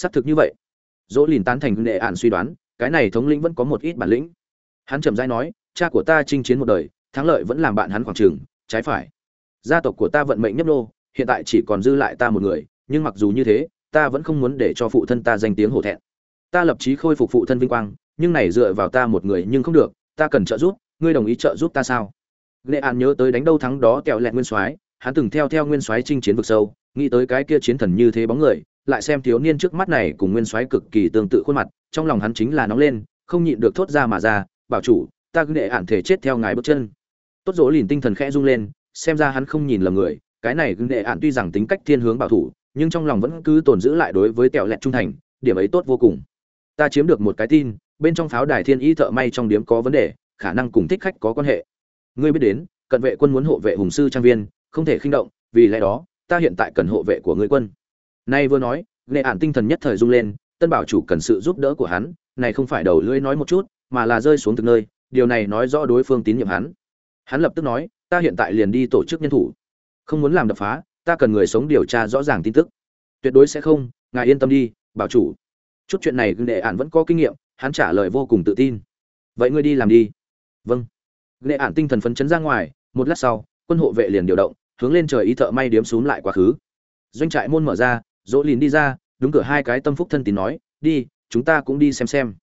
xác thực như vậy. Dỗ lìn tán thành nghệ ạn suy đoán, cái này thống lĩnh vẫn có một ít bản lĩnh. Hắn chậm rãi nói, cha của ta chinh chiến một đời, thắng lợi vẫn làm bạn hắn khoảng trường, trái phải. Gia tộc của ta vận mệnh nhấp nô, hiện tại chỉ còn dư lại ta một người, nhưng mặc dù như thế, ta vẫn không muốn để cho phụ thân ta danh tiếng hổ thẹn. Ta lập chí khôi phục phụ thân vinh quang, nhưng này dựa vào ta một người nhưng không được, ta cần trợ giúp, ngươi đồng ý trợ giúp ta sao? Nghệ an nhớ tới đánh đâu thắng đó kẹo lẹt nguyên soái, hắn từng theo theo nguyên soái chinh chiến vực sâu, nghĩ tới cái kia chiến thần như thế bóng người lại xem thiếu niên trước mắt này cùng nguyên soái cực kỳ tương tự khuôn mặt, trong lòng hắn chính là nóng lên, không nhịn được thốt ra mà ra, bảo chủ, ta cứ đệ ạn thể chết theo ngài bước chân. Tốt dỗ liền tinh thần khẽ rung lên, xem ra hắn không nhìn lầm người, cái này cứ đệ ạn tuy rằng tính cách thiên hướng bảo thủ, nhưng trong lòng vẫn cứ tồn giữ lại đối với tẹo lẹt trung thành, điểm ấy tốt vô cùng. Ta chiếm được một cái tin, bên trong pháo đài thiên y thợ may trong điếm có vấn đề, khả năng cùng thích khách có quan hệ. Ngươi biết đến, cận vệ quân muốn hộ vệ hùng sư trang viên, không thể khinh động, vì lẽ đó, ta hiện tại cần hộ vệ của ngươi quân nay vừa nói, nghệ ạn tinh thần nhất thời rung lên, tân bảo chủ cần sự giúp đỡ của hắn, này không phải đầu lưỡi nói một chút, mà là rơi xuống từ nơi, điều này nói rõ đối phương tín nhiệm hắn. Hắn lập tức nói, ta hiện tại liền đi tổ chức nhân thủ. Không muốn làm đập phá, ta cần người sống điều tra rõ ràng tin tức. Tuyệt đối sẽ không, ngài yên tâm đi, bảo chủ. Chút chuyện này nghệ ạn vẫn có kinh nghiệm, hắn trả lời vô cùng tự tin. Vậy ngươi đi làm đi. Vâng. Nghệ ạn tinh thần phấn chấn ra ngoài, một lát sau, quân hộ vệ liền điều động, hướng lên trời ý thợ may điếm xuống lại quá khứ. Doanh trại môn mở ra dỗ lìn đi ra, đúng cửa hai cái tâm phúc thân tín nói, đi, chúng ta cũng đi xem xem.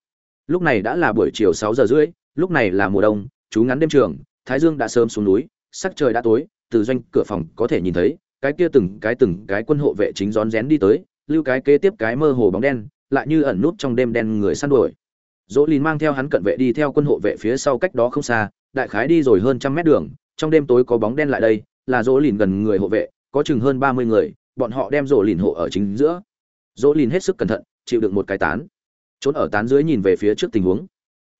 Lúc này đã là buổi chiều sáu giờ rưỡi, lúc này là mùa đông, chú ngắn đêm trường, thái dương đã sớm xuống núi, sắc trời đã tối, từ doanh cửa phòng có thể nhìn thấy, cái kia từng cái từng cái quân hộ vệ chính rón rén đi tới, lưu cái kế tiếp cái mơ hồ bóng đen, lại như ẩn nút trong đêm đen người săn đuổi. Dỗ lìn mang theo hắn cận vệ đi theo quân hộ vệ phía sau cách đó không xa, đại khái đi rồi hơn trăm mét đường, trong đêm tối có bóng đen lại đây, là dỗ lìn gần người hộ vệ, có chừng hơn ba mươi người bọn họ đem rổ lìn hộ ở chính giữa. Rổ lìn hết sức cẩn thận, chịu được một cái tán. Trốn ở tán dưới nhìn về phía trước tình huống.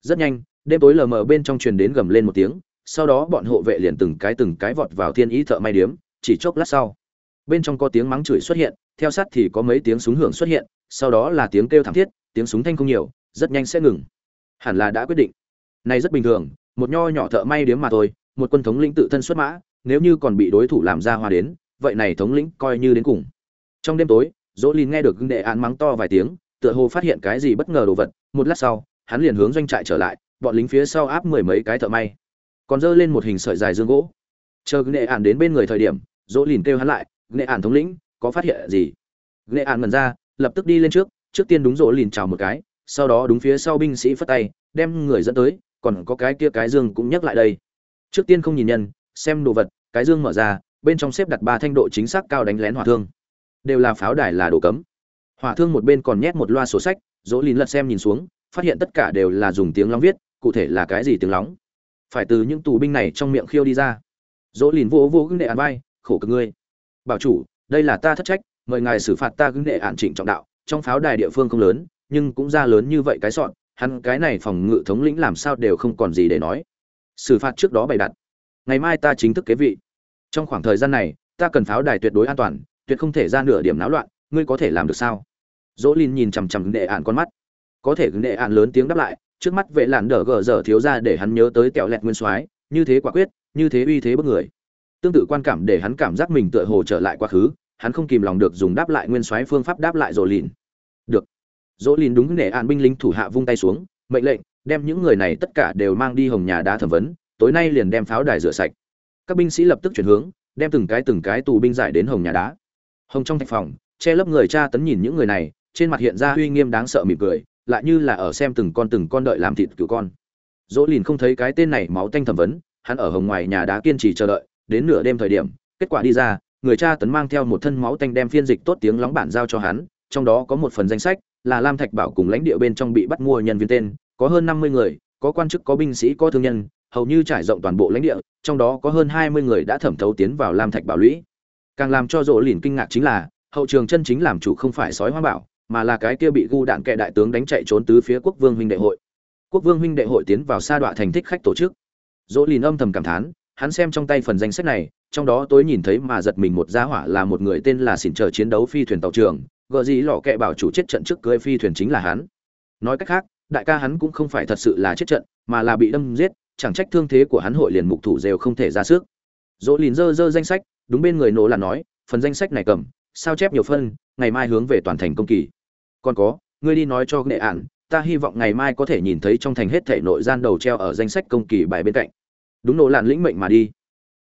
Rất nhanh, đêm tối lờ mờ bên trong truyền đến gầm lên một tiếng, sau đó bọn hộ vệ liền từng cái từng cái vọt vào thiên ý thợ may điếm, chỉ chốc lát sau. Bên trong có tiếng mắng chửi xuất hiện, theo sát thì có mấy tiếng súng hưởng xuất hiện, sau đó là tiếng kêu thảm thiết, tiếng súng thanh không nhiều, rất nhanh sẽ ngừng. Hẳn là đã quyết định. Này rất bình thường, một nho nhỏ thợ may điếm mà thôi, một quân thống lĩnh tự thân xuất mã, nếu như còn bị đối thủ làm ra hoa đến vậy này thống lĩnh coi như đến cùng. Trong đêm tối dỗ lìn nghe được đệ án mắng to vài tiếng, tựa hồ phát hiện cái gì bất ngờ đồ vật, một lát sau, hắn liền hướng doanh trại trở lại, bọn lính phía sau áp mười mấy cái thợ may. Còn dơ lên một hình sợi dài dương gỗ. Chờ gưng đệ án đến bên người thời điểm dỗ lìn kêu hắn lại đệ án thống lĩnh, có phát hiện gì? Gưng đệ án ngần ra, lập tức đi lên trước trước tiên đúng dỗ lìn chào một cái, sau đó đúng phía sau binh sĩ phất tay, đem người dẫn tới, còn có cái kia cái dương cũng nhắc lại đây. Trước tiên không nhìn nhân, xem đồ vật, cái dương mở ra bên trong xếp đặt ba thanh độ chính xác cao đánh lén hỏa thương. Đều là pháo đài là đồ cấm. Hỏa thương một bên còn nhét một loa sổ sách, dỗ lìn lật xem nhìn xuống, phát hiện tất cả đều là dùng tiếng lóng viết, cụ thể là cái gì tiếng lóng. Phải từ những tù binh này trong miệng khiêu đi ra. Dỗ lìn vô vô gương đệ án vai, khổ cực ngươi. Bảo chủ, đây là ta thất trách, mời ngài xử phạt ta gương đệ án trịnh trọng đạo, trong pháo đài địa phương không lớn, nhưng cũng ra lớn như vậy cái sọn, hắn cái này phòng ngự thống lĩnh làm sao đều không còn gì để nói. Xử phạt trước đó bày đặt. Ngày mai ta chính thức kế vị trong khoảng thời gian này, ta cần pháo đài tuyệt đối an toàn, tuyệt không thể ra nửa điểm náo loạn, ngươi có thể làm được sao? Dỗ Linh nhìn chằm chằm đệ ạn con mắt. Có thể đệ ạn lớn tiếng đáp lại, trước mắt vệ làn đờ gờ dở thiếu ra để hắn nhớ tới kẹo lẹt nguyên soái, như thế quả quyết, như thế uy thế bất người. Tương tự quan cảm để hắn cảm giác mình tựa hồ trở lại quá khứ, hắn không kìm lòng được dùng đáp lại nguyên soái phương pháp đáp lại dỗ lìn được. Dỗ lìn đúng để ạn binh lính thủ hạ vung tay xuống, mệnh lệnh, đem những người này tất cả đều mang đi hồng nhà đá thẩm vấn, tối nay liền đem pháo đài rửa sạch các binh sĩ lập tức chuyển hướng, đem từng cái từng cái tù binh giải đến hồng nhà đá. Hồng trong thạch phòng, che lấp người cha tấn nhìn những người này, trên mặt hiện ra uy nghiêm đáng sợ mỉm cười, lại như là ở xem từng con từng con đợi làm thịt cứu con. Dỗ lìn không thấy cái tên này máu tanh thẩm vấn, hắn ở hồng ngoài nhà đá kiên trì chờ đợi, đến nửa đêm thời điểm, kết quả đi ra, người cha tấn mang theo một thân máu tanh đem phiên dịch tốt tiếng lóng bản giao cho hắn, trong đó có một phần danh sách là lam thạch bảo cùng lãnh địa bên trong bị bắt mua nhân viên tên, có hơn năm mươi người, có quan chức, có binh sĩ, có thương nhân hầu như trải rộng toàn bộ lãnh địa, trong đó có hơn hai mươi người đã thẩm thấu tiến vào lam thạch bảo lũy. Càng làm cho rỗ lìn kinh ngạc chính là, hậu trường chân chính làm chủ không phải sói hoa bảo, mà là cái kia bị gu đạn kệ đại tướng đánh chạy trốn tứ phía quốc vương huynh đệ hội. Quốc vương huynh đệ hội tiến vào sa đọa thành thích khách tổ chức. Dỗ lìn âm thầm cảm thán, hắn xem trong tay phần danh sách này, trong đó tối nhìn thấy mà giật mình một gia hỏa là một người tên là xỉn chờ chiến đấu phi thuyền tàu trường gợ gì lọ kệ bảo chủ chết trận trước cưới phi thuyền chính là hắn. Nói cách khác, đại ca hắn cũng không phải thật sự là chết trận, mà là bị đâm giết chẳng trách thương thế của hắn hội liền mục thủ đều không thể ra sức. Dỗ lìn dơ dơ danh sách, đúng bên người nổ là nói, phần danh sách này cầm, sao chép nhiều phân, ngày mai hướng về toàn thành công kỳ. Còn có, ngươi đi nói cho nghệ ản, ta hy vọng ngày mai có thể nhìn thấy trong thành hết thể nội gian đầu treo ở danh sách công kỳ bài bên cạnh. Đúng nổ làn lĩnh mệnh mà đi.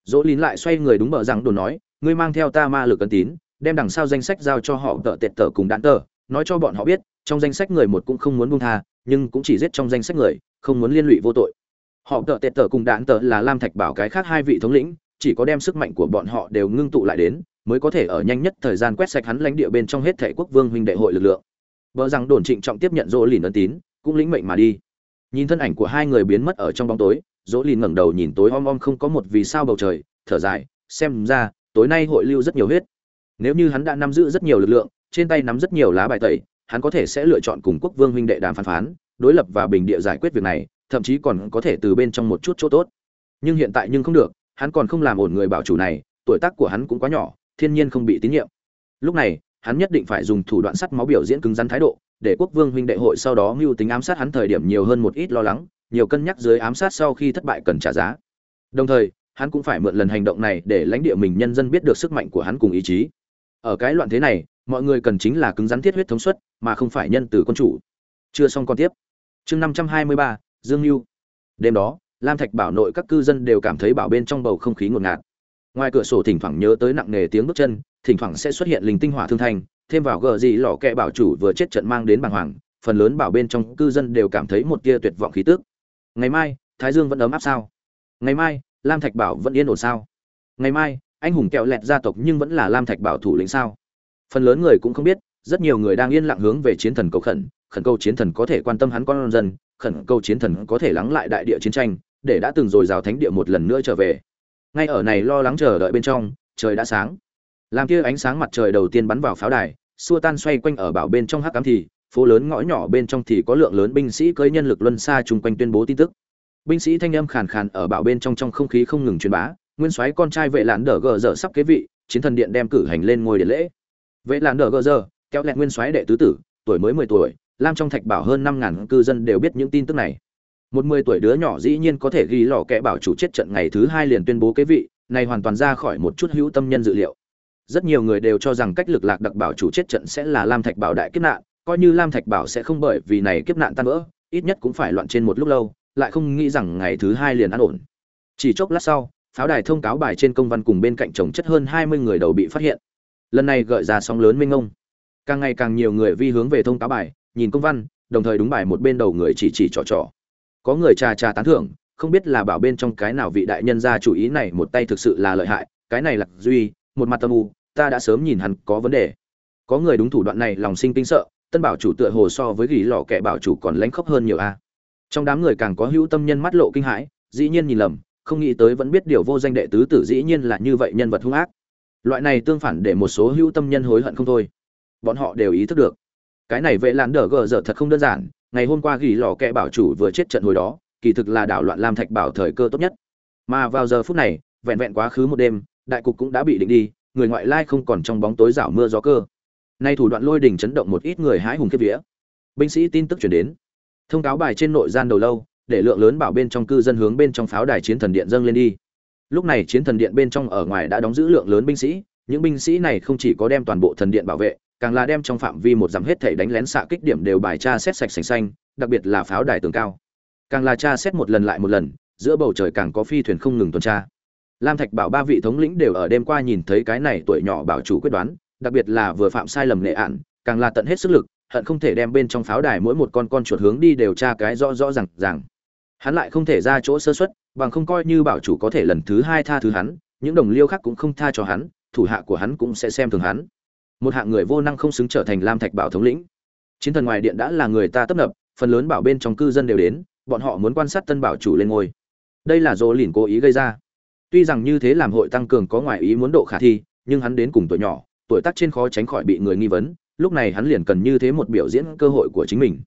Dỗ lín lại xoay người đúng bờ rằng đồ nói, ngươi mang theo ta ma lực cân tín, đem đằng sau danh sách giao cho họ tợ tệ tờ cùng đạn tờ nói cho bọn họ biết, trong danh sách người một cũng không muốn buông tha, nhưng cũng chỉ giết trong danh sách người, không muốn liên lụy vô tội họ tợ tệ tợ cùng đạn tợ là lam thạch bảo cái khác hai vị thống lĩnh, chỉ có đem sức mạnh của bọn họ đều ngưng tụ lại đến, mới có thể ở nhanh nhất thời gian quét sạch hắn lãnh địa bên trong hết thể quốc vương huynh đệ hội lực lượng. Vợ rằng đồn trịnh trọng tiếp nhận dỗ lìn ân tín, cũng lĩnh mệnh mà đi. Nhìn thân ảnh của hai người biến mất ở trong bóng tối dỗ lìn ngẩng đầu nhìn tối om om không có một vì sao bầu trời, thở dài, xem ra, tối nay hội lưu rất nhiều huyết. Nếu như hắn đã nắm giữ rất nhiều lực lượng, trên tay nắm rất nhiều lá bài tẩy, hắn có thể sẽ lựa chọn cùng quốc vương huynh đệ đàm phán phán, đối lập và bình địa giải quyết việc này thậm chí còn có thể từ bên trong một chút chỗ tốt. Nhưng hiện tại nhưng không được, hắn còn không làm ổn người bảo chủ này, tuổi tác của hắn cũng quá nhỏ, thiên nhiên không bị tín nhiệm. Lúc này, hắn nhất định phải dùng thủ đoạn sắt máu biểu diễn cứng rắn thái độ, để quốc vương huynh đệ hội sau đó mưu tính ám sát hắn thời điểm nhiều hơn một ít lo lắng, nhiều cân nhắc dưới ám sát sau khi thất bại cần trả giá. Đồng thời, hắn cũng phải mượn lần hành động này để lãnh địa mình nhân dân biết được sức mạnh của hắn cùng ý chí. Ở cái loạn thế này, mọi người cần chính là cứng rắn thiết huyết thống suất, mà không phải nhân từ quân chủ. Chưa xong con tiếp. Chương năm trăm hai mươi ba dương mưu đêm đó, lam thạch bảo nội các cư dân đều cảm thấy bảo bên trong bầu không khí ngột ngạt. Ngoài cửa sổ thỉnh thoảng nhớ tới nặng nề tiếng bước chân, thỉnh thoảng sẽ xuất hiện linh tinh hỏa thương thành thêm vào gờ gì lò kẹ bảo chủ vừa chết trận mang đến bàng hoàng, phần lớn bảo bên trong cư dân đều cảm thấy một tia tuyệt vọng khí tức. Ngày mai, thái dương vẫn ấm áp sao? Ngày mai, lam thạch bảo vẫn yên ổn sao? Ngày mai, anh hùng kẹo lẹt gia tộc nhưng vẫn là lam thạch bảo thủ lĩnh sao? Phần lớn người cũng không biết, rất nhiều người đang yên lặng hướng về chiến thần cầu khẩn khẩn cầu chiến thần có thể quan tâm hắn con dân khẩn cầu chiến thần có thể lắng lại đại địa chiến tranh, để đã từng rồi rào thánh địa một lần nữa trở về. Ngay ở này lo lắng chờ đợi bên trong, trời đã sáng. Làm kia ánh sáng mặt trời đầu tiên bắn vào pháo đài, xua tan xoay quanh ở bảo bên trong hắc cám thì, phố lớn ngõ nhỏ bên trong thì có lượng lớn binh sĩ cưỡi nhân lực luân xa chung quanh tuyên bố tin tức. Binh sĩ thanh âm khàn khàn ở bảo bên trong trong không khí không ngừng truyền bá, nguyên soái con trai vệ lãn đờ gờ giờ sắp kế vị, chiến thần điện đem cử hành lên ngôi điện lễ. Vệ lãn đờ gờ giờ kéo lẹt nguyên soái đệ tứ tử, tuổi mới mười tuổi lam trong thạch bảo hơn năm ngàn cư dân đều biết những tin tức này. Một mười tuổi đứa nhỏ dĩ nhiên có thể ghi lò kẻ bảo chủ chết trận ngày thứ hai liền tuyên bố kế vị, này hoàn toàn ra khỏi một chút hữu tâm nhân dự liệu. Rất nhiều người đều cho rằng cách lực lạc đặc bảo chủ chết trận sẽ là lam thạch bảo đại kiếp nạn, coi như lam thạch bảo sẽ không bởi vì này kiếp nạn tan vỡ, ít nhất cũng phải loạn trên một lúc lâu, lại không nghĩ rằng ngày thứ hai liền an ổn. Chỉ chốc lát sau, pháo đài thông cáo bài trên công văn cùng bên cạnh chồng chất hơn hai mươi người đầu bị phát hiện. Lần này gợi ra sóng lớn mênh ngông càng ngày càng nhiều người vi hướng về thông cáo bài nhìn công văn, đồng thời đúng bài một bên đầu người chỉ chỉ trò trò. Có người trà trà tán thưởng, không biết là bảo bên trong cái nào vị đại nhân ra chủ ý này một tay thực sự là lợi hại, cái này là duy, một mặt tâm u, ta đã sớm nhìn hắn có vấn đề. Có người đúng thủ đoạn này lòng sinh kinh sợ, tân bảo chủ tựa hồ so với gỉ lò kẻ bảo chủ còn lánh khóc hơn nhiều a. Trong đám người càng có hữu tâm nhân mắt lộ kinh hãi, dĩ nhiên nhìn lầm, không nghĩ tới vẫn biết điều vô danh đệ tứ tử dĩ nhiên là như vậy nhân vật hung ác. Loại này tương phản để một số hữu tâm nhân hối hận không thôi. Bọn họ đều ý thức được cái này vệ làn đờ gờ giờ thật không đơn giản, ngày hôm qua gỉ lò kẹ bảo chủ vừa chết trận hồi đó, kỳ thực là đảo loạn lam thạch bảo thời cơ tốt nhất. Mà vào giờ phút này, vẹn vẹn quá khứ một đêm, đại cục cũng đã bị định đi, người ngoại lai không còn trong bóng tối rảo mưa gió cơ. Nay thủ đoạn lôi đỉnh chấn động một ít người hái hùng kiếp vía. Binh sĩ tin tức chuyển đến. Thông cáo bài trên nội gian đầu lâu, để lượng lớn bảo bên trong cư dân hướng bên trong pháo đài chiến thần điện dâng lên đi. Lúc này chiến thần điện bên trong ở ngoài đã đóng giữ lượng lớn binh sĩ, những binh sĩ này không chỉ có đem toàn bộ thần điện bảo vệ càng là đem trong phạm vi một dặm hết thể đánh lén xạ kích điểm đều bài tra xét sạch sành xanh, đặc biệt là pháo đài tường cao. Càng là tra xét một lần lại một lần, giữa bầu trời càng có phi thuyền không ngừng tuần tra. Lam thạch bảo ba vị thống lĩnh đều ở đêm qua nhìn thấy cái này tuổi nhỏ bảo chủ quyết đoán, đặc biệt là vừa phạm sai lầm nệ ạn càng là tận hết sức lực, hận không thể đem bên trong pháo đài mỗi một con con chuột hướng đi đều tra cái rõ rõ rằng rằng hắn lại không thể ra chỗ sơ xuất bằng không coi như bảo chủ có thể lần thứ hai tha thứ hắn, những đồng liêu khác cũng không tha cho hắn, thủ hạ của hắn cũng sẽ xem thường hắn một hạng người vô năng không xứng trở thành lam thạch bảo thống lĩnh. Chiến thần ngoài điện đã là người ta tấp nập, phần lớn bảo bên trong cư dân đều đến, bọn họ muốn quan sát tân bảo chủ lên ngôi. Đây là dỗ lìn cố ý gây ra. Tuy rằng như thế làm hội tăng cường có ngoại ý muốn độ khả thi, nhưng hắn đến cùng tuổi nhỏ, tuổi tác trên khó tránh khỏi bị người nghi vấn, lúc này hắn liền cần như thế một biểu diễn cơ hội của chính mình.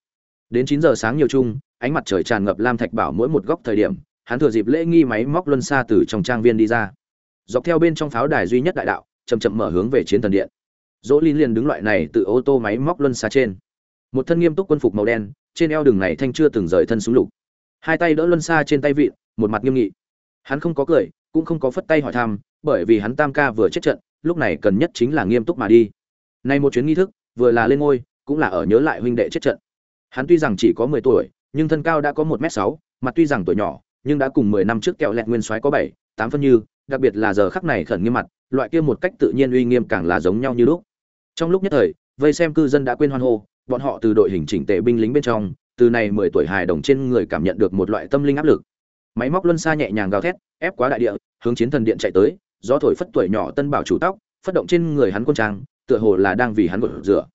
Đến chín giờ sáng nhiều chung, ánh mặt trời tràn ngập lam thạch bảo mỗi một góc thời điểm, hắn thừa dịp lễ nghi máy móc luân xa từ trong trang viên đi ra. Dọc theo bên trong pháo đài duy nhất đại đạo, chậm chậm mở hướng về chiến thần điện dỗ linh liền đứng loại này từ ô tô máy móc luân xa trên. Một thân nghiêm túc quân phục màu đen, trên eo đường này thanh chưa từng rời thân xuống lục. Hai tay đỡ luân xa trên tay vịn, một mặt nghiêm nghị. Hắn không có cười, cũng không có phất tay hỏi thăm, bởi vì hắn tam ca vừa chết trận, lúc này cần nhất chính là nghiêm túc mà đi. Nay một chuyến nghi thức, vừa là lên ngôi, cũng là ở nhớ lại huynh đệ chết trận. Hắn tuy rằng chỉ có mười tuổi, nhưng thân cao đã có một m sáu, mặt tuy rằng tuổi nhỏ, nhưng đã cùng mười năm trước kẹo lẹt nguyên soái có bảy, tám phân như, đặc biệt là giờ khắc này khẩn nghiêm mặt, loại kia một cách tự nhiên uy nghiêm càng là giống nhau như lúc trong lúc nhất thời, vây xem cư dân đã quên hoan hô, bọn họ từ đội hình chỉnh tề binh lính bên trong, từ này mười tuổi hài đồng trên người cảm nhận được một loại tâm linh áp lực. Máy móc luân xa nhẹ nhàng gào thét, ép quá đại địa, hướng chiến thần điện chạy tới, gió thổi phất tuổi nhỏ tân bảo chủ tóc, phất động trên người hắn quân trang, tựa hồ là đang vì hắn gột rửa.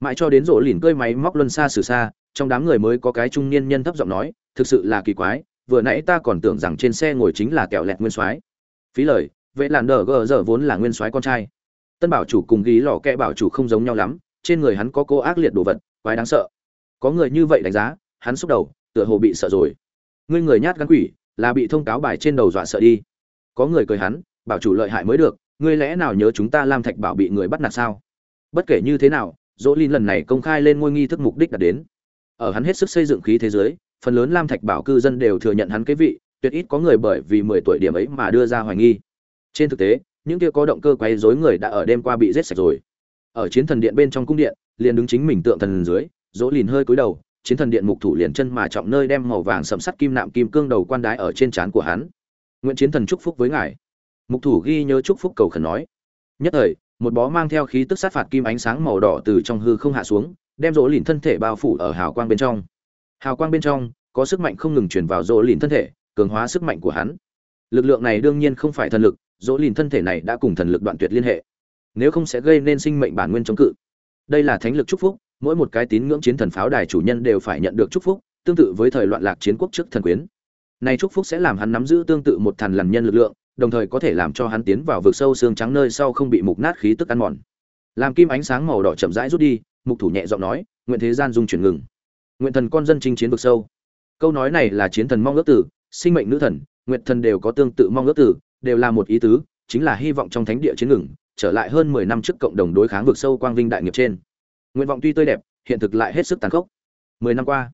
Mãi cho đến rỗ lìn cơi máy móc luân xa xử xa, trong đám người mới có cái trung niên nhân thấp giọng nói, thực sự là kỳ quái, vừa nãy ta còn tưởng rằng trên xe ngồi chính là kẹo lẹt nguyên soái. Phí lời, vệ làn đờ gờ giờ vốn là nguyên soái con trai tân bảo chủ cùng ghi lò kẹ bảo chủ không giống nhau lắm, trên người hắn có cô ác liệt đồ vật, quái đáng sợ. Có người như vậy đánh giá, hắn xúc đầu, tựa hồ bị sợ rồi. Ngươi người nhát gắn quỷ, là bị thông cáo bài trên đầu dọa sợ đi. Có người cười hắn, bảo chủ lợi hại mới được, ngươi lẽ nào nhớ chúng ta lam thạch bảo bị người bắt nạt sao? Bất kể như thế nào, dỗ linh lần này công khai lên ngôi nghi thức mục đích đạt đến. Ở hắn hết sức xây dựng khí thế giới, phần lớn lam thạch bảo cư dân đều thừa nhận hắn cái vị, tuyệt ít có người bởi vì mười tuổi điểm ấy mà đưa ra hoài nghi. Trên thực tế những kia có động cơ quấy rối người đã ở đêm qua bị giết sạch rồi. Ở chiến thần điện bên trong cung điện, liền đứng chính mình tượng thần dưới, dỗ lìn hơi cúi đầu, chiến thần điện mục thủ liền chân mà trọng nơi đem màu vàng sầm sắt kim nạm kim cương đầu quan đái ở trên trán của hắn. Nguyện chiến thần chúc phúc với ngài. Mục thủ ghi nhớ chúc phúc cầu khẩn nói. Nhất thời, một bó mang theo khí tức sát phạt kim ánh sáng màu đỏ từ trong hư không hạ xuống, đem rỗ lìn thân thể bao phủ ở hào quang bên trong. Hào quang bên trong, có sức mạnh không ngừng truyền vào rỗ lìn thân thể, cường hóa sức mạnh của hắn. Lực lượng này đương nhiên không phải thần lực Dỗ lìn thân thể này đã cùng thần lực đoạn tuyệt liên hệ. Nếu không sẽ gây nên sinh mệnh bản nguyên chống cự. Đây là thánh lực chúc phúc, mỗi một cái tín ngưỡng chiến thần pháo đài chủ nhân đều phải nhận được chúc phúc, tương tự với thời loạn lạc chiến quốc trước thần quyến. Này chúc phúc sẽ làm hắn nắm giữ tương tự một thần lằn nhân lực lượng, đồng thời có thể làm cho hắn tiến vào vực sâu xương trắng nơi sau không bị mục nát khí tức ăn mòn. Làm kim ánh sáng màu đỏ chậm rãi rút đi, mục thủ nhẹ giọng nói, nguyện thế gian dung chuyển ngừng. Nguyện thần con dân chinh chiến vực sâu. Câu nói này là chiến thần mong ước tử, sinh mệnh nữ thần, nguyện thần đều có tương tự mong ước tử đều là một ý tứ, chính là hy vọng trong thánh địa chiến ngừng, trở lại hơn mười năm trước cộng đồng đối kháng vực sâu quang vinh đại nghiệp trên. Nguyện vọng tuy tươi đẹp, hiện thực lại hết sức tàn khốc. Mười năm qua,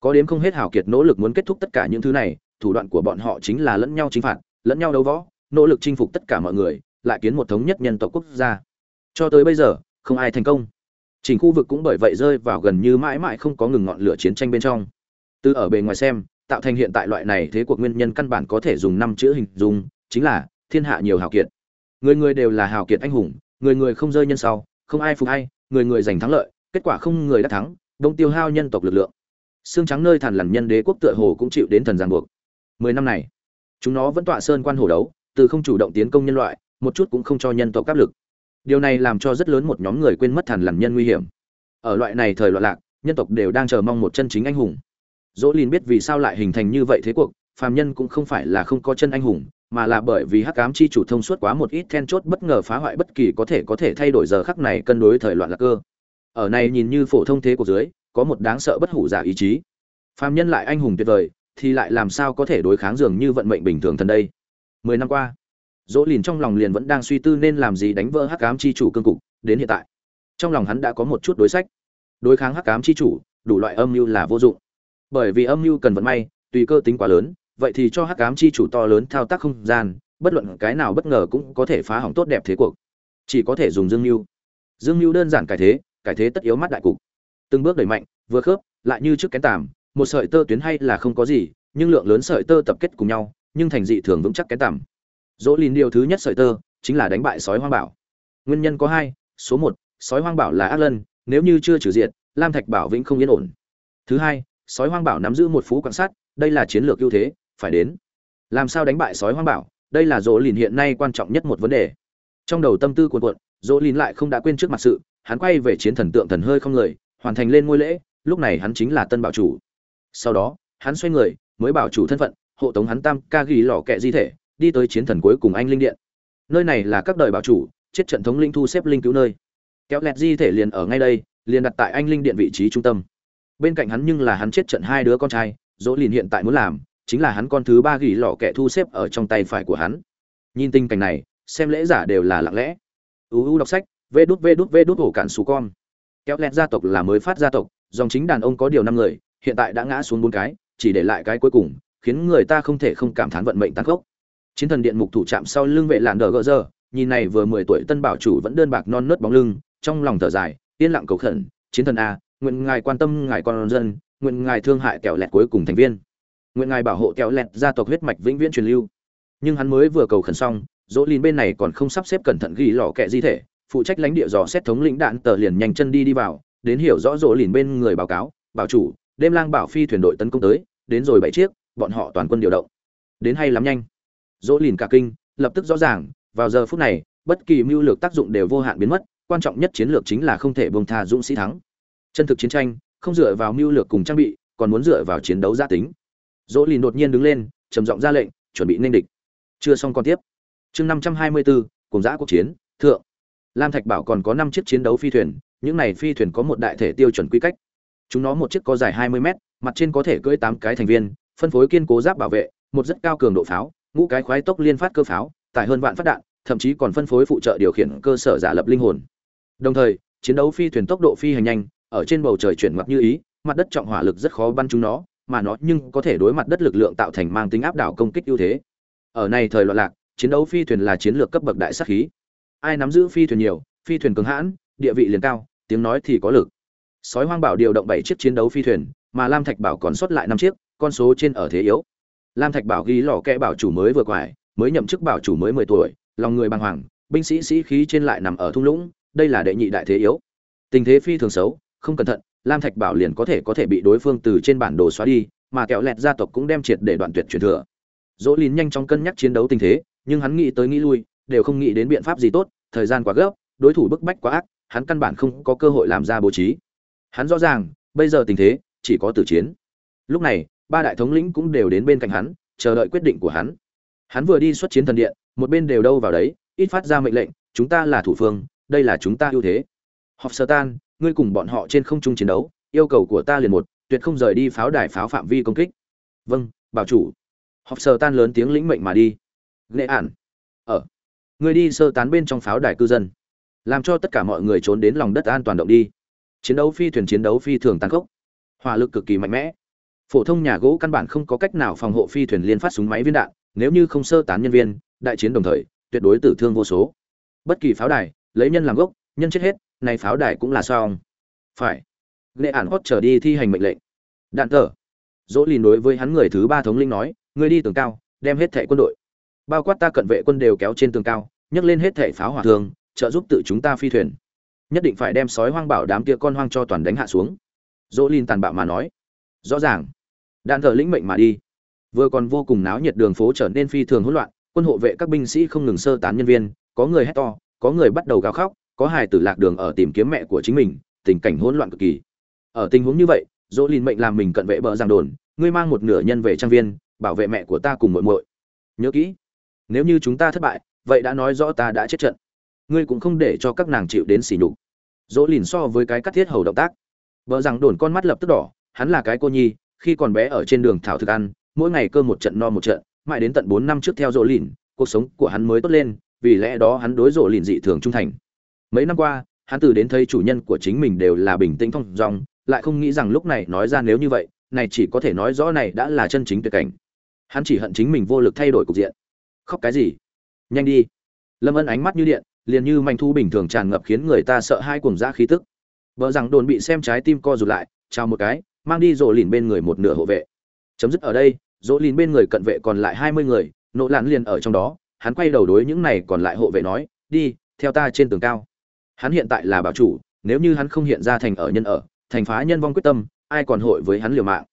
có đến không hết hảo kiệt nỗ lực muốn kết thúc tất cả những thứ này, thủ đoạn của bọn họ chính là lẫn nhau chính phạt, lẫn nhau đấu võ, nỗ lực chinh phục tất cả mọi người, lại kiến một thống nhất nhân tộc quốc gia. Cho tới bây giờ, không ai thành công. Chỉnh khu vực cũng bởi vậy rơi vào gần như mãi mãi không có ngừng ngọn lửa chiến tranh bên trong. Từ ở bề ngoài xem, tạo thành hiện tại loại này thế cuộc nguyên nhân căn bản có thể dùng năm chữ hình dung chính là, thiên hạ nhiều hào kiệt. Người người đều là hào kiệt anh hùng, người người không rơi nhân sau, không ai phục ai, người người giành thắng lợi, kết quả không người đã thắng, đông tiêu hao nhân tộc lực lượng. Xương trắng nơi thần lằn nhân đế quốc tựa hồ cũng chịu đến thần giang buộc. Mười năm này, chúng nó vẫn tọa sơn quan hổ đấu, từ không chủ động tiến công nhân loại, một chút cũng không cho nhân tộc áp lực. Điều này làm cho rất lớn một nhóm người quên mất thần lằn nhân nguy hiểm. Ở loại này thời loạn lạc, nhân tộc đều đang chờ mong một chân chính anh hùng. Dỗ lìn biết vì sao lại hình thành như vậy thế cuộc phàm nhân cũng không phải là không có chân anh hùng, mà là bởi vì hắc ám chi chủ thông suốt quá một ít then chốt bất ngờ phá hoại bất kỳ có thể có thể thay đổi giờ khắc này cân đối thời loạn lạc cơ. Ở này nhìn như phổ thông thế của dưới, có một đáng sợ bất hủ giả ý chí. Phàm nhân lại anh hùng tuyệt vời, thì lại làm sao có thể đối kháng dường như vận mệnh bình thường thần đây? Mười năm qua, dỗ lìn trong lòng liền vẫn đang suy tư nên làm gì đánh vỡ hắc ám chi chủ cương cục, đến hiện tại, trong lòng hắn đã có một chút đối sách. Đối kháng hắc ám chi chủ, đủ loại âm mưu là vô dụng. Bởi vì âm mưu cần vận may, tùy cơ tính quá lớn vậy thì cho hắc ám chi chủ to lớn thao tác không gian, bất luận cái nào bất ngờ cũng có thể phá hỏng tốt đẹp thế cuộc. Chỉ có thể dùng dương mưu dương mưu đơn giản cải thế cải thế tất yếu mắt đại cục. Từng bước đẩy mạnh, vừa khớp, lại như trước kén tàm, một sợi tơ tuyến hay là không có gì, nhưng lượng lớn sợi tơ tập kết cùng nhau, nhưng thành dị thường vững chắc kén tàm. Dỗ lìn điều thứ nhất sợi tơ chính là đánh bại sói hoang bảo. Nguyên nhân có hai, số một, sói hoang bảo là ác lân, nếu như chưa trừ diệt, lam thạch bảo vĩnh không yên ổn. Thứ hai, sói hoang bảo nắm giữ một phú quan sát, đây là chiến lược ưu thế phải đến. Làm sao đánh bại sói hoang bảo? Đây là dỗ lìn hiện nay quan trọng nhất một vấn đề. Trong đầu tâm tư cuồn cuộn, dỗ lìn lại không đã quên trước mặt sự, hắn quay về chiến thần tượng thần hơi không người, hoàn thành lên ngôi lễ, lúc này hắn chính là tân bảo chủ. Sau đó, hắn xoay người, mới bảo chủ thân phận, hộ tống hắn tam ca ghi lò kẹ di thể, đi tới chiến thần cuối cùng anh linh điện. Nơi này là các đời bảo chủ, chết trận thống linh thu xếp linh cứu nơi. Kéo lẹt di thể liền ở ngay đây, liền đặt tại anh linh điện vị trí trung tâm. Bên cạnh hắn nhưng là hắn chết trận hai đứa con trai, dỗ lìn hiện tại muốn làm chính là hắn con thứ ba gỉ lọ kẻ thu xếp ở trong tay phải của hắn. Nhìn tình cảnh này, xem lễ giả đều là lặng lẽ. Uu đọc sách, vê đút vê đút vê đút hổ cạn xù con. Kéo lẹt gia tộc là mới phát gia tộc, dòng chính đàn ông có điều năm người, hiện tại đã ngã xuống bốn cái, chỉ để lại cái cuối cùng, khiến người ta không thể không cảm thán vận mệnh tăng gốc chiến thần điện mục thủ chạm sau lưng vệ làn đờ gỡ giờ, nhìn này vừa mười tuổi tân bảo chủ vẫn đơn bạc non nớt bóng lưng, trong lòng thở dài, yên lặng cầu khẩn, chiến thần a, nguyện ngài quan tâm ngài con dân, nguyện ngài thương hại kẹo lẹt cuối cùng thành viên nguyện ngài bảo hộ kẹo lẹt gia tộc huyết mạch vĩnh viễn truyền lưu. Nhưng hắn mới vừa cầu khẩn xong, dỗ lìn bên này còn không sắp xếp cẩn thận ghi lò kẹ di thể, phụ trách lãnh địa dò xét thống lĩnh đạn tờ liền nhanh chân đi đi vào, đến hiểu rõ dỗ lìn bên người báo cáo, bảo chủ, đêm lang bảo phi thuyền đội tấn công tới, đến rồi bảy chiếc, bọn họ toàn quân điều động. Đến hay lắm nhanh. Dỗ lìn cả kinh, lập tức rõ ràng, vào giờ phút này, bất kỳ mưu lược tác dụng đều vô hạn biến mất, quan trọng nhất chiến lược chính là không thể bông tha dũng sĩ thắng. Chân thực chiến tranh, không dựa vào mưu lược cùng trang bị, còn muốn dựa vào chiến đấu gia tính dỗ lìn đột nhiên đứng lên, trầm giọng ra lệnh, chuẩn bị nên địch. Chưa xong còn tiếp. Chương năm trăm hai mươi bốn cùng giã quốc chiến, thượng. Lam thạch bảo còn có năm chiếc chiến đấu phi thuyền, những này phi thuyền có một đại thể tiêu chuẩn quy cách. Chúng nó một chiếc có dài hai mươi mét, mặt trên có thể cưỡi tám cái thành viên, phân phối kiên cố giáp bảo vệ, một rất cao cường độ pháo, ngũ cái khoái tốc liên phát cơ pháo, tải hơn vạn phát đạn, thậm chí còn phân phối phụ trợ điều khiển cơ sở giả lập linh hồn. Đồng thời, chiến đấu phi thuyền tốc độ phi hành nhanh, ở trên bầu trời chuyển ngoặt như ý, mặt đất trọng hỏa lực rất khó bắn chúng nó mà nó nhưng có thể đối mặt đất lực lượng tạo thành mang tính áp đảo công kích ưu thế. Ở này thời loạn lạc, chiến đấu phi thuyền là chiến lược cấp bậc đại sát khí. Ai nắm giữ phi thuyền nhiều, phi thuyền cứng hãn, địa vị liền cao, tiếng nói thì có lực. Sói hoang bảo điều động bảy chiếc chiến đấu phi thuyền, mà lam thạch bảo còn sót lại năm chiếc, con số trên ở thế yếu. Lam thạch bảo ghi lò kẽ bảo chủ mới vừa quải, mới nhậm chức bảo chủ mới mười tuổi, lòng người bàng hoàng, binh sĩ sĩ khí trên lại nằm ở thung lũng, đây là đệ nhị đại thế yếu. Tình thế phi thường xấu, không cẩn thận lam thạch bảo liền có thể có thể bị đối phương từ trên bản đồ xóa đi, mà kẹo lẹt gia tộc cũng đem triệt để đoạn tuyệt truyền thừa. Dỗ lín nhanh chóng cân nhắc chiến đấu tình thế, nhưng hắn nghĩ tới nghĩ lui, đều không nghĩ đến biện pháp gì tốt, thời gian quá gấp, đối thủ bức bách quá ác, hắn căn bản không có cơ hội làm ra bố trí. Hắn rõ ràng, bây giờ tình thế, chỉ có tử chiến. Lúc này, ba đại thống lĩnh cũng đều đến bên cạnh hắn, chờ đợi quyết định của hắn. Hắn vừa đi xuất chiến thần điện, một bên đều đâu vào đấy, ít phát ra mệnh lệnh, chúng ta là thủ phương, đây là chúng ta ưu thế. Họp sơ tan ngươi cùng bọn họ trên không trung chiến đấu, yêu cầu của ta liền một, tuyệt không rời đi pháo đài pháo phạm vi công kích. Vâng bảo chủ. Họp sơ tan lớn tiếng lĩnh mệnh mà đi. Nghệ ản ở. Ngươi đi sơ tán bên trong pháo đài cư dân. Làm cho tất cả mọi người trốn đến lòng đất an toàn động đi. Chiến đấu phi thuyền chiến đấu phi thường tăng khốc. Hỏa lực cực kỳ mạnh mẽ. Phổ thông nhà gỗ căn bản không có cách nào phòng hộ phi thuyền liên phát súng máy viên đạn, nếu như không sơ tán nhân viên, đại chiến đồng thời, tuyệt đối tử thương vô số. Bất kỳ pháo đài, lấy nhân làm gốc, nhân chết hết này pháo đài cũng là xong. Phải. Nghệ ản hót trở đi thi hành mệnh lệnh. Đạn thở. Dỗ lìn đối với hắn người thứ ba thống linh nói người đi tường cao, đem hết thẻ quân đội. Bao quát ta cận vệ quân đều kéo trên tường cao, nhấc lên hết thẻ pháo hỏa thường, trợ giúp tự chúng ta phi thuyền. Nhất định phải đem sói hoang bảo đám kia con hoang cho toàn đánh hạ xuống. Dỗ lìn tàn bạo mà nói. Rõ ràng. Đạn thờ lĩnh mệnh mà đi. Vừa còn vô cùng náo nhiệt đường phố trở nên phi thường hỗn loạn, quân hộ vệ các binh sĩ không ngừng sơ tán nhân viên, có người hét to, có người bắt đầu gào khóc có hài tử lạc đường ở tìm kiếm mẹ của chính mình, tình cảnh hỗn loạn cực kỳ. Ở tình huống như vậy, dỗ lìn mệnh làm mình cận vệ bờ giang đồn, ngươi mang một nửa nhân về trang viên, bảo vệ mẹ của ta cùng muội muội. Nhớ kỹ, nếu như chúng ta thất bại, vậy đã nói rõ ta đã chết trận. Ngươi cũng không để cho các nàng chịu đến sỉ nhục. Dỗ lìn so với cái cắt thiết hầu động tác. Vợ rằng đồn con mắt lập tức đỏ, hắn là cái cô nhi, khi còn bé ở trên đường thảo thực ăn, mỗi ngày cơ một trận no một trận, mãi đến tận bốn năm trước theo dỗ lìn, cuộc sống của hắn mới tốt lên, vì lẽ đó hắn đối dỗ lìn dị thường trung thành mấy năm qua, hắn từ đến thấy chủ nhân của chính mình đều là bình tĩnh thong dong, lại không nghĩ rằng lúc này nói ra nếu như vậy, này chỉ có thể nói rõ này đã là chân chính tuyệt cảnh. Hắn chỉ hận chính mình vô lực thay đổi cục diện. Khóc cái gì? Nhanh đi. Lâm ân ánh mắt như điện, liền như manh thu bình thường tràn ngập khiến người ta sợ hai cuồng dã khí tức. Vợ rằng đồn bị xem trái tim co rụt lại, chào một cái, mang đi rộ lìn bên người một nửa hộ vệ. Chấm dứt ở đây rộ lìn bên người cận vệ còn lại hai mươi người nỗ lặn liền ở trong đó, hắn quay đầu đối những này còn lại hộ vệ nói, đi, theo ta trên tường cao hắn hiện tại là bảo chủ, nếu như hắn không hiện ra thành ở nhân ở, thành phá nhân vong quyết tâm, ai còn hội với hắn liều mạng?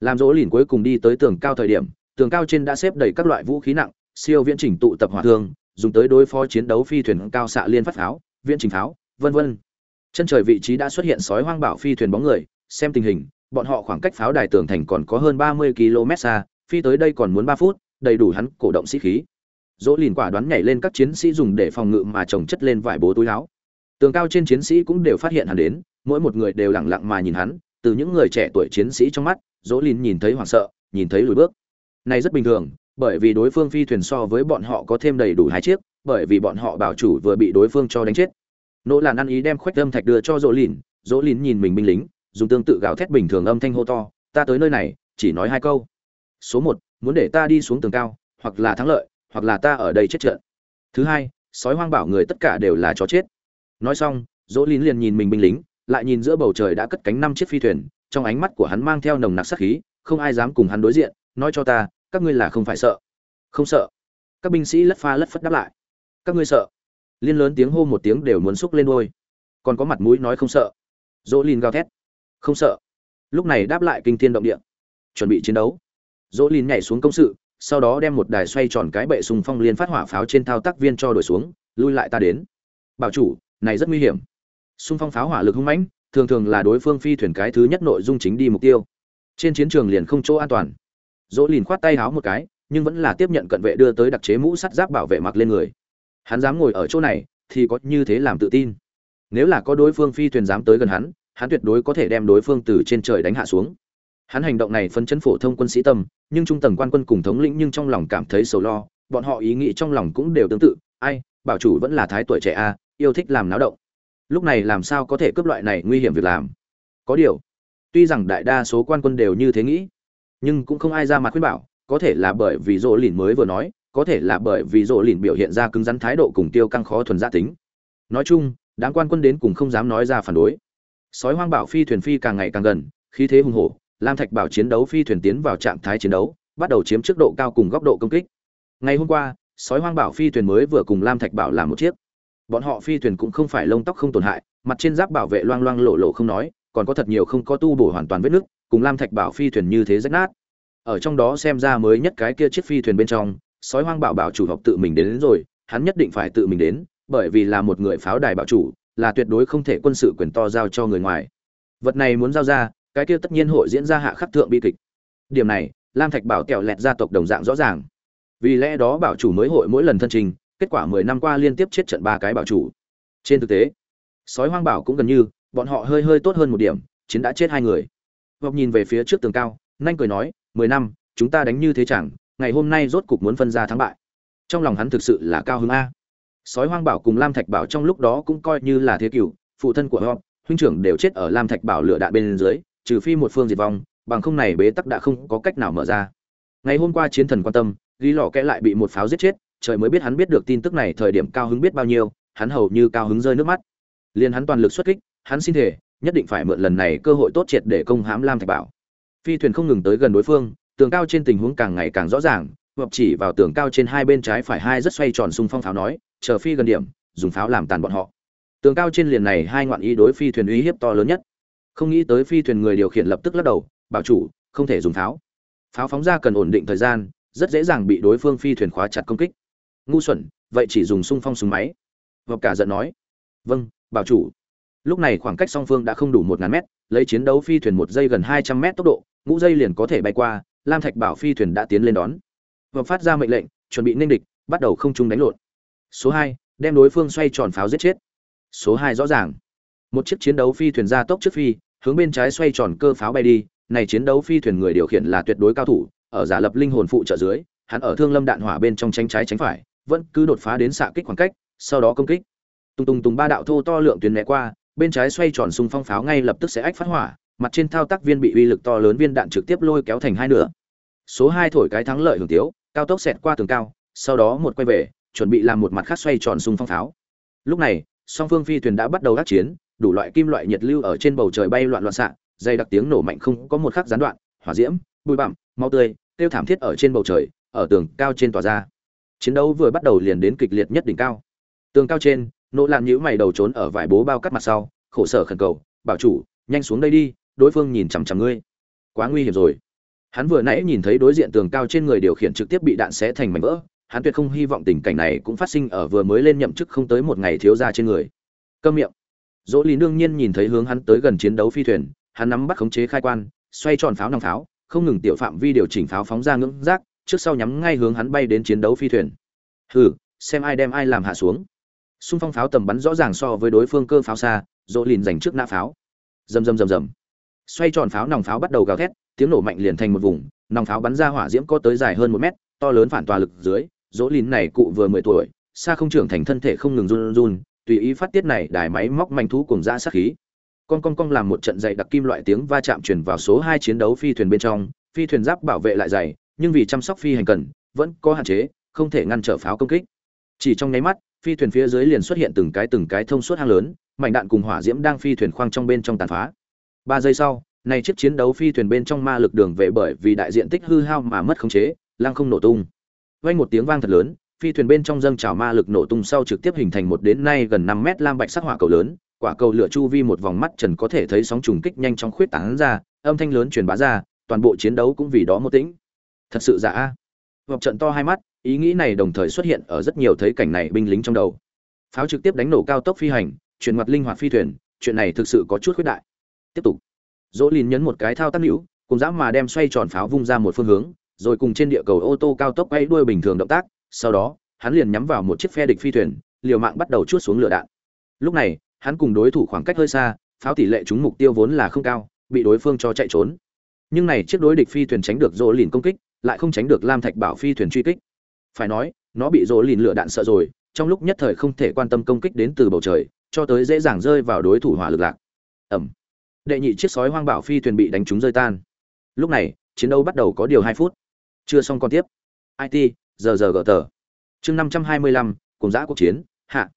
Làm dỗ lìn cuối cùng đi tới tường cao thời điểm, tường cao trên đã xếp đầy các loại vũ khí nặng, siêu viễn chỉnh tụ tập hỏa thương, dùng tới đối phó chiến đấu phi thuyền cao xạ liên phát pháo, viễn trình pháo, vân vân. Chân trời vị trí đã xuất hiện sói hoang bảo phi thuyền bóng người, xem tình hình, bọn họ khoảng cách pháo đài tường thành còn có hơn ba mươi km xa, phi tới đây còn muốn ba phút, đầy đủ hắn cổ động sĩ khí. Dỗ lìn quả đoán nhảy lên các chiến sĩ dùng để phòng ngự mà trồng chất lên vải bố túi áo tường cao trên chiến sĩ cũng đều phát hiện hắn đến, mỗi một người đều lặng lặng mà nhìn hắn, từ những người trẻ tuổi chiến sĩ trong mắt, dỗ lìn nhìn thấy hoảng sợ, nhìn thấy lùi bước. Này rất bình thường, bởi vì đối phương phi thuyền so với bọn họ có thêm đầy đủ hai chiếc, bởi vì bọn họ bảo chủ vừa bị đối phương cho đánh chết. Nỗ làn ăn ý đem khoách âm thạch đưa cho dỗ lìn dỗ lìn nhìn mình binh lính, dùng tương tự gào thét bình thường âm thanh hô to, ta tới nơi này, chỉ nói hai câu. Số một, muốn để ta đi xuống tường cao, hoặc là thắng lợi, hoặc là ta ở đây chết trận. Thứ hai, sói hoang bảo người tất cả đều là chó chết nói xong, dỗ lín liền nhìn mình binh lính, lại nhìn giữa bầu trời đã cất cánh năm chiếc phi thuyền, trong ánh mắt của hắn mang theo nồng nặc sát khí, không ai dám cùng hắn đối diện, nói cho ta, các ngươi là không phải sợ. Không sợ. Các binh sĩ lất pha lất phất đáp lại. Các ngươi sợ. Liên lớn tiếng hô một tiếng đều muốn xúc lên đôi. Còn có mặt mũi nói không sợ. Dỗ lìn gào thét. Không sợ. Lúc này đáp lại kinh thiên động địa. Chuẩn bị chiến đấu. Dỗ lìn nhảy xuống công sự, sau đó đem một đài xoay tròn cái bệ sùng phong liên phát hỏa pháo trên thao tác viên cho đổi xuống, lui lại ta đến. Bảo chủ này rất nguy hiểm. Xung phong pháo hỏa lực hung mãnh, thường thường là đối phương phi thuyền cái thứ nhất nội dung chính đi mục tiêu. Trên chiến trường liền không chỗ an toàn. Dỗ lìn khoát tay háo một cái, nhưng vẫn là tiếp nhận cận vệ đưa tới đặc chế mũ sắt giáp bảo vệ mặc lên người. Hắn dám ngồi ở chỗ này, thì có như thế làm tự tin. Nếu là có đối phương phi thuyền dám tới gần hắn hắn tuyệt đối có thể đem đối phương từ trên trời đánh hạ xuống. Hắn hành động này phân chấn phổ thông quân sĩ tâm, nhưng trung tầng quan quân cùng thống lĩnh nhưng trong lòng cảm thấy sầu lo, bọn họ ý nghĩ trong lòng cũng đều tương tự. Ai, bảo chủ vẫn là thái tuổi trẻ a yêu thích làm náo động. Lúc này làm sao có thể cướp loại này nguy hiểm việc làm? Có điều, tuy rằng đại đa số quan quân đều như thế nghĩ, nhưng cũng không ai ra mặt khuyên bảo, có thể là bởi vì rỗ lìn mới vừa nói, có thể là bởi vì rỗ lìn biểu hiện ra cứng rắn thái độ cùng tiêu căng khó thuần gia tính. Nói chung đáng quan quân đến cùng không dám nói ra phản đối. Sói hoang bảo phi thuyền phi càng ngày càng gần, khí thế hùng hổ, lam thạch bảo chiến đấu phi thuyền tiến vào trạng thái chiến đấu, bắt đầu chiếm trước độ cao cùng góc độ công kích. Ngày hôm qua, sói hoang bảo phi thuyền mới vừa cùng lam thạch bảo làm một chiếc bọn họ phi thuyền cũng không phải lông tóc không tổn hại mặt trên giáp bảo vệ loang loang lộ lộ không nói còn có thật nhiều không có tu bổ hoàn toàn vết nứt cùng lam thạch bảo phi thuyền như thế rách nát. Ở trong đó xem ra mới nhất cái kia chiếc phi thuyền bên trong sói hoang bảo bảo chủ học tự mình đến, đến rồi hắn nhất định phải tự mình đến bởi vì là một người pháo đài bảo chủ là tuyệt đối không thể quân sự quyền to giao cho người ngoài. Vật này muốn giao ra cái kia tất nhiên hội diễn ra hạ khắc thượng bi kịch. Điểm này lam thạch bảo kẹo lẹt gia tộc đồng dạng rõ ràng. Vì lẽ đó bảo chủ mới hội mỗi lần thân trình kết quả mười năm qua liên tiếp chết trận ba cái bảo chủ. Trên thực tế sói hoang bảo cũng gần như bọn họ hơi hơi tốt hơn một điểm chiến đã chết hai người. Ngọc nhìn về phía trước tường cao nhanh cười nói mười năm chúng ta đánh như thế chẳng ngày hôm nay rốt cục muốn phân ra thắng bại. Trong lòng hắn thực sự là cao hứng a. Sói hoang bảo cùng lam thạch bảo trong lúc đó cũng coi như là thế kỷ, phụ thân của họ huynh trưởng đều chết ở lam thạch bảo lửa đạn bên dưới trừ phi một phương diệt vong bằng không này bế tắc đã không có cách nào mở ra. Ngày hôm qua chiến thần quan tâm ghi lò kẽ lại bị một pháo giết chết, trời mới biết hắn biết được tin tức này thời điểm cao hứng biết bao nhiêu, hắn hầu như cao hứng rơi nước mắt. Liền hắn toàn lực xuất kích, hắn xin thể nhất định phải mượn lần này cơ hội tốt triệt để công hãm lam thạch bảo. Phi thuyền không ngừng tới gần đối phương, tường cao trên tình huống càng ngày càng rõ ràng hoặc chỉ vào tường cao trên hai bên trái phải hai rất xoay tròn xung phong pháo nói, chờ phi gần điểm, dùng pháo làm tàn bọn họ. Tường cao trên liền này hai ngoạn ý đối phi thuyền uy hiếp to lớn nhất. Không nghĩ tới phi thuyền người điều khiển lập tức lắc đầu, bảo chủ, không thể dùng pháo. Pháo phóng ra cần ổn định thời gian rất dễ dàng bị đối phương phi thuyền khóa chặt công kích. Ngu xuẩn, vậy chỉ dùng xung phong súng máy. Và cả giận nói. Vâng bảo chủ. Lúc này khoảng cách song phương đã không đủ một ngàn mét, lấy chiến đấu phi thuyền một giây gần hai trăm mét tốc độ, ngũ dây liền có thể bay qua, lam thạch bảo phi thuyền đã tiến lên đón. Và phát ra mệnh lệnh, chuẩn bị nên địch, bắt đầu không trung đánh lộn. Số hai, đem đối phương xoay tròn pháo giết chết. Số hai rõ ràng. Một chiếc chiến đấu phi thuyền ra tốc trước phi, hướng bên trái xoay tròn cơ pháo bay đi, này chiến đấu phi thuyền người điều khiển là tuyệt đối cao thủ ở giả lập linh hồn phụ trợ dưới, hắn ở thương lâm đạn hỏa bên trong tránh trái tránh phải, vẫn cứ đột phá đến xạ kích khoảng cách, sau đó công kích. Tung tung tung ba đạo thô to lượng tuyến né qua, bên trái xoay tròn xung phong pháo ngay lập tức sẽ ách phát hỏa, mặt trên thao tác viên bị uy lực to lớn viên đạn trực tiếp lôi kéo thành hai nửa. Số hai thổi cái thắng lợi hưởng tiếu, cao tốc xẹt qua tường cao, sau đó một quay về, chuẩn bị làm một mặt khác xoay tròn xung phong pháo. Lúc này, song phương phi thuyền đã bắt đầu tác chiến, đủ loại kim loại nhiệt lưu ở trên bầu trời bay loạn loạn xạ dây đặc tiếng nổ mạnh không có một khắc gián đoạn, hỏa diễm, bụi bặm mau tươi tiêu thảm thiết ở trên bầu trời, ở tường cao trên tòa ra. Chiến đấu vừa bắt đầu liền đến kịch liệt nhất đỉnh cao. Tường cao trên, nỗ làm nhữ mày đầu trốn ở vải bố bao cắt mặt sau, khổ sở khẩn cầu, bảo chủ, nhanh xuống đây đi, đối phương nhìn chằm chằm ngươi. Quá nguy hiểm rồi. Hắn vừa nãy nhìn thấy đối diện tường cao trên người điều khiển trực tiếp bị đạn xé thành mảnh vỡ, hắn tuyệt không hy vọng tình cảnh này cũng phát sinh ở vừa mới lên nhậm chức không tới một ngày thiếu ra trên người. Câm miệng. Dỗ lý đương nhiên nhìn thấy hướng hắn tới gần chiến đấu phi thuyền, hắn nắm bắt khống chế khai quan, xoay tròn pháo nòng pháo không ngừng tiểu phạm vi điều chỉnh pháo phóng ra ngưỡng rác, trước sau nhắm ngay hướng hắn bay đến chiến đấu phi thuyền. Hừ, xem ai đem ai làm hạ xuống. Xung phong pháo tầm bắn rõ ràng so với đối phương cơ pháo xa dỗ lìn dành trước nã pháo. Rầm rầm rầm rầm. Xoay tròn pháo nòng pháo bắt đầu gào thét, tiếng nổ mạnh liền thành một vùng, nòng pháo bắn ra hỏa diễm có tới dài hơn một mét, to lớn phản tòa lực dưới dỗ lìn này cụ vừa mười tuổi, xa không trưởng thành thân thể không ngừng run run, tùy ý phát tiết này đài máy móc manh thú cùng ra sát khí con con con làm một trận dày đặc kim loại tiếng va chạm truyền vào số hai chiến đấu phi thuyền bên trong, phi thuyền giáp bảo vệ lại dày, nhưng vì chăm sóc phi hành cần, vẫn có hạn chế, không thể ngăn trở pháo công kích. Chỉ trong nháy mắt, phi thuyền phía dưới liền xuất hiện từng cái từng cái thông suốt hang lớn, mảnh đạn cùng hỏa diễm đang phi thuyền khoang trong bên trong tàn phá. Ba giây sau, này chiếc chiến đấu phi thuyền bên trong ma lực đường về bởi vì đại diện tích hư hao mà mất khống chế, lăng không nổ tung. Vang một tiếng vang thật lớn, phi thuyền bên trong dâng trào ma lực nổ tung sau trực tiếp hình thành một đến nay gần năm mét lam bạch sắc hỏa cầu lớn quả cầu lửa chu vi một vòng mắt trần có thể thấy sóng trùng kích nhanh chóng khuyết tán ra, âm thanh lớn truyền bá ra, toàn bộ chiến đấu cũng vì đó một tĩnh. Thật sự giả a. Vọc trận to hai mắt, ý nghĩ này đồng thời xuất hiện ở rất nhiều thấy cảnh này binh lính trong đầu. Pháo trực tiếp đánh nổ cao tốc phi hành chuyển mặt linh hoạt phi thuyền, chuyện này thực sự có chút khuyết đại. Tiếp tục. Dỗ lìn nhấn một cái thao tác hữu cùng dã mà đem xoay tròn pháo vung ra một phương hướng, rồi cùng trên địa cầu ô tô cao tốc quay đuôi bình thường động tác, sau đó, hắn liền nhắm vào một chiếc phe địch phi thuyền, liều mạng bắt đầu chuốt xuống lửa đạn. Lúc này hắn cùng đối thủ khoảng cách hơi xa, pháo tỷ lệ trúng mục tiêu vốn là không cao, bị đối phương cho chạy trốn. Nhưng này chiếc đối địch phi thuyền tránh được rỗ lìn công kích, lại không tránh được lam thạch bảo phi thuyền truy kích. Phải nói, nó bị rỗ lìn lửa đạn sợ rồi, trong lúc nhất thời không thể quan tâm công kích đến từ bầu trời, cho tới dễ dàng rơi vào đối thủ hỏa lực lạc. Ẩm đệ nhị chiếc sói hoang bảo phi thuyền bị đánh trúng rơi tan. Lúc này, chiến đấu bắt đầu có điều hai phút. Chưa xong còn tiếp. It giờ giờ gỡ tờ chương năm trăm hai mươi lăm, cùng giã cuộc chiến, hạ.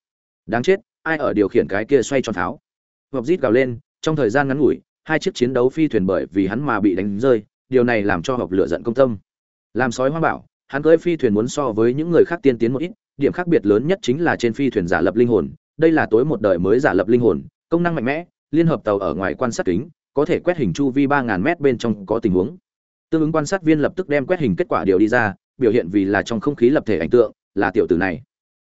Đáng chết ai ở điều khiển cái kia xoay tròn pháo vọc rít gào lên, trong thời gian ngắn ngủi, hai chiếc chiến đấu phi thuyền bởi vì hắn mà bị đánh rơi, điều này làm cho học lựa giận công tâm. Làm sói hoang bảo, hắn cưỡi phi thuyền muốn so với những người khác tiên tiến một ít, điểm khác biệt lớn nhất chính là trên phi thuyền giả lập linh hồn, đây là tối một đời mới giả lập linh hồn, công năng mạnh mẽ, liên hợp tàu ở ngoài quan sát kính, có thể quét hình chu vi ba ngàn mét bên trong có tình huống. Tương ứng quan sát viên lập tức đem quét hình kết quả điều đi ra, biểu hiện vì là trong không khí lập thể ảnh tượng, là tiểu tử này.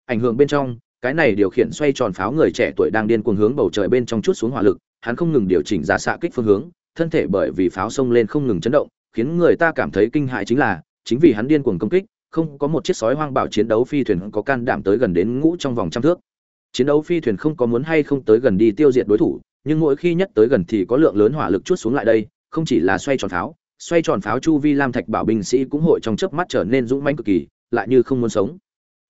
Ảnh hưởng bên trong cái này điều khiển xoay tròn pháo người trẻ tuổi đang điên cuồng hướng bầu trời bên trong chút xuống hỏa lực, hắn không ngừng điều chỉnh ra xạ kích phương hướng, thân thể bởi vì pháo xông lên không ngừng chấn động, khiến người ta cảm thấy kinh hại chính là, chính vì hắn điên cuồng công kích, không có một chiếc sói hoang bảo chiến đấu phi thuyền có can đảm tới gần đến ngũ trong vòng trăm thước. Chiến đấu phi thuyền không có muốn hay không tới gần đi tiêu diệt đối thủ, nhưng mỗi khi nhất tới gần thì có lượng lớn hỏa lực chút xuống lại đây, không chỉ là xoay tròn pháo, xoay tròn pháo chu vi lam thạch bảo binh sĩ cũng hội trong chớp mắt trở nên dũng mãnh cực kỳ, lại như không muốn sống.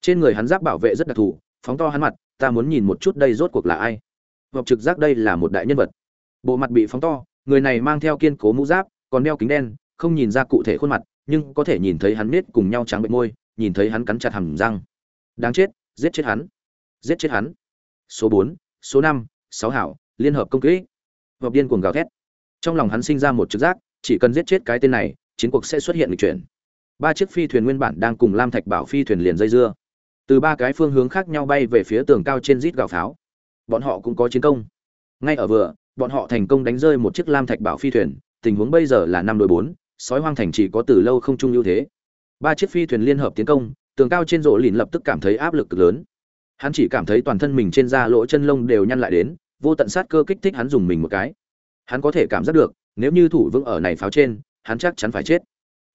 Trên người hắn giáp bảo vệ rất đặc thù phóng to hắn mặt, ta muốn nhìn một chút đây rốt cuộc là ai. Vọc trực giác đây là một đại nhân vật. Bộ mặt bị phóng to, người này mang theo kiên cố mũ giáp, còn đeo kính đen, không nhìn ra cụ thể khuôn mặt, nhưng có thể nhìn thấy hắn nết cùng nhau trắng bệnh môi, nhìn thấy hắn cắn chặt hầm răng. Đáng chết, giết chết hắn. Giết chết hắn. Số bốn, số năm, sáu hảo, liên hợp công kích vọc điên cuồng gào thét. Trong lòng hắn sinh ra một trực giác, chỉ cần giết chết cái tên này, chiến cuộc sẽ xuất hiện lịch chuyển. Ba chiếc phi thuyền nguyên bản đang cùng lam thạch bảo phi thuyền liền dây dưa từ ba cái phương hướng khác nhau bay về phía tường cao trên rít gào pháo. Bọn họ cũng có chiến công. Ngay ở vừa, bọn họ thành công đánh rơi một chiếc lam thạch bảo phi thuyền, tình huống bây giờ là năm đội bốn, sói hoang thành chỉ có từ lâu không trung ưu thế. Ba chiếc phi thuyền liên hợp tiến công, tường cao trên rộ lìn lập tức cảm thấy áp lực cực lớn. Hắn chỉ cảm thấy toàn thân mình trên da lỗ chân lông đều nhăn lại đến, vô tận sát cơ kích thích hắn dùng mình một cái. Hắn có thể cảm giác được, nếu như thủ vững ở này pháo trên, hắn chắc chắn phải chết.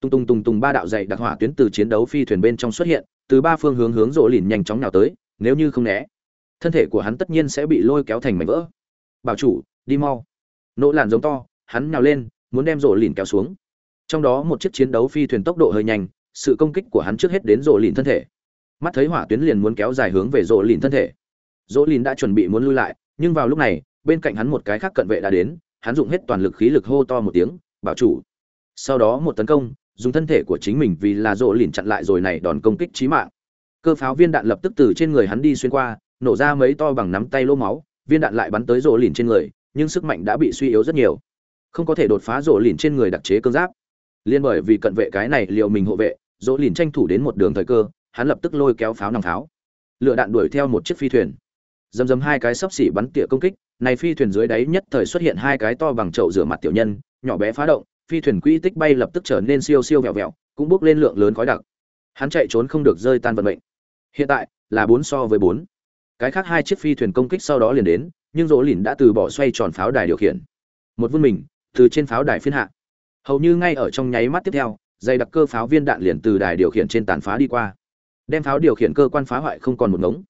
Tung tung tung tung ba đạo dày đặc hỏa tuyến từ chiến đấu phi thuyền bên trong xuất hiện từ ba phương hướng hướng rỗ lìn nhanh chóng nào tới, nếu như không né, thân thể của hắn tất nhiên sẽ bị lôi kéo thành mảnh vỡ. Bảo chủ, đi mau. Nỗ làn giống to, hắn nhào lên, muốn đem rỗ lìn kéo xuống. Trong đó một chiếc chiến đấu phi thuyền tốc độ hơi nhanh, sự công kích của hắn trước hết đến rỗ lìn thân thể. Mắt thấy hỏa tuyến liền muốn kéo dài hướng về rỗ lìn thân thể. Rỗ lìn đã chuẩn bị muốn lui lại, nhưng vào lúc này, bên cạnh hắn một cái khác cận vệ đã đến, hắn dùng hết toàn lực khí lực hô to một tiếng, bảo chủ. Sau đó một tấn công dùng thân thể của chính mình vì là rộ lìn chặn lại rồi này đòn công kích chí mạng. Cơ pháo viên đạn lập tức từ trên người hắn đi xuyên qua, nổ ra mấy to bằng nắm tay lỗ máu, viên đạn lại bắn tới rộ lìn trên người, nhưng sức mạnh đã bị suy yếu rất nhiều. Không có thể đột phá rộ lìn trên người đặc chế cương giáp. Liên bởi vì cận vệ cái này liệu mình hộ vệ, rộ lìn tranh thủ đến một đường thời cơ, hắn lập tức lôi kéo pháo nòng pháo. Lựa đạn đuổi theo một chiếc phi thuyền. Dầm dầm hai cái sấp xỉ bắn tỉa công kích, này phi thuyền dưới đáy nhất thời xuất hiện hai cái to bằng chậu rửa mặt tiểu nhân, nhỏ bé phá động phi thuyền quỹ tích bay lập tức trở nên siêu siêu vẹo vẹo, cũng bốc lên lượng lớn khói đặc. Hắn chạy trốn không được rơi tan vận mệnh. Hiện tại, là bốn so với bốn. Cái khác hai chiếc phi thuyền công kích sau đó liền đến, nhưng rỗ lìn đã từ bỏ xoay tròn pháo đài điều khiển. Một vươn mình, từ trên pháo đài phiên hạ. Hầu như ngay ở trong nháy mắt tiếp theo dày đặc cơ pháo viên đạn liền từ đài điều khiển trên tàn phá đi qua. Đem pháo điều khiển cơ quan phá hoại không còn một ngống.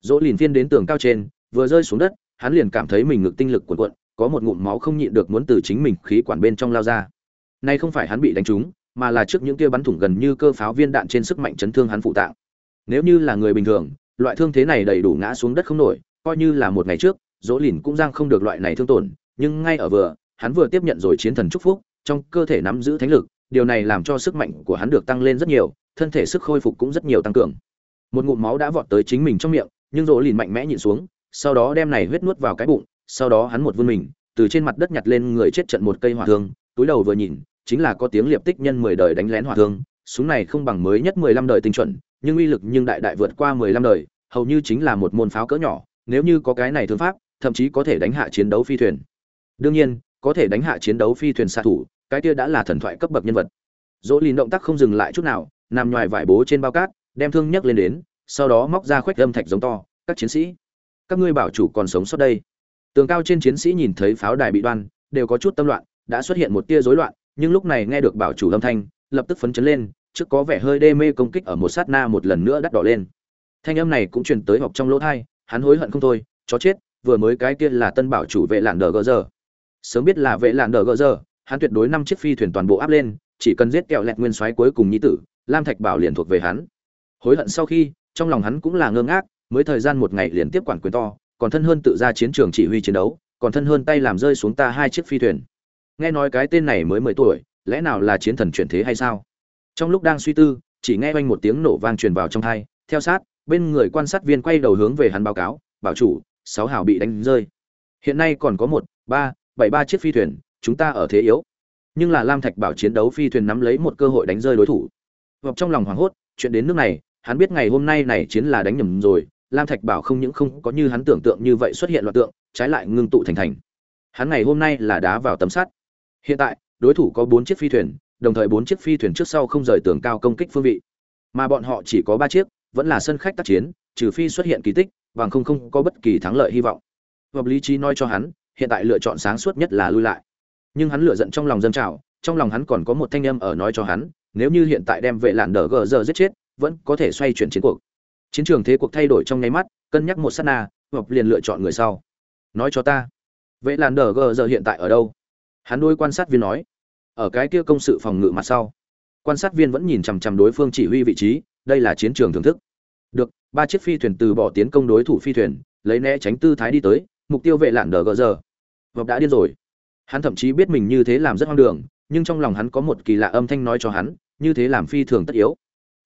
Dỗ lìn phiên đến tường cao trên, vừa rơi xuống đất, hắn liền cảm thấy mình ngực tinh lực cuộn cuộn, có một ngụm máu không nhịn được muốn từ chính mình khí quản bên trong lao ra nay không phải hắn bị đánh trúng, mà là trước những kia bắn thủng gần như cơ pháo viên đạn trên sức mạnh chấn thương hắn phụ tạng. Nếu như là người bình thường, loại thương thế này đầy đủ ngã xuống đất không nổi, coi như là một ngày trước, dỗ lìn cũng giang không được loại này thương tổn, nhưng ngay ở vừa, hắn vừa tiếp nhận rồi chiến thần chúc phúc, trong cơ thể nắm giữ thánh lực, điều này làm cho sức mạnh của hắn được tăng lên rất nhiều, thân thể sức khôi phục cũng rất nhiều tăng cường. Một ngụm máu đã vọt tới chính mình trong miệng, nhưng rỗ lìn mạnh mẽ nhịn xuống, sau đó đem này huyết nuốt vào cái bụng, sau đó hắn một vươn mình, từ trên mặt đất nhặt lên người chết trận một cây hỏa thương, túi đầu vừa nhìn chính là có tiếng liệp tích nhân mười đời đánh lén hỏa thương, súng này không bằng mới nhất mười lăm đời tinh chuẩn, nhưng uy lực nhưng đại đại vượt qua mười lăm đời, hầu như chính là một môn pháo cỡ nhỏ, nếu như có cái này thương pháp, thậm chí có thể đánh hạ chiến đấu phi thuyền. Đương nhiên, có thể đánh hạ chiến đấu phi thuyền xạ thủ, cái kia đã là thần thoại cấp bậc nhân vật. Dỗ lìn động tác không dừng lại chút nào, nằm ngoài vải bố trên bao cát, đem thương nhấc lên đến, sau đó móc ra khoét âm thạch giống to, các chiến sĩ, các ngươi bảo chủ còn sống sót đây. Tường cao trên chiến sĩ nhìn thấy pháo đài bị đoan, đều có chút tâm loạn, đã xuất hiện một tia rối loạn nhưng lúc này nghe được bảo chủ âm thanh, lập tức phấn chấn lên, trước có vẻ hơi đê mê công kích ở một sát na một lần nữa đắt đỏ lên. Thanh âm này cũng truyền tới học trong lỗ thai, hắn hối hận không thôi, chó chết, vừa mới cái kia là tân bảo chủ vệ lạn đờ gờ giờ. Sớm biết là vệ lạn đờ gờ giờ, hắn tuyệt đối năm chiếc phi thuyền toàn bộ áp lên, chỉ cần giết kẹo lẹt nguyên soái cuối cùng nhi tử, lam thạch bảo liền thuộc về hắn. Hối hận sau khi, trong lòng hắn cũng là ngơ ngác, mới thời gian một ngày liền tiếp quản quyền to, còn thân hơn tự ra chiến trường chỉ huy chiến đấu, còn thân hơn tay làm rơi xuống ta hai chiếc phi thuyền nghe nói cái tên này mới mười tuổi, lẽ nào là chiến thần chuyển thế hay sao? Trong lúc đang suy tư, chỉ nghe oanh một tiếng nổ vang truyền vào trong hai, theo sát, bên người quan sát viên quay đầu hướng về hắn báo cáo, bảo chủ, sáu hào bị đánh rơi. Hiện nay còn có một, ba, bảy, ba chiếc phi thuyền, chúng ta ở thế yếu. Nhưng là lam thạch bảo chiến đấu phi thuyền nắm lấy một cơ hội đánh rơi đối thủ. Vọc trong lòng hoảng hốt, chuyện đến nước này, hắn biết ngày hôm nay này chiến là đánh nhầm rồi, lam thạch bảo không những không có như hắn tưởng tượng như vậy xuất hiện loạt tượng, trái lại ngưng tụ thành thành. Hắn ngày hôm nay là đá vào tấm sắt hiện tại, đối thủ có bốn chiếc phi thuyền, đồng thời bốn chiếc phi thuyền trước sau không rời tường cao công kích phương vị. Mà bọn họ chỉ có ba chiếc, vẫn là sân khách tác chiến, trừ phi xuất hiện kỳ tích và không không có bất kỳ thắng lợi hy vọng. Hợp lý trí nói cho hắn, hiện tại lựa chọn sáng suốt nhất là lui lại. Nhưng hắn lựa giận trong lòng dâng trào, trong lòng hắn còn có một thanh âm ở nói cho hắn, nếu như hiện tại đem vệ lạn đờ gờ giờ giết chết, vẫn có thể xoay chuyển chiến cuộc. Chiến trường thế cuộc thay đổi trong nháy mắt, cân nhắc một sát na, hợp liền lựa chọn người sau. Nói cho ta, vệ lạn đờ gờ giờ hiện tại ở đâu? Hắn đôi quan sát viên nói, ở cái kia công sự phòng ngự mặt sau. Quan sát viên vẫn nhìn chằm chằm đối phương chỉ huy vị trí, đây là chiến trường thưởng thức. Được, ba chiếc phi thuyền từ bỏ tiến công đối thủ phi thuyền, lấy né tránh tư thái đi tới, mục tiêu vệ lạn đờ gờ giờ. Vọc đã điên rồi. Hắn thậm chí biết mình như thế làm rất hoang đường, nhưng trong lòng hắn có một kỳ lạ âm thanh nói cho hắn, như thế làm phi thường tất yếu.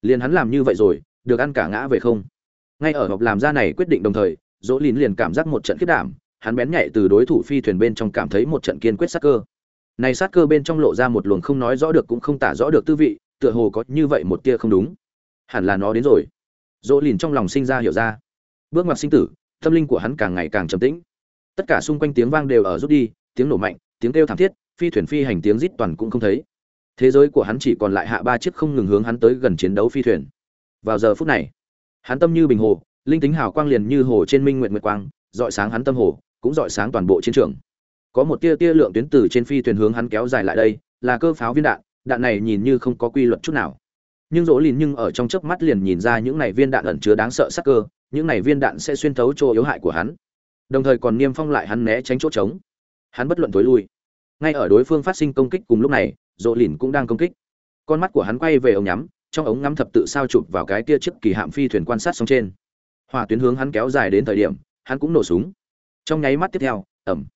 Liền hắn làm như vậy rồi, được ăn cả ngã về không. Ngay ở vọc làm ra này quyết định đồng thời, dỗ lín liền cảm giác một trận kết đảm hắn bén nhạy từ đối thủ phi thuyền bên trong cảm thấy một trận kiên quyết sát cơ. Này sát cơ bên trong lộ ra một luồng không nói rõ được cũng không tả rõ được tư vị, tựa hồ có như vậy một tia không đúng. Hẳn là nó đến rồi. Dỗ lìn trong lòng sinh ra hiểu ra. Bước ngoặt sinh tử, tâm linh của hắn càng ngày càng trầm tĩnh. Tất cả xung quanh tiếng vang đều ở rút đi, tiếng nổ mạnh, tiếng kêu thảm thiết, phi thuyền phi hành tiếng rít toàn cũng không thấy. Thế giới của hắn chỉ còn lại hạ ba chiếc không ngừng hướng hắn tới gần chiến đấu phi thuyền. Vào giờ phút này, hắn tâm như bình hồ, linh tính hào quang liền như hồ trên minh nguyện nguyệt quang dọi sáng hắn tâm hồ cũng rọi sáng toàn bộ chiến trường. Có một tia tia lượng tuyến từ trên phi thuyền hướng hắn kéo dài lại đây, là cơ pháo viên đạn đạn này nhìn như không có quy luật chút nào. Nhưng rỗ lìn nhưng ở trong chớp mắt liền nhìn ra những này viên đạn ẩn chứa đáng sợ sắc cơ, những này viên đạn sẽ xuyên thấu chỗ yếu hại của hắn. Đồng thời còn niêm phong lại hắn né tránh chỗ trống. Hắn bất luận tối lui. Ngay ở đối phương phát sinh công kích cùng lúc này rỗ lìn cũng đang công kích. Con mắt của hắn quay về ống nhắm, trong ống ngắm thập tự sao chụp vào cái kia chiếc kỳ hạm phi thuyền quan sát sông trên. Hỏa tuyến hướng hắn kéo dài đến thời điểm, hắn cũng nổ súng trong nháy mắt tiếp theo ẩm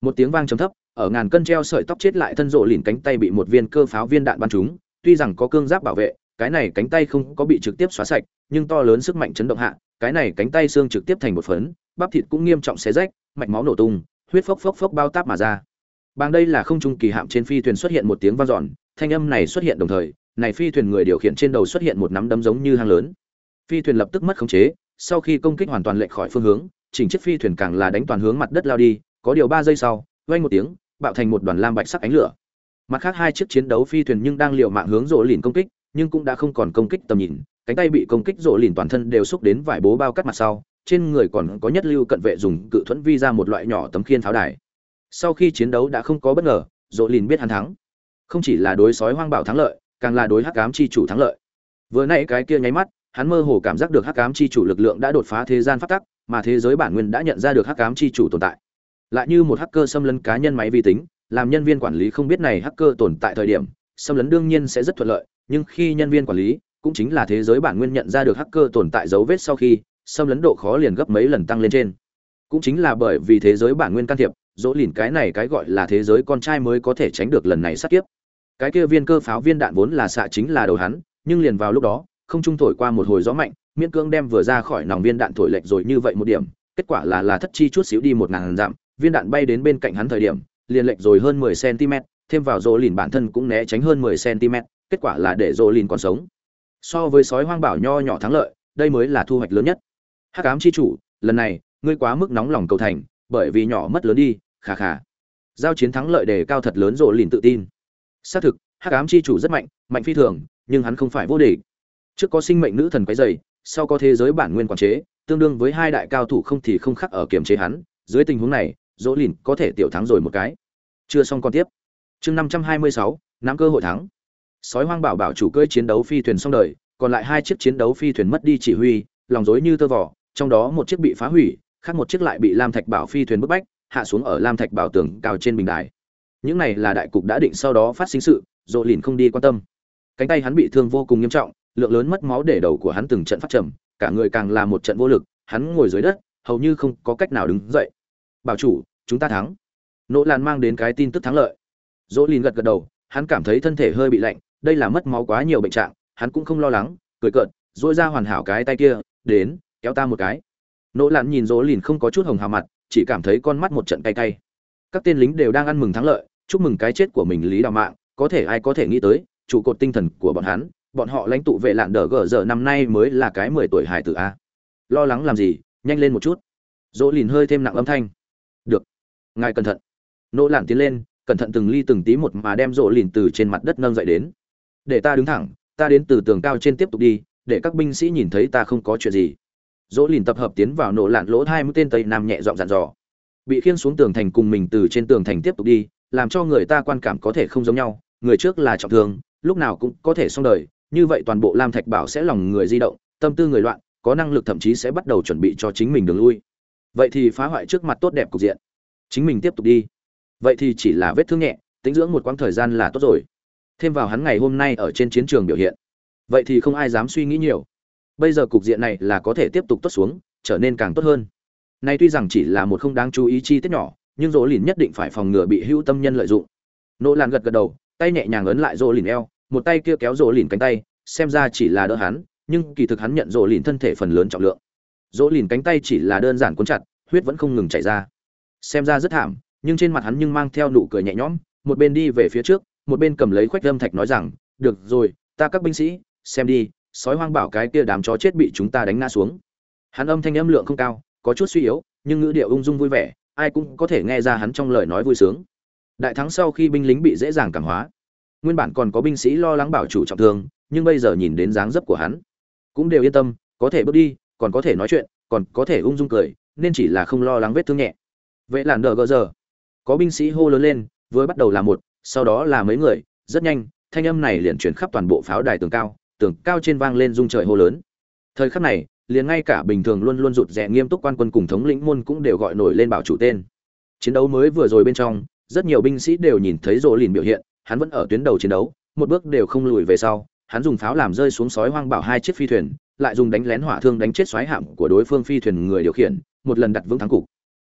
một tiếng vang trầm thấp, ở ngàn cân treo sợi tóc chết lại thân rộ lìn cánh tay bị một viên cơ pháo viên đạn bắn trúng, tuy rằng có cương giáp bảo vệ, cái này cánh tay không có bị trực tiếp xóa sạch, nhưng to lớn sức mạnh chấn động hạ, cái này cánh tay xương trực tiếp thành một phấn, bắp thịt cũng nghiêm trọng xé rách, mạch máu nổ tung, huyết phốc phốc phốc bao táp mà ra. Bằng đây là không trung kỳ hạm trên phi thuyền xuất hiện một tiếng vang dọn, thanh âm này xuất hiện đồng thời, này phi thuyền người điều khiển trên đầu xuất hiện một nắm đấm giống như hang lớn. Phi thuyền lập tức mất khống chế, sau khi công kích hoàn toàn lệch khỏi phương hướng chỉnh chiếc phi thuyền càng là đánh toàn hướng mặt đất lao đi, có điều ba giây sau, vang một tiếng, bạo thành một đoàn lam bạch sắc ánh lửa. Mặt khác hai chiếc chiến đấu phi thuyền nhưng đang liều mạng hướng rộ lìn công kích, nhưng cũng đã không còn công kích tầm nhìn, cánh tay bị công kích rộ lìn toàn thân đều xúc đến vải bố bao cắt mặt sau, trên người còn có nhất lưu cận vệ dùng cự thuẫn vi ra một loại nhỏ tấm khiên tháo đài. Sau khi chiến đấu đã không có bất ngờ, rộ lìn biết hắn thắng. Không chỉ là đối sói hoang bảo thắng lợi, càng là đối hắc ám chi chủ thắng lợi. Vừa nãy cái kia nháy mắt, hắn mơ hồ cảm giác được hắc ám chi chủ lực lượng đã đột phá thế gian phát tắc mà thế giới bản nguyên đã nhận ra được hắc ám chi chủ tồn tại. Lại như một hacker xâm lấn cá nhân máy vi tính, làm nhân viên quản lý không biết này hacker tồn tại thời điểm, xâm lấn đương nhiên sẽ rất thuận lợi, nhưng khi nhân viên quản lý, cũng chính là thế giới bản nguyên nhận ra được hacker tồn tại dấu vết sau khi, xâm lấn độ khó liền gấp mấy lần tăng lên trên. Cũng chính là bởi vì thế giới bản nguyên can thiệp, dỗ lìn cái này cái gọi là thế giới con trai mới có thể tránh được lần này sát kiếp. Cái kia viên cơ pháo viên đạn vốn là xạ chính là đầu hắn, nhưng liền vào lúc đó, không trung thổi qua một hồi gió mạnh miễn cưỡng đem vừa ra khỏi nòng viên đạn thổi lệch rồi như vậy một điểm, kết quả là là thất chi chút xíu đi một ngàn dặm, viên đạn bay đến bên cạnh hắn thời điểm, liền lệch rồi hơn 10 cm, thêm vào rô lìn bản thân cũng né tránh hơn 10 cm, kết quả là để rô lìn còn sống. So với sói hoang bảo nho nhỏ thắng lợi, đây mới là thu hoạch lớn nhất. Hắc ám chi chủ, lần này, ngươi quá mức nóng lòng cầu thành, bởi vì nhỏ mất lớn đi khà khà giao chiến thắng lợi đề cao thật lớn rộ lìn tự tin. Xác thực, hắc ám chi chủ rất mạnh mạnh phi thường, nhưng hắn không phải vô địch. Trước có sinh mệnh nữ thần quấy dày sau có thế giới bản nguyên quản chế, tương đương với hai đại cao thủ không thì không khắc ở kiềm chế hắn, dưới tình huống này, dỗ lìn có thể tiểu thắng rồi một cái. Chưa xong còn tiếp. Chương năm trăm hai mươi sáu, nắm cơ hội thắng. Sói hoang bảo bảo chủ cưỡi chiến đấu phi thuyền xong đời, còn lại hai chiếc chiến đấu phi thuyền mất đi chỉ huy, lòng rối như tơ vò, trong đó một chiếc bị phá hủy, khác một chiếc lại bị lam thạch bảo phi thuyền bức bách, hạ xuống ở lam thạch bảo tường cao trên bình đài. Những này là đại cục đã định sau đó phát sinh sự, dỗ lìn không đi quan tâm. Cánh tay hắn bị thương vô cùng nghiêm trọng lượng lớn mất máu để đầu của hắn từng trận phát trầm, cả người càng là một trận vô lực, hắn ngồi dưới đất, hầu như không có cách nào đứng dậy. Bảo chủ, chúng ta thắng. Nỗ lan mang đến cái tin tức thắng lợi. Dỗ lìn gật gật đầu, hắn cảm thấy thân thể hơi bị lạnh, đây là mất máu quá nhiều bệnh trạng, hắn cũng không lo lắng, cười cợt, duỗi ra hoàn hảo cái tay kia, đến, kéo ta một cái. Nỗ lan nhìn dỗ lìn không có chút hồng hào mặt, chỉ cảm thấy con mắt một trận cay cay. Các tên lính đều đang ăn mừng thắng lợi, chúc mừng cái chết của mình lý đào mạng, có thể ai có thể nghĩ tới, trụ cột tinh thần của bọn hắn bọn họ lãnh tụ vệ lạn đờ gờ giờ năm nay mới là cái mười tuổi hải tử a. Lo lắng làm gì? Nhanh lên một chút. Dỗ lìn hơi thêm nặng âm thanh. Được. Ngài cẩn thận. Nỗ lạn tiến lên, cẩn thận từng ly từng tí một mà đem dỗ lìn từ trên mặt đất nâng dậy đến. Để ta đứng thẳng, ta đến từ tường cao trên tiếp tục đi, để các binh sĩ nhìn thấy ta không có chuyện gì. Dỗ lìn tập hợp tiến vào nổ lạn lỗ hai mũi tên tây nam nhẹ dọn dặn dò. Bị khiên xuống tường thành cùng mình từ trên tường thành tiếp tục đi, làm cho người ta quan cảm có thể không giống nhau, người trước là trọng thương, lúc nào cũng có thể xong đời như vậy toàn bộ lam thạch bảo sẽ lòng người di động, tâm tư người loạn, có năng lực thậm chí sẽ bắt đầu chuẩn bị cho chính mình đường lui. Vậy thì phá hoại trước mặt tốt đẹp cục diện. Chính mình tiếp tục đi. Vậy thì chỉ là vết thương nhẹ tính dưỡng một quãng thời gian là tốt rồi. Thêm vào hắn ngày hôm nay ở trên chiến trường biểu hiện. Vậy thì không ai dám suy nghĩ nhiều. Bây giờ cục diện này là có thể tiếp tục tốt xuống, trở nên càng tốt hơn. Nay tuy rằng chỉ là một không đáng chú ý chi tiết nhỏ, nhưng rỗ lìn nhất định phải phòng ngừa bị hữu tâm nhân lợi dụng. Nỗ lan gật gật đầu, tay nhẹ nhàng ấn lại rỗ lìn eo một tay kia kéo rỗ lìn cánh tay, xem ra chỉ là đỡ hắn, nhưng kỳ thực hắn nhận rỗ lìn thân thể phần lớn trọng lượng. Rỗ lìn cánh tay chỉ là đơn giản cuốn chặt, huyết vẫn không ngừng chảy ra. Xem ra rất thảm, nhưng trên mặt hắn nhưng mang theo nụ cười nhẹ nhõm, một bên đi về phía trước, một bên cầm lấy khoách lâm thạch nói rằng, được rồi, ta các binh sĩ, xem đi, sói hoang bảo cái kia đám chó chết bị chúng ta đánh ngã xuống. Hắn âm thanh âm lượng không cao, có chút suy yếu, nhưng ngữ điệu ung dung vui vẻ, ai cũng có thể nghe ra hắn trong lời nói vui sướng. Đại thắng sau khi binh lính bị dễ dàng cảm hóa nguyên bản còn có binh sĩ lo lắng bảo chủ trọng thương, nhưng bây giờ nhìn đến dáng dấp của hắn, cũng đều yên tâm, có thể bước đi, còn có thể nói chuyện, còn có thể ung dung cười, nên chỉ là không lo lắng vết thương nhẹ. Vậy là đờ gờ giờ. Có binh sĩ hô lớn lên, vừa bắt đầu là một, sau đó là mấy người, rất nhanh, thanh âm này liền chuyển khắp toàn bộ pháo đài tường cao tường cao trên vang lên rung trời hô lớn. Thời khắc này, liền ngay cả bình thường luôn luôn rụt rè nghiêm túc quan quân cùng thống lĩnh môn cũng đều gọi nổi lên bảo chủ tên. Chiến đấu mới vừa rồi bên trong, rất nhiều binh sĩ đều nhìn thấy rỗ lìn biểu hiện hắn vẫn ở tuyến đầu chiến đấu, một bước đều không lùi về sau, hắn dùng pháo làm rơi xuống sói hoang bảo hai chiếc phi thuyền, lại dùng đánh lén hỏa thương đánh chết xoáy hạm của đối phương phi thuyền người điều khiển, một lần đặt vững thắng cục.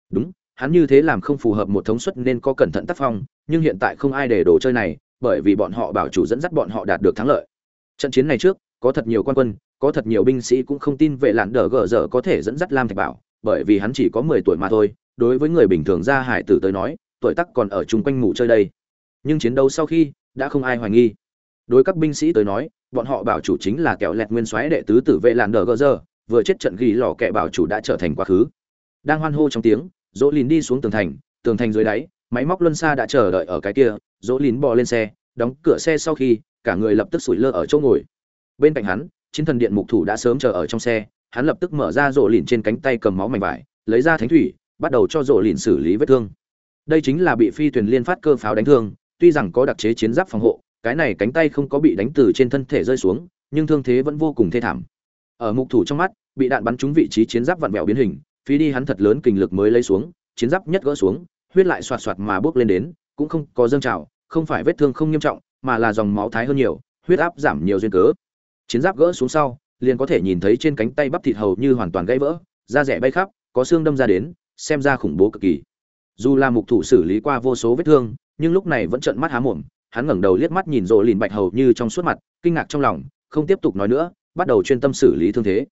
Đúng, hắn như thế làm không phù hợp một thống suất nên có cẩn thận tác phong, nhưng hiện tại không ai để đồ chơi này, bởi vì bọn họ bảo chủ dẫn dắt bọn họ đạt được thắng lợi. Trận chiến này trước, có thật nhiều quan quân, có thật nhiều binh sĩ cũng không tin vệ lạn đờ gờ dở có thể dẫn dắt lam thạch bảo, bởi vì hắn chỉ có mười tuổi mà thôi, đối với người bình thường ra hải tử tới nói, tuổi tác còn ở chung quanh ngủ chơi đây nhưng chiến đấu sau khi đã không ai hoài nghi. Đối các binh sĩ tới nói, bọn họ bảo chủ chính là kẹo lẹt nguyên soái đệ tứ tử vệ làn đờ gờ dở vừa chết trận ghi lò kẻ bảo chủ đã trở thành quá khứ. Đang hoan hô trong tiếng, dỗ lìn đi xuống tường thành tường thành dưới đáy, máy móc luân xa đã chờ đợi ở cái kia, dỗ lìn bò lên xe, đóng cửa xe sau khi, cả người lập tức sủi lơ ở chỗ ngồi. Bên cạnh hắn, chiến thần điện mục thủ đã sớm chờ ở trong xe, hắn lập tức mở ra rổ lìn trên cánh tay cầm máu mảnh vải, lấy ra thánh thủy, bắt đầu cho rổ lìn xử lý vết thương. Đây chính là bị phi thuyền liên phát cơ pháo đánh thương tuy rằng có đặc chế chiến giáp phòng hộ, cái này cánh tay không có bị đánh từ trên thân thể rơi xuống, nhưng thương thế vẫn vô cùng thê thảm. Ở mục thủ trong mắt, bị đạn bắn trúng vị trí chiến giáp vặn vẹo biến hình, phí đi hắn thật lớn kinh lực mới lấy xuống, chiến giáp nhất gỡ xuống, huyết lại xoạt xoạt mà bước lên đến, cũng không có dâng trào, không phải vết thương không nghiêm trọng, mà là dòng máu thái hơn nhiều, huyết áp giảm nhiều duyên cớ. Chiến giáp gỡ xuống sau, liền có thể nhìn thấy trên cánh tay bắp thịt hầu như hoàn toàn gãy vỡ, da rẻ bay khắp, có xương đâm ra đến, xem ra khủng bố cực kỳ. Dù là mục thủ xử lý qua vô số vết thương nhưng lúc này vẫn trợn mắt há mồm, hắn ngẩng đầu liếc mắt nhìn rộ lìn bạch hầu như trong suốt mặt, kinh ngạc trong lòng, không tiếp tục nói nữa, bắt đầu chuyên tâm xử lý thương thế.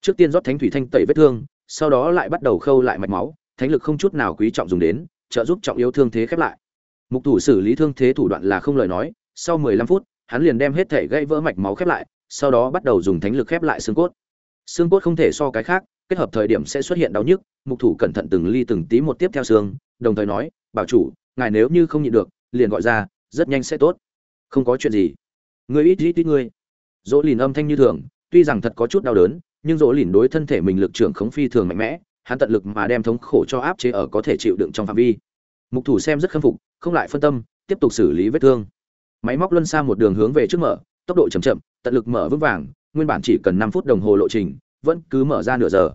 Trước tiên rót thánh thủy thanh tẩy vết thương, sau đó lại bắt đầu khâu lại mạch máu, thánh lực không chút nào quý trọng dùng đến, trợ giúp trọng yếu thương thế khép lại. Mục thủ xử lý thương thế thủ đoạn là không lời nói, sau 15 phút, hắn liền đem hết thể gây vỡ mạch máu khép lại, sau đó bắt đầu dùng thánh lực khép lại xương cốt. Xương cốt không thể so cái khác, kết hợp thời điểm sẽ xuất hiện đau nhức, mục thủ cẩn thận từng ly từng tí một tiếp theo xương, đồng thời nói, bảo chủ ngài nếu như không nhịn được, liền gọi ra, rất nhanh sẽ tốt. Không có chuyện gì. Ngươi ít ít ít ngươi. Dỗ lìn âm thanh như thường, tuy rằng thật có chút đau đớn, nhưng dỗ lìn đối thân thể mình lực trưởng khống phi thường mạnh mẽ, hắn tận lực mà đem thống khổ cho áp chế ở có thể chịu đựng trong phạm vi. Mục thủ xem rất khâm phục, không lại phân tâm, tiếp tục xử lý vết thương. Máy móc luân xa một đường hướng về trước mở, tốc độ chậm chậm, tận lực mở vững vàng, nguyên bản chỉ cần năm phút đồng hồ lộ trình, vẫn cứ mở ra nửa giờ.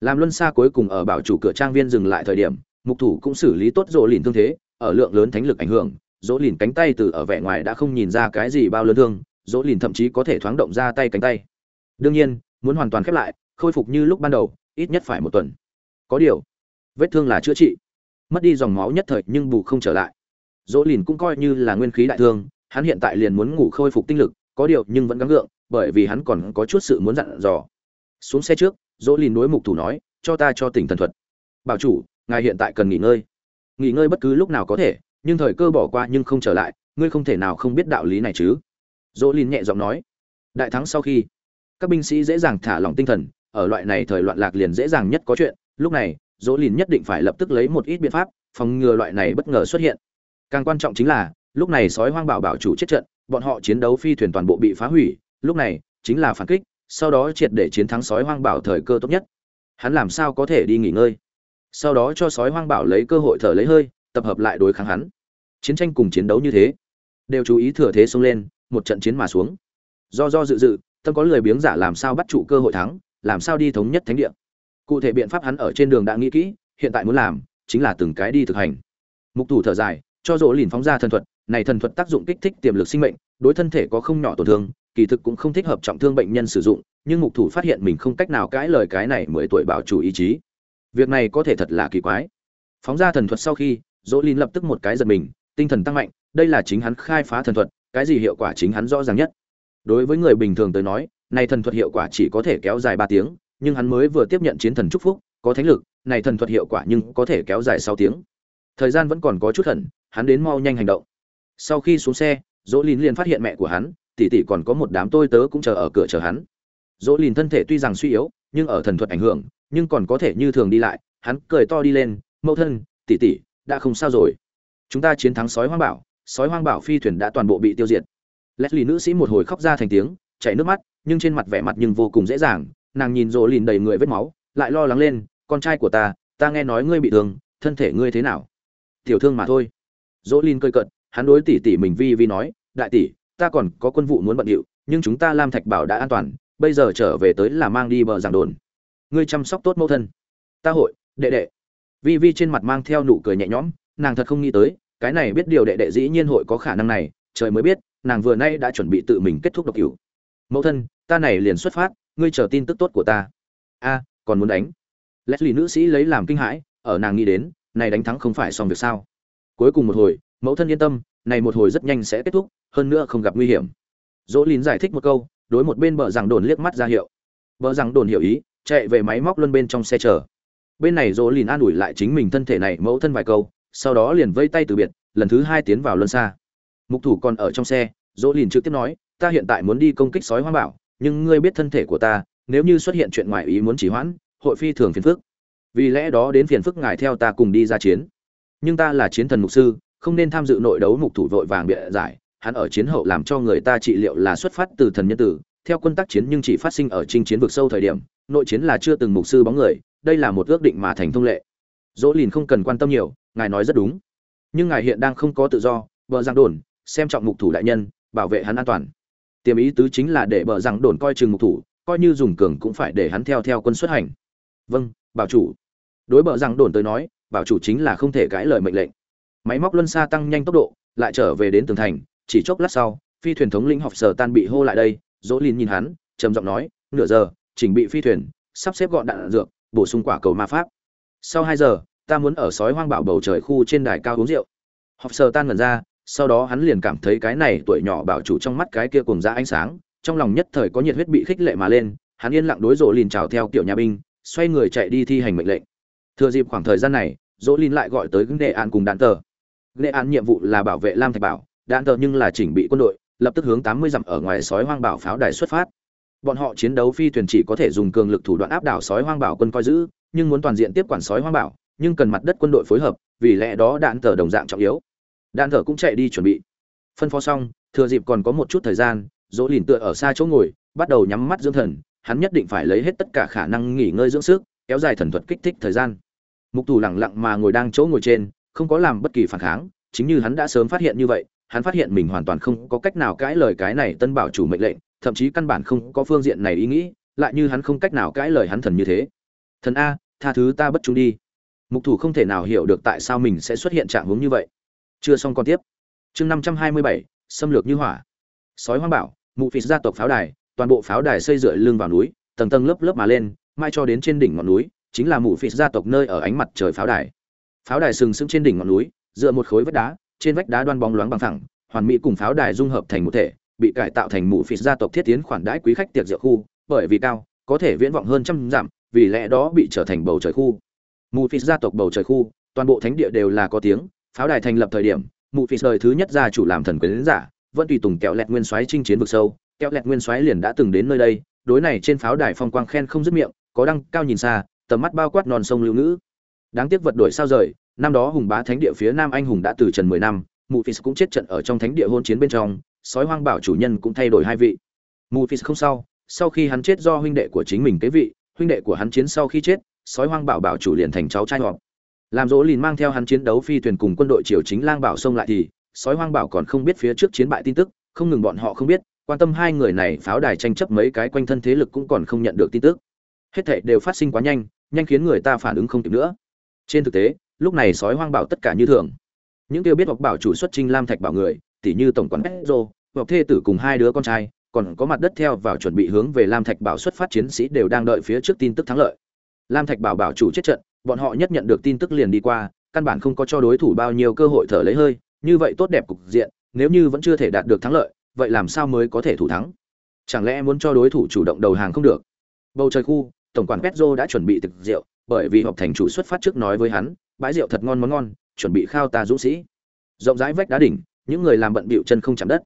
Làm luân xa cuối cùng ở bảo chủ cửa trang viên dừng lại thời điểm, mục thủ cũng xử lý tốt Dỗ lìn thương thế ở lượng lớn thánh lực ảnh hưởng, dỗ lìn cánh tay từ ở vẻ ngoài đã không nhìn ra cái gì bao lớn thương, dỗ lìn thậm chí có thể thoáng động ra tay cánh tay. Đương nhiên, muốn hoàn toàn khép lại, khôi phục như lúc ban đầu, ít nhất phải một tuần. Có điều, vết thương là chữa trị. Mất đi dòng máu nhất thời nhưng bù không trở lại. Dỗ lìn cũng coi như là nguyên khí đại thương, hắn hiện tại liền muốn ngủ khôi phục tinh lực, có điều nhưng vẫn gắng gượng, bởi vì hắn còn có chút sự muốn dặn dò. Xuống xe trước, dỗ lìn đối mục thủ nói, cho ta cho tỉnh thần thuật. Bảo chủ, ngài hiện tại cần nghỉ ngơi nghỉ ngơi bất cứ lúc nào có thể, nhưng thời cơ bỏ qua nhưng không trở lại, ngươi không thể nào không biết đạo lý này chứ. Dỗ lìn nhẹ giọng nói. Đại thắng sau khi các binh sĩ dễ dàng thả lỏng tinh thần, ở loại này thời loạn lạc liền dễ dàng nhất có chuyện, lúc này, dỗ lìn nhất định phải lập tức lấy một ít biện pháp, phòng ngừa loại này bất ngờ xuất hiện. Càng quan trọng chính là, lúc này sói hoang bảo bảo chủ chết trận, bọn họ chiến đấu phi thuyền toàn bộ bị phá hủy, lúc này, chính là phản kích, sau đó triệt để chiến thắng sói hoang bảo thời cơ tốt nhất. Hắn làm sao có thể đi nghỉ ngơi? Sau đó cho sói hoang bảo lấy cơ hội thở lấy hơi, tập hợp lại đối kháng hắn. Chiến tranh cùng chiến đấu như thế, đều chú ý thừa thế xông lên, một trận chiến mà xuống. Do do dự dự, tâm có lười biếng giả làm sao bắt trụ cơ hội thắng, làm sao đi thống nhất thánh địa. Cụ thể biện pháp hắn ở trên đường đã nghĩ kỹ, hiện tại muốn làm chính là từng cái đi thực hành. Mục thủ thở dài, cho dỗ lìn phóng ra thần thuật, này thần thuật tác dụng kích thích tiềm lực sinh mệnh, đối thân thể có không nhỏ tổn thương, kỳ thực cũng không thích hợp trọng thương bệnh nhân sử dụng, nhưng mục thủ phát hiện mình không cách nào cãi lời cái này mười tuổi bảo chủ ý chí việc này có thể thật là kỳ quái. Phóng ra thần thuật sau khi dỗ Lin lập tức một cái giật mình, tinh thần tăng mạnh, đây là chính hắn khai phá thần thuật, cái gì hiệu quả chính hắn rõ ràng nhất. Đối với người bình thường tới nói, này thần thuật hiệu quả chỉ có thể kéo dài ba tiếng, nhưng hắn mới vừa tiếp nhận chiến thần chúc phúc, có thánh lực, này thần thuật hiệu quả nhưng có thể kéo dài sáu tiếng. Thời gian vẫn còn có chút khẩn hắn đến mau nhanh hành động. Sau khi xuống xe dỗ Lin liền phát hiện mẹ của hắn tỷ tỷ còn có một đám tôi tớ cũng chờ ở cửa chờ hắn. Dỗ lìn thân thể tuy rằng suy yếu, nhưng ở thần thuật ảnh hưởng nhưng còn có thể như thường đi lại, hắn cười to đi lên, mẫu thân, tỷ tỷ, đã không sao rồi. Chúng ta chiến thắng sói hoang bảo, sói hoang bảo phi thuyền đã toàn bộ bị tiêu diệt. Leslie nữ sĩ một hồi khóc ra thành tiếng, chảy nước mắt, nhưng trên mặt vẻ mặt nhưng vô cùng dễ dàng. Nàng nhìn rộ lìn đầy người vết máu, lại lo lắng lên, con trai của ta ta nghe nói ngươi bị thương, thân thể ngươi thế nào? Tiểu thương mà thôi. Dỗ lìn cơi cận hắn đối tỷ tỷ mình vi vi nói, đại tỷ, ta còn có quân vụ muốn bận điệu, nhưng chúng ta lam thạch bảo đã an toàn, bây giờ trở về tới là mang đi bờ giảng đồn ngươi chăm sóc tốt mẫu thân. Ta hội, đệ đệ. Vi vi trên mặt mang theo nụ cười nhẹ nhõm, nàng thật không nghĩ tới, cái này biết điều đệ đệ dĩ nhiên hội có khả năng này, trời mới biết, nàng vừa nay đã chuẩn bị tự mình kết thúc độc cửu mẫu thân, ta này liền xuất phát, ngươi chờ tin tức tốt của ta. A, còn muốn đánh? Leslie nữ sĩ lấy làm kinh hãi, ở nàng nghĩ đến, này đánh thắng không phải xong việc sao? Cuối cùng một hồi, mẫu thân yên tâm, này một hồi rất nhanh sẽ kết thúc, hơn nữa không gặp nguy hiểm. Dỗ lín giải thích một câu, đối một bên bờ rằng đồn liếc mắt ra hiệu. Bờ rằng đồn hiểu ý chạy về máy móc luân bên trong xe chờ bên này dỗ lìn an ủi lại chính mình thân thể này mẫu thân vài câu, sau đó liền vây tay từ biệt, lần thứ hai tiến vào luân xa. Mục thủ còn ở trong xe, dỗ lìn trực tiếp nói, ta hiện tại muốn đi công kích sói hoang bảo, nhưng ngươi biết thân thể của ta, nếu như xuất hiện chuyện ngoài ý muốn chỉ hoãn, hội phi thường phiền phức. Vì lẽ đó đến phiền phức ngài theo ta cùng đi ra chiến. Nhưng ta là chiến thần mục sư, không nên tham dự nội đấu mục thủ vội vàng bịa giải. Hắn ở chiến hậu làm cho người ta trị liệu là xuất phát từ thần nhân tử, theo quân tác chiến nhưng chỉ phát sinh ở trinh chiến vực sâu thời điểm nội chiến là chưa từng mục sư bóng người, đây là một ước định mà thành thông lệ. Dỗ lìn không cần quan tâm nhiều, ngài nói rất đúng. Nhưng ngài hiện đang không có tự do vợ giang đồn, xem trọng mục thủ đại nhân, bảo vệ hắn an toàn. Tiềm ý tứ chính là để bờ rằng đồn coi chừng mục thủ, coi như dùng cường cũng phải để hắn theo theo quân xuất hành. Vâng bảo chủ. Đối bờ rằng đồn tới nói, bảo chủ chính là không thể cãi lời mệnh lệnh. Máy móc luân xa tăng nhanh tốc độ, lại trở về đến tường thành, chỉ chốc lát sau, phi thuyền thống lĩnh học sở tan bị hô lại đây, dỗ lìn nhìn hắn, trầm giọng nói, nửa giờ chỉnh bị phi thuyền, sắp xếp gọn đạn dược, bổ sung quả cầu ma pháp. Sau hai giờ, ta muốn ở sói hoang bảo bầu trời khu trên đài cao uống rượu. Học sờ tan ngần ra, sau đó hắn liền cảm thấy cái này tuổi nhỏ bảo chủ trong mắt cái kia cùng ra ánh sáng, trong lòng nhất thời có nhiệt huyết bị khích lệ mà lên, hắn yên lặng đối rộ liền chào theo kiểu nhà binh, xoay người chạy đi thi hành mệnh lệnh. Thừa dịp khoảng thời gian này dỗ lin lại gọi tới nghệ an cùng đạn tờ. Nghệ an nhiệm vụ là bảo vệ lam thạch bảo, đạn tờ nhưng là chỉnh bị quân đội, lập tức hướng tám mươi dặm ở ngoài sói hoang bảo pháo đài xuất phát bọn họ chiến đấu phi thuyền chỉ có thể dùng cường lực thủ đoạn áp đảo sói hoang bảo quân coi giữ, nhưng muốn toàn diện tiếp quản sói hoang bảo, nhưng cần mặt đất quân đội phối hợp, vì lẽ đó đạn thở đồng dạng trọng yếu. Đạn thở cũng chạy đi chuẩn bị. Phân phó xong, thừa dịp còn có một chút thời gian, dỗ lìn tựa ở xa chỗ ngồi, bắt đầu nhắm mắt dưỡng thần, hắn nhất định phải lấy hết tất cả khả năng nghỉ ngơi dưỡng sức, kéo dài thần thuật kích thích thời gian. Mục tù lẳng lặng mà ngồi đang chỗ ngồi trên, không có làm bất kỳ phản kháng, chính như hắn đã sớm phát hiện như vậy, hắn phát hiện mình hoàn toàn không có cách nào cãi lời cái này tân bảo chủ mệnh lệnh thậm chí căn bản không có phương diện này ý nghĩ, lại như hắn không cách nào cãi lời hắn thần như thế. Thần a, tha thứ ta bất trung đi. Mục thủ không thể nào hiểu được tại sao mình sẽ xuất hiện trạng hướng như vậy. Chưa xong còn tiếp. Chương năm trăm hai mươi bảy, xâm lược như hỏa. Sói hoang bảo, mụ phịt gia tộc pháo đài, toàn bộ pháo đài xây dựa lưng vào núi, tầng tầng lớp lớp mà lên, mai cho đến trên đỉnh ngọn núi, chính là mụ phịt gia tộc nơi ở ánh mặt trời pháo đài. Pháo đài sừng sững trên đỉnh ngọn núi, dựa một khối vách đá, trên vách đá đoan bóng loáng bằng thẳng hoàn mỹ cùng pháo đài dung hợp thành một thể bị cải tạo thành mụ phì gia tộc thiết tiến khoản đãi quý khách tiệc rượu khu, bởi vì cao, có thể viễn vọng hơn trăm dặm, vì lẽ đó bị trở thành bầu trời khu. Mụ phì gia tộc bầu trời khu, toàn bộ thánh địa đều là có tiếng, pháo đài thành lập thời điểm mụ phì đời thứ nhất gia chủ làm thần quyến giả, vẫn tùy tùng kẹo lẹt nguyên soái chinh chiến vực sâu, kẹo lẹt nguyên soái liền đã từng đến nơi đây, đối này trên pháo đài phong quang khen không dứt miệng, có đăng cao nhìn xa, tầm mắt bao quát non sông lưu ngữ. Đáng tiếc vật đổi sao rời, năm đó hùng bá thánh địa phía nam anh hùng đã từ trần mười năm mụ phì cũng chết trận ở trong thánh địa hôn chiến bên trong sói hoang bảo chủ nhân cũng thay đổi hai vị. Mụ Phí không sau sau khi hắn chết do huynh đệ của chính mình kế vị, huynh đệ của hắn chiến sau khi chết, sói hoang bảo bảo chủ liền thành cháu trai họ. Làm dỗ lìn mang theo hắn chiến đấu phi thuyền cùng quân đội triều chính lang bảo xông lại thì, sói hoang bảo còn không biết phía trước chiến bại tin tức, không ngừng bọn họ không biết, quan tâm hai người này pháo đài tranh chấp mấy cái quanh thân thế lực cũng còn không nhận được tin tức. Hết thảy đều phát sinh quá nhanh nhanh khiến người ta phản ứng không kịp nữa. Trên thực tế, lúc này sói hoang bảo tất cả như thường. Những tiêu biết hoặc bảo chủ xuất trinh lam thạch bảo người tỉ như tổng quản petro hoặc thê tử cùng hai đứa con trai, còn có mặt đất theo vào chuẩn bị hướng về lam thạch bảo xuất phát chiến sĩ đều đang đợi phía trước tin tức thắng lợi. Lam thạch bảo bảo chủ chết trận, bọn họ nhất nhận được tin tức liền đi qua, căn bản không có cho đối thủ bao nhiêu cơ hội thở lấy hơi, như vậy tốt đẹp cục diện, nếu như vẫn chưa thể đạt được thắng lợi, vậy làm sao mới có thể thủ thắng? Chẳng lẽ muốn cho đối thủ chủ động đầu hàng không được? Bầu trời khu, tổng quản petro đã chuẩn bị thực rượu, bởi vì họp thành chủ xuất phát trước nói với hắn, bãi rượu thật ngon món ngon, chuẩn bị khao ta dũng sĩ. Rộng rãi vách đá đỉnh những người làm bận bịu chân không chạm đất.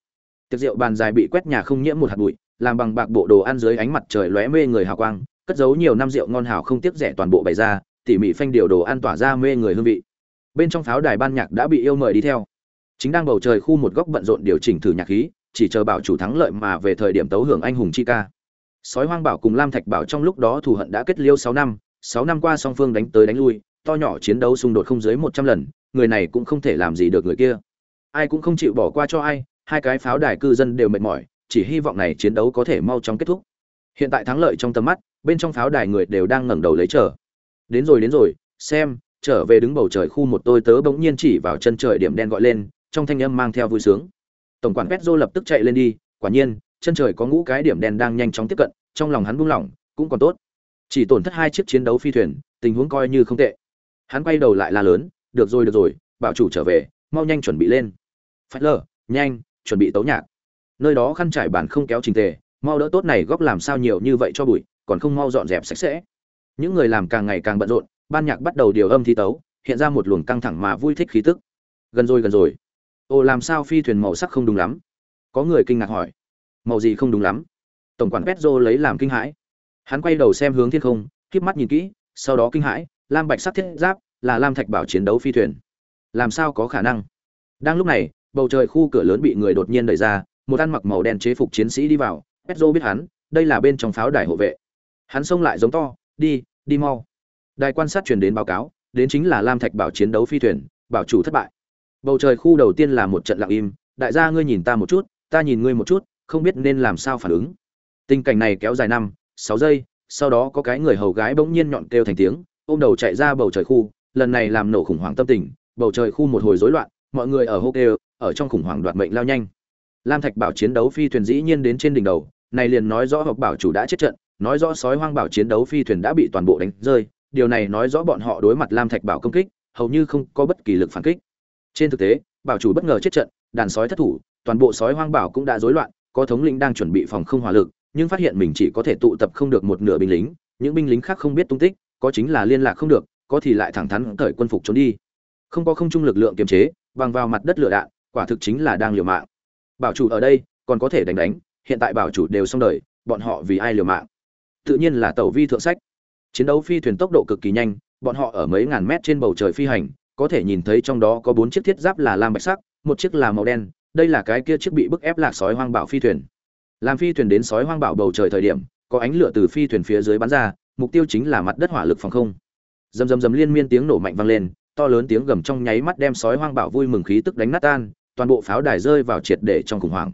Tiệc rượu bàn dài bị quét nhà không nhiễm một hạt bụi, làm bằng bạc bộ đồ ăn dưới ánh mặt trời lóe mê người hào quang, cất giấu nhiều năm rượu ngon hào không tiếc rẻ toàn bộ bày ra, tỉ mỉ phanh điều đồ ăn tỏa ra mê người hương vị. Bên trong pháo đài ban nhạc đã bị yêu mời đi theo. Chính đang bầu trời khu một góc bận rộn điều chỉnh thử nhạc khí, chỉ chờ bảo chủ thắng lợi mà về thời điểm tấu hưởng anh hùng chi ca. Sói hoang bảo cùng lam thạch bảo trong lúc đó thù hận đã kết liêu sáu năm sáu năm qua song phương đánh tới đánh lui, to nhỏ chiến đấu xung đột không dưới một trăm lần, người này cũng không thể làm gì được người kia ai cũng không chịu bỏ qua cho ai, hai cái pháo đài cư dân đều mệt mỏi, chỉ hy vọng này chiến đấu có thể mau chóng kết thúc. Hiện tại thắng lợi trong tầm mắt, bên trong pháo đài người đều đang ngẩng đầu lấy chờ. Đến rồi đến rồi, xem, trở về đứng bầu trời khu một tôi tớ bỗng nhiên chỉ vào chân trời điểm đen gọi lên, trong thanh âm mang theo vui sướng. Tổng quản petro lập tức chạy lên đi, quả nhiên, chân trời có ngũ cái điểm đen đang nhanh chóng tiếp cận, trong lòng hắn buông lỏng, cũng còn tốt. Chỉ tổn thất hai chiếc chiến đấu phi thuyền, tình huống coi như không tệ. Hắn quay đầu lại la lớn, được rồi được rồi, bảo chủ trở về, mau nhanh chuẩn bị lên phách lờ nhanh, chuẩn bị tấu nhạc. Nơi đó khăn trải bàn không kéo trình tề, mau đỡ tốt này góp làm sao nhiều như vậy cho bụi, còn không mau dọn dẹp sạch sẽ. Những người làm càng ngày càng bận rộn, ban nhạc bắt đầu điều âm thi tấu, hiện ra một luồng căng thẳng mà vui thích khí tức. Gần rồi gần rồi. Ồ, làm sao phi thuyền màu sắc không đúng lắm? Có người kinh ngạc hỏi. Màu gì không đúng lắm? Tổng quản petro lấy làm kinh hãi. Hắn quay đầu xem hướng thiên không k mắt nhìn kỹ, sau đó kinh hãi, lam bạch sắc thiết giáp là lam thạch bảo chiến đấu phi thuyền. Làm sao có khả năng? Đang lúc này bầu trời khu cửa lớn bị người đột nhiên đẩy ra, một ăn mặc màu đen chế phục chiến sĩ đi vào. Pedro biết hắn, đây là bên trong pháo đài hộ vệ. Hắn xông lại giống to, đi đi mau. Đài quan sát truyền đến báo cáo, đến chính là lam thạch bảo chiến đấu phi thuyền, bảo chủ thất bại. Bầu trời khu đầu tiên là một trận lặng im, đại gia ngươi nhìn ta một chút, ta nhìn ngươi một chút, không biết nên làm sao phản ứng. Tình cảnh này kéo dài năm, sáu giây, sau đó có cái người hầu gái bỗng nhiên nhọn kêu thành tiếng, ôm đầu chạy ra bầu trời khu, lần này làm nổ khủng hoảng tâm tình, bầu trời khu một hồi rối loạn mọi người ở hô kêu ở trong khủng hoảng đoạt mệnh lao nhanh. Lam thạch bảo chiến đấu phi thuyền dĩ nhiên đến trên đỉnh đầu, này liền nói rõ học bảo chủ đã chết trận, nói rõ sói hoang bảo chiến đấu phi thuyền đã bị toàn bộ đánh rơi, điều này nói rõ bọn họ đối mặt lam thạch bảo công kích, hầu như không có bất kỳ lực phản kích. Trên thực tế, bảo chủ bất ngờ chết trận, đàn sói thất thủ, toàn bộ sói hoang bảo cũng đã rối loạn, có thống lĩnh đang chuẩn bị phòng không hỏa lực, nhưng phát hiện mình chỉ có thể tụ tập không được một nửa binh lính, những binh lính khác không biết tung tích, có chính là liên lạc không được, có thì lại thẳng thắn cởi quân phục trốn đi. Không có không trung lực lượng kiềm chế bằng vào mặt đất lửa đạn, quả thực chính là đang liều mạng. Bảo chủ ở đây, còn có thể đánh đánh, hiện tại bảo chủ đều xong đời, bọn họ vì ai liều mạng? Tự nhiên là tàu vi thượng sách. Chiến đấu phi thuyền tốc độ cực kỳ nhanh, bọn họ ở mấy ngàn mét trên bầu trời phi hành, có thể nhìn thấy trong đó có bốn chiếc thiết giáp là lam bạch sắc, một chiếc là màu đen, đây là cái kia chiếc bị bức ép lạc sói hoang bảo phi thuyền. Làm phi thuyền đến sói hoang bảo bầu trời thời điểm, có ánh lửa từ phi thuyền phía dưới bắn ra, mục tiêu chính là mặt đất hỏa lực phòng không. Dầm dầm dầm liên miên tiếng nổ mạnh vang lên to lớn tiếng gầm trong nháy mắt đem sói hoang bảo vui mừng khí tức đánh nát tan, toàn bộ pháo đài rơi vào triệt để trong khủng hoảng.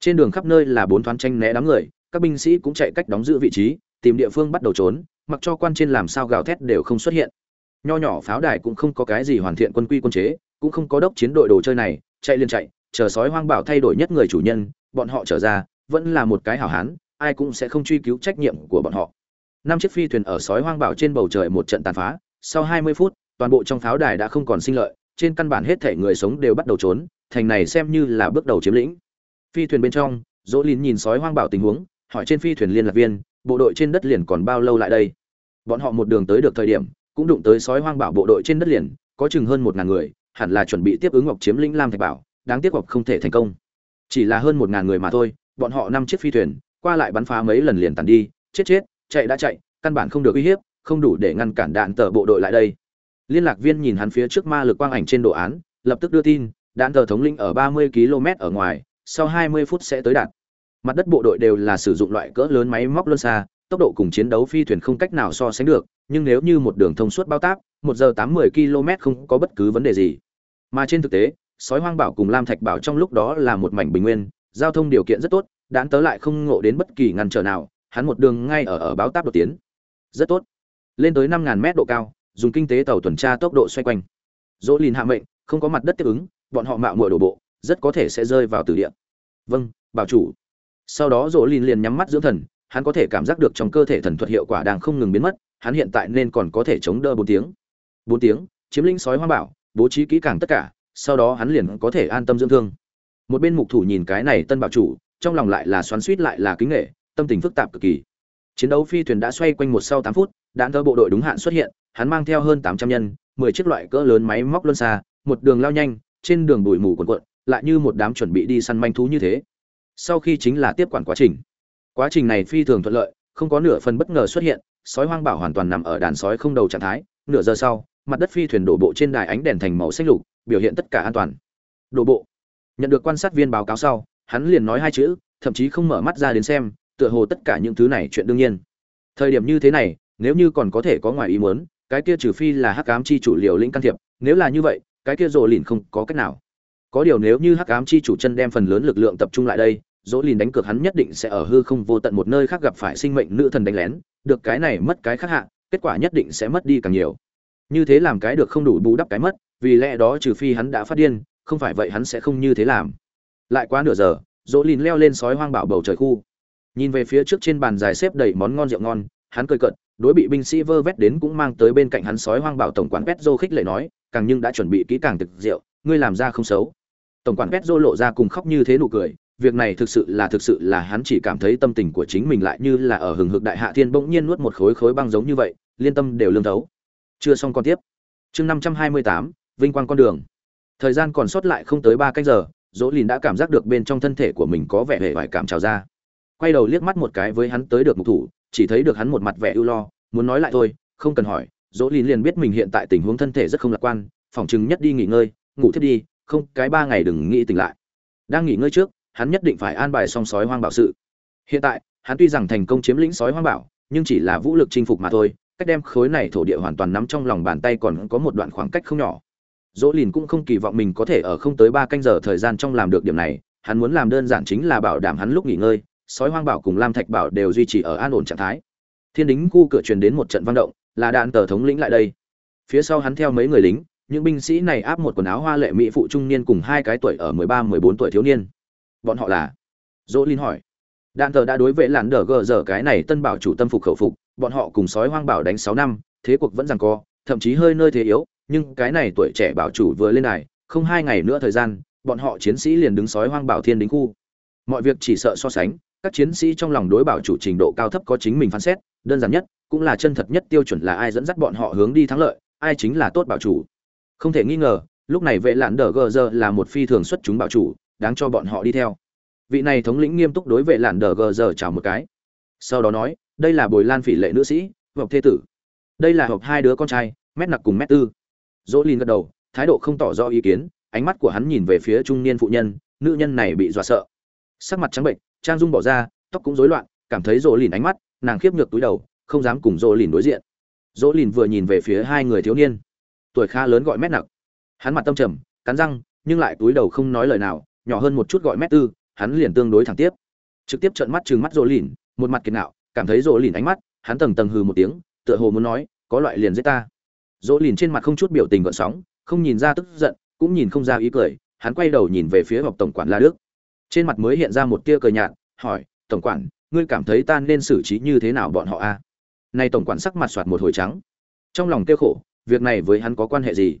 Trên đường khắp nơi là bốn thoáng tranh né đám người, các binh sĩ cũng chạy cách đóng giữ vị trí, tìm địa phương bắt đầu trốn, mặc cho quan trên làm sao gào thét đều không xuất hiện. Nho nhỏ pháo đài cũng không có cái gì hoàn thiện quân quy quân chế, cũng không có đốc chiến đội đồ chơi này, chạy liên chạy, chờ sói hoang bảo thay đổi nhất người chủ nhân, bọn họ trở ra, vẫn là một cái hảo hán, ai cũng sẽ không truy cứu trách nhiệm của bọn họ. Năm chiếc phi thuyền ở sói hoang bảo trên bầu trời một trận tàn phá, sau 20 phút toàn bộ trong pháo đài đã không còn sinh lợi, trên căn bản hết thể người sống đều bắt đầu trốn, thành này xem như là bước đầu chiếm lĩnh. Phi thuyền bên trong, dỗ lín nhìn sói hoang bảo tình huống, hỏi trên phi thuyền liên lạc viên, bộ đội trên đất liền còn bao lâu lại đây? Bọn họ một đường tới được thời điểm, cũng đụng tới sói hoang bảo bộ đội trên đất liền, có chừng hơn một ngàn người, hẳn là chuẩn bị tiếp ứng ngọc chiếm lĩnh lam thạch bảo, đáng tiếc ngọc không thể thành công. Chỉ là hơn một ngàn người mà thôi, bọn họ năm chiếc phi thuyền, qua lại bắn phá mấy lần liền tàn đi, chết chết, chạy đã chạy, căn bản không được uy hiếp, không đủ để ngăn cản đạn tờ bộ đội lại đây liên lạc viên nhìn hắn phía trước ma lực quang ảnh trên đồ án, lập tức đưa tin, đạn tờ thống linh ở ba mươi km ở ngoài, sau hai mươi phút sẽ tới đạt mặt đất bộ đội đều là sử dụng loại cỡ lớn máy móc luân xa, tốc độ cùng chiến đấu phi thuyền không cách nào so sánh được, nhưng nếu như một đường thông suốt bao tác, một giờ tám mươi km không có bất cứ vấn đề gì. Mà trên thực tế, sói hoang bảo cùng lam thạch bảo trong lúc đó là một mảnh bình nguyên, giao thông điều kiện rất tốt, đạn tớ lại không ngộ đến bất kỳ ngăn trở nào, hắn một đường ngay ở ở báo táp đột tiến. Rất tốt. Lên tới năm ngàn mét độ cao dùng kinh tế tàu tuần tra tốc độ xoay quanh. Dỗ lìn hạ mệnh, không có mặt đất tiếp ứng, bọn họ mạo muội đổ bộ, rất có thể sẽ rơi vào từ địa. Vâng bảo chủ. Sau đó dỗ lìn liền nhắm mắt dưỡng thần, hắn có thể cảm giác được trong cơ thể thần thuật hiệu quả đang không ngừng biến mất, hắn hiện tại nên còn có thể chống đỡ bốn tiếng. Bốn tiếng, chiếm lĩnh sói hoa bảo, bố trí kỹ càng tất cả, sau đó hắn liền có thể an tâm dưỡng thương. Một bên mục thủ nhìn cái này tân bảo chủ, trong lòng lại là xoắn suýt lại là kính nghệ, tâm tình phức tạp cực kỳ. Chiến đấu phi thuyền đã xoay quanh một sau tám phút, đạn thơ bộ đội đúng hạn xuất hiện hắn mang theo hơn tám trăm nhân mười chiếc loại cỡ lớn máy móc luân xa một đường lao nhanh trên đường bụi mù cuồn cuộn, lại như một đám chuẩn bị đi săn manh thú như thế. Sau khi chính là tiếp quản quá trình. Quá trình này phi thường thuận lợi không có nửa phần bất ngờ xuất hiện sói hoang bảo hoàn toàn nằm ở đàn sói không đầu trạng thái. Nửa giờ sau mặt đất phi thuyền đổ bộ trên đài ánh đèn thành màu xanh lục biểu hiện tất cả an toàn. Đổ bộ. Nhận được quan sát viên báo cáo sau hắn liền nói hai chữ thậm chí không mở mắt ra đến xem tựa hồ tất cả những thứ này chuyện đương nhiên. Thời điểm như thế này nếu như còn có thể có ngoài ý muốn cái kia trừ phi là hắc ám chi chủ liều lĩnh can thiệp, nếu là như vậy, cái kia rồ lìn không có cách nào. Có điều nếu như hắc ám chi chủ chân đem phần lớn lực lượng tập trung lại đây, dỗ lìn đánh cược hắn nhất định sẽ ở hư không vô tận một nơi khác gặp phải sinh mệnh nữ thần đánh lén, được cái này mất cái khác hạ, kết quả nhất định sẽ mất đi càng nhiều. Như thế làm cái được không đủ bù đắp cái mất, vì lẽ đó trừ phi hắn đã phát điên, không phải vậy hắn sẽ không như thế làm. Lại quá nửa giờ, dỗ lìn leo lên sói hoang bảo bầu trời khu. Nhìn về phía trước trên bàn dài xếp đầy món ngon rượu ngon, hắn cười cận đối bị binh sĩ vơ vét đến cũng mang tới bên cạnh hắn sói hoang bảo tổng quản petzo khích lệ nói, càng nhưng đã chuẩn bị kỹ càng thực rượu, ngươi làm ra không xấu. Tổng quản petzo lộ ra cùng khóc như thế nụ cười, việc này thực sự là thực sự là hắn chỉ cảm thấy tâm tình của chính mình lại như là ở hừng hực đại hạ thiên bỗng nhiên nuốt một khối khối băng giống như vậy, liên tâm đều lương thấu. Chưa xong con tiếp. Chương năm trăm hai mươi tám, vinh quang con đường. Thời gian còn sót lại không tới ba canh giờ, dỗ lìn đã cảm giác được bên trong thân thể của mình có vẻ hệ vải cảm trào ra. Quay đầu liếc mắt một cái với hắn tới được mục thủ chỉ thấy được hắn một mặt vẻ ưu lo, muốn nói lại thôi, không cần hỏi, dỗ lìn liền biết mình hiện tại tình huống thân thể rất không lạc quan, phỏng chừng nhất đi nghỉ ngơi, ngủ thiết đi, không, cái ba ngày đừng nghĩ tỉnh lại. Đang nghỉ ngơi trước, hắn nhất định phải an bài xong sói hoang bảo sự. Hiện tại, hắn tuy rằng thành công chiếm lĩnh sói hoang bảo, nhưng chỉ là vũ lực chinh phục mà thôi, cách đem khối này thổ địa hoàn toàn nắm trong lòng bàn tay còn có một đoạn khoảng cách không nhỏ. Dỗ lìn cũng không kỳ vọng mình có thể ở không tới ba canh giờ thời gian trong làm được điểm này, hắn muốn làm đơn giản chính là bảo đảm hắn lúc nghỉ ngơi sói hoang bảo cùng lam thạch bảo đều duy trì ở an ổn trạng thái. Thiên đính khu cửa truyền đến một trận văn động, là đạn tờ thống lĩnh lại đây. Phía sau hắn theo mấy người lính, những binh sĩ này áp một quần áo hoa lệ mỹ phụ trung niên cùng hai cái tuổi ở mười ba, mười bốn tuổi thiếu niên. Bọn họ là? Dỗ linh hỏi. Đạn tờ đã đối với làn đờ gờ giờ cái này tân bảo chủ tâm phục khẩu phục, bọn họ cùng sói hoang bảo đánh sáu năm, thế cuộc vẫn rằng co, thậm chí hơi nơi thế yếu, nhưng cái này tuổi trẻ bảo chủ vừa lên này không hai ngày nữa thời gian, bọn họ chiến sĩ liền đứng sói hoang bảo thiên đính khu. Mọi việc chỉ sợ so sánh các chiến sĩ trong lòng đối bảo chủ trình độ cao thấp có chính mình phán xét, đơn giản nhất, cũng là chân thật nhất tiêu chuẩn là ai dẫn dắt bọn họ hướng đi thắng lợi, ai chính là tốt bảo chủ. Không thể nghi ngờ, lúc này vệ lãn đờ gờ giờ là một phi thường xuất chúng bảo chủ, đáng cho bọn họ đi theo. Vị này thống lĩnh nghiêm túc đối vệ lãn đờ gờ giờ chào một cái. Sau đó nói, đây là bồi lan phỉ lệ nữ sĩ hoặc thê tử. Đây là hợp hai đứa con trai, mét nặc cùng mét tư. Dỗ lin gật đầu, thái độ không tỏ rõ ý kiến, ánh mắt của hắn nhìn về phía trung niên phụ nhân, nữ nhân này bị dọa sợ. Sắc mặt trắng bệnh trang dung bỏ ra, tóc cũng rối loạn, cảm thấy rỗ lìn ánh mắt, nàng khiếp nhược túi đầu, không dám cùng rỗ lìn đối diện. Rỗ lìn vừa nhìn về phía hai người thiếu niên, tuổi khá lớn gọi mét nặc hắn mặt tâm trầm, cắn răng, nhưng lại túi đầu không nói lời nào, nhỏ hơn một chút gọi mét tư, hắn liền tương đối thẳng tiếp. Trực tiếp trợn mắt trừng mắt rỗ lìn, một mặt kiệt nạo, cảm thấy rỗ lìn ánh mắt, hắn tầng tầng hừ một tiếng, tựa hồ muốn nói, có loại liền giết ta. Rỗ lìn trên mặt không chút biểu tình gợn sóng, không nhìn ra tức giận, cũng nhìn không ra ý cười, hắn quay đầu nhìn về phía học tổng quản la đức trên mặt mới hiện ra một tia cờ nhạt, hỏi, tổng quản, ngươi cảm thấy ta nên xử trí như thế nào bọn họ a? À? nay tổng quản sắc mặt soạt một hồi trắng. Trong lòng tiêu khổ, việc này với hắn có quan hệ gì?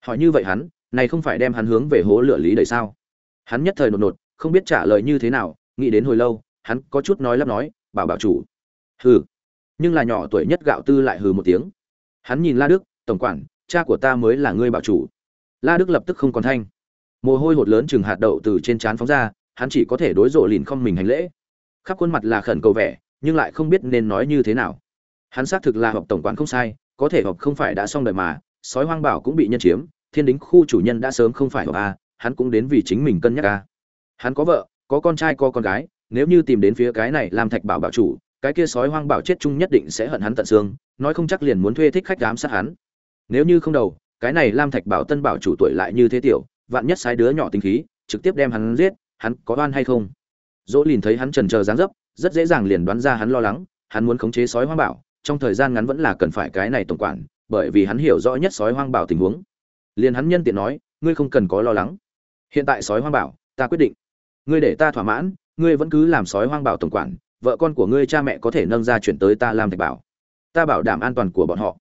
Hỏi như vậy hắn, này không phải đem hắn hướng về hố lửa lý đầy sao? Hắn nhất thời nột nột không biết trả lời như thế nào, nghĩ đến hồi lâu, hắn có chút nói lắp nói, bảo bảo chủ. Hừ. Nhưng là nhỏ tuổi nhất gạo tư lại hừ một tiếng. Hắn nhìn la đức, tổng quản, cha của ta mới là ngươi bảo chủ. La đức lập tức không còn thanh. Mồ hôi hột lớn chừng hạt đậu từ trên trán phóng ra hắn chỉ có thể đối rộ lìn không mình hành lễ. Khắp khuôn mặt là khẩn cầu vẻ, nhưng lại không biết nên nói như thế nào. Hắn xác thực là học tổng quản không sai, có thể học không phải đã xong đời mà, sói hoang bảo cũng bị nhân chiếm, thiên đính khu chủ nhân đã sớm không phải học a, hắn cũng đến vì chính mình cân nhắc a. Hắn có vợ, có con trai, có con gái, nếu như tìm đến phía cái này làm thạch bảo bảo chủ, cái kia sói hoang bảo chết chung nhất định sẽ hận hắn tận xương, nói không chắc liền muốn thuê thích khách giám sát hắn. Nếu như không đầu, cái này lam thạch bảo tân bảo chủ tuổi lại như thế tiểu, vạn nhất sai đứa nhỏ tính khí, trực tiếp đem hắn giết hắn có oan hay không? Dỗ lìn thấy hắn trần chờ dáng dấp, rất dễ dàng liền đoán ra hắn lo lắng, hắn muốn khống chế sói hoang bảo, trong thời gian ngắn vẫn là cần phải cái này tổng quản, bởi vì hắn hiểu rõ nhất sói hoang bảo tình huống. Liền hắn nhân tiện nói, ngươi không cần có lo lắng. Hiện tại sói hoang bảo, ta quyết định. Ngươi để ta thỏa mãn, ngươi vẫn cứ làm sói hoang bảo tổng quản, vợ con của ngươi cha mẹ có thể nâng ra chuyển tới ta làm thạch bảo. Ta bảo đảm an toàn của bọn họ.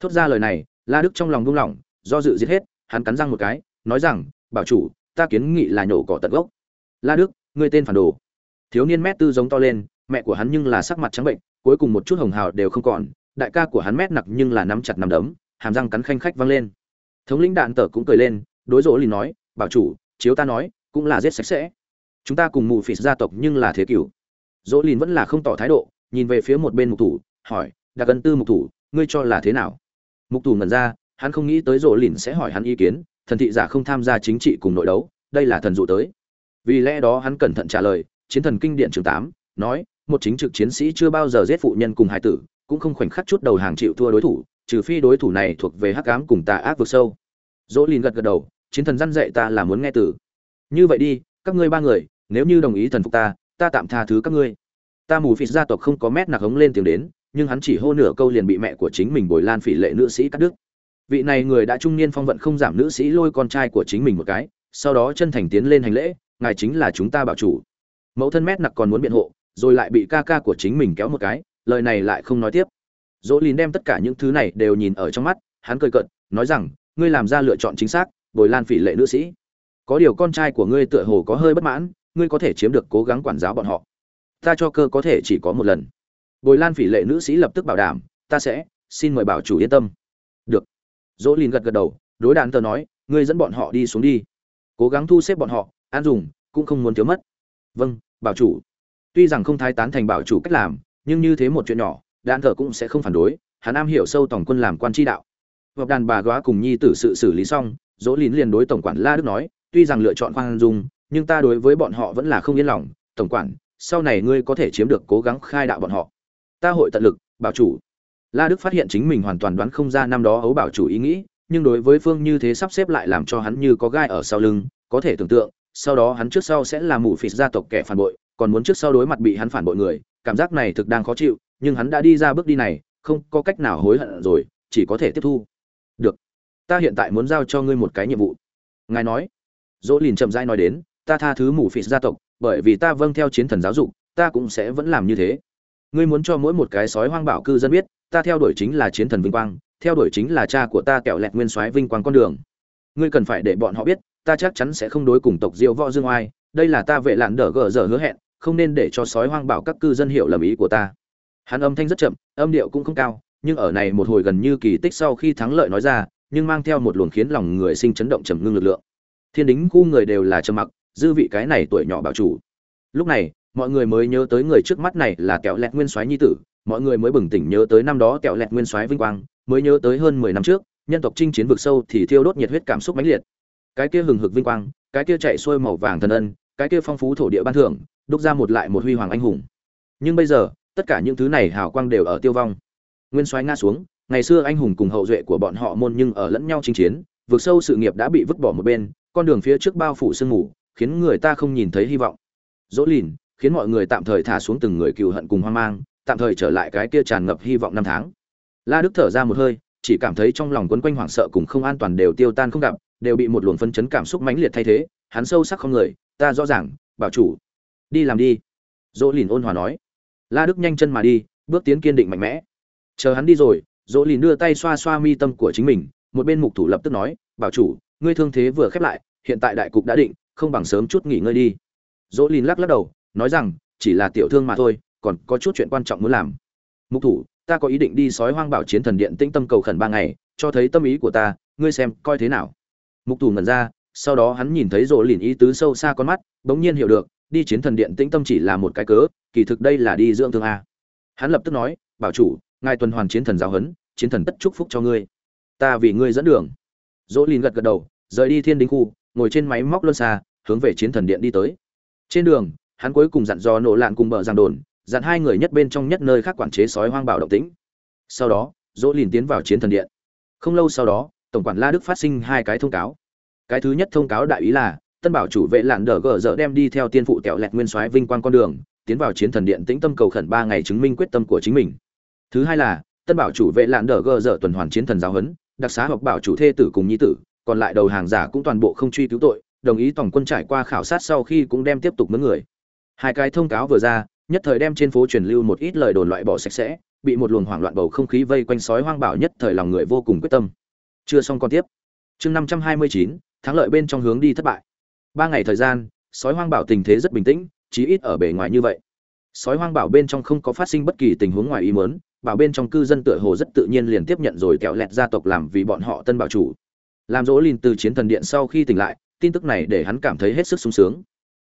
Thốt ra lời này, la đức trong lòng buông lỏng, do dự giết hết, hắn cắn răng một cái, nói rằng, bảo chủ, ta kiến nghị là nhổ cỏ tận gốc la đức, ngươi tên phản đồ. Thiếu niên mét tư giống to lên, mẹ của hắn nhưng là sắc mặt trắng bệnh, cuối cùng một chút hồng hào đều không còn, đại ca của hắn mét nặc nhưng là nắm chặt nắm đấm, hàm răng cắn khanh khách vang lên. Thống lĩnh đạn tở cũng cười lên, đối rỗ lì nói, bảo chủ, chiếu ta nói, cũng là giết sạch sẽ. Chúng ta cùng mù phỉ gia tộc nhưng là thế cửu. Dỗ lìn vẫn là không tỏ thái độ, nhìn về phía một bên mục thủ, hỏi đặc ân tư mục thủ, ngươi cho là thế nào? Mục thủ ngẩn ra, hắn không nghĩ tới dỗ lìn sẽ hỏi hắn ý kiến, thần thị giả không tham gia chính trị cùng nội đấu, đây là thần dụ tới vì lẽ đó hắn cẩn thận trả lời, chiến thần kinh điện trường tám, nói, một chính trực chiến sĩ chưa bao giờ giết phụ nhân cùng hải tử, cũng không khoảnh khắc chút đầu hàng chịu thua đối thủ, trừ phi đối thủ này thuộc về hắc ám cùng tà ác vực sâu. Dỗ lìn gật gật đầu, chiến thần răn dạy ta là muốn nghe tử như vậy đi, các ngươi ba người, nếu như đồng ý thần phục ta ta tạm tha thứ các ngươi. Ta mù phịt gia tộc không có mét nạc hống lên tiếng đến, nhưng hắn chỉ hô nửa câu liền bị mẹ của chính mình bồi lan phỉ lệ nữ sĩ cắt đứt. Vị này người đã trung niên phong vận không giảm nữ sĩ lôi con trai của chính mình một cái, sau đó chân thành tiến lên hành lễ ngài chính là chúng ta bảo chủ. Mẫu thân mét nặc còn muốn biện hộ, rồi lại bị ca ca của chính mình kéo một cái, lời này lại không nói tiếp. Dỗ lìn đem tất cả những thứ này đều nhìn ở trong mắt, hắn cười cợt, nói rằng, ngươi làm ra lựa chọn chính xác, bồi lan phỉ lệ nữ sĩ. Có điều con trai của ngươi tựa hồ có hơi bất mãn, ngươi có thể chiếm được cố gắng quản giáo bọn họ. Ta cho cơ có thể chỉ có một lần. Bồi lan phỉ lệ nữ sĩ lập tức bảo đảm, ta sẽ, xin mời bảo chủ yên tâm. Được. Dỗ lìn gật gật đầu, đối đàn tờ nói, ngươi dẫn bọn họ đi xuống đi. Cố gắng thu xếp bọn họ an dùng, cũng không muốn thiếu mất. Vâng bảo chủ. Tuy rằng không thái tán thành bảo chủ cách làm, nhưng như thế một chuyện nhỏ, đạn thờ cũng sẽ không phản đối, hắn am hiểu sâu tổng quân làm quan tri đạo. Hoặc đàn bà góa cùng nhi tử sự xử lý xong, dỗ lín liền đối tổng quản la đức nói, tuy rằng lựa chọn khoan dung, nhưng ta đối với bọn họ vẫn là không yên lòng. Tổng quản, sau này ngươi có thể chiếm được cố gắng khai đạo bọn họ. Ta hội tận lực, bảo chủ. La đức phát hiện chính mình hoàn toàn đoán không ra năm đó ấu bảo chủ ý nghĩ, nhưng đối với phương như thế sắp xếp lại làm cho hắn như có gai ở sau lưng, có thể tưởng tượng sau đó hắn trước sau sẽ là mù phịt gia tộc kẻ phản bội, còn muốn trước sau đối mặt bị hắn phản bội người, cảm giác này thực đang khó chịu, nhưng hắn đã đi ra bước đi này, không có cách nào hối hận rồi, chỉ có thể tiếp thu. Được, ta hiện tại muốn giao cho ngươi một cái nhiệm vụ. Ngài nói. Dỗ lìn chậm rãi nói đến, ta tha thứ mù phịt gia tộc, bởi vì ta vâng theo chiến thần giáo dục, ta cũng sẽ vẫn làm như thế. Ngươi muốn cho mỗi một cái sói hoang bảo cư dân biết, ta theo đuổi chính là chiến thần vinh quang, theo đuổi chính là cha của ta kẹo lẹt nguyên soái vinh quang con đường. Ngươi cần phải để bọn họ biết ta chắc chắn sẽ không đối cùng tộc diêu võ dương oai, đây là ta vệ lạn đỡ gờ giờ hứa hẹn, không nên để cho sói hoang bảo các cư dân hiểu lầm ý của ta. Hắn âm thanh rất chậm, âm điệu cũng không cao, nhưng ở này một hồi gần như kỳ tích sau khi thắng lợi nói ra, nhưng mang theo một luồng khiến lòng người sinh chấn động trầm ngưng lực lượng. Thiên đính khu người đều là trầm mặc, dư vị cái này tuổi nhỏ bảo chủ. Lúc này, mọi người mới nhớ tới người trước mắt này là kẹo lẹt nguyên soái nhi tử, mọi người mới bừng tỉnh nhớ tới năm đó kẹo lẹt nguyên soái vinh quang, mới nhớ tới hơn mười năm trước, nhân tộc chinh chiến vực sâu thì thiêu đốt nhiệt huyết cảm xúc mãnh liệt cái kia hừng hực vinh quang, cái kia chạy xuôi màu vàng thần ân, cái kia phong phú thổ địa ban thưởng, đúc ra một lại một huy hoàng anh hùng. Nhưng bây giờ, tất cả những thứ này hào quang đều ở tiêu vong. Nguyên soái ngã xuống, ngày xưa anh hùng cùng hậu duệ của bọn họ môn nhưng ở lẫn nhau chinh chiến vực sâu sự nghiệp đã bị vứt bỏ một bên, con đường phía trước bao phủ sương mù, khiến người ta không nhìn thấy hy vọng. Dỗ lìn, khiến mọi người tạm thời thả xuống từng người cừu hận cùng hoang mang, tạm thời trở lại cái kia tràn ngập hy vọng năm tháng. La đức thở ra một hơi, chỉ cảm thấy trong lòng quấn quanh hoảng sợ cùng không an toàn đều tiêu tan không gặp đều bị một luồng phân chấn cảm xúc mãnh liệt thay thế, hắn sâu sắc không người, ta rõ ràng, bảo chủ, đi làm đi. Dỗ lìn ôn hòa nói. La đức nhanh chân mà đi, bước tiến kiên định mạnh mẽ. Chờ hắn đi rồi, dỗ lìn đưa tay xoa xoa mi tâm của chính mình, một bên mục thủ lập tức nói, bảo chủ, ngươi thương thế vừa khép lại, hiện tại đại cục đã định, không bằng sớm chút nghỉ ngơi đi. Dỗ lìn lắc lắc đầu, nói rằng, chỉ là tiểu thương mà thôi, còn có chút chuyện quan trọng muốn làm. Mục thủ, ta có ý định đi sói hoang bảo chiến thần điện tĩnh tâm cầu khẩn ba ngày, cho thấy tâm ý của ta, ngươi xem coi thế nào mục thủ ngẩn ra, sau đó hắn nhìn thấy rộ lìn ý tứ sâu xa con mắt, bỗng nhiên hiểu được, đi chiến thần điện tĩnh tâm chỉ là một cái cớ, kỳ thực đây là đi dưỡng thương a. Hắn lập tức nói, bảo chủ, ngài tuần hoàn chiến thần giáo huấn, chiến thần tất chúc phúc cho ngươi. Ta vì ngươi dẫn đường. Dỗ lìn gật gật đầu, rời đi thiên đình khu, ngồi trên máy móc luân xa, hướng về chiến thần điện đi tới. Trên đường, hắn cuối cùng dặn dò nổ lạn cùng bờ giang đồn, dặn hai người nhất bên trong nhất nơi khác quản chế sói hoang bảo động tĩnh. Sau đó dỗ lìn tiến vào chiến thần điện. Không lâu sau đó tổng quản la đức phát sinh hai cái thông cáo. Cái thứ nhất thông cáo đại ý là, tân bảo chủ vệ lạn đờ gờ dở đem đi theo tiên phụ tẹo lẹt nguyên soái vinh quang con đường, tiến vào chiến thần điện tĩnh tâm cầu khẩn ba ngày chứng minh quyết tâm của chính mình. Thứ hai là, tân bảo chủ vệ lạn đờ gờ dở tuần hoàn chiến thần giáo huấn, đặc xá hoặc bảo chủ thê tử cùng nhi tử, còn lại đầu hàng giả cũng toàn bộ không truy cứu tội, đồng ý tổng quân trải qua khảo sát sau khi cũng đem tiếp tục mướn người. Hai cái thông cáo vừa ra, nhất thời đem trên phố truyền lưu một ít lời đồn loại bỏ sạch sẽ, bị một luồng hoảng loạn bầu không khí vây quanh sói hoang bảo nhất thời lòng người vô cùng quyết tâm chưa xong còn tiếp. Chương năm trăm hai mươi chín, thắng lợi bên trong hướng đi thất bại. Ba ngày thời gian, sói hoang bảo tình thế rất bình tĩnh, chí ít ở bề ngoài như vậy. Sói hoang bảo bên trong không có phát sinh bất kỳ tình huống ngoài ý muốn, bảo bên trong cư dân tựa hồ rất tự nhiên liền tiếp nhận rồi kẹo lẹt gia tộc làm vì bọn họ tân bảo chủ. Làm dỗ lìn từ chiến thần điện sau khi tỉnh lại, tin tức này để hắn cảm thấy hết sức sung sướng.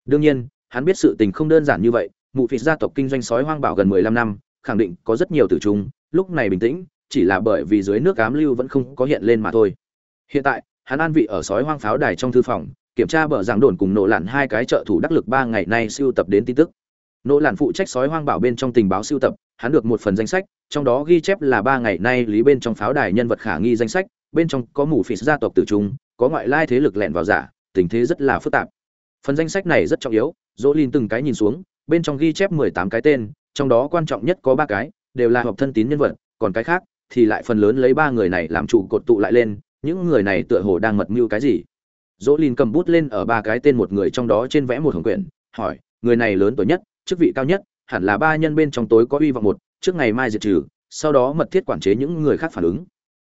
Đương nhiên, hắn biết sự tình không đơn giản như vậy, mụ phịt gia tộc kinh doanh sói hoang bảo gần mười lăm năm, khẳng định có rất nhiều tử trung, lúc này bình tĩnh chỉ là bởi vì dưới nước cám lưu vẫn không có hiện lên mà thôi. Hiện tại, hắn an vị ở sói hoang pháo đài trong thư phòng, kiểm tra bờ giảng đồn cùng nổ lặn hai cái trợ thủ đắc lực ba ngày nay siêu tập đến tin tức. Nỗ lạn phụ trách sói hoang bảo bên trong tình báo siêu tập, hắn được một phần danh sách, trong đó ghi chép là ba ngày nay lý bên trong pháo đài nhân vật khả nghi danh sách, bên trong có mù phỉ gia tộc tử trung, có ngoại lai thế lực lẻn vào giả, tình thế rất là phức tạp. Phần danh sách này rất trọng yếu, dỗ lin từng cái nhìn xuống, bên trong ghi chép mười tám cái tên, trong đó quan trọng nhất có ba cái, đều là hợp thân tín nhân vật, còn cái khác thì lại phần lớn lấy ba người này làm trụ cột tụ lại lên, những người này tựa hồ đang mật mưu cái gì? Dỗ lin cầm bút lên ở ba cái tên một người trong đó trên vẽ một hồng quyển, hỏi, người này lớn tuổi nhất, chức vị cao nhất, hẳn là ba nhân bên trong tối có uy vọng một, trước ngày mai diệt trừ, sau đó mật thiết quản chế những người khác phản ứng.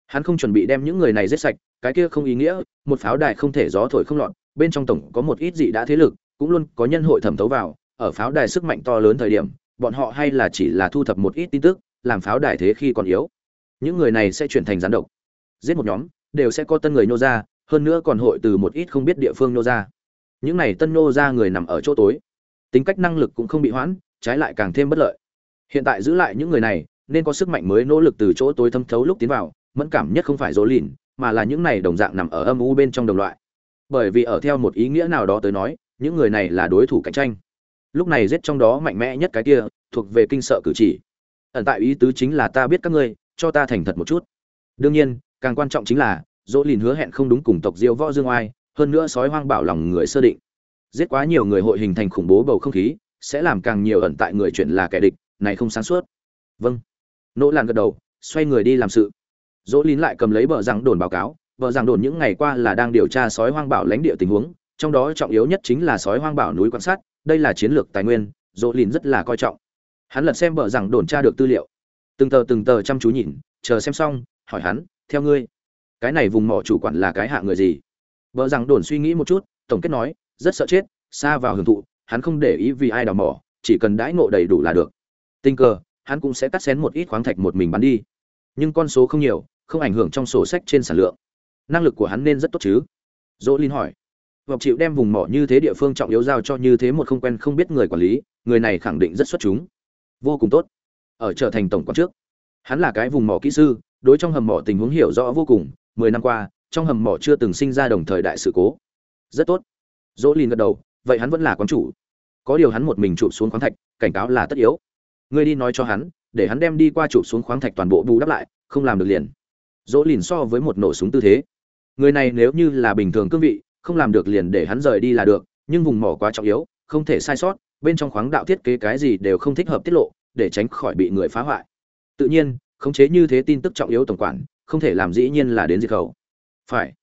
Hắn không chuẩn bị đem những người này giết sạch, cái kia không ý nghĩa, một pháo đài không thể gió thổi không lọt, bên trong tổng có một ít gì đã thế lực, cũng luôn có nhân hội thẩm thấu vào, ở pháo đài sức mạnh to lớn thời điểm, bọn họ hay là chỉ là thu thập một ít tin tức, làm pháo đài thế khi còn yếu những người này sẽ chuyển thành gián độc. Giết một nhóm, đều sẽ có tân người nô ra, hơn nữa còn hội từ một ít không biết địa phương nô ra. Những này tân nô ra người nằm ở chỗ tối. Tính cách năng lực cũng không bị hoãn, trái lại càng thêm bất lợi. Hiện tại giữ lại những người này, nên có sức mạnh mới nỗ lực từ chỗ tối thâm thấu lúc tiến vào, mẫn cảm nhất không phải dỗ lìn, mà là những này đồng dạng nằm ở âm u bên trong đồng loại. Bởi vì ở theo một ý nghĩa nào đó tới nói, những người này là đối thủ cạnh tranh. Lúc này giết trong đó mạnh mẽ nhất cái kia, thuộc về kinh sợ cử chỉ. Ẩn tại ý tứ chính là ta biết các ngươi cho ta thành thật một chút. Đương nhiên, càng quan trọng chính là, dỗ lìn hứa hẹn không đúng cùng tộc diêu võ dương oai, hơn nữa sói hoang bảo lòng người sơ định. Giết quá nhiều người hội hình thành khủng bố bầu không khí, sẽ làm càng nhiều ẩn tại người chuyện là kẻ địch, này không sáng suốt. Vâng. Nỗ làn gật đầu, xoay người đi làm sự. Dỗ lín lại cầm lấy bờ rằng đồn báo cáo, bờ rằng đồn những ngày qua là đang điều tra sói hoang bảo lãnh địa tình huống, trong đó trọng yếu nhất chính là sói hoang bảo núi quan sát, đây là chiến lược tài nguyên, dỗ lín rất là coi trọng. Hắn lật xem bờ rằng đồn tra được tư liệu từng tờ từng tờ chăm chú nhìn, chờ xem xong, hỏi hắn, theo ngươi, cái này vùng mỏ chủ quản là cái hạ người gì? Vợ rằng đồn suy nghĩ một chút, tổng kết nói, rất sợ chết, xa vào hưởng thụ, hắn không để ý vì ai đào mỏ, chỉ cần đãi ngộ đầy đủ là được. Tình cờ, hắn cũng sẽ cắt xén một ít khoáng thạch một mình bán đi. Nhưng con số không nhiều, không ảnh hưởng trong sổ sách trên sản lượng. Năng lực của hắn nên rất tốt chứ? Dỗ linh hỏi. Vọc chịu đem vùng mỏ như thế địa phương trọng yếu giao cho như thế một không quen không biết người quản lý, người này khẳng định rất xuất chúng. Vô cùng tốt ở trở thành tổng quản trước. Hắn là cái vùng mỏ kỹ sư, đối trong hầm mỏ tình huống hiểu rõ vô cùng, mười năm qua, trong hầm mỏ chưa từng sinh ra đồng thời đại sự cố. Rất tốt. Dỗ lìn gật đầu, vậy hắn vẫn là quán chủ. Có điều hắn một mình chụp xuống khoáng thạch, cảnh cáo là tất yếu. Ngươi đi nói cho hắn, để hắn đem đi qua chụp xuống khoáng thạch toàn bộ bù đắp lại, không làm được liền. Dỗ lìn so với một nổ súng tư thế. Người này nếu như là bình thường cương vị, không làm được liền để hắn rời đi là được, nhưng vùng mỏ quá trọng yếu, không thể sai sót, bên trong khoáng đạo thiết kế cái gì đều không thích hợp tiết lộ để tránh khỏi bị người phá hoại. Tự nhiên, khống chế như thế tin tức trọng yếu tổng quản, không thể làm dĩ nhiên là đến diệt khẩu. Phải.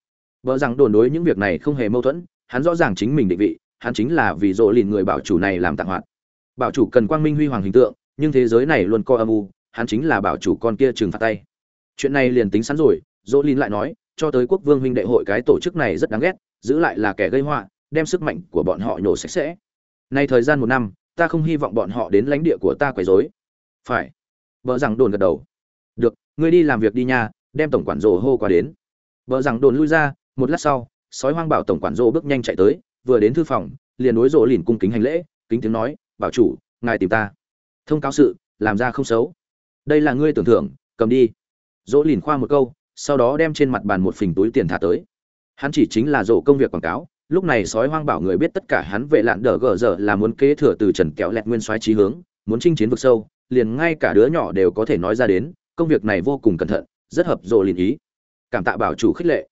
Vợ rằng đồn đối những việc này không hề mâu thuẫn, hắn rõ ràng chính mình định vị, hắn chính là vì dỗ lìn người bảo chủ này làm tặng hoạt. Bảo chủ cần quang minh huy hoàng hình tượng, nhưng thế giới này luôn coi âm u, hắn chính là bảo chủ con kia trừng phạt tay. Chuyện này liền tính sẵn rồi dỗ lìn lại nói, cho tới quốc vương huynh đệ hội cái tổ chức này rất đáng ghét, giữ lại là kẻ gây họa, đem sức mạnh của bọn họ nhổ sạch sẽ. Nay thời gian một năm ta không hy vọng bọn họ đến lãnh địa của ta quấy rối. Phải. Vợ rằng đồn gật đầu. Được, ngươi đi làm việc đi nha, đem tổng quản rồ hô qua đến. Vợ rằng đồn lui ra, một lát sau, sói hoang bảo tổng quản rồ bước nhanh chạy tới, vừa đến thư phòng, liền đối rồ lìn cung kính hành lễ, kính tiếng nói, bảo chủ, ngài tìm ta. Thông cáo sự, làm ra không xấu. Đây là ngươi tưởng thưởng, cầm đi. Dỗ lìn khoa một câu, sau đó đem trên mặt bàn một phình túi tiền thả tới. Hắn chỉ chính là rổ công việc quảng cáo lúc này sói hoang bảo người biết tất cả hắn về lạn đờ gờ giờ là muốn kế thừa từ trần kéo lẹt nguyên soái trí hướng, muốn chinh chiến vực sâu, liền ngay cả đứa nhỏ đều có thể nói ra đến, công việc này vô cùng cẩn thận, rất hợp dồ liền ý. Cảm tạ bảo chủ khích lệ.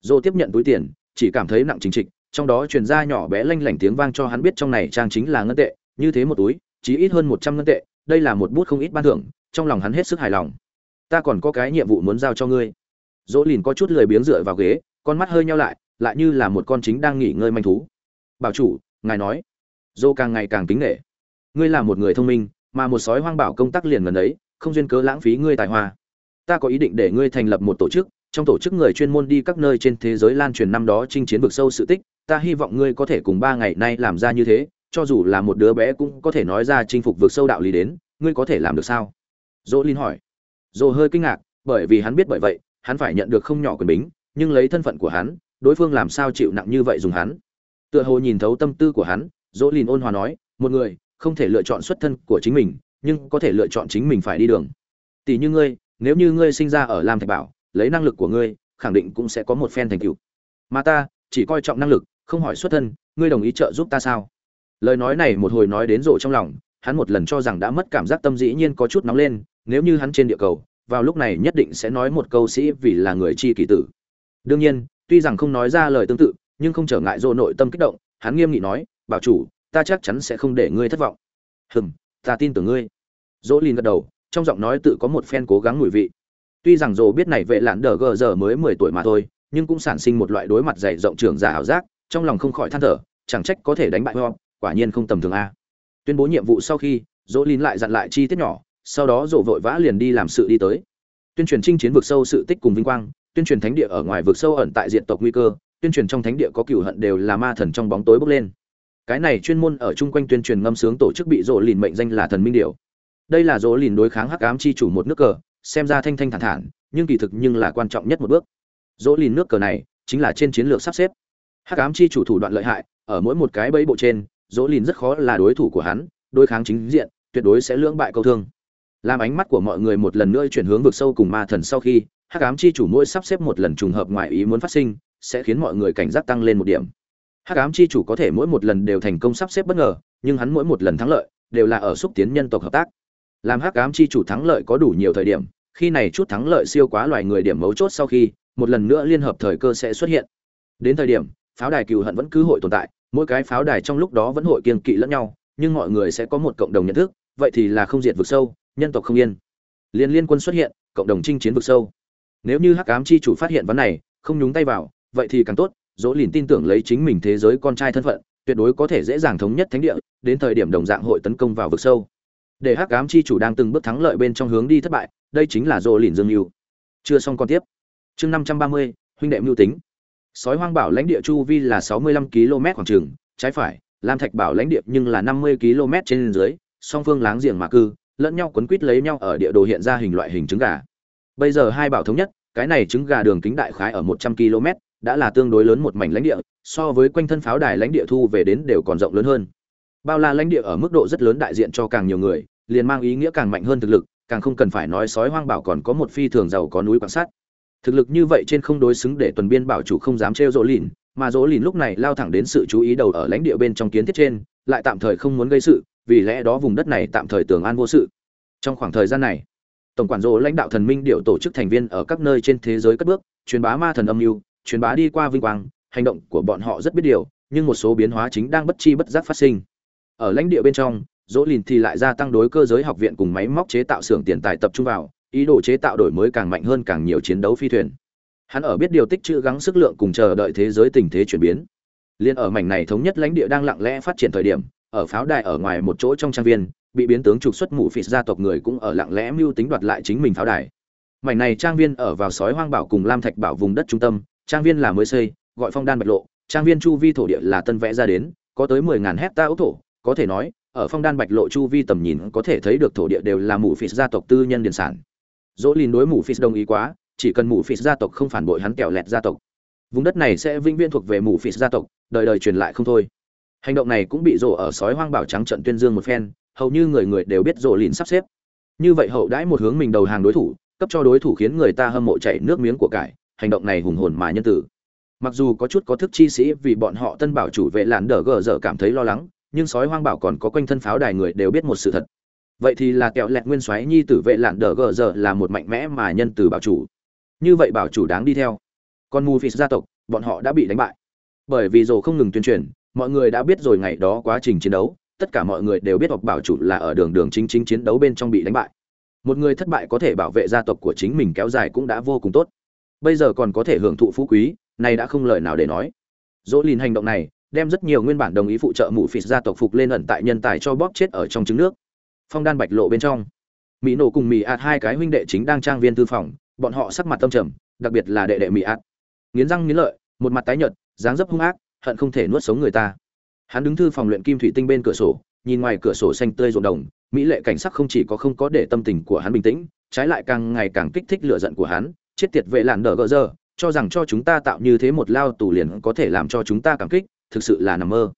Dồ tiếp nhận túi tiền, chỉ cảm thấy nặng chính trịch, trong đó truyền ra nhỏ bé lanh lảnh tiếng vang cho hắn biết trong này trang chính là ngân tệ, như thế một túi chỉ ít hơn một trăm ngân tệ, đây là một bút không ít ban thưởng, trong lòng hắn hết sức hài lòng. Ta còn có cái nhiệm vụ muốn giao cho ngươi. Dỗ lìn có chút lười biếng dựa vào ghế, con mắt hơi nhau lại lại như là một con chính đang nghỉ ngơi manh thú. Bảo chủ ngài nói. Dô càng ngày càng kính nghệ ngươi là một người thông minh mà một sói hoang bảo công tác liền gần ấy, không duyên cớ lãng phí ngươi tài hoa. Ta có ý định để ngươi thành lập một tổ chức trong tổ chức người chuyên môn đi các nơi trên thế giới lan truyền năm đó chinh chiến vực sâu sự tích ta hy vọng ngươi có thể cùng ba ngày nay làm ra như thế cho dù là một đứa bé cũng có thể nói ra chinh phục vực sâu đạo lý đến ngươi có thể làm được sao? Dỗ linh hỏi. Dỗ hơi kinh ngạc bởi vì hắn biết bởi vậy hắn phải nhận được không nhỏ quyền bính nhưng lấy thân phận của hắn đối phương làm sao chịu nặng như vậy dùng hắn? Tựa hồ nhìn thấu tâm tư của hắn dỗ lìn ôn hòa nói, một người không thể lựa chọn xuất thân của chính mình, nhưng có thể lựa chọn chính mình phải đi đường. Tỷ như ngươi, nếu như ngươi sinh ra ở lam thạch bảo, lấy năng lực của ngươi, khẳng định cũng sẽ có một phen thành tựu. Mà ta, chỉ coi trọng năng lực, không hỏi xuất thân, ngươi đồng ý trợ giúp ta sao? Lời nói này một hồi nói đến rộ trong lòng, hắn một lần cho rằng đã mất cảm giác tâm dĩ nhiên có chút nóng lên, nếu như hắn trên địa cầu, vào lúc này nhất định sẽ nói một câu sĩ vì là người chi kỳ tử. Đương nhiên tuy rằng không nói ra lời tương tự, nhưng không trở ngại dô nội tâm kích động, hắn nghiêm nghị nói, bảo chủ, ta chắc chắn sẽ không để ngươi thất vọng. Hừm, ta tin tưởng ngươi. Dỗ lìn gật đầu, trong giọng nói tự có một phen cố gắng ngụy vị. Tuy rằng dỗ biết này vệ lạn đờ gờ giờ mới mười tuổi mà thôi, nhưng cũng sản sinh một loại đối mặt dày rộng trưởng giả ảo giác, trong lòng không khỏi than thở, chẳng trách có thể đánh bại ho quả nhiên không tầm thường a. Tuyên bố nhiệm vụ sau khi dỗ lìn lại dặn lại chi tiết nhỏ, sau đó dỗ vội vã liền đi làm sự đi tới. Tuyên truyền chinh chiến vực sâu sự tích cùng vinh quang tuyên truyền thánh địa ở ngoài vực sâu ẩn tại diện tộc nguy cơ, tuyên truyền trong thánh địa có cửu hận đều là ma thần trong bóng tối bốc lên. Cái này chuyên môn ở chung quanh tuyên truyền ngâm sướng tổ chức bị rỗ lìn mệnh danh là thần minh điệu đây là rỗ lìn đối kháng hắc ám chi chủ một nước cờ, xem ra thanh thanh thản thản, nhưng kỳ thực nhưng là quan trọng nhất một bước. Rỗ lìn nước cờ này chính là trên chiến lược sắp xếp. Hắc ám chi chủ thủ đoạn lợi hại, ở mỗi một cái bẫy bộ trên, rỗ lìn rất khó là đối thủ của hắn, đối kháng chính diện, tuyệt đối sẽ lưỡng bại câu thương. Làm ánh mắt của mọi người một lần nữa chuyển hướng vực sâu cùng ma thần sau khi hắc ám chi chủ mỗi sắp xếp một lần trùng hợp ngoài ý muốn phát sinh, sẽ khiến mọi người cảnh giác tăng lên một điểm. Hắc ám chi chủ có thể mỗi một lần đều thành công sắp xếp bất ngờ, nhưng hắn mỗi một lần thắng lợi, đều là ở xúc tiến nhân tộc hợp tác. Làm hắc ám chi chủ thắng lợi có đủ nhiều thời điểm, khi này chút thắng lợi siêu quá loài người điểm mấu chốt sau khi, một lần nữa liên hợp thời cơ sẽ xuất hiện. Đến thời điểm, pháo đài cừu hận vẫn cứ hội tồn tại, mỗi cái pháo đài trong lúc đó vẫn hội kiên kỵ lẫn nhau, nhưng mọi người sẽ có một cộng đồng nhận thức, vậy thì là không diệt vực sâu, nhân tộc không yên. Liên liên quân xuất hiện, cộng đồng chinh chiến vực sâu nếu như hắc ám chi chủ phát hiện vấn này, không nhúng tay vào, vậy thì càng tốt, dỗ lìn tin tưởng lấy chính mình thế giới con trai thân phận, tuyệt đối có thể dễ dàng thống nhất thánh địa, đến thời điểm đồng dạng hội tấn công vào vực sâu. Để hắc ám chi chủ đang từng bước thắng lợi bên trong hướng đi thất bại, đây chính là dỗ lìn dương mưu chưa xong con tiếp. Chương năm trăm ba mươi, huynh đệ mưu tính. Sói hoang bảo lãnh địa chu vi là sáu mươi lăm km khoảng trường, trái phải, lam thạch bảo lãnh địa nhưng là năm mươi km trên dưới, song phương láng giềng mà cư, lẫn nhau quấn quít lấy nhau ở địa đồ hiện ra hình loại hình trứng gà bây giờ hai bảo thống nhất, cái này trứng gà đường kính đại khái ở một trăm km, đã là tương đối lớn một mảnh lãnh địa, so với quanh thân pháo đài lãnh địa thu về đến đều còn rộng lớn hơn. Bao la lãnh địa ở mức độ rất lớn đại diện cho càng nhiều người, liền mang ý nghĩa càng mạnh hơn thực lực, càng không cần phải nói sói hoang bảo còn có một phi thường giàu có núi quan sát. Thực lực như vậy trên không đối xứng để tuần biên bảo chủ không dám trêu rỗ lìn, mà rỗ lìn lúc này lao thẳng đến sự chú ý đầu ở lãnh địa bên trong kiến thiết trên, lại tạm thời không muốn gây sự, vì lẽ đó vùng đất này tạm thời tường an vô sự. Trong khoảng thời gian này tổng quản rỗ lãnh đạo thần minh điệu tổ chức thành viên ở các nơi trên thế giới cất bước, truyền bá ma thần âm mưu, truyền bá đi qua vinh quang, hành động của bọn họ rất biết điều, nhưng một số biến hóa chính đang bất chi bất giác phát sinh. Ở lãnh địa bên trong dỗ lìn thì lại gia tăng đối cơ giới học viện cùng máy móc chế tạo xưởng tiền tài tập trung vào, ý đồ chế tạo đổi mới càng mạnh hơn càng nhiều chiến đấu phi thuyền. Hắn ở biết điều tích chữ gắng sức lượng cùng chờ đợi thế giới tình thế chuyển biến. Liên ở mảnh này thống nhất lãnh địa đang lặng lẽ phát triển thời điểm, ở pháo đài ở ngoài một chỗ trong trang viên bị biến tướng trục xuất mụ phịt gia tộc người cũng ở lặng lẽ mưu tính đoạt lại chính mình pháo đài. Mảnh này trang viên ở vào sói hoang bảo cùng lam thạch bảo vùng đất trung tâm, trang viên là mới xây, gọi phong đan bạch lộ, trang viên chu vi thổ địa là tân vẽ ra đến, có tới mười ngàn hecta ốc thổ, có thể nói, ở phong đan bạch lộ chu vi tầm nhìn có thể thấy được thổ địa đều là mù phịt gia tộc tư nhân điền sản. Dỗ lìn đối mù phịt đồng ý quá, chỉ cần mù phịt gia tộc không phản bội hắn kẹo lẹt gia tộc. Vùng đất này sẽ vĩnh viễn thuộc về mù phịt gia tộc, đời đời truyền lại không thôi. Hành động này cũng bị rổ ở sói hoang bảo trắng trận tuyên dương một phen hầu như người người đều biết rộ lìn sắp xếp. Như vậy hậu đãi một hướng mình đầu hàng đối thủ, cấp cho đối thủ khiến người ta hâm mộ chảy nước miếng của cải, hành động này hùng hồn mà nhân tử. Mặc dù có chút có thức chi sĩ vì bọn họ tân bảo chủ vệ làn đờ gờ dở cảm thấy lo lắng, nhưng sói hoang bảo còn có quanh thân pháo đài người đều biết một sự thật. Vậy thì là kẹo lẹt nguyên soái nhi tử vệ làn đờ gờ dở là một mạnh mẽ mà nhân từ bảo chủ. Như vậy bảo chủ đáng đi theo. Còn mù phịt gia tộc, bọn họ đã bị đánh bại. Bởi vì dù không ngừng tuyên truyền, mọi người đã biết rồi ngày đó quá trình chiến đấu tất cả mọi người đều biết hoặc bảo chủ là ở đường đường chính chính chiến đấu bên trong bị đánh bại. Một người thất bại có thể bảo vệ gia tộc của chính mình kéo dài cũng đã vô cùng tốt. Bây giờ còn có thể hưởng thụ phú quý, này đã không lời nào để nói. Dỗ lìn hành động này đem rất nhiều nguyên bản đồng ý phụ trợ mụ phịt gia tộc phục lên ẩn tại nhân tài cho bóp chết ở trong trứng nước. Phong đan bạch lộ bên trong. Mỹ nổ cùng mỹ ạt hai cái huynh đệ chính đang trang viên tư phòng, bọn họ sắc mặt tâm trầm, đặc biệt là đệ đệ mỹ ạt. Nghiến răng nghiến lợi, một mặt tái nhợt, dáng dấp hung ác, hận không thể nuốt sống người ta hắn đứng thư phòng luyện kim thủy tinh bên cửa sổ, nhìn ngoài cửa sổ xanh tươi rộn đồng, mỹ lệ cảnh sắc không chỉ có không có để tâm tình của hắn bình tĩnh, trái lại càng ngày càng kích thích lửa giận của hắn, chết tiệt vệ làn đờ gỡ giờ, cho rằng cho chúng ta tạo như thế một lao tù liền có thể làm cho chúng ta cảm kích, thực sự là nằm mơ.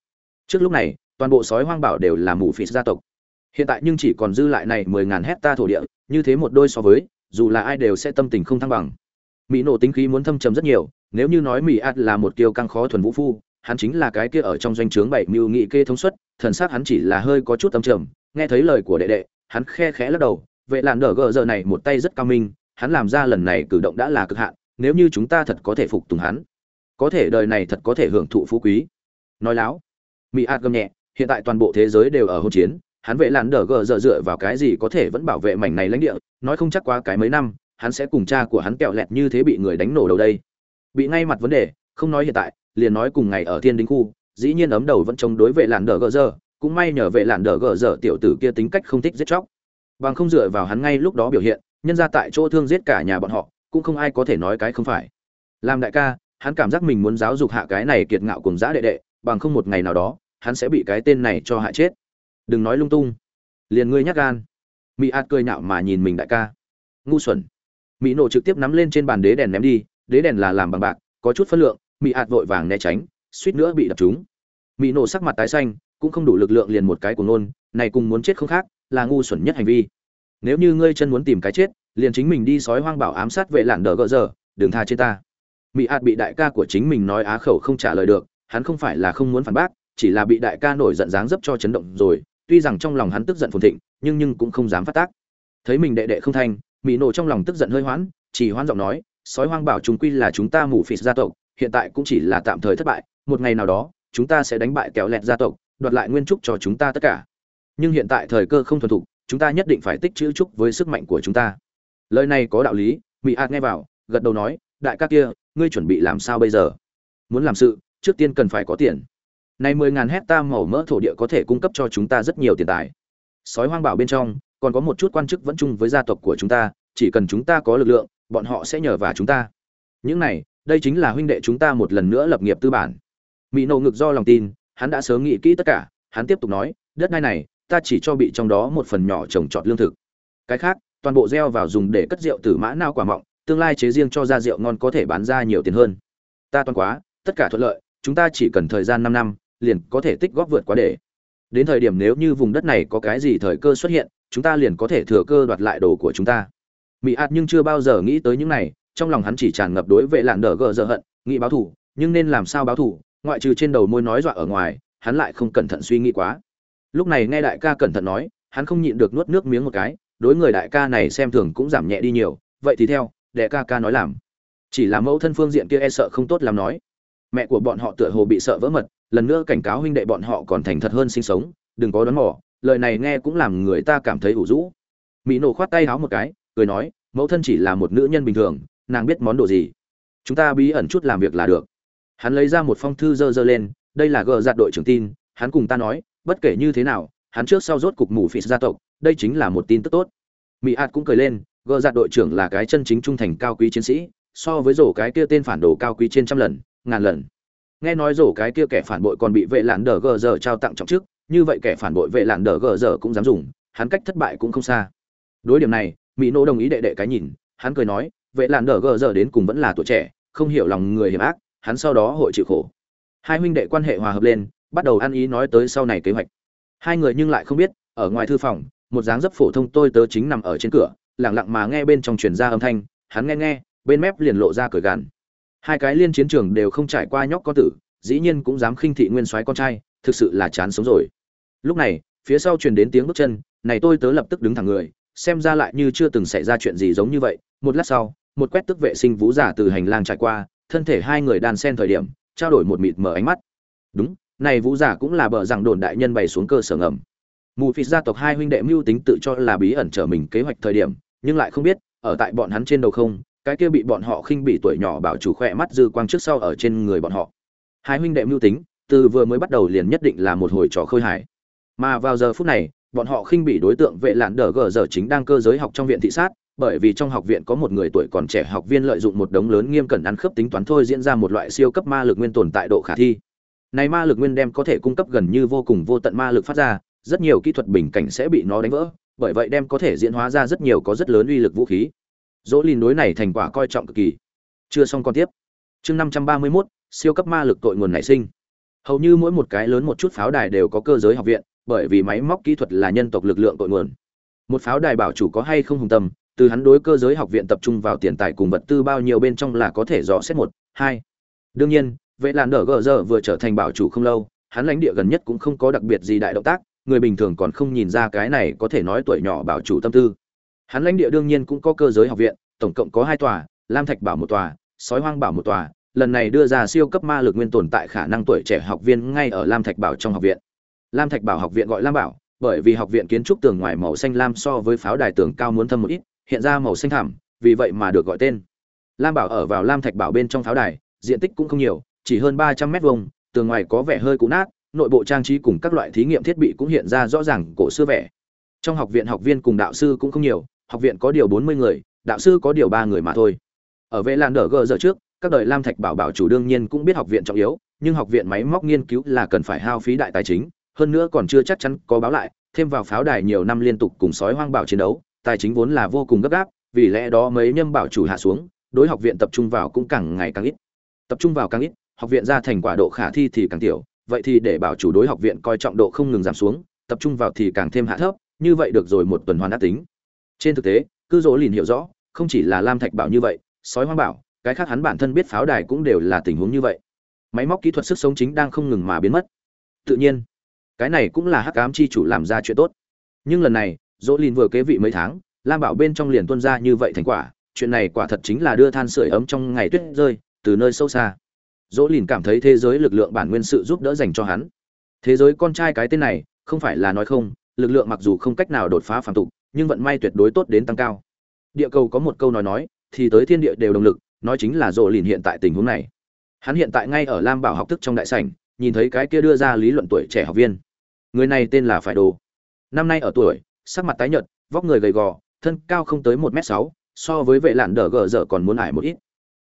Trước lúc này, toàn bộ sói hoang bảo đều là mù phịt gia tộc. Hiện tại nhưng chỉ còn dư lại này mười ngàn hecta thổ địa, như thế một đôi so với, dù là ai đều sẽ tâm tình không thăng bằng. Mỹ nổ tính khí muốn thâm trầm rất nhiều, nếu như nói mỹ ạt là một kiêu căng khó thuần vũ phu hắn chính là cái kia ở trong doanh trướng bảy mưu nghị kê thống suất, thần sắc hắn chỉ là hơi có chút tâm trầm, nghe thấy lời của đệ đệ, hắn khe khẽ lắc đầu, vệ làn đờ gờ giờ này một tay rất cao minh, hắn làm ra lần này cử động đã là cực hạn, nếu như chúng ta thật có thể phục tùng hắn, có thể đời này thật có thể hưởng thụ phú quý. Nói láo, mỹ ạt gầm nhẹ, hiện tại toàn bộ thế giới đều ở hỗn chiến, hắn vệ làn đờ gờ dựa dựa vào cái gì có thể vẫn bảo vệ mảnh này lãnh địa, nói không chắc quá cái mấy năm, hắn sẽ cùng cha của hắn kẹo lẹt như thế bị người đánh nổ đầu đây. Bị ngay mặt vấn đề, không nói hiện tại liền nói cùng ngày ở thiên đính khu, dĩ nhiên ấm đầu vẫn chống đối vệ làn đờ gờ giờ, cũng may nhờ vệ làn đờ gờ giờ tiểu tử kia tính cách không thích giết chóc. Bằng không dựa vào hắn ngay lúc đó biểu hiện, nhân ra tại chỗ thương giết cả nhà bọn họ, cũng không ai có thể nói cái không phải. Làm đại ca, hắn cảm giác mình muốn giáo dục hạ cái này kiệt ngạo cùng giã đệ đệ, bằng không một ngày nào đó, hắn sẽ bị cái tên này cho hại chết. Đừng nói lung tung. Liền ngươi nhắc gan. Mỹ ạt cười nhạo mà nhìn mình đại ca. Ngu xuẩn. Mỹ nổ trực tiếp nắm lên trên bàn đế đèn ném đi, đế đèn là làm bằng bạc, có chút phân lượng mỹ ạt vội vàng né tránh, suýt nữa bị đập trúng. Mỹ nổ sắc mặt tái xanh, cũng không đủ lực lượng liền một cái của nôn, này cùng muốn chết không khác, là ngu xuẩn nhất hành vi. Nếu như ngươi chân muốn tìm cái chết, liền chính mình đi sói hoang bảo ám sát vệ lạn đờ gỡ giờ, đừng tha trên ta. Mỹ ạt bị đại ca của chính mình nói á khẩu không trả lời được, hắn không phải là không muốn phản bác, chỉ là bị đại ca nổi giận dáng dấp cho chấn động rồi, tuy rằng trong lòng hắn tức giận phồn thịnh, nhưng nhưng cũng không dám phát tác. Thấy mình đệ đệ không thành mỹ nổ trong lòng tức giận hơi hoãn, chỉ hoãn giọng nói, sói hoang bảo chúng quy là chúng ta mù phịt gia tộc hiện tại cũng chỉ là tạm thời thất bại, một ngày nào đó, chúng ta sẽ đánh bại kéo lẹt gia tộc, đoạt lại nguyên trúc cho chúng ta tất cả. Nhưng hiện tại thời cơ không thuần thục, chúng ta nhất định phải tích chữ trúc với sức mạnh của chúng ta. Lời này có đạo lý mỹ ạt nghe vào, gật đầu nói, đại ca kia, ngươi chuẩn bị làm sao bây giờ? Muốn làm sự, trước tiên cần phải có tiền. Này mười ngàn hecta màu mỡ thổ địa có thể cung cấp cho chúng ta rất nhiều tiền tài. Sói hoang bảo bên trong, còn có một chút quan chức vẫn chung với gia tộc của chúng ta, chỉ cần chúng ta có lực lượng, bọn họ sẽ nhờ vào chúng ta. Những này đây chính là huynh đệ chúng ta một lần nữa lập nghiệp tư bản. Mỹ nổ ngực do lòng tin, hắn đã sớm nghĩ kỹ tất cả, hắn tiếp tục nói, đất đai này, ta chỉ cho bị trong đó một phần nhỏ trồng trọt lương thực. Cái khác, toàn bộ gieo vào dùng để cất rượu từ mã nao quả mọng, tương lai chế riêng cho ra rượu ngon có thể bán ra nhiều tiền hơn. Ta toàn quá, tất cả thuận lợi, chúng ta chỉ cần thời gian năm năm, liền có thể tích góp vượt quá để. Đến thời điểm nếu như vùng đất này có cái gì thời cơ xuất hiện, chúng ta liền có thể thừa cơ đoạt lại đồ của chúng ta. Mỹ ạt nhưng chưa bao giờ nghĩ tới những này trong lòng hắn chỉ tràn ngập đối vệ lạn đờ gờ dơ hận, nghĩ báo thù, nhưng nên làm sao báo thù, ngoại trừ trên đầu môi nói dọa ở ngoài, hắn lại không cẩn thận suy nghĩ quá. Lúc này nghe đại ca cẩn thận nói, hắn không nhịn được nuốt nước miếng một cái, đối người đại ca này xem thường cũng giảm nhẹ đi nhiều, vậy thì theo đệ ca ca nói làm. Chỉ là mẫu thân phương diện kia e sợ không tốt làm nói. Mẹ của bọn họ tựa hồ bị sợ vỡ mật, lần nữa cảnh cáo huynh đệ bọn họ còn thành thật hơn sinh sống, đừng có đoán mò, lời này nghe cũng làm người ta cảm thấy ủ rũ. Mỹ nổ khoát tay háo một cái, cười nói, mẫu thân chỉ là một nữ nhân bình thường nàng biết món đồ gì. Chúng ta bí ẩn chút làm việc là được. Hắn lấy ra một phong thư dơ dơ lên đây là gờ giặt đội trưởng tin hắn cùng ta nói bất kể như thế nào hắn trước sau rốt cục mù phịt gia tộc đây chính là một tin tức tốt. Mỹ ạt cũng cười lên gờ giặt đội trưởng là cái chân chính trung thành cao quý chiến sĩ so với rổ cái kia tên phản đồ cao quý trên trăm lần ngàn lần. Nghe nói rổ cái kia kẻ phản bội còn bị vệ lạn đờ gờ giờ trao tặng trọng chức, như vậy kẻ phản bội vệ lạn đờ gờ giờ cũng dám dùng hắn cách thất bại cũng không xa. Đối điểm này mỹ nô đồng ý đệ đệ cái nhìn hắn cười nói vệ lạn đờ gờ giờ đến cùng vẫn là tuổi trẻ, không hiểu lòng người hiểm ác, hắn sau đó hội chịu khổ. Hai huynh đệ quan hệ hòa hợp lên, bắt đầu ăn ý nói tới sau này kế hoạch. Hai người nhưng lại không biết, ở ngoài thư phòng, một dáng dấp phổ thông tôi tớ chính nằm ở trên cửa lẳng lặng mà nghe bên trong truyền ra âm thanh, hắn nghe nghe, bên mép liền lộ ra cười gàn. Hai cái liên chiến trường đều không trải qua nhóc con tử, dĩ nhiên cũng dám khinh thị nguyên soái con trai, thực sự là chán sống rồi. Lúc này, phía sau truyền đến tiếng bước chân, này tôi tớ lập tức đứng thẳng người, xem ra lại như chưa từng xảy ra chuyện gì giống như vậy, một lát sau một quét tức vệ sinh vũ giả từ hành lang trải qua, thân thể hai người đàn sen thời điểm, trao đổi một mịt mở ánh mắt. Đúng, này vũ giả cũng là bờ rằng đồn đại nhân bày xuống cơ sở ngầm. Mù phịt gia tộc hai huynh đệ mưu tính tự cho là bí ẩn trở mình kế hoạch thời điểm, nhưng lại không biết, ở tại bọn hắn trên đầu không, cái kia bị bọn họ khinh bị tuổi nhỏ bảo chủ khỏe mắt dư quang trước sau ở trên người bọn họ. Hai huynh đệ mưu tính, từ vừa mới bắt đầu liền nhất định là một hồi trò khơi hải mà vào giờ phút này, bọn họ khinh bị đối tượng vệ lạn đờ gờ giờ chính đang cơ giới học trong viện thị sát bởi vì trong học viện có một người tuổi còn trẻ học viên lợi dụng một đống lớn nghiêm cẩn ăn khớp tính toán thôi diễn ra một loại siêu cấp ma lực nguyên tồn tại độ khả thi. Này ma lực nguyên đem có thể cung cấp gần như vô cùng vô tận ma lực phát ra rất nhiều kỹ thuật bình cảnh sẽ bị nó đánh vỡ bởi vậy đem có thể diễn hóa ra rất nhiều có rất lớn uy lực vũ khí. Dỗ lìn đối này thành quả coi trọng cực kỳ. Chưa xong con tiếp. Chương năm trăm ba mươi 531, siêu cấp ma lực tội nguồn nảy sinh. Hầu như mỗi một cái lớn một chút pháo đài đều có cơ giới học viện bởi vì máy móc kỹ thuật là nhân tộc lực lượng tội nguồn. Một pháo đài bảo chủ có hay không hùng tâm từ hắn đối cơ giới học viện tập trung vào tiền tài cùng vật tư bao nhiêu bên trong là có thể dò xét một, hai. Đương nhiên, vệ làn đỡ gờ giờ vừa trở thành bảo chủ không lâu, hắn lãnh địa gần nhất cũng không có đặc biệt gì đại động tác, người bình thường còn không nhìn ra cái này có thể nói tuổi nhỏ bảo chủ tâm tư. Hắn lãnh địa đương nhiên cũng có cơ giới học viện, tổng cộng có hai tòa, lam thạch bảo một tòa, sói hoang bảo một tòa, lần này đưa ra siêu cấp ma lực nguyên tồn tại khả năng tuổi trẻ học viên ngay ở lam thạch bảo trong học viện. Lam thạch bảo học viện gọi lam bảo, bởi vì học viện kiến trúc tường ngoài màu xanh lam so với pháo đài tường cao muốn thâm một ít hiện ra màu xanh thảm vì vậy mà được gọi tên. Lam bảo ở vào lam thạch bảo bên trong pháo đài, diện tích cũng không nhiều, chỉ hơn ba trăm mét vuông, tường ngoài có vẻ hơi cũ nát, nội bộ trang trí cùng các loại thí nghiệm thiết bị cũng hiện ra rõ ràng cổ xưa vẻ. Trong học viện học viên cùng đạo sư cũng không nhiều, học viện có điều bốn mươi người, đạo sư có điều ba người mà thôi. Ở vệ lan đờ gờ giờ trước, các đời lam thạch bảo bảo chủ đương nhiên cũng biết học viện trọng yếu, nhưng học viện máy móc nghiên cứu là cần phải hao phí đại tài chính, hơn nữa còn chưa chắc chắn có báo lại, thêm vào pháo đài nhiều năm liên tục cùng sói hoang bảo chiến đấu tài chính vốn là vô cùng gấp gáp, vì lẽ đó mấy nhâm bảo chủ hạ xuống, đối học viện tập trung vào cũng càng ngày càng ít. Tập trung vào càng ít, học viện ra thành quả độ khả thi thì càng tiểu, vậy thì để bảo chủ đối học viện coi trọng độ không ngừng giảm xuống, tập trung vào thì càng thêm hạ thấp, như vậy được rồi một tuần hoàn đã tính. Trên thực tế, cư dỗ liền hiểu rõ, không chỉ là lam thạch bảo như vậy, sói hoang bảo, cái khác hắn bản thân biết pháo đài cũng đều là tình huống như vậy. Máy móc kỹ thuật sức sống chính đang không ngừng mà biến mất. Tự nhiên, cái này cũng là hắc ám chi chủ làm ra chuyện tốt. Nhưng lần này dỗ lìn vừa kế vị mấy tháng, lam bảo bên trong liền tuân ra như vậy thành quả, chuyện này quả thật chính là đưa than sưởi ấm trong ngày tuyết rơi, từ nơi sâu xa. Dỗ lìn cảm thấy thế giới lực lượng bản nguyên sự giúp đỡ dành cho hắn. Thế giới con trai cái tên này, không phải là nói không, lực lượng mặc dù không cách nào đột phá phản tục, nhưng vận may tuyệt đối tốt đến tăng cao. Địa cầu có một câu nói nói, thì tới thiên địa đều động lực, nói chính là dỗ lìn hiện tại tình huống này. Hắn hiện tại ngay ở lam bảo học thức trong đại sảnh, nhìn thấy cái kia đưa ra lý luận tuổi trẻ học viên. Người này tên là phải đồ. Năm nay ở tuổi sắc mặt tái nhợt, vóc người gầy gò, thân cao không tới một m sáu, so với vệ lạn đỡ gở dở còn muốn ải một ít.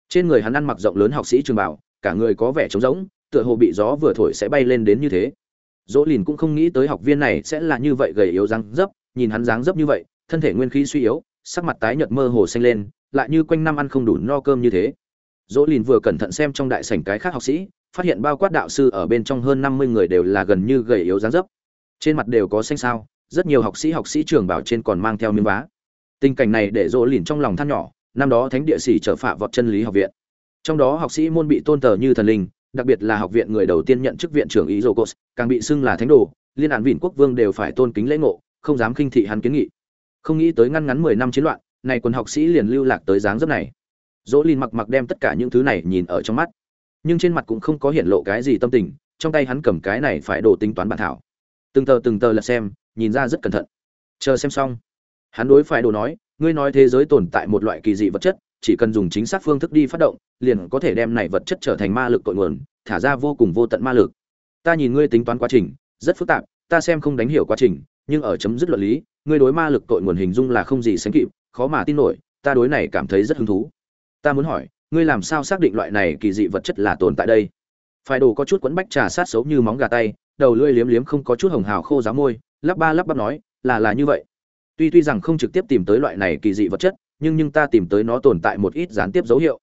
Trên người hắn ăn mặc rộng lớn học sĩ trường bảo cả người có vẻ trống rỗng, tựa hồ bị gió vừa thổi sẽ bay lên đến như thế. Dỗ lìn cũng không nghĩ tới học viên này sẽ là như vậy gầy yếu dáng dấp, nhìn hắn dáng dấp như vậy, thân thể nguyên khí suy yếu, sắc mặt tái nhợt mơ hồ xanh lên, lại như quanh năm ăn không đủ no cơm như thế. Dỗ lìn vừa cẩn thận xem trong đại sảnh cái khác học sĩ, phát hiện bao quát đạo sư ở bên trong hơn năm mươi người đều là gần như gầy yếu dáng dấp. Trên mặt đều có xanh sao rất nhiều học sĩ học sĩ trường bảo trên còn mang theo miếng vá. Tình cảnh này để dỗ lìn trong lòng than nhỏ, năm đó thánh địa sĩ trở phạ vọt chân lý học viện. Trong đó học sĩ môn bị tôn tờ như thần linh, đặc biệt là học viện người đầu tiên nhận chức viện trưởng ý dô càng bị xưng là thánh đồ, liên án vịn quốc vương đều phải tôn kính lễ ngộ, không dám khinh thị hắn kiến nghị. Không nghĩ tới ngăn ngắn mười năm chiến loạn, này quân học sĩ liền lưu lạc tới dáng dấp này. Dỗ lìn mặc mặc đem tất cả những thứ này nhìn ở trong mắt. Nhưng trên mặt cũng không có hiện lộ cái gì tâm tình, trong tay hắn cầm cái này phải đổ tính toán bản thảo. Từng tờ từng tờ lật xem nhìn ra rất cẩn thận. Chờ xem xong. Hắn đối phải đồ nói, ngươi nói thế giới tồn tại một loại kỳ dị vật chất, chỉ cần dùng chính xác phương thức đi phát động, liền có thể đem này vật chất trở thành ma lực cội nguồn, thả ra vô cùng vô tận ma lực. Ta nhìn ngươi tính toán quá trình, rất phức tạp, ta xem không đánh hiểu quá trình, nhưng ở chấm dứt luận lý, ngươi đối ma lực cội nguồn hình dung là không gì sánh kịp, khó mà tin nổi, ta đối này cảm thấy rất hứng thú. Ta muốn hỏi, ngươi làm sao xác định loại này kỳ dị vật chất là tồn tại đây? Phải đồ có chút quẫn bách trà sát xấu như móng gà tay, đầu lưỡi liếm liếm không có chút hồng hào khô giá môi lắp ba lắp bắp nói, là là như vậy. Tuy tuy rằng không trực tiếp tìm tới loại này kỳ dị vật chất, nhưng nhưng ta tìm tới nó tồn tại một ít gián tiếp dấu hiệu.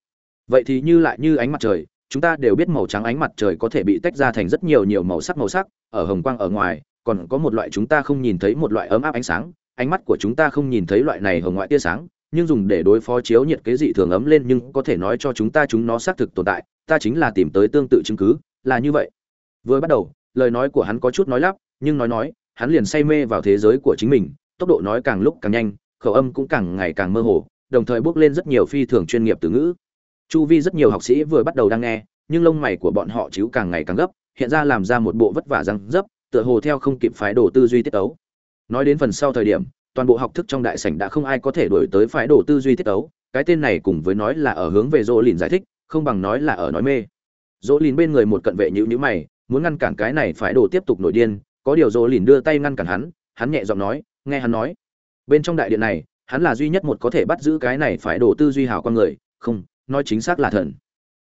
Vậy thì như lại như ánh mặt trời, chúng ta đều biết màu trắng ánh mặt trời có thể bị tách ra thành rất nhiều nhiều màu sắc màu sắc, ở hồng quang ở ngoài, còn có một loại chúng ta không nhìn thấy một loại ấm áp ánh sáng. Ánh mắt của chúng ta không nhìn thấy loại này hồng ngoại tia sáng, nhưng dùng để đối phó chiếu nhiệt kế dị thường ấm lên nhưng có thể nói cho chúng ta chúng nó xác thực tồn tại, ta chính là tìm tới tương tự chứng cứ, là như vậy. Vừa bắt đầu, lời nói của hắn có chút nói lắp, nhưng nói nói hắn liền say mê vào thế giới của chính mình, tốc độ nói càng lúc càng nhanh, khẩu âm cũng càng ngày càng mơ hồ, đồng thời bước lên rất nhiều phi thường chuyên nghiệp từ ngữ. Chu vi rất nhiều học sĩ vừa bắt đầu đang nghe, nhưng lông mày của bọn họ chiếu càng ngày càng gấp, hiện ra làm ra một bộ vất vả răng dấp, tựa hồ theo không kịp phái đồ tư duy tiết tấu. Nói đến phần sau thời điểm, toàn bộ học thức trong đại sảnh đã không ai có thể đổi tới phái đồ tư duy tiết tấu, cái tên này cùng với nói là ở hướng về dỗ lìn giải thích, không bằng nói là ở nói mê. Dỗ lìn bên người một cận vệ nhữ nhữ mày, muốn ngăn cản cái này phái đồ tiếp tục nổi điên có điều dỗ lìn đưa tay ngăn cản hắn hắn nhẹ giọng nói, nghe hắn nói, bên trong đại điện này, hắn là duy nhất một có thể bắt giữ cái này phải đồ tư duy hảo con người, không, nói chính xác là thần.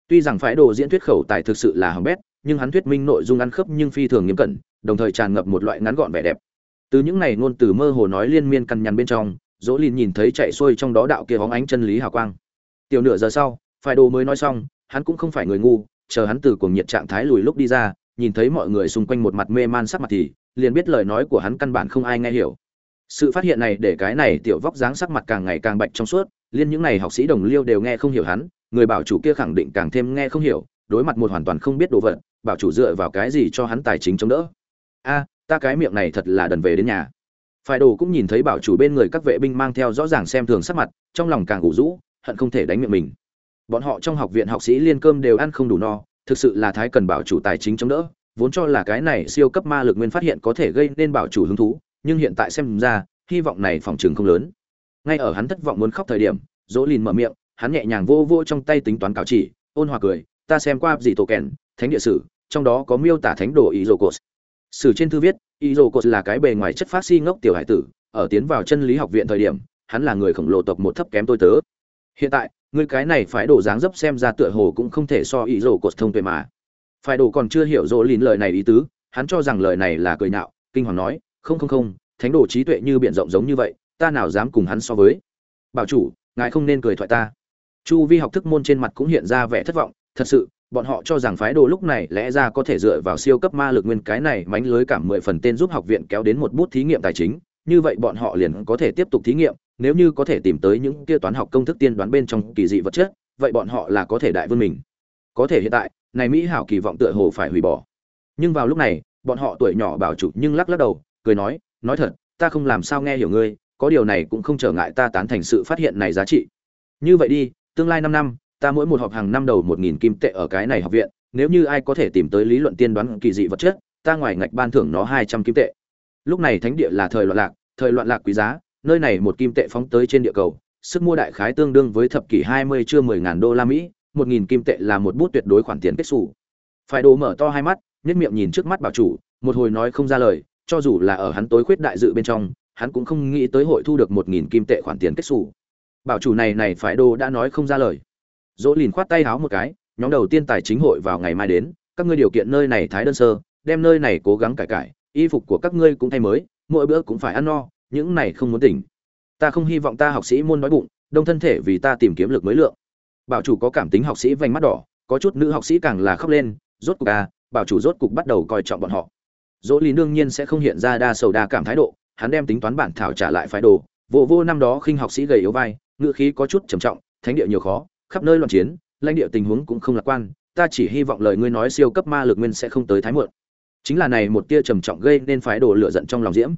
Tuy rằng phải đồ diễn thuyết khẩu tài thực sự là hồng bét, nhưng hắn thuyết minh nội dung ăn khớp nhưng phi thường nghiêm cẩn, đồng thời tràn ngập một loại ngắn gọn vẻ đẹp. Từ những này ngôn từ mơ hồ nói liên miên cằn nhằn bên trong, dỗ lìn nhìn thấy chạy xuôi trong đó đạo kia hóng ánh chân lý hào quang. Tiểu nửa giờ sau phải đồ mới nói xong, hắn cũng không phải người ngu, chờ hắn từ cuồng nhiệt trạng thái lùi lúc đi ra nhìn thấy mọi người xung quanh một mặt mê man sắc mặt thì liền biết lời nói của hắn căn bản không ai nghe hiểu. Sự phát hiện này để cái này tiểu vóc dáng sắc mặt càng ngày càng bạch trong suốt, liên những này học sĩ đồng liêu đều nghe không hiểu hắn, người bảo chủ kia khẳng định càng thêm nghe không hiểu, đối mặt một hoàn toàn không biết đồ vật, bảo chủ dựa vào cái gì cho hắn tài chính chống đỡ. A, ta cái miệng này thật là đần về đến nhà. Phải đồ cũng nhìn thấy bảo chủ bên người các vệ binh mang theo rõ ràng xem thường sắc mặt, trong lòng càng ủ rũ, hận không thể đánh miệng mình. Bọn họ trong học viện học sĩ liên cơm đều ăn không đủ no thực sự là thái cần bảo chủ tài chính chống đỡ, vốn cho là cái này siêu cấp ma lực nguyên phát hiện có thể gây nên bảo chủ hứng thú, nhưng hiện tại xem ra, hy vọng này phòng trường không lớn. Ngay ở hắn thất vọng muốn khóc thời điểm, dỗ lìn mở miệng, hắn nhẹ nhàng vô vô trong tay tính toán cáo chỉ, ôn hòa cười, ta xem qua gì tổ kèn, thánh địa sử, trong đó có miêu tả thánh đồ ý dô cột sử trên thư viết ý dô cột là cái bề ngoài chất phát si ngốc tiểu hải tử, ở tiến vào chân lý học viện thời điểm, hắn là người khổng lồ tộc một thấp kém tôi tớ. Hiện tại người cái này phải đổ dáng dấp xem ra tựa hồ cũng không thể so ý rổ cột thông tuệ mà. Phải đổ còn chưa hiểu rỗ lìn lời này ý tứ hắn cho rằng lời này là cười nạo, kinh hoàng nói không không không thánh đồ trí tuệ như biển rộng giống như vậy ta nào dám cùng hắn so với. Bảo chủ ngài không nên cười thoại ta. Chu vi học thức môn trên mặt cũng hiện ra vẻ thất vọng thật sự bọn họ cho rằng phái đồ lúc này lẽ ra có thể dựa vào siêu cấp ma lực nguyên cái này mánh lưới cảm mười phần tên giúp học viện kéo đến một bút thí nghiệm tài chính như vậy bọn họ liền có thể tiếp tục thí nghiệm nếu như có thể tìm tới những kia toán học công thức tiên đoán bên trong kỳ dị vật chất, vậy bọn họ là có thể đại vươn mình. Có thể hiện tại, này mỹ hảo kỳ vọng tựa hồ phải hủy bỏ. Nhưng vào lúc này, bọn họ tuổi nhỏ bảo chủ nhưng lắc lắc đầu, cười nói nói thật, ta không làm sao nghe hiểu ngươi, có điều này cũng không trở ngại ta tán thành sự phát hiện này giá trị. Như vậy đi, tương lai năm năm, ta mỗi một học hàng năm đầu một nghìn kim tệ ở cái này học viện, nếu như ai có thể tìm tới lý luận tiên đoán kỳ dị vật chất, ta ngoài ngạch ban thưởng nó hai trăm kim tệ. Lúc này thánh địa là thời loạn lạc, thời loạn lạc quý giá nơi này một kim tệ phóng tới trên địa cầu sức mua đại khái tương đương với thập kỷ hai mươi chưa mười ngàn đô la mỹ một nghìn kim tệ là một bút tuyệt đối khoản tiền kết sủ. phải đồ mở to hai mắt nhất miệng nhìn trước mắt bảo chủ một hồi nói không ra lời cho dù là ở hắn tối khuyết đại dự bên trong, hắn cũng không nghĩ tới hội thu được một nghìn kim tệ khoản tiền kết sủ. Bảo chủ này này phải đồ đã nói không ra lời. Dỗ Lìn khoát tay háo một cái, nhóm đầu tiên tài chính hội vào ngày mai đến, các ngươi điều kiện nơi này thái đơn sơ đem nơi này cố gắng cải cải y phục của các ngươi cũng thay mới mỗi bữa cũng phải ăn no những này không muốn tỉnh. Ta không hy vọng ta học sĩ môn nói bụng, đông thân thể vì ta tìm kiếm lực mới lượng. Bảo chủ có cảm tính học sĩ vành mắt đỏ, có chút nữ học sĩ càng là khóc lên, rốt cục à bảo chủ rốt cục bắt đầu coi trọng bọn họ. Dỗ lý đương nhiên sẽ không hiện ra đa sầu đa cảm thái độ, hắn đem tính toán bản thảo trả lại phái đồ, vô vô năm đó khinh học sĩ gầy yếu vai ngựa khí có chút trầm trọng, thánh địa nhiều khó, khắp nơi loạn chiến, lãnh địa tình huống cũng không lạc quan, ta chỉ hy vọng lời ngươi nói siêu cấp ma lực nguyên sẽ không tới thái muộn. Chính là này một tia trầm trọng gây nên phái đồ lửa giận trong lòng diễm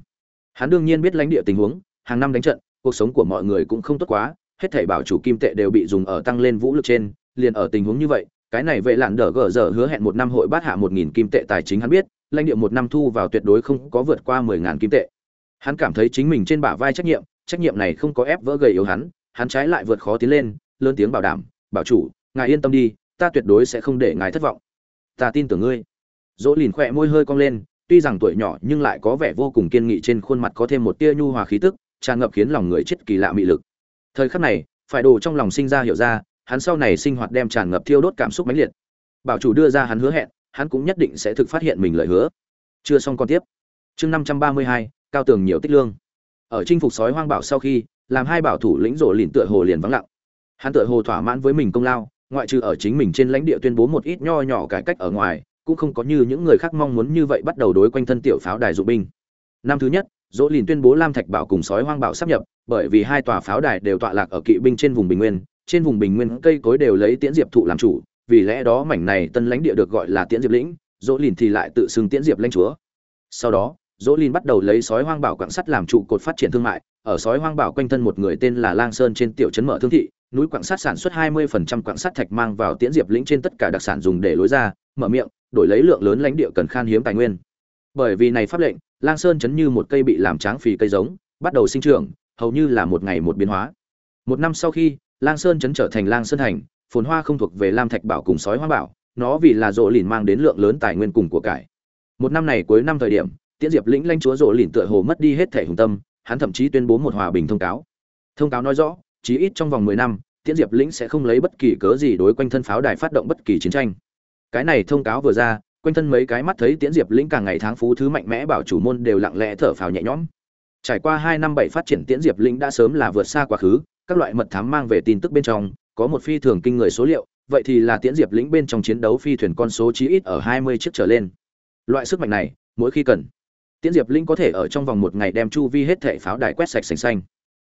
hắn đương nhiên biết lãnh địa tình huống, hàng năm đánh trận, cuộc sống của mọi người cũng không tốt quá, hết thảy bảo chủ kim tệ đều bị dùng ở tăng lên vũ lực trên, liền ở tình huống như vậy, cái này vệ lạn đỡ gờ giờ hứa hẹn một năm hội bát hạ một nghìn kim tệ tài chính hắn biết, lãnh địa một năm thu vào tuyệt đối không có vượt qua mười ngàn kim tệ. Hắn cảm thấy chính mình trên bả vai trách nhiệm trách nhiệm này không có ép vỡ gầy yếu hắn hắn trái lại vượt khó tiến lên, lớn tiếng bảo đảm, bảo chủ, ngài yên tâm đi, ta tuyệt đối sẽ không để ngài thất vọng. Ta tin tưởng ngươi. Dỗ lìn khỏe môi hơi cong lên tuy rằng tuổi nhỏ nhưng lại có vẻ vô cùng kiên nghị trên khuôn mặt có thêm một tia nhu hòa khí tức, tràn ngập khiến lòng người chết kỳ lạ mị lực. Thời khắc này, phải đồ trong lòng sinh ra hiểu ra, hắn sau này sinh hoạt đem tràn ngập thiêu đốt cảm xúc mãnh liệt. Bảo chủ đưa ra hắn hứa hẹn, hắn cũng nhất định sẽ thực phát hiện mình lời hứa. Chưa xong con tiếp. Chương năm trăm ba mươi hai, cao tường nhiều tích lương. Ở chinh phục sói hoang bảo sau khi, làm hai bảo thủ lĩnh rộ lìn tựa hồ liền vắng lặng. Hắn tựa hồ thỏa mãn với mình công lao, ngoại trừ ở chính mình trên lãnh địa tuyên bố một ít nho nhỏ cải cách ở ngoài cũng không có như những người khác mong muốn như vậy bắt đầu đối quanh thân tiểu pháo đài dụng binh. Năm thứ nhất, dỗ lìn tuyên bố lam thạch bảo cùng sói hoang bảo sắp nhập, bởi vì hai tòa pháo đài đều tọa lạc ở kỵ binh trên vùng bình nguyên, trên vùng bình nguyên cây cối đều lấy tiễn diệp thụ làm chủ, vì lẽ đó mảnh này tân lãnh địa được gọi là tiễn diệp lĩnh, dỗ lìn thì lại tự xưng tiễn diệp lãnh chúa. Sau đó, dỗ lìn bắt đầu lấy sói hoang bảo quảng sắt làm trụ cột phát triển thương mại, ở sói hoang bảo quanh thân một người tên là lang sơn trên tiểu trấn mở thương thị, núi quảng sắt sản xuất 20% quảng sắt thạch mang vào tiễn diệp lĩnh trên tất cả đặc sản dùng để lối ra, mở miệng đổi lấy lượng lớn lãnh địa cần khan hiếm tài nguyên. Bởi vì này pháp lệnh, lang sơn chấn như một cây bị làm tráng phì cây giống, bắt đầu sinh trưởng, hầu như là một ngày một biến hóa. Một năm sau khi, lang sơn chấn trở thành lang sơn thành, phồn hoa không thuộc về lam thạch bảo cùng sói hoa bảo, nó vì là rộ lìn mang đến lượng lớn tài nguyên cùng của cải. Một năm này cuối năm thời điểm, tiễn diệp lĩnh lãnh chúa rộ lìn tựa hồ mất đi hết thể hùng tâm, hắn thậm chí tuyên bố một hòa bình thông cáo. Thông cáo nói rõ, chí ít trong vòng mười năm, tiễn diệp lĩnh sẽ không lấy bất kỳ cớ gì đối quanh thân pháo đài phát động bất kỳ chiến tranh cái này thông cáo vừa ra, quanh thân mấy cái mắt thấy tiễn diệp lĩnh càng ngày tháng phú thứ mạnh mẽ bảo chủ môn đều lặng lẽ thở phào nhẹ nhõm. Trải qua hai năm bảy phát triển tiễn diệp lĩnh đã sớm là vượt xa quá khứ, các loại mật thám mang về tin tức bên trong, có một phi thường kinh người số liệu, vậy thì là tiễn diệp lĩnh bên trong chiến đấu phi thuyền con số chí ít ở hai mươi chiếc trở lên. Loại sức mạnh này, mỗi khi cần, tiễn diệp lĩnh có thể ở trong vòng một ngày đem chu vi hết thệ pháo đài quét sạch sành xanh.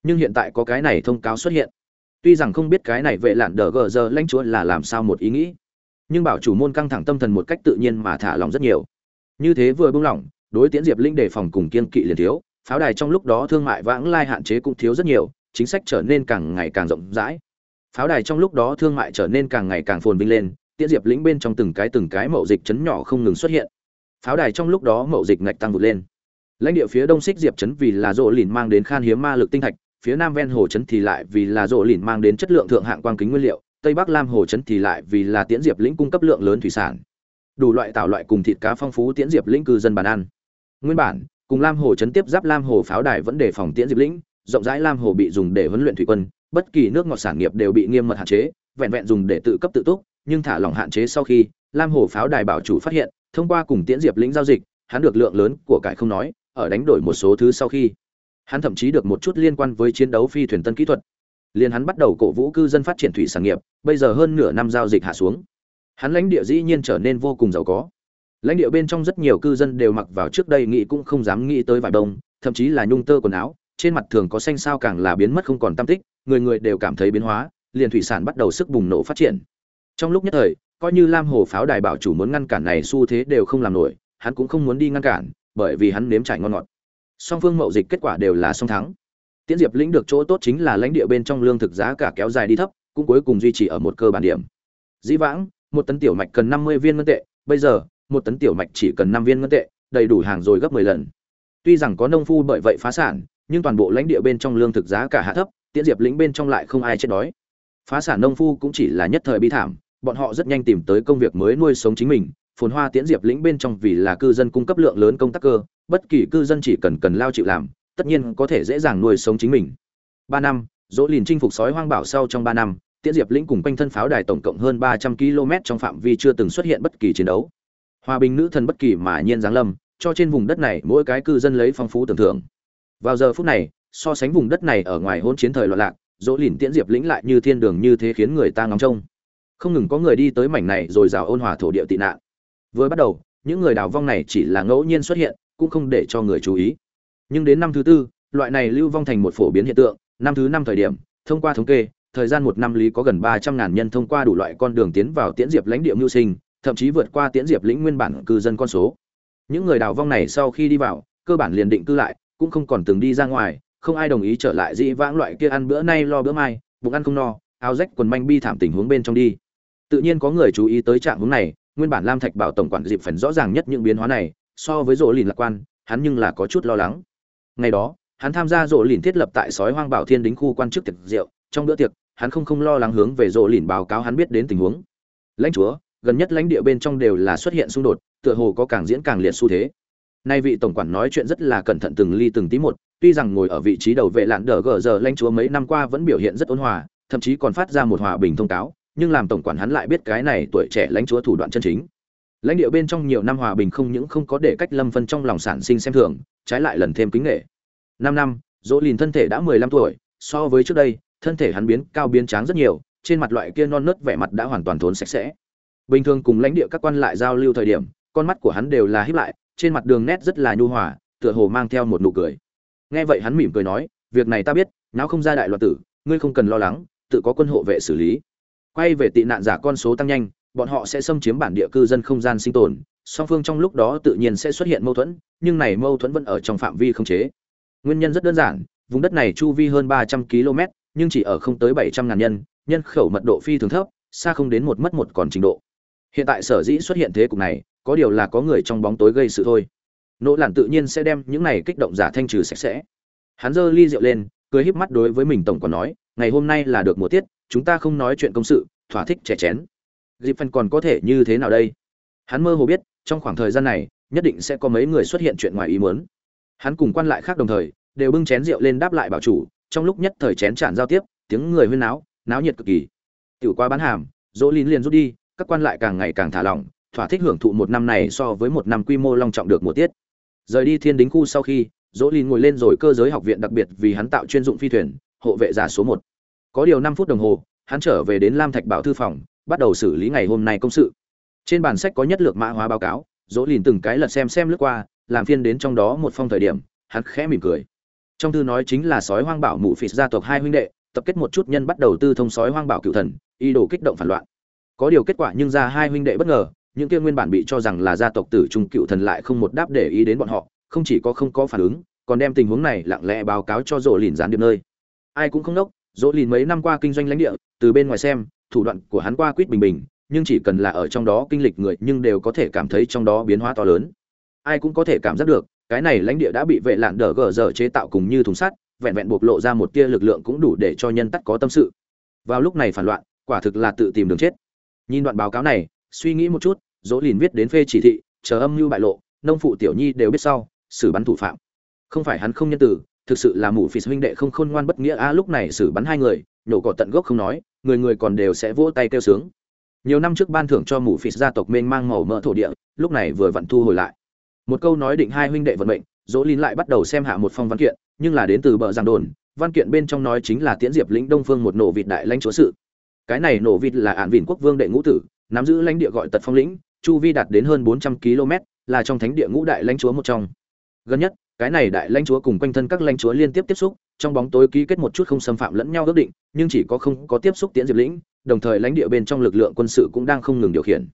Nhưng hiện tại có cái này thông cáo xuất hiện. Tuy rằng không biết cái này vệ lạn đờ gờ giờ lãnh chúa là làm sao một ý nghĩ nhưng bảo chủ môn căng thẳng tâm thần một cách tự nhiên mà thả lòng rất nhiều. Như thế vừa buông lỏng, đối tiễn diệp linh đề phòng cùng kiên kỵ liền thiếu, pháo đài trong lúc đó thương mại vãng lai hạn chế cũng thiếu rất nhiều, chính sách trở nên càng ngày càng rộng rãi. Pháo đài trong lúc đó thương mại trở nên càng ngày càng phồn vinh lên, tiễn diệp lĩnh bên trong từng cái từng cái mậu dịch chấn nhỏ không ngừng xuất hiện. Pháo đài trong lúc đó mậu dịch ngạch tăng vụt lên. Lãnh địa phía đông xích diệp chấn vì là rộ lìn mang đến khan hiếm ma lực tinh thạch, phía nam ven hồ chấn thì lại vì là rộ lìn mang đến chất lượng thượng hạng quang kính nguyên liệu tây bắc lam hồ trấn thì lại vì là tiễn diệp lĩnh cung cấp lượng lớn thủy sản. Đủ loại tạo loại cùng thịt cá phong phú tiễn diệp lĩnh cư dân bàn ăn. Nguyên bản, cùng lam hồ trấn tiếp giáp lam hồ pháo đài vẫn đề phòng tiễn diệp lĩnh, rộng rãi lam hồ bị dùng để huấn luyện thủy quân, bất kỳ nước ngọt sản nghiệp đều bị nghiêm mật hạn chế, vẹn vẹn dùng để tự cấp tự túc, nhưng thả lỏng hạn chế sau khi, lam hồ pháo đài bảo chủ phát hiện, thông qua cùng tiễn diệp lĩnh giao dịch, hắn được lượng lớn của cải không nói, ở đánh đổi một số thứ sau khi. Hắn thậm chí được một chút liên quan với chiến đấu phi thuyền tân kỹ thuật liền hắn bắt đầu cổ vũ cư dân phát triển thủy sản nghiệp, bây giờ hơn nửa năm giao dịch hạ xuống. Hắn lãnh địa dĩ nhiên trở nên vô cùng giàu có. Lãnh địa bên trong rất nhiều cư dân đều mặc vào trước đây nghĩ cũng không dám nghĩ tới vải đông thậm chí là nhung tơ quần áo, trên mặt thường có xanh sao càng là biến mất không còn tam tích, người người đều cảm thấy biến hóa, liền thủy sản bắt đầu sức bùng nổ phát triển. Trong lúc nhất thời, coi như lam hồ pháo đài bảo chủ muốn ngăn cản này xu thế đều không làm nổi, hắn cũng không muốn đi ngăn cản, bởi vì hắn nếm trải ngon ngọt. Song phương mậu dịch kết quả đều là song thắng. Tiễn Diệp lĩnh được chỗ tốt chính là lãnh địa bên trong lương thực giá cả kéo dài đi thấp, cũng cuối cùng duy trì ở một cơ bản điểm. Dĩ vãng, một tấn tiểu mạch cần 50 viên ngân tệ, bây giờ, một tấn tiểu mạch chỉ cần 5 viên ngân tệ, đầy đủ hàng rồi gấp 10 lần. Tuy rằng có nông phu bởi vậy phá sản, nhưng toàn bộ lãnh địa bên trong lương thực giá cả hạ thấp, Tiễn Diệp lĩnh bên trong lại không ai chết đói. Phá sản nông phu cũng chỉ là nhất thời bi thảm, bọn họ rất nhanh tìm tới công việc mới nuôi sống chính mình. Phồn Hoa Tiễn Diệp lĩnh bên trong vì là cư dân cung cấp lượng lớn công tác cơ, bất kỳ cư dân chỉ cần cần lao chịu làm, tất nhiên có thể dễ dàng nuôi sống chính mình. Ba năm, Dỗ Lìn chinh phục sói hoang bảo sau trong ba năm, tiễn diệp lĩnh cùng quanh thân pháo đài tổng cộng hơn ba trăm km trong phạm vi chưa từng xuất hiện bất kỳ chiến đấu. Hòa bình nữ thần bất kỳ mà nhiên giáng lâm cho trên vùng đất này mỗi cái cư dân lấy phong phú tưởng thưởng. Vào giờ phút này so sánh vùng đất này ở ngoài hôn chiến thời loạn lạc dỗ lìn tiễn diệp lĩnh lại như thiên đường như thế khiến người ta ngóng trông. Không ngừng có người đi tới mảnh này rồi rào ôn hòa thổ địa tị nạn. Vừa bắt đầu những người đào vong này chỉ là ngẫu nhiên xuất hiện cũng không để cho người chú ý nhưng đến năm thứ tư, loại này lưu vong thành một phổ biến hiện tượng, năm thứ năm thời điểm, thông qua thống kê, thời gian một năm lý có gần ba trăm ngàn nhân thông qua đủ loại con đường tiến vào tiễn diệp lãnh địa mưu sinh, thậm chí vượt qua tiễn diệp lĩnh nguyên bản cư dân con số. Những người đào vong này sau khi đi vào, cơ bản liền định cư lại, cũng không còn từng đi ra ngoài, không ai đồng ý trở lại dĩ vãng loại kia ăn bữa nay lo bữa mai, bụng ăn không no, áo rách quần manh bi thảm tình huống bên trong đi. Tự nhiên có người chú ý tới trạng hướng này, nguyên bản lam thạch bảo tổng quản dịp phần rõ ràng nhất những biến hóa này, so với rỗ lìn lạc quan, hắn nhưng là có chút lo lắng ngày đó, hắn tham gia rộ lìn thiết lập tại sói hoang bảo thiên đính khu quan chức tiệc rượu. Trong bữa tiệc, hắn không không lo lắng hướng về rộ lìn báo cáo hắn biết đến tình huống. Lãnh chúa, gần nhất lãnh địa bên trong đều là xuất hiện xung đột, tựa hồ có càng diễn càng liệt xu thế. Nay vị tổng quản nói chuyện rất là cẩn thận từng ly từng tí một, tuy rằng ngồi ở vị trí đầu vệ lạn đờ gờ giờ lãnh chúa mấy năm qua vẫn biểu hiện rất ôn hòa, thậm chí còn phát ra một hòa bình thông cáo, nhưng làm tổng quản hắn lại biết cái này tuổi trẻ lãnh chúa thủ đoạn chân chính lãnh địa bên trong nhiều năm hòa bình không những không có để cách lâm phân trong lòng sản sinh xem thường, trái lại lần thêm kính nghệ năm năm, dỗ lìn thân thể đã mười lăm tuổi, so với trước đây, thân thể hắn biến cao biến tráng rất nhiều, trên mặt loại kia non nớt vẻ mặt đã hoàn toàn thốn sạch sẽ. Bình thường cùng lãnh địa các quan lại giao lưu thời điểm, con mắt của hắn đều là hiếp lại, trên mặt đường nét rất là nhu hòa, tựa hồ mang theo một nụ cười. Nghe vậy hắn mỉm cười nói, việc này ta biết não không ra đại loạn tử, ngươi không cần lo lắng, tự có quân hộ vệ xử lý. Quay về tị nạn giả con số tăng nhanh bọn họ sẽ xâm chiếm bản địa cư dân không gian sinh tồn, song phương trong lúc đó tự nhiên sẽ xuất hiện mâu thuẫn, nhưng này mâu thuẫn vẫn ở trong phạm vi không chế. Nguyên nhân rất đơn giản, vùng đất này chu vi hơn ba trăm km, nhưng chỉ ở không tới bảy trăm ngàn nhân nhân khẩu mật độ phi thường thấp, xa không đến một mất một còn trình độ. Hiện tại sở dĩ xuất hiện thế cục này, có điều là có người trong bóng tối gây sự thôi. Nỗ làn tự nhiên sẽ đem những này kích động giả thanh trừ sạch sẽ. Hắn giơ ly rượu lên, cười híp mắt đối với mình tổng còn nói, ngày hôm nay là được mùa tiết, chúng ta không nói chuyện công sự, thỏa thích trẻ chén dịp phần còn có thể như thế nào đây? Hắn mơ hồ biết, trong khoảng thời gian này, nhất định sẽ có mấy người xuất hiện chuyện ngoài ý muốn. Hắn cùng quan lại khác đồng thời, đều bưng chén rượu lên đáp lại bảo chủ, trong lúc nhất thời chén tràn giao tiếp, tiếng người huyên náo náo nhiệt cực kỳ. Tiểu qua bán hàm, dỗ lín liền rút đi, các quan lại càng ngày càng thả lỏng, thỏa thích hưởng thụ một năm này so với một năm quy mô long trọng được mùa tiết. Rời đi thiên đính khu sau khi, dỗ lín ngồi lên rồi cơ giới học viện đặc biệt vì hắn tạo chuyên dụng phi thuyền, hộ vệ giả số một. Có điều năm phút đồng hồ, hắn trở về đến lam thạch bảo thư phòng bắt đầu xử lý ngày hôm nay công sự. Trên bản sách có nhất lược mã hóa báo cáo, dỗ lìn từng cái lật xem xem lướt qua, làm phiên đến trong đó một phong thời điểm, hắn khẽ mỉm cười. Trong thư nói chính là sói hoang bảo mụ phì gia tộc hai huynh đệ, tập kết một chút nhân bắt đầu tư thông sói hoang bảo cựu thần, ý đồ kích động phản loạn. Có điều kết quả nhưng ra hai huynh đệ bất ngờ, những kia nguyên bản bị cho rằng là gia tộc tử trung cựu thần lại không một đáp để ý đến bọn họ, không chỉ có không có phản ứng, còn đem tình huống này lặng lẽ báo cáo cho rỗ lìn gián điệp nơi. Ai cũng không nốc, dỗ lìn mấy năm qua kinh doanh lãnh địa, từ bên ngoài xem thủ đoạn của hắn qua quýt bình bình, nhưng chỉ cần là ở trong đó kinh lịch người nhưng đều có thể cảm thấy trong đó biến hóa to lớn. Ai cũng có thể cảm giác được, cái này lãnh địa đã bị vệ lạn đờ gờ giờ chế tạo cùng như thùng sắt, vẹn vẹn bộc lộ ra một tia lực lượng cũng đủ để cho nhân tắc có tâm sự. Vào lúc này phản loạn, quả thực là tự tìm đường chết. Nhìn đoạn báo cáo này, suy nghĩ một chút, dỗ lìn viết đến phê chỉ thị, chờ âm mưu bại lộ, nông phụ tiểu nhi đều biết sau, xử bắn thủ phạm. Không phải hắn không nhân từ, thực sự là mù phi huynh đệ không khôn ngoan bất nghĩa a, lúc này xử bắn hai người nhổ cỏ tận gốc không nói, người người còn đều sẽ vỗ tay kêu sướng. Nhiều năm trước ban thưởng cho mù phịt gia tộc mênh mang màu mỡ thổ địa, lúc này vừa vặn thu hồi lại. Một câu nói định hai huynh đệ vận mệnh, dỗ lín lại bắt đầu xem hạ một phong văn kiện, nhưng là đến từ bờ giang đồn, văn kiện bên trong nói chính là tiễn diệp lĩnh đông phương một nổ vịt đại lãnh chúa sự. Cái này nổ vịt là ản vịn quốc vương đệ ngũ tử, nắm giữ lãnh địa gọi tật phong lĩnh, chu vi đạt đến hơn bốn trăm km là trong thánh địa ngũ đại lãnh chúa một trong. Gần nhất, cái này đại lãnh chúa cùng quanh thân các lãnh chúa liên tiếp tiếp xúc trong bóng tối ký kết một chút không xâm phạm lẫn nhau ước định nhưng chỉ có không có tiếp xúc tiễn diệp lĩnh đồng thời lãnh địa bên trong lực lượng quân sự cũng đang không ngừng điều khiển.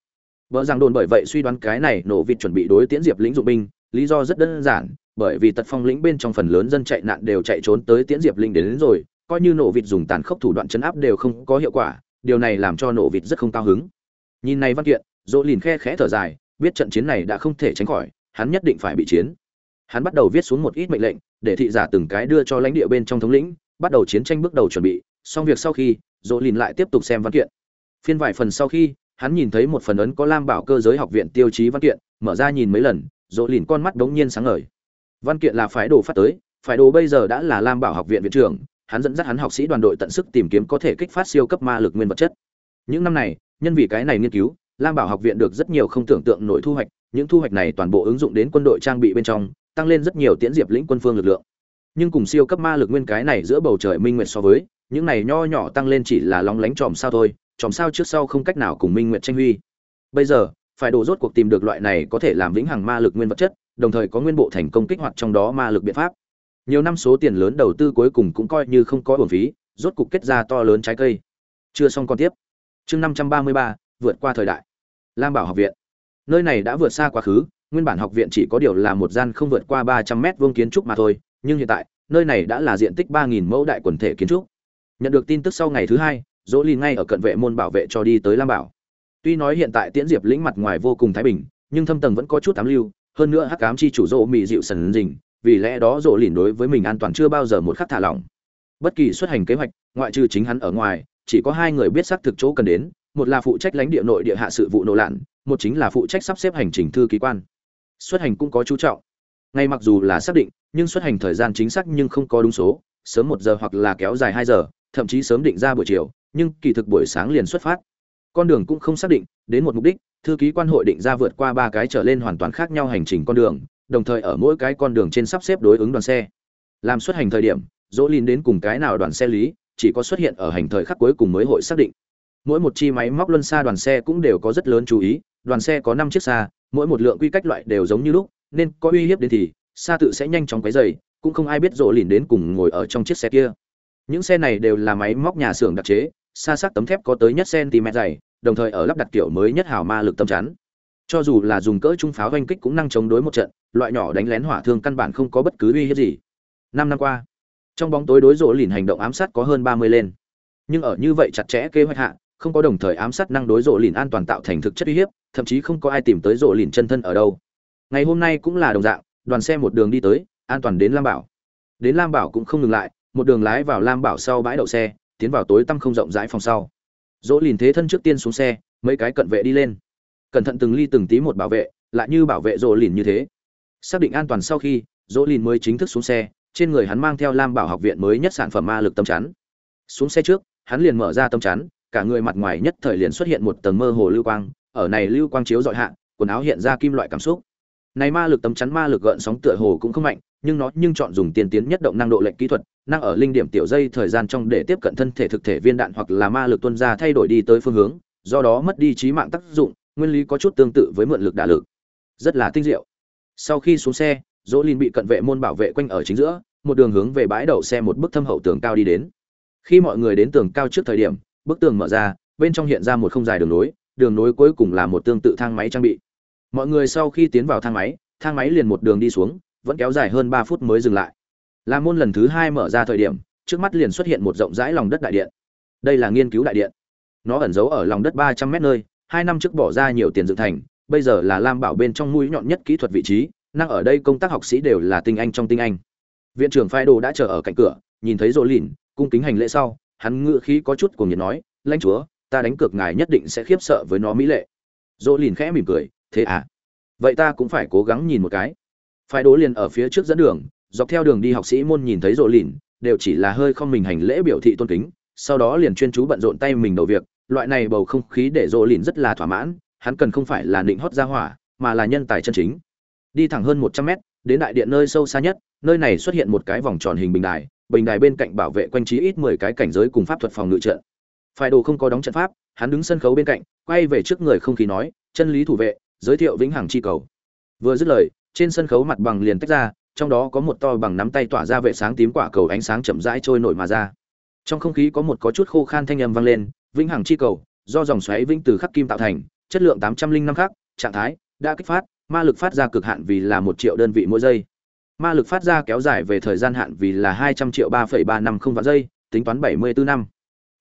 Vợ rằng đồn bởi vậy suy đoán cái này nổ vịt chuẩn bị đối tiễn diệp lĩnh dụng binh lý do rất đơn giản bởi vì tật phong lĩnh bên trong phần lớn dân chạy nạn đều chạy trốn tới tiễn diệp linh đến, đến rồi coi như nổ vịt dùng tàn khốc thủ đoạn chấn áp đều không có hiệu quả điều này làm cho nổ vịt rất không cao hứng. Nhìn này văn kiện dỗ lìn khe khẽ thở dài biết trận chiến này đã không thể tránh khỏi hắn nhất định phải bị chiến hắn bắt đầu viết xuống một ít mệnh lệnh, để thị giả từng cái đưa cho lãnh địa bên trong thống lĩnh, bắt đầu chiến tranh bước đầu chuẩn bị, xong việc sau khi, dỗ lìn lại tiếp tục xem văn kiện. Phiên vài phần sau khi, hắn nhìn thấy một phần ấn có lam bảo cơ giới học viện tiêu chí văn kiện, mở ra nhìn mấy lần, dỗ lìn con mắt đống nhiên sáng ngời. Văn kiện là phái đồ phát tới, phái đồ bây giờ đã là lam bảo học viện viện trưởng, hắn dẫn dắt hắn học sĩ đoàn đội tận sức tìm kiếm có thể kích phát siêu cấp ma lực nguyên vật chất. Những năm này, nhân vì cái này nghiên cứu, lam bảo học viện được rất nhiều không tưởng tượng nổi thu hoạch, những thu hoạch này toàn bộ ứng dụng đến quân đội trang bị bên trong tăng lên rất nhiều tiễn diệp lĩnh quân phương lực lượng. Nhưng cùng siêu cấp ma lực nguyên cái này giữa bầu trời minh nguyệt so với, những này nho nhỏ tăng lên chỉ là lóng lánh tròm sao thôi tròm sao trước sau không cách nào cùng minh nguyệt tranh huy. Bây giờ, phải đổ rốt cuộc tìm được loại này có thể làm vĩnh hằng ma lực nguyên vật chất, đồng thời có nguyên bộ thành công kích hoạt trong đó ma lực biện pháp. Nhiều năm số tiền lớn đầu tư cuối cùng cũng coi như không có uổng phí, rốt cục kết ra to lớn trái cây. Chưa xong còn tiếp. Chương năm trăm ba mươi ba, vượt qua thời đại. Lam bảo học viện. Nơi này đã vượt xa quá khứ nguyên bản học viện chỉ có điều là một gian không vượt qua ba trăm mét vuông kiến trúc mà thôi nhưng hiện tại nơi này đã là diện tích ba nghìn mẫu đại quần thể kiến trúc. Nhận được tin tức sau ngày thứ hai dỗ lìn ngay ở cận vệ môn bảo vệ cho đi tới lam bảo. Tuy nói hiện tại tiễn diệp lĩnh mặt ngoài vô cùng thái bình nhưng thâm tầng vẫn có chút ám lưu hơn nữa hắc cám chi chủ dỗ mị dịu sần rình, vì lẽ đó dỗ lìn đối với mình an toàn chưa bao giờ một khắc thả lỏng. Bất kỳ xuất hành kế hoạch ngoại trừ chính hắn ở ngoài chỉ có hai người biết xác thực chỗ cần đến một là phụ trách lãnh địa nội địa hạ sự vụ nô lạn một chính là phụ trách sắp xếp hành trình thư ký quan xuất hành cũng có chú trọng. Ngay mặc dù là xác định, nhưng xuất hành thời gian chính xác nhưng không có đúng số, sớm một giờ hoặc là kéo dài hai giờ, thậm chí sớm định ra buổi chiều, nhưng kỳ thực buổi sáng liền xuất phát. Con đường cũng không xác định, đến một mục đích, thư ký quan hội định ra vượt qua ba cái trở lên hoàn toàn khác nhau hành trình con đường, đồng thời ở mỗi cái con đường trên sắp xếp đối ứng đoàn xe. Làm xuất hành thời điểm, dỗ lìn đến cùng cái nào đoàn xe lý, chỉ có xuất hiện ở hành thời khắc cuối cùng mới hội xác định. Mỗi một chi máy móc luân xa đoàn xe cũng đều có rất lớn chú ý, đoàn xe có năm chiếc xa mỗi một lượng quy cách loại đều giống như lúc, nên có uy hiếp đến thì xa tự sẽ nhanh chóng quấy dày cũng không ai biết rộ lìn đến cùng ngồi ở trong chiếc xe kia. Những xe này đều là máy móc nhà xưởng đặc chế xa xác tấm thép có tới nhất cm dày, đồng thời ở lắp đặt kiểu mới nhất hào ma lực tâm chắn. Cho dù là dùng cỡ trung pháo oanh kích cũng năng chống đối một trận, loại nhỏ đánh lén hỏa thương căn bản không có bất cứ uy hiếp gì. Năm năm qua, trong bóng tối đối rộ lìn hành động ám sát có hơn ba mươi lên. Nhưng ở như vậy chặt chẽ kế hoạch hạ, không có đồng thời ám sát năng đối rộ lìn an toàn tạo thành thực chất uy hiếp thậm chí không có ai tìm tới rộ lìn chân thân ở đâu. Ngày hôm nay cũng là đồng dạng, đoàn xe một đường đi tới, an toàn đến lam bảo. Đến lam bảo cũng không ngừng lại, một đường lái vào lam bảo sau bãi đậu xe, tiến vào tối tăm không rộng rãi phòng sau. Dỗ lìn thế thân trước tiên xuống xe, mấy cái cận vệ đi lên. Cẩn thận từng ly từng tí một bảo vệ, lại như bảo vệ dỗ lìn như thế. Xác định an toàn sau khi dỗ lìn mới chính thức xuống xe, trên người hắn mang theo lam bảo học viện mới nhất sản phẩm ma lực tâm chắn. Xuống xe trước, hắn liền mở ra tâm chắn, cả người mặt ngoài nhất thời liền xuất hiện một tầng mơ hồ lưu quang ở này lưu quang chiếu dọi hạ, quần áo hiện ra kim loại cảm xúc. Này ma lực tấm chắn ma lực gợn sóng tựa hồ cũng không mạnh, nhưng nó nhưng chọn dùng tiên tiến nhất động năng độ lệnh kỹ thuật, năng ở linh điểm tiểu dây thời gian trong để tiếp cận thân thể thực thể viên đạn hoặc là ma lực tuân ra thay đổi đi tới phương hướng, do đó mất đi trí mạng tác dụng, nguyên lý có chút tương tự với mượn lực đả lực. Rất là tinh diệu. Sau khi xuống xe, dỗ linh bị cận vệ môn bảo vệ quanh ở chính giữa, một đường hướng về bãi đậu xe một bức thâm hậu tường cao đi đến. Khi mọi người đến tường cao trước thời điểm, bức tường mở ra, bên trong hiện ra một không dài đường nối đường nối cuối cùng là một tương tự thang máy trang bị. Mọi người sau khi tiến vào thang máy thang máy liền một đường đi xuống, vẫn kéo dài hơn ba phút mới dừng lại. Là môn lần thứ hai mở ra thời điểm, trước mắt liền xuất hiện một rộng rãi lòng đất đại điện. Đây là nghiên cứu đại điện. Nó ẩn giấu ở lòng đất ba trăm mét nơi, hai năm trước bỏ ra nhiều tiền dựng thành, bây giờ là lam bảo bên trong mũi nhọn nhất kỹ thuật vị trí, năng ở đây công tác học sĩ đều là tinh anh trong tinh anh. Viện trưởng phái đồ đã chờ ở cạnh cửa, nhìn thấy rỗ lìn, cung kính hành lễ sau, hắn ngự khí có chút cuồng nhiệt nói, lãnh chúa ta đánh cược ngài nhất định sẽ khiếp sợ với nó mỹ lệ. Dỗ lìn khẽ mỉm cười, thế à? Vậy ta cũng phải cố gắng nhìn một cái. Phải đố liền ở phía trước dẫn đường, dọc theo đường đi học sĩ môn nhìn thấy rộ lìn, đều chỉ là hơi không mình hành lễ biểu thị tôn kính, sau đó liền chuyên chú bận rộn tay mình đầu việc. Loại này bầu không khí để rộ lìn rất là thỏa mãn, hắn cần không phải là định hót ra hỏa, mà là nhân tài chân chính. Đi thẳng hơn một trăm mét, đến đại điện nơi sâu xa nhất, nơi này xuất hiện một cái vòng tròn hình bình đài bình đài bên cạnh bảo vệ quanh trí ít mười cái cảnh giới cùng pháp thuật phòng ngự trận phải đồ không có đóng trận pháp, hắn đứng sân khấu bên cạnh, quay về trước người không khí nói, chân lý thủ vệ, giới thiệu vĩnh hằng chi cầu. Vừa dứt lời, trên sân khấu mặt bằng liền tách ra, trong đó có một to bằng nắm tay tỏa ra vệ sáng tím quả cầu ánh sáng chậm rãi trôi nổi mà ra. Trong không khí có một có chút khô khan thanh âm vang lên, vĩnh hằng chi cầu, do dòng xoáy vĩnh từ khắc kim tạo thành, chất lượng tám trăm linh năm khắc, trạng thái, đã kích phát, ma lực phát ra cực hạn vì là một triệu đơn vị mỗi giây. Ma lực phát ra kéo dài về thời gian hạn vì là hai trăm triệu ba phẩy ba năm không vạn giây, tính toán bảy mươi bốn năm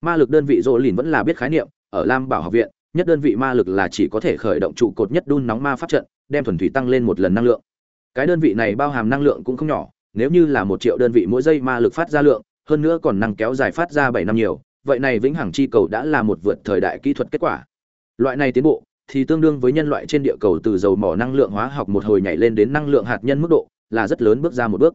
ma lực đơn vị rỗ lìn vẫn là biết khái niệm, ở lam bảo học viện, nhất đơn vị ma lực là chỉ có thể khởi động trụ cột nhất đun nóng ma pháp trận, đem thuần thủy tăng lên một lần năng lượng. Cái đơn vị này bao hàm năng lượng cũng không nhỏ, nếu như là một triệu đơn vị mỗi giây ma lực phát ra lượng, hơn nữa còn năng kéo dài phát ra bảy năm nhiều, vậy này vĩnh hằng chi cầu đã là một vượt thời đại kỹ thuật kết quả. Loại này tiến bộ, thì tương đương với nhân loại trên địa cầu từ dầu mỏ năng lượng hóa học một hồi nhảy lên đến năng lượng hạt nhân mức độ, là rất lớn bước ra một bước.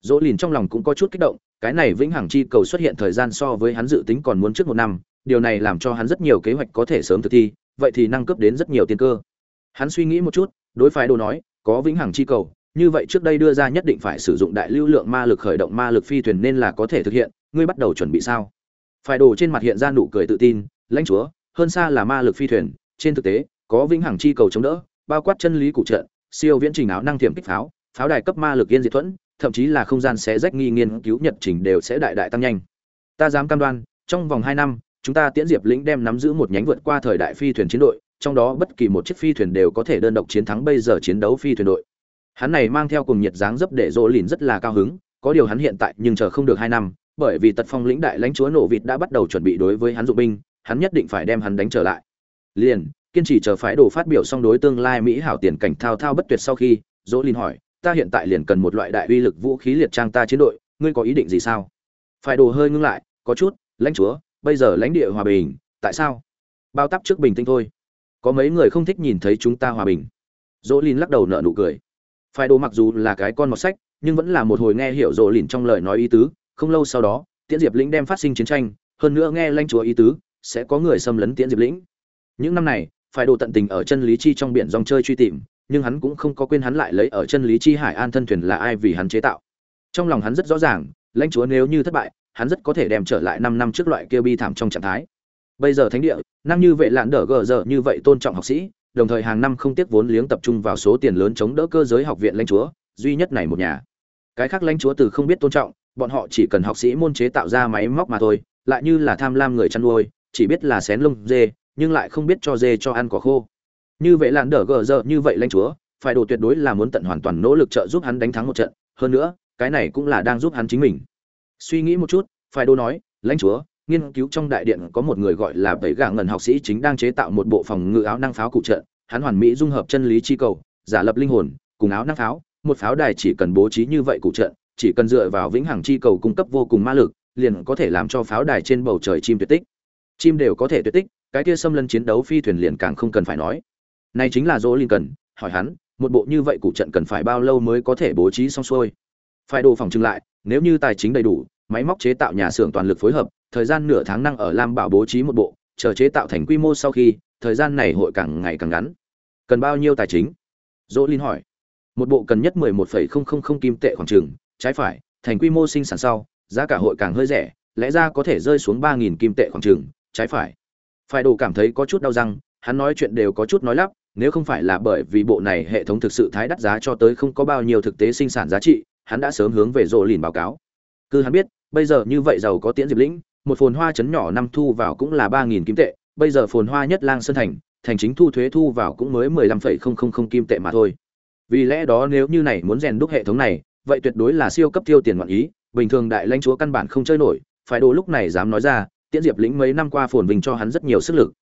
Dỗ lìn trong lòng cũng có chút kích động cái này vĩnh hằng chi cầu xuất hiện thời gian so với hắn dự tính còn muốn trước một năm, điều này làm cho hắn rất nhiều kế hoạch có thể sớm thực thi, vậy thì năng cấp đến rất nhiều tiền cơ. Hắn suy nghĩ một chút, đối phái đồ nói, có vĩnh hằng chi cầu, như vậy trước đây đưa ra nhất định phải sử dụng đại lưu lượng ma lực khởi động ma lực phi thuyền nên là có thể thực hiện, ngươi bắt đầu chuẩn bị sao? Phải đồ trên mặt hiện ra nụ cười tự tin, lãnh chúa, hơn xa là ma lực phi thuyền, trên thực tế, có vĩnh hằng chi cầu chống đỡ, bao quát chân lý cụ trận siêu viễn trình áo năng thiểm kích pháo pháo đài cấp ma lực yên diệt thuẫn thậm chí là không gian sẽ rách nghi nghiên cứu nhật trình đều sẽ đại đại tăng nhanh. Ta dám cam đoan, trong vòng hai năm, chúng ta tiễn diệp lĩnh đem nắm giữ một nhánh vượt qua thời đại phi thuyền chiến đội, trong đó bất kỳ một chiếc phi thuyền đều có thể đơn độc chiến thắng bây giờ chiến đấu phi thuyền đội. Hắn này mang theo cùng nhiệt dáng dấp để rỗ lìn rất là cao hứng, có điều hắn hiện tại nhưng chờ không được hai năm, bởi vì tật phong lĩnh đại lãnh chúa nổ vịt đã bắt đầu chuẩn bị đối với hắn dụng binh, hắn nhất định phải đem hắn đánh trở lại. Liền, kiên trì chờ phái đồ phát biểu xong đối tương lai mỹ hảo tiền cảnh thao thao bất tuyệt sau khi dỗ lìn hỏi ta hiện tại liền cần một loại đại uy lực vũ khí liệt trang ta chiến đội, ngươi có ý định gì sao? Phải đồ hơi ngưng lại, có chút, lãnh chúa, bây giờ lãnh địa hòa bình, tại sao? Bao tắp trước bình tĩnh thôi. Có mấy người không thích nhìn thấy chúng ta hòa bình. Dỗ lìn lắc đầu nợ nụ cười. Phải đồ mặc dù là cái con mọt sách, nhưng vẫn là một hồi nghe hiểu dỗ lìn trong lời nói ý tứ, không lâu sau đó, tiễn diệp lĩnh đem phát sinh chiến tranh, hơn nữa nghe lãnh chúa ý tứ, sẽ có người xâm lấn tiễn diệp lĩnh. Những năm này phải đồ tận tình ở chân lý chi trong biển dòng chơi truy tìm nhưng hắn cũng không có quên hắn lại lấy ở chân lý chi hải an thân thuyền là ai vì hắn chế tạo. Trong lòng hắn rất rõ ràng, lãnh chúa nếu như thất bại, hắn rất có thể đem trở lại năm năm trước loại kia bi thảm trong trạng thái. Bây giờ thánh địa, năng như vệ lạn đỡ gờ giờ như vậy tôn trọng học sĩ, đồng thời hàng năm không tiếc vốn liếng tập trung vào số tiền lớn chống đỡ cơ giới học viện lãnh chúa, duy nhất này một nhà. Cái khác lãnh chúa từ không biết tôn trọng, bọn họ chỉ cần học sĩ môn chế tạo ra máy móc mà thôi, lại như là tham lam người chăn nuôi, chỉ biết là xén lông dê, nhưng lại không biết cho dê cho ăn quả khô như vậy lạn đỡ gờ giờ như vậy lãnh chúa, phải đồ tuyệt đối là muốn tận hoàn toàn nỗ lực trợ giúp hắn đánh thắng một trận. Hơn nữa, cái này cũng là đang giúp hắn chính mình. Suy nghĩ một chút, phải đồ nói, lãnh chúa, nghiên cứu trong đại điện có một người gọi là bảy gà ngần học sĩ chính đang chế tạo một bộ phòng ngự áo năng pháo cụ trận hắn hoàn mỹ dung hợp chân lý chi cầu, giả lập linh hồn, cùng áo năng pháo, một pháo đài chỉ cần bố trí như vậy cụ trận chỉ cần dựa vào vĩnh hằng chi cầu cung cấp vô cùng ma lực, liền có thể làm cho pháo đài trên bầu trời chim tuyệt tích. Chim đều có thể tuyệt tích, cái kia xâm lân chiến đấu phi thuyền liền càng không cần phải nói này chính là dỗ linh cần hỏi hắn một bộ như vậy cụ trận cần phải bao lâu mới có thể bố trí xong xuôi? Phải đồ phòng trưng lại nếu như tài chính đầy đủ máy móc chế tạo nhà xưởng toàn lực phối hợp thời gian nửa tháng năng ở lam bảo bố trí một bộ chờ chế tạo thành quy mô sau khi thời gian này hội càng ngày càng ngắn. Cần bao nhiêu tài chính? Dỗ linh hỏi. Một bộ cần nhất mười một phẩy không không không kim tệ khoảng chừng, trái phải thành quy mô sinh sản sau giá cả hội càng hơi rẻ lẽ ra có thể rơi xuống ba nghìn kim tệ khoảng chừng, trái phải. Phải đồ cảm thấy có chút đau răng hắn nói chuyện đều có chút nói lắp nếu không phải là bởi vì bộ này hệ thống thực sự thái đắt giá cho tới không có bao nhiêu thực tế sinh sản giá trị, hắn đã sớm hướng về rộ lìn báo cáo. Cứ hắn biết, bây giờ như vậy giàu có tiễn diệp lĩnh, một phồn hoa chấn nhỏ năm thu vào cũng là ba nghìn kim tệ, bây giờ phồn hoa nhất lang sơn thành thành chính thu thuế thu vào cũng mới mười lăm phẩy không không không kim tệ mà thôi. Vì lẽ đó nếu như này muốn rèn đúc hệ thống này, vậy tuyệt đối là siêu cấp tiêu tiền ngoạn ý, bình thường đại lãnh chúa căn bản không chơi nổi, phải đồ lúc này dám nói ra, tiễn diệp lĩnh mấy năm qua phồn vinh cho hắn rất nhiều sức lực.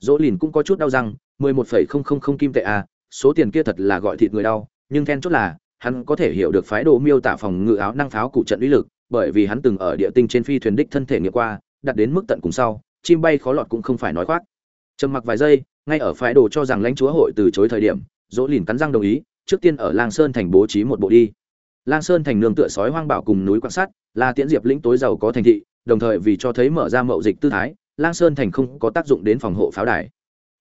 Dỗ lìn cũng có chút đau răng mười một phẩy không không không kim tệ à số tiền kia thật là gọi thịt người đau, nhưng then chốt là, hắn có thể hiểu được phái đồ miêu tả phòng ngự áo năng pháo cụ trận uy lực, bởi vì hắn từng ở địa tinh trên phi thuyền đích thân thể nghiệm qua, đặt đến mức tận cùng sau, chim bay khó lọt cũng không phải nói khoác. Trầm mặc vài giây, ngay ở phái đồ cho rằng lãnh chúa hội từ chối thời điểm, dỗ lìn cắn răng đồng ý, trước tiên ở lang sơn thành bố trí một bộ đi. Lang sơn thành nương tựa sói hoang bảo cùng núi quan sát, là tiễn diệp lĩnh tối giàu có thành thị, đồng thời vì cho thấy mở ra mậu dịch tư thái, lang sơn thành không có tác dụng đến phòng hộ pháo đài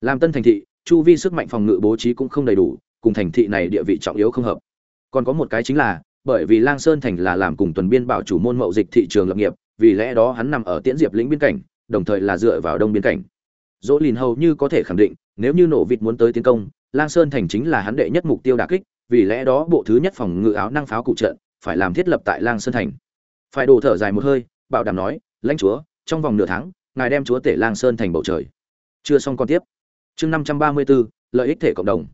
làm tân thành thị, chu vi sức mạnh phòng ngự bố trí cũng không đầy đủ, cùng thành thị này địa vị trọng yếu không hợp. Còn có một cái chính là, bởi vì lang sơn thành là làm cùng tuần biên bảo chủ môn mậu dịch thị trường lập nghiệp, vì lẽ đó hắn nằm ở tiễn diệp lĩnh biên cảnh, đồng thời là dựa vào đông biên cảnh. Dỗ lìn hầu như có thể khẳng định, nếu như nổ vịt muốn tới tiến công, lang sơn thành chính là hắn đệ nhất mục tiêu đà kích, vì lẽ đó bộ thứ nhất phòng ngự áo năng pháo cụ trận phải làm thiết lập tại lang sơn thành. Phải đổ thở dài một hơi, bảo đảm nói, lãnh chúa, trong vòng nửa tháng, ngài đem chúa tể lang sơn thành bầu trời. Chưa xong còn tiếp chương năm trăm ba mươi bốn lợi ích thể cộng đồng.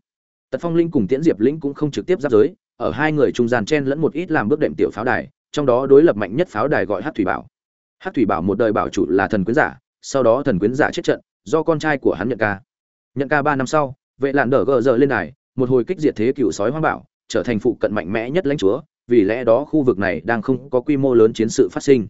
Tật phong linh cùng tiễn diệp lĩnh cũng không trực tiếp giáp giới, ở hai người trung gian chen lẫn một ít làm bước đệm tiểu pháo đài, trong đó đối lập mạnh nhất pháo đài gọi hát thủy bảo. Hát thủy bảo một đời bảo chủ là thần quyến giả, sau đó thần quyến giả chết trận, do con trai của hắn nhận ca. Nhận ca ba năm sau, vệ lạn đỡ gờ giờ lên đài, một hồi kích diệt thế cựu sói hoang bảo, trở thành phụ cận mạnh mẽ nhất lãnh chúa, vì lẽ đó khu vực này đang không có quy mô lớn chiến sự phát sinh.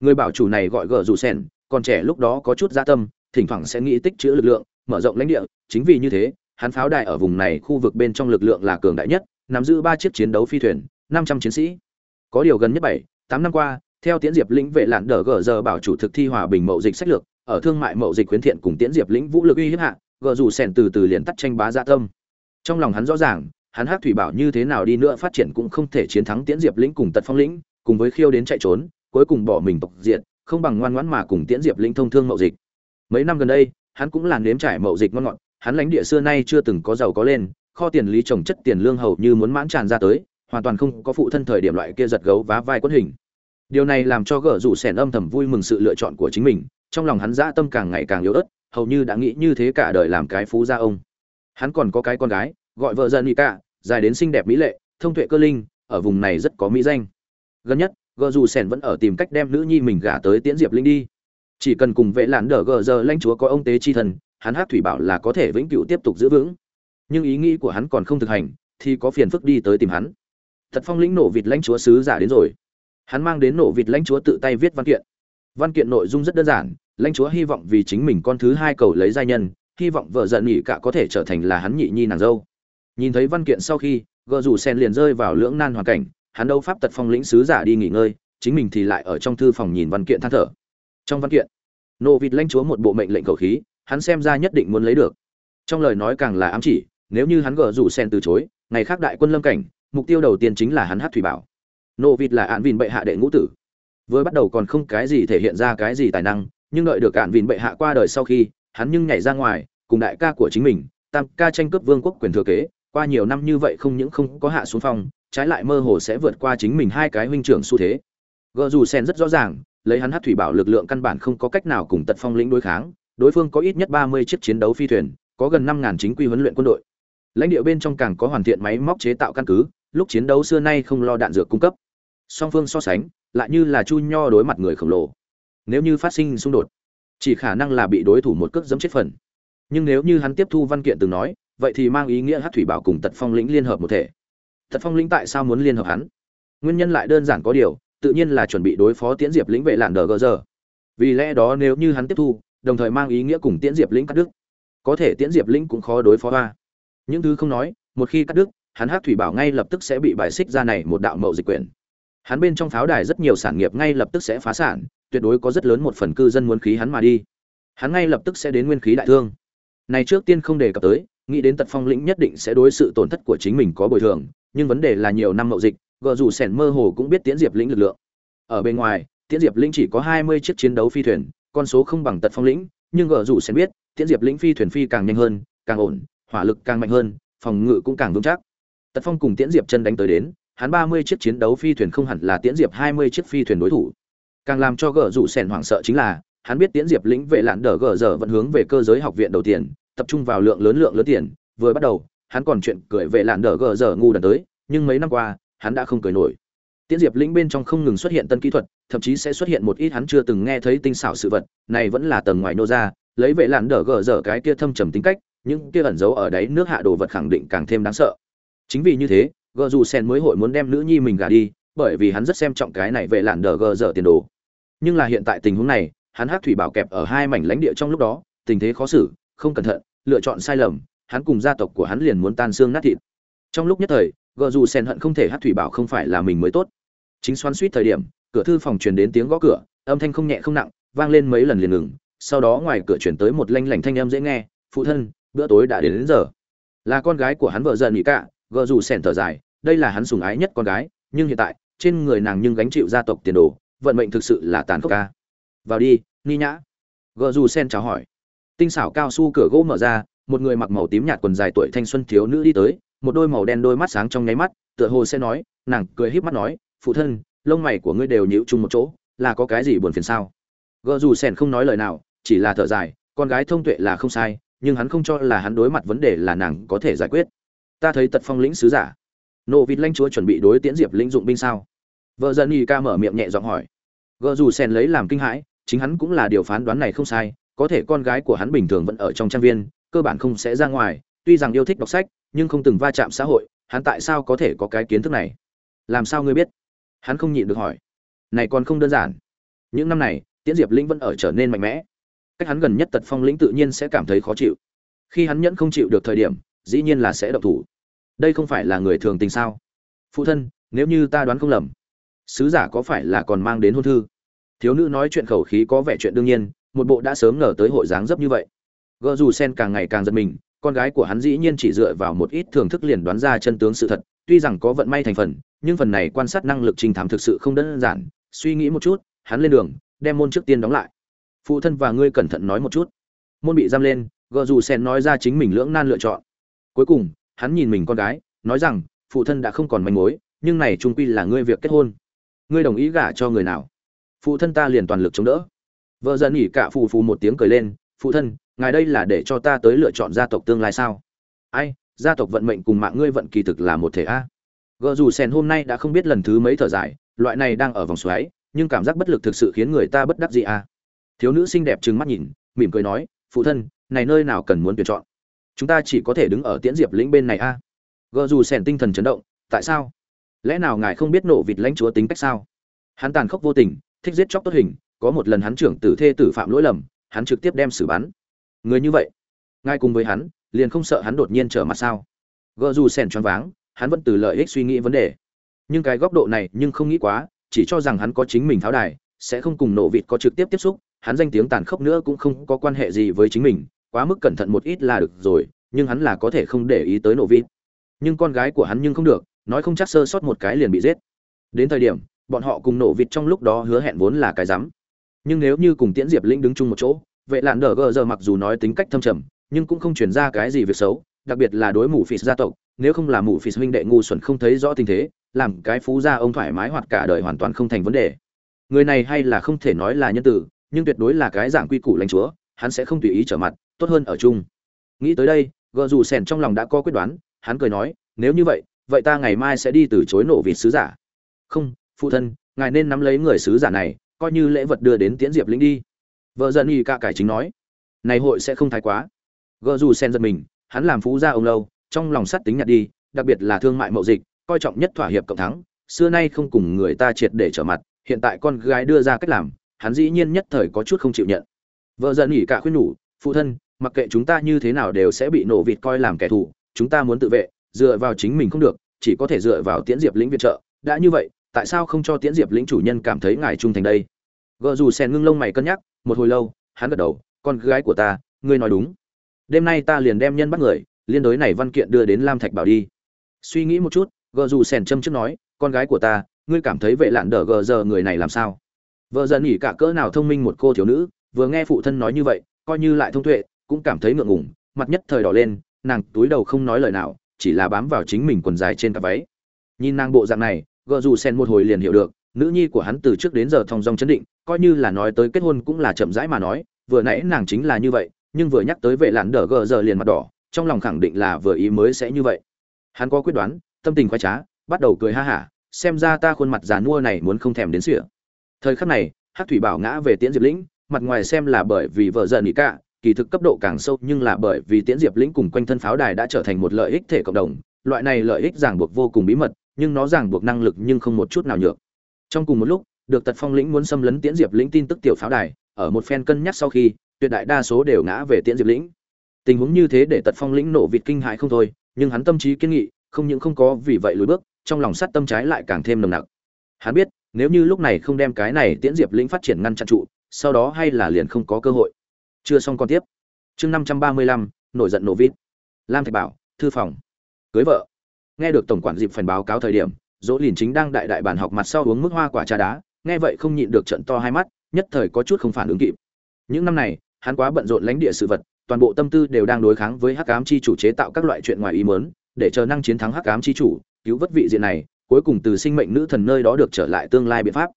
Người bảo chủ này gọi gờ rủ sen còn trẻ lúc đó có chút gia tâm, thỉnh thoảng sẽ nghĩ tích chữ lực lượng mở rộng lãnh địa, chính vì như thế, hắn pháo đài ở vùng này khu vực bên trong lực lượng là cường đại nhất, nắm giữ ba chiếc chiến đấu phi thuyền, năm trăm chiến sĩ. Có điều gần nhất bảy, tám năm qua, theo tiễn diệp lĩnh vệ lạn đờ gờ giờ bảo chủ thực thi hòa bình mậu dịch sách lược, ở thương mại mậu dịch khuyến thiện cùng tiễn diệp lĩnh vũ lực uy hiếp hạ, gờ dù sèn từ từ liền tắt tranh bá dạ tâm. Trong lòng hắn rõ ràng, hắn hát thủy bảo như thế nào đi nữa phát triển cũng không thể chiến thắng tiễn diệp lĩnh cùng tật phong lĩnh, cùng với khiêu đến chạy trốn, cuối cùng bỏ mình tộc diện không bằng ngoan ngoãn mà cùng tiễn diệp lĩnh thông thương mậu dịch. Mấy năm gần đây hắn cũng là nếm trải mậu dịch ngon ngọt, hắn lãnh địa xưa nay chưa từng có giàu có lên, kho tiền lý trồng chất tiền lương hầu như muốn mãn tràn ra tới, hoàn toàn không có phụ thân thời điểm loại kia giật gấu vá vai quất hình. Điều này làm cho gở rủ sẻn âm thầm vui mừng sự lựa chọn của chính mình, trong lòng hắn dã tâm càng ngày càng yếu ớt, hầu như đã nghĩ như thế cả đời làm cái phú gia ông. Hắn còn có cái con gái, gọi vợ dân cả dài đến xinh đẹp mỹ lệ, thông tuệ cơ linh, ở vùng này rất có mỹ danh. Gần nhất gờ dù sẻn vẫn ở tìm cách đem nữ nhi mình gả tới tiễn diệp linh đi chỉ cần cùng vệ lạn đỡ gờ giờ lãnh chúa có ông tế chi thần, hắn hát thủy bảo là có thể vĩnh cửu tiếp tục giữ vững. Nhưng ý nghĩ của hắn còn không thực hành, thì có phiền phức đi tới tìm hắn. Thật phong lĩnh nổ vịt lãnh chúa sứ giả đến rồi. Hắn mang đến nổ vịt lãnh chúa tự tay viết văn kiện. Văn kiện nội dung rất đơn giản, lãnh chúa hy vọng vì chính mình con thứ hai cầu lấy giai nhân, hy vọng vợ giận nhị cả có thể trở thành là hắn nhị nhi nàng dâu. Nhìn thấy văn kiện sau khi gợ rủ sen liền rơi vào lưỡng nan hoàn cảnh, hắn đâu pháp tật phong lĩnh sứ giả đi nghỉ ngơi, chính mình thì lại ở trong thư phòng nhìn văn kiện than thở trong văn kiện. Nô vịt lãnh chúa một bộ mệnh lệnh cầu khí, hắn xem ra nhất định muốn lấy được. Trong lời nói càng là ám chỉ, nếu như hắn gỡ rủ sen từ chối, ngày khác đại quân lâm cảnh, mục tiêu đầu tiên chính là hắn hát thủy bảo. Nộ vịt là ạn vìn bệ hạ đệ ngũ tử. Vừa bắt đầu còn không cái gì thể hiện ra cái gì tài năng, nhưng đợi được ạn vìn bệ hạ qua đời sau khi, hắn nhưng nhảy ra ngoài, cùng đại ca của chính mình, tam ca tranh cướp vương quốc quyền thừa kế, qua nhiều năm như vậy không những không có hạ xuống phong, trái lại mơ hồ sẽ vượt qua chính mình hai cái huynh trưởng xu thế. Gờ dù sen rất rõ ràng lấy hắn hát thủy bảo lực lượng căn bản không có cách nào cùng tật phong lĩnh đối kháng, đối phương có ít nhất ba mươi chiếc chiến đấu phi thuyền, có gần năm ngàn chính quy huấn luyện quân đội. Lãnh địa bên trong càng có hoàn thiện máy móc chế tạo căn cứ, lúc chiến đấu xưa nay không lo đạn dược cung cấp. Song phương so sánh, lại như là chu nho đối mặt người khổng lồ. Nếu như phát sinh xung đột, chỉ khả năng là bị đối thủ một cước dẫm chết phần. Nhưng nếu như hắn tiếp thu văn kiện từng nói, vậy thì mang ý nghĩa hát thủy bảo cùng tật phong lĩnh liên hợp một thể. Tật phong lĩnh tại sao muốn liên hợp hắn? Nguyên nhân lại đơn giản có điều tự nhiên là chuẩn bị đối phó tiễn diệp lĩnh vệ lạn đờ gờ giờ. Vì lẽ đó nếu như hắn tiếp thu, đồng thời mang ý nghĩa cùng tiễn diệp lĩnh cắt đứt, có thể tiễn diệp lĩnh cũng khó đối phó hoa. những thứ không nói, một khi cắt đứt, hắn hát thủy bảo ngay lập tức sẽ bị bài xích ra này một đạo mậu dịch quyền. Hắn bên trong pháo đài rất nhiều sản nghiệp ngay lập tức sẽ phá sản, tuyệt đối có rất lớn một phần cư dân muốn khí hắn mà đi. Hắn ngay lập tức sẽ đến nguyên khí đại thương. Này trước tiên không đề cập tới, nghĩ đến tật phong lĩnh nhất định sẽ đối sự tổn thất của chính mình có bồi thường, nhưng vấn đề là nhiều năm mậu dịch gờ dù sẻn mơ hồ cũng biết tiễn diệp lĩnh lực lượng. Ở bên ngoài, tiễn diệp lĩnh chỉ có hai mươi chiếc chiến đấu phi thuyền, con số không bằng tật phong lĩnh, nhưng gờ dù sẻn biết, tiễn diệp lĩnh phi thuyền phi càng nhanh hơn, càng ổn, hỏa lực càng mạnh hơn, phòng ngự cũng càng vững chắc. Tật phong cùng tiễn diệp chân đánh tới đến, hắn ba mươi chiếc chiến đấu phi thuyền không hẳn là tiễn diệp hai mươi chiếc phi thuyền đối thủ. Càng làm cho gờ rủ sẻn hoảng sợ chính là, hắn biết tiễn diệp lĩnh vệ lạn đờ gờ giờ vẫn hướng về cơ giới học viện đầu tiền, tập trung vào lượng lớn lượng lớn tiền. Vừa bắt đầu, hắn còn chuyện cười vệ lạn đờ gờ giờ ngu đần tới, nhưng mấy năm qua hắn đã không cười nổi. Tiễn diệp lĩnh bên trong không ngừng xuất hiện tân kỹ thuật, thậm chí sẽ xuất hiện một ít hắn chưa từng nghe thấy tinh xảo sự vật, này vẫn là tầng ngoài nô ra, lấy vệ lạn đờ gờ dở cái kia thâm trầm tính cách, những kia ẩn giấu ở đáy nước hạ đồ vật khẳng định càng thêm đáng sợ. Chính vì như thế, gờ dù sen mới hội muốn đem nữ nhi mình gả đi, bởi vì hắn rất xem trọng cái này vệ làn đờ gờ dở tiền đồ. Nhưng là hiện tại tình huống này, hắn hát thủy bảo kẹp ở hai mảnh lãnh địa trong lúc đó, tình thế khó xử, không cẩn thận, lựa chọn sai lầm, hắn cùng gia tộc của hắn liền muốn tan xương nát thịt. Trong lúc nhất thời gờ dù sen hận không thể hát thủy bảo không phải là mình mới tốt. Chính xoắn suýt thời điểm cửa thư phòng truyền đến tiếng gõ cửa âm thanh không nhẹ không nặng vang lên mấy lần liền ngừng. Sau đó ngoài cửa chuyển tới một lanh lảnh thanh âm dễ nghe phụ thân bữa tối đã đến, đến giờ. Là con gái của hắn vợ giận nghĩ cả gờ dù sen thở dài đây là hắn sùng ái nhất con gái nhưng hiện tại trên người nàng nhưng gánh chịu gia tộc tiền đồ vận mệnh thực sự là tàn khốc ca. Vào đi ni nhã. Gờ dù sen chào hỏi. Tinh xảo cao su cửa gỗ mở ra một người mặc màu tím nhạt quần dài tuổi thanh xuân thiếu nữ đi tới một đôi màu đen đôi mắt sáng trong nháy mắt, tựa hồ sẽ nói, nàng cười híp mắt nói, phụ thân, lông mày của ngươi đều nhíu chung một chỗ, là có cái gì buồn phiền sao? Gơ dù sen không nói lời nào, chỉ là thở dài, con gái thông tuệ là không sai, nhưng hắn không cho là hắn đối mặt vấn đề là nàng có thể giải quyết. Ta thấy tật phong lĩnh sứ giả. Nộ vịt lanh chúa chuẩn bị đối tiễn diệp lĩnh dụng binh sao? Vợ dân y ca mở miệng nhẹ giọng hỏi. Gơ dù sen lấy làm kinh hãi, chính hắn cũng là điều phán đoán này không sai, có thể con gái của hắn bình thường vẫn ở trong trang viên, cơ bản không sẽ ra ngoài, tuy rằng yêu thích đọc sách nhưng không từng va chạm xã hội, hắn tại sao có thể có cái kiến thức này? Làm sao ngươi biết? Hắn không nhịn được hỏi. Này còn không đơn giản. Những năm này, tiễn diệp lĩnh vẫn ở trở nên mạnh mẽ. Cách hắn gần nhất tật phong lĩnh tự nhiên sẽ cảm thấy khó chịu. Khi hắn nhẫn không chịu được thời điểm, dĩ nhiên là sẽ độc thủ. Đây không phải là người thường tình sao? Phụ thân, nếu như ta đoán không lầm, sứ giả có phải là còn mang đến hôn thư? Thiếu nữ nói chuyện khẩu khí có vẻ chuyện đương nhiên, một bộ đã sớm ngờ tới hội dáng dấp như vậy. Gợ dù sen càng ngày càng giật mình con gái của hắn dĩ nhiên chỉ dựa vào một ít thưởng thức liền đoán ra chân tướng sự thật, tuy rằng có vận may thành phần, nhưng phần này quan sát năng lực trình thám thực sự không đơn giản. Suy nghĩ một chút, hắn lên đường, đem môn trước tiên đóng lại. Phụ thân và ngươi cẩn thận nói một chút. Môn bị giam lên gợ dù sen nói ra chính mình lưỡng nan lựa chọn. Cuối cùng, hắn nhìn mình con gái, nói rằng, phụ thân đã không còn manh mối, nhưng này trung quy là ngươi việc kết hôn. Ngươi đồng ý gả cho người nào? Phụ thân ta liền toàn lực chống đỡ. Vợ dần nghỉ cả phù phù một tiếng cười lên, phụ thân ngài đây là để cho ta tới lựa chọn gia tộc tương lai sao? Ai, gia tộc vận mệnh cùng mạng ngươi vận kỳ thực là một thể a. Gợ dù sen hôm nay đã không biết lần thứ mấy thở dài, loại này đang ở vòng xoáy, nhưng cảm giác bất lực thực sự khiến người ta bất đắc gì a. Thiếu nữ xinh đẹp trừng mắt nhìn, mỉm cười nói, phụ thân, này nơi nào cần muốn tuyển chọn? Chúng ta chỉ có thể đứng ở tiễn diệp lĩnh bên này a. Gợ dù sen tinh thần chấn động, tại sao? Lẽ nào ngài không biết nộ vịt lãnh chúa tính cách sao? Hắn tàn khốc vô tình, thích giết chóc tốt hình, có một lần hắn trưởng tử thê tử phạm lỗi lầm, hắn trực tiếp đem xử bắn người như vậy ngay cùng với hắn, liền không sợ hắn đột nhiên trở mặt sao? Gợ dù sèn choáng váng, hắn vẫn từ lợi ích suy nghĩ vấn đề. Nhưng cái góc độ này nhưng không nghĩ quá, chỉ cho rằng hắn có chính mình tháo đài, sẽ không cùng nổ vịt có trực tiếp tiếp xúc, hắn danh tiếng tàn khốc nữa cũng không có quan hệ gì với chính mình, quá mức cẩn thận một ít là được rồi, nhưng hắn là có thể không để ý tới nổ vịt. Nhưng con gái của hắn nhưng không được, nói không chắc sơ sót một cái liền bị giết. Đến thời điểm, bọn họ cùng nổ vịt trong lúc đó hứa hẹn vốn là cái rắm. Nhưng nếu như cùng tiễn diệp linh đứng chung một chỗ vệ lạn đờ gờ giờ mặc dù nói tính cách thâm trầm, nhưng cũng không chuyển ra cái gì việc xấu, đặc biệt là đối mù phì gia tộc. Nếu không là mù phì huynh đệ ngu xuẩn không thấy rõ tình thế, làm cái phú gia ông thoải mái hoặc cả đời hoàn toàn không thành vấn đề. Người này hay là không thể nói là nhân tử, nhưng tuyệt đối là cái dạng quy củ lãnh chúa, hắn sẽ không tùy ý trở mặt, tốt hơn ở chung. Nghĩ tới đây, gờ dù sèn trong lòng đã có quyết đoán, hắn cười nói, nếu như vậy vậy ta ngày mai sẽ đi từ chối nổ vịt sứ giả. Không, phụ thân, ngài nên nắm lấy người sứ giả này, coi như lễ vật đưa đến tiễn diệp lĩnh đi vợ dân y ca cải chính nói, này hội sẽ không thái quá. Gợ dù sen giật mình, hắn làm phú gia ông lâu, trong lòng sắt tính nhặt đi, đặc biệt là thương mại mậu dịch, coi trọng nhất thỏa hiệp cộng thắng, xưa nay không cùng người ta triệt để trở mặt, hiện tại con gái đưa ra cách làm, hắn dĩ nhiên nhất thời có chút không chịu nhận. Vợ dân y ca khuyên nhủ, phụ thân, mặc kệ chúng ta như thế nào đều sẽ bị nổ vịt coi làm kẻ thù, chúng ta muốn tự vệ, dựa vào chính mình không được, chỉ có thể dựa vào tiễn diệp lĩnh viện trợ. Đã như vậy, tại sao không cho tiễn diệp lĩnh chủ nhân cảm thấy ngài trung thành đây? Gợ dù sen ngưng lông mày cân nhắc một hồi lâu, hắn gật đầu, con gái của ta, ngươi nói đúng. Đêm nay ta liền đem nhân bắt người, liên đối này văn kiện đưa đến lam thạch bảo đi. Suy nghĩ một chút, Gờ dù sèn châm trước nói, con gái của ta, ngươi cảm thấy vệ lạn đờ gờ giờ người này làm sao? Vợ dần nghỉ cả cỡ nào thông minh một cô thiếu nữ, vừa nghe phụ thân nói như vậy, coi như lại thông tuệ, cũng cảm thấy ngượng ngùng, mặt nhất thời đỏ lên, nàng túi đầu không nói lời nào, chỉ là bám vào chính mình quần dài trên cặp váy. Nhìn nàng bộ dạng này gợ dù sen một hồi liền hiểu được nữ nhi của hắn từ trước đến giờ thong dong chấn định, coi như là nói tới kết hôn cũng là chậm rãi mà nói, vừa nãy nàng chính là như vậy, nhưng vừa nhắc tới vệ làn đờ gờ giờ liền mặt đỏ, trong lòng khẳng định là vừa ý mới sẽ như vậy. Hắn có quyết đoán, tâm tình khoái trá, bắt đầu cười ha hả, xem ra ta khuôn mặt già nua này muốn không thèm đến sỉa. Thời khắc này hát thủy bảo ngã về tiễn diệp lĩnh, mặt ngoài xem là bởi vì vợ giận ý cả kỳ thực cấp độ càng sâu nhưng là bởi vì tiễn diệp lĩnh cùng quanh thân pháo đài đã trở thành một lợi ích thể cộng đồng, loại này lợi ích ràng buộc vô cùng bí mật, nhưng nó ràng buộc năng lực nhưng không một chút nào nhược trong cùng một lúc được tật phong lĩnh muốn xâm lấn tiễn diệp lĩnh tin tức tiểu pháo đài ở một phen cân nhắc sau khi tuyệt đại đa số đều ngã về tiễn diệp lĩnh. Tình huống như thế để tật phong lĩnh nổ vịt kinh hại không thôi nhưng hắn tâm trí kiên nghị không những không có vì vậy lùi bước trong lòng sắt tâm trái lại càng thêm nồng nặc. Hắn biết nếu như lúc này không đem cái này tiễn diệp lĩnh phát triển ngăn chặn trụ sau đó hay là liền không có cơ hội. Chưa xong còn tiếp. Chương năm trăm ba mươi lăm nổi giận nổ vịt, lam thạch bảo thư phòng. Cưới vợ. Nghe được tổng quản dịp phần báo cáo thời điểm dỗ lìn chính đang đại đại bàn học mặt sau uống mức hoa quả trà đá, nghe vậy không nhịn được trận to hai mắt, nhất thời có chút không phản ứng kịp. Những năm này, hắn quá bận rộn lãnh địa sự vật, toàn bộ tâm tư đều đang đối kháng với hắc ám chi chủ chế tạo các loại chuyện ngoài ý mớn để chờ năng chiến thắng hắc ám chi chủ, cứu vớt vị diện này, cuối cùng từ sinh mệnh nữ thần nơi đó được trở lại tương lai biện pháp.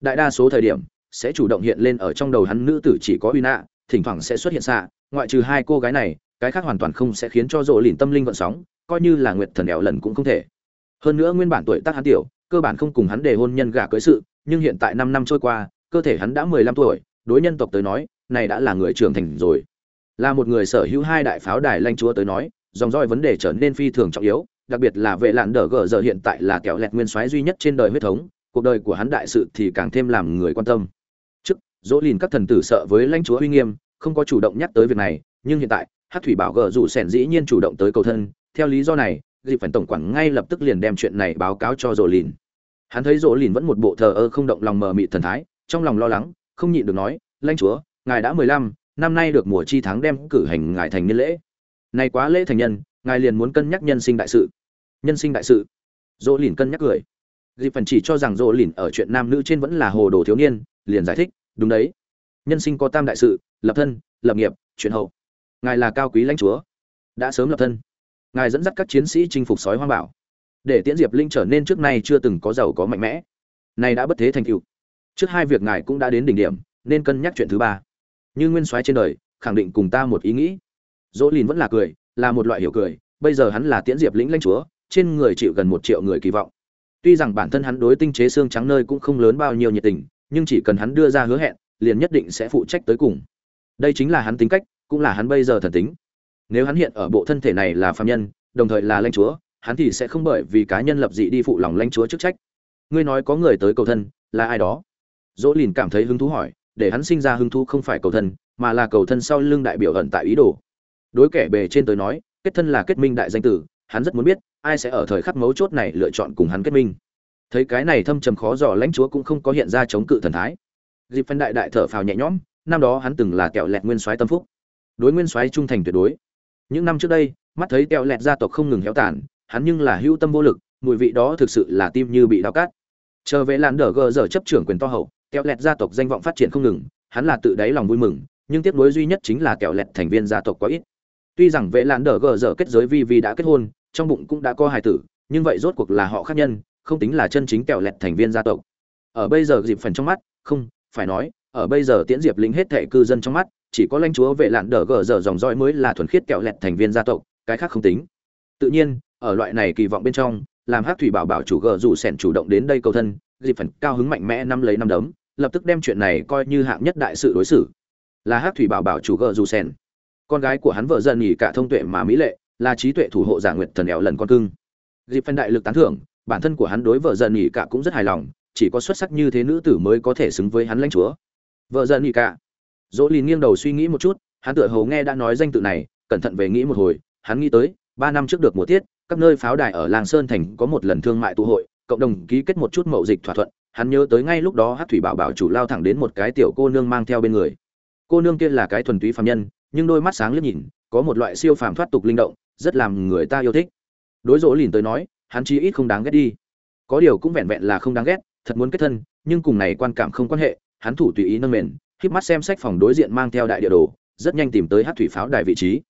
Đại đa số thời điểm, sẽ chủ động hiện lên ở trong đầu hắn nữ tử chỉ có uy nạ thỉnh thoảng sẽ xuất hiện xạ ngoại trừ hai cô gái này, cái khác hoàn toàn không sẽ khiến cho rộ lìn tâm linh vận sóng, coi như là nguyệt thần đèo lần cũng không thể hơn nữa nguyên bản tuổi tác hắn tiểu, cơ bản không cùng hắn để hôn nhân gả cưới sự, nhưng hiện tại năm năm trôi qua, cơ thể hắn đã mười lăm tuổi, đối nhân tộc tới nói, này đã là người trưởng thành rồi. Là một người sở hữu hai đại pháo đài lanh chúa tới nói, dòng roi vấn đề trở nên phi thường trọng yếu, đặc biệt là vệ lạn đờ gờ giờ hiện tại là kẹo lẹt nguyên soái duy nhất trên đời huyết thống, cuộc đời của hắn đại sự thì càng thêm làm người quan tâm. Trước, dỗ lìn các thần tử sợ với lãnh chúa uy nghiêm, không có chủ động nhắc tới việc này, nhưng hiện tại, hát thủy bảo gờ rủ sẻn dĩ nhiên chủ động tới cầu thân, theo lý do này dịp phần tổng quản ngay lập tức liền đem chuyện này báo cáo cho rổ lìn. Hắn thấy rổ lìn vẫn một bộ thờ ơ không động lòng mờ mịt thần thái, trong lòng lo lắng, không nhịn được nói, lãnh chúa, ngài đã mười lăm, năm nay được mùa chi tháng đem cử hành ngài thành niên lễ. Này quá lễ thành nhân, ngài liền muốn cân nhắc nhân sinh đại sự. Nhân sinh đại sự? Dỗ lìn cân nhắc cười. Dịp phần chỉ cho rằng dỗ lìn ở chuyện nam nữ trên vẫn là hồ đồ thiếu niên, liền giải thích, đúng đấy. Nhân sinh có tam đại sự, lập thân, lập nghiệp, chuyện hậu. Ngài là cao quý lãnh chúa. Đã sớm lập thân ngài dẫn dắt các chiến sĩ chinh phục sói hoang bảo, để tiễn diệp linh trở nên trước nay chưa từng có giàu có mạnh mẽ. Nay đã bất thế thành cựu trước hai việc ngài cũng đã đến đỉnh điểm, nên cân nhắc chuyện thứ ba. Như nguyên soái trên đời, khẳng định cùng ta một ý nghĩ. Dỗ lìn vẫn là cười, là một loại hiểu cười, bây giờ hắn là tiễn diệp lĩnh lãnh chúa, trên người chịu gần một triệu người kỳ vọng. Tuy rằng bản thân hắn đối tinh chế xương trắng nơi cũng không lớn bao nhiêu nhiệt tình, nhưng chỉ cần hắn đưa ra hứa hẹn, liền nhất định sẽ phụ trách tới cùng. Đây chính là hắn tính cách, cũng là hắn bây giờ thần tính nếu hắn hiện ở bộ thân thể này là phạm nhân, đồng thời là lãnh chúa, hắn thì sẽ không bởi vì cá nhân lập dị đi phụ lòng lãnh chúa chức trách. Ngươi nói có người tới cầu thân, là ai đó? Dỗ lìn cảm thấy hứng thú hỏi, để hắn sinh ra hứng thú không phải cầu thân, mà là cầu thân sau lưng đại biểu ẩn tại ý đồ. Đối kẻ bề trên tới nói, kết thân là kết minh đại danh tử, hắn rất muốn biết, ai sẽ ở thời khắc mấu chốt này lựa chọn cùng hắn kết minh. Thấy cái này thâm trầm khó dò lãnh chúa cũng không có hiện ra chống cự thần thái. Dịp phân đại đại thở phào nhẹ nhõm, năm đó hắn từng là kẹo lẹt nguyên soái tâm phúc. Đối nguyên soái trung thành tuyệt đối những năm trước đây, mắt thấy kẹo lẹt gia tộc không ngừng héo tàn, hắn nhưng là hữu tâm vô lực, mùi vị đó thực sự là tim như bị đau cát chờ về làn đờ gờ giờ chấp trưởng quyền to hậu kẹo lẹt gia tộc danh vọng phát triển không ngừng, hắn là tự đáy lòng vui mừng, nhưng tiếc nuối duy nhất chính là kẹo lẹt thành viên gia tộc quá ít. Tuy rằng vệ làn đờ gờ giờ kết giới vi vi đã kết hôn, trong bụng cũng đã có hài tử, nhưng vậy rốt cuộc là họ khác nhân, không tính là chân chính kẹo lẹt thành viên gia tộc. Ở bây giờ dịp phần trong mắt, không, phải nói, ở bây giờ tiễn diệp lính hết thệ cư dân trong mắt chỉ có lãnh chúa vệ lạn đờ gờ giờ dòng dõi mới là thuần khiết kẹo lẹt thành viên gia tộc, cái khác không tính. Tự nhiên, ở loại này kỳ vọng bên trong, làm hát thủy bảo bảo chủ gờ rủ sẻn chủ động đến đây cầu thân, dịp phần cao hứng mạnh mẽ năm lấy năm đấm, lập tức đem chuyện này coi như hạng nhất đại sự đối xử. Là hát thủy bảo bảo chủ gờ rủ sẻn. Con gái của hắn vợ dần nghỉ cả thông tuệ mà mỹ lệ, là trí tuệ thủ hộ giả nguyệt thần éo lần con cưng. Dịp phần đại lực tán thưởng, bản thân của hắn đối vợ dần nghỉ cả cũng rất hài lòng, chỉ có xuất sắc như thế nữ tử mới có thể xứng với hắn lãnh chúa. Vợ dần nghỉ cả dỗ lìn nghiêng đầu suy nghĩ một chút, hắn tựa Hầu nghe đã nói danh tự này, cẩn thận về nghĩ một hồi, hắn nghĩ tới, ba năm trước được mùa tiết, các nơi pháo đài ở làng sơn thành có một lần thương mại tụ hội, cộng đồng ký kết một chút mậu dịch thỏa thuận, hắn nhớ tới ngay lúc đó hát thủy bảo bảo chủ lao thẳng đến một cái tiểu cô nương mang theo bên người. Cô nương kia là cái thuần túy phạm nhân, nhưng đôi mắt sáng liếc nhìn, có một loại siêu phàm thoát tục linh động, rất làm người ta yêu thích. Đối dỗ lìn tới nói, hắn chí ít không đáng ghét đi. Có điều cũng vẹn vẹn là không đáng ghét, thật muốn kết thân, nhưng cùng này quan cảm không quan hệ, hắn thủ tùy ý nâng mền híp mắt xem sách phòng đối diện mang theo đại địa đồ, rất nhanh tìm tới Hắc thủy pháo đài vị trí.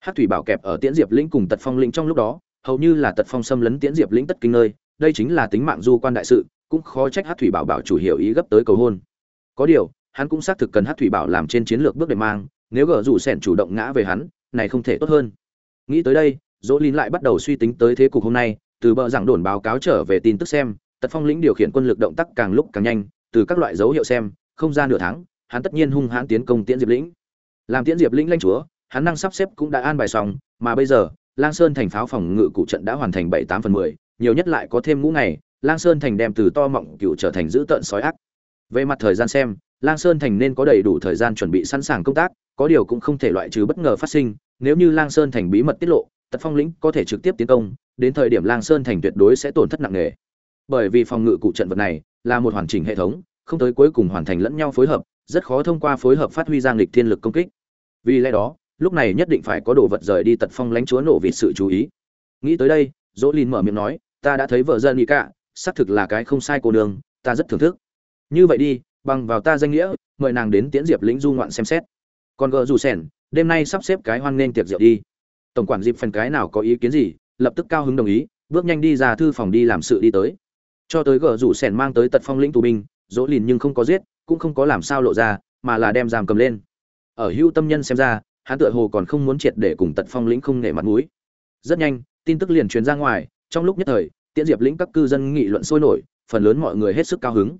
Hắc thủy bảo kẹp ở tiễn diệp lĩnh cùng tật phong lĩnh trong lúc đó, hầu như là tật phong xâm lấn tiễn diệp lĩnh tất kinh nơi, đây chính là tính mạng du quan đại sự, cũng khó trách Hắc thủy bảo bảo chủ hiểu ý gấp tới cầu hôn. Có điều, hắn cũng xác thực cần Hắc thủy bảo làm trên chiến lược bước để mang, nếu gở rủ sẻn chủ động ngã về hắn, này không thể tốt hơn. Nghĩ tới đây dỗ Linh lại bắt đầu suy tính tới thế cục hôm nay, từ bờ giảng đồn báo cáo trở về tin tức xem, tật phong lĩnh điều khiển quân lực động tác càng lúc càng nhanh, từ các loại dấu hiệu xem, không ra nửa tháng hắn tất nhiên hung hãn tiến công tiễn diệp lĩnh. Làm tiễn diệp lĩnh lãnh chúa, hắn năng sắp xếp cũng đã an bài xong, mà bây giờ, lang sơn thành pháo phòng ngự cụ trận đã hoàn thành bảy tám phần mười, nhiều nhất lại có thêm ngũ ngày, lang sơn thành đem từ to mọng cựu trở thành giữ tợn sói ác. Về mặt thời gian xem, lang sơn thành nên có đầy đủ thời gian chuẩn bị sẵn sàng công tác, có điều cũng không thể loại trừ bất ngờ phát sinh, nếu như lang sơn thành bí mật tiết lộ, tật phong lĩnh có thể trực tiếp tiến công, đến thời điểm lang sơn thành tuyệt đối sẽ tổn thất nặng nề. Bởi vì phòng ngự cụ trận vật này là một hoàn chỉnh hệ thống không tới cuối cùng hoàn thành lẫn nhau phối hợp, rất khó thông qua phối hợp phát huy giang lịch thiên lực công kích. Vì lẽ đó, lúc này nhất định phải có đồ vật rời đi tật phong lánh chúa nổ vì sự chú ý. Nghĩ tới đây dỗ lin mở miệng nói, ta đã thấy vợ dân ý cả xác thực là cái không sai cô đường ta rất thưởng thức. Như vậy đi, bằng vào ta danh nghĩa, mời nàng đến tiễn diệp lĩnh du ngoạn xem xét. Còn gờ dù sẻn, đêm nay sắp xếp cái hoan nghênh tiệc rượu đi. Tổng quản dịp phần cái nào có ý kiến gì, lập tức cao hứng đồng ý, bước nhanh đi ra thư phòng đi làm sự đi tới. Cho tới gờ rủ sẻn mang tới tật phong lĩnh tù binh dỗ lìn nhưng không có giết, cũng không có làm sao lộ ra, mà là đem giam cầm lên. Ở hưu tâm nhân xem ra, hắn tựa hồ còn không muốn triệt để cùng tật phong lĩnh không nể mặt mũi. Rất nhanh, tin tức liền truyền ra ngoài, trong lúc nhất thời, tiễn diệp lĩnh các cư dân nghị luận sôi nổi, phần lớn mọi người hết sức cao hứng.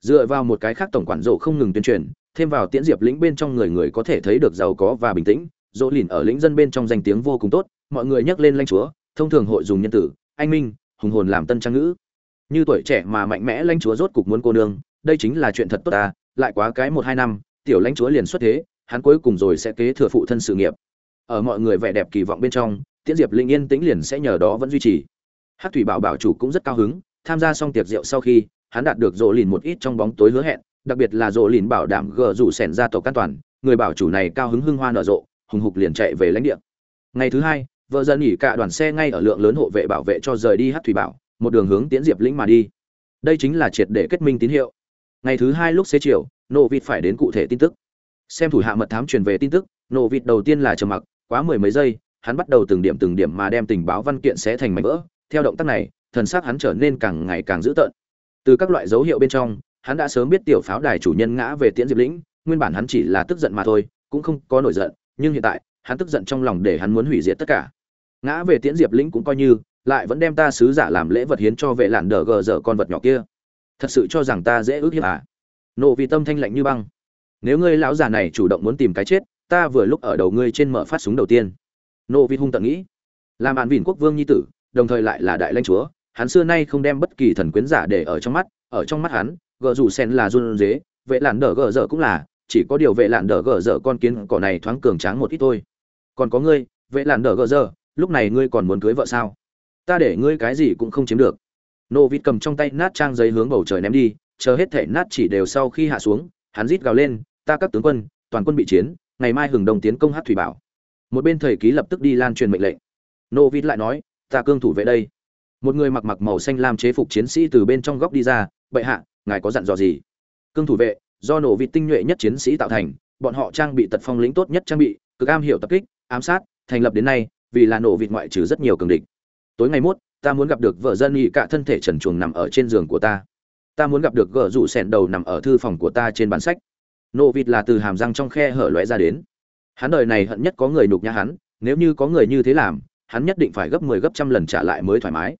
Dựa vào một cái khác tổng quản rộ không ngừng tuyên truyền, thêm vào tiễn diệp lĩnh bên trong người người có thể thấy được giàu có và bình tĩnh, dỗ lìn ở lĩnh dân bên trong danh tiếng vô cùng tốt, mọi người nhắc lên lãnh chúa, thông thường hội dùng nhân tử, anh minh, hùng hồn làm tân trang ngữ như tuổi trẻ mà mạnh mẽ lãnh chúa rốt cục muốn cô nương, đây chính là chuyện thật tốt ta, lại quá cái một hai năm, tiểu lãnh chúa liền xuất thế, hắn cuối cùng rồi sẽ kế thừa phụ thân sự nghiệp. Ở mọi người vẻ đẹp kỳ vọng bên trong, tiễn diệp linh yên tĩnh liền sẽ nhờ đó vẫn duy trì. Hát thủy bảo bảo chủ cũng rất cao hứng, tham gia xong tiệc rượu sau khi, hắn đạt được rộ lìn một ít trong bóng tối hứa hẹn, đặc biệt là rộ lìn bảo đảm gờ rủ sẻn ra tổ can toàn, người bảo chủ này cao hứng hưng hoa nở rộ, hùng hục liền chạy về lãnh địa. Ngày thứ hai, vợ dân nghỉ cả đoàn xe ngay ở lượng lớn hộ vệ bảo vệ cho rời đi hát thủy bảo một đường hướng tiến diệp lĩnh mà đi. Đây chính là triệt để kết minh tín hiệu. Ngày thứ hai lúc xế chiều, nộ vịt phải đến cụ thể tin tức. Xem thủ hạ mật thám truyền về tin tức, nộ vịt đầu tiên là trầm mặc, quá mười mấy giây, hắn bắt đầu từng điểm từng điểm mà đem tình báo văn kiện xé thành mảnh vỡ. Theo động tác này, thần xác hắn trở nên càng ngày càng dữ tợn. Từ các loại dấu hiệu bên trong, hắn đã sớm biết tiểu pháo đài chủ nhân ngã về tiễn diệp lĩnh, nguyên bản hắn chỉ là tức giận mà thôi, cũng không có nổi giận, nhưng hiện tại, hắn tức giận trong lòng để hắn muốn hủy diệt tất cả. Ngã về tiễn diệp lĩnh cũng coi như lại vẫn đem ta sứ giả làm lễ vật hiến cho vệ lạn đờ gờ dở con vật nhỏ kia. Thật sự cho rằng ta dễ ước hiếp à? Nộ vì tâm thanh lạnh như băng. Nếu ngươi lão già này chủ động muốn tìm cái chết, ta vừa lúc ở đầu ngươi trên mở phát súng đầu tiên. Nộ vì hung tận nghĩ. Làm bạn vỉn quốc vương nhi tử, đồng thời lại là đại lãnh chúa, hắn xưa nay không đem bất kỳ thần quyến giả để ở trong mắt, ở trong mắt hắn, gờ rủ sen là run dế vệ lạn đờ gờ dở cũng là, chỉ có điều vệ lạn đờ gờ dở con kiến cỏ này thoáng cường tráng một ít thôi. Còn có ngươi, vệ lạn đờ gờ dở, lúc này ngươi còn muốn cưới vợ sao? Ta để ngươi cái gì cũng không chiếm được. Nô vịt cầm trong tay nát trang giấy hướng bầu trời ném đi, chờ hết thể nát chỉ đều sau khi hạ xuống, hắn rít gào lên, ta các tướng quân, toàn quân bị chiến, ngày mai hừng đồng tiến công hát thủy bảo. Một bên thầy ký lập tức đi lan truyền mệnh lệnh. Nô vịt lại nói, ta cương thủ vệ đây. Một người mặc mặc màu xanh lam chế phục chiến sĩ từ bên trong góc đi ra, bệ hạ, ngài có dặn dò gì? Cương thủ vệ, do nổ vịt tinh nhuệ nhất chiến sĩ tạo thành, bọn họ trang bị tật phong lĩnh tốt nhất trang bị, cực am hiểu tập kích, ám sát, thành lập đến nay, vì là nổ vịt ngoại trừ rất nhiều cường địch tối ngày mốt, ta muốn gặp được vợ dân nghị cả thân thể trần chuồng nằm ở trên giường của ta. Ta muốn gặp được gờ rủ sẹn đầu nằm ở thư phòng của ta trên bản sách. Nộ vịt là từ hàm răng trong khe hở lóe ra đến. Hắn đời này hận nhất có người nhục nhã hắn, nếu như có người như thế làm, hắn nhất định phải gấp 10 gấp trăm lần trả lại mới thoải mái.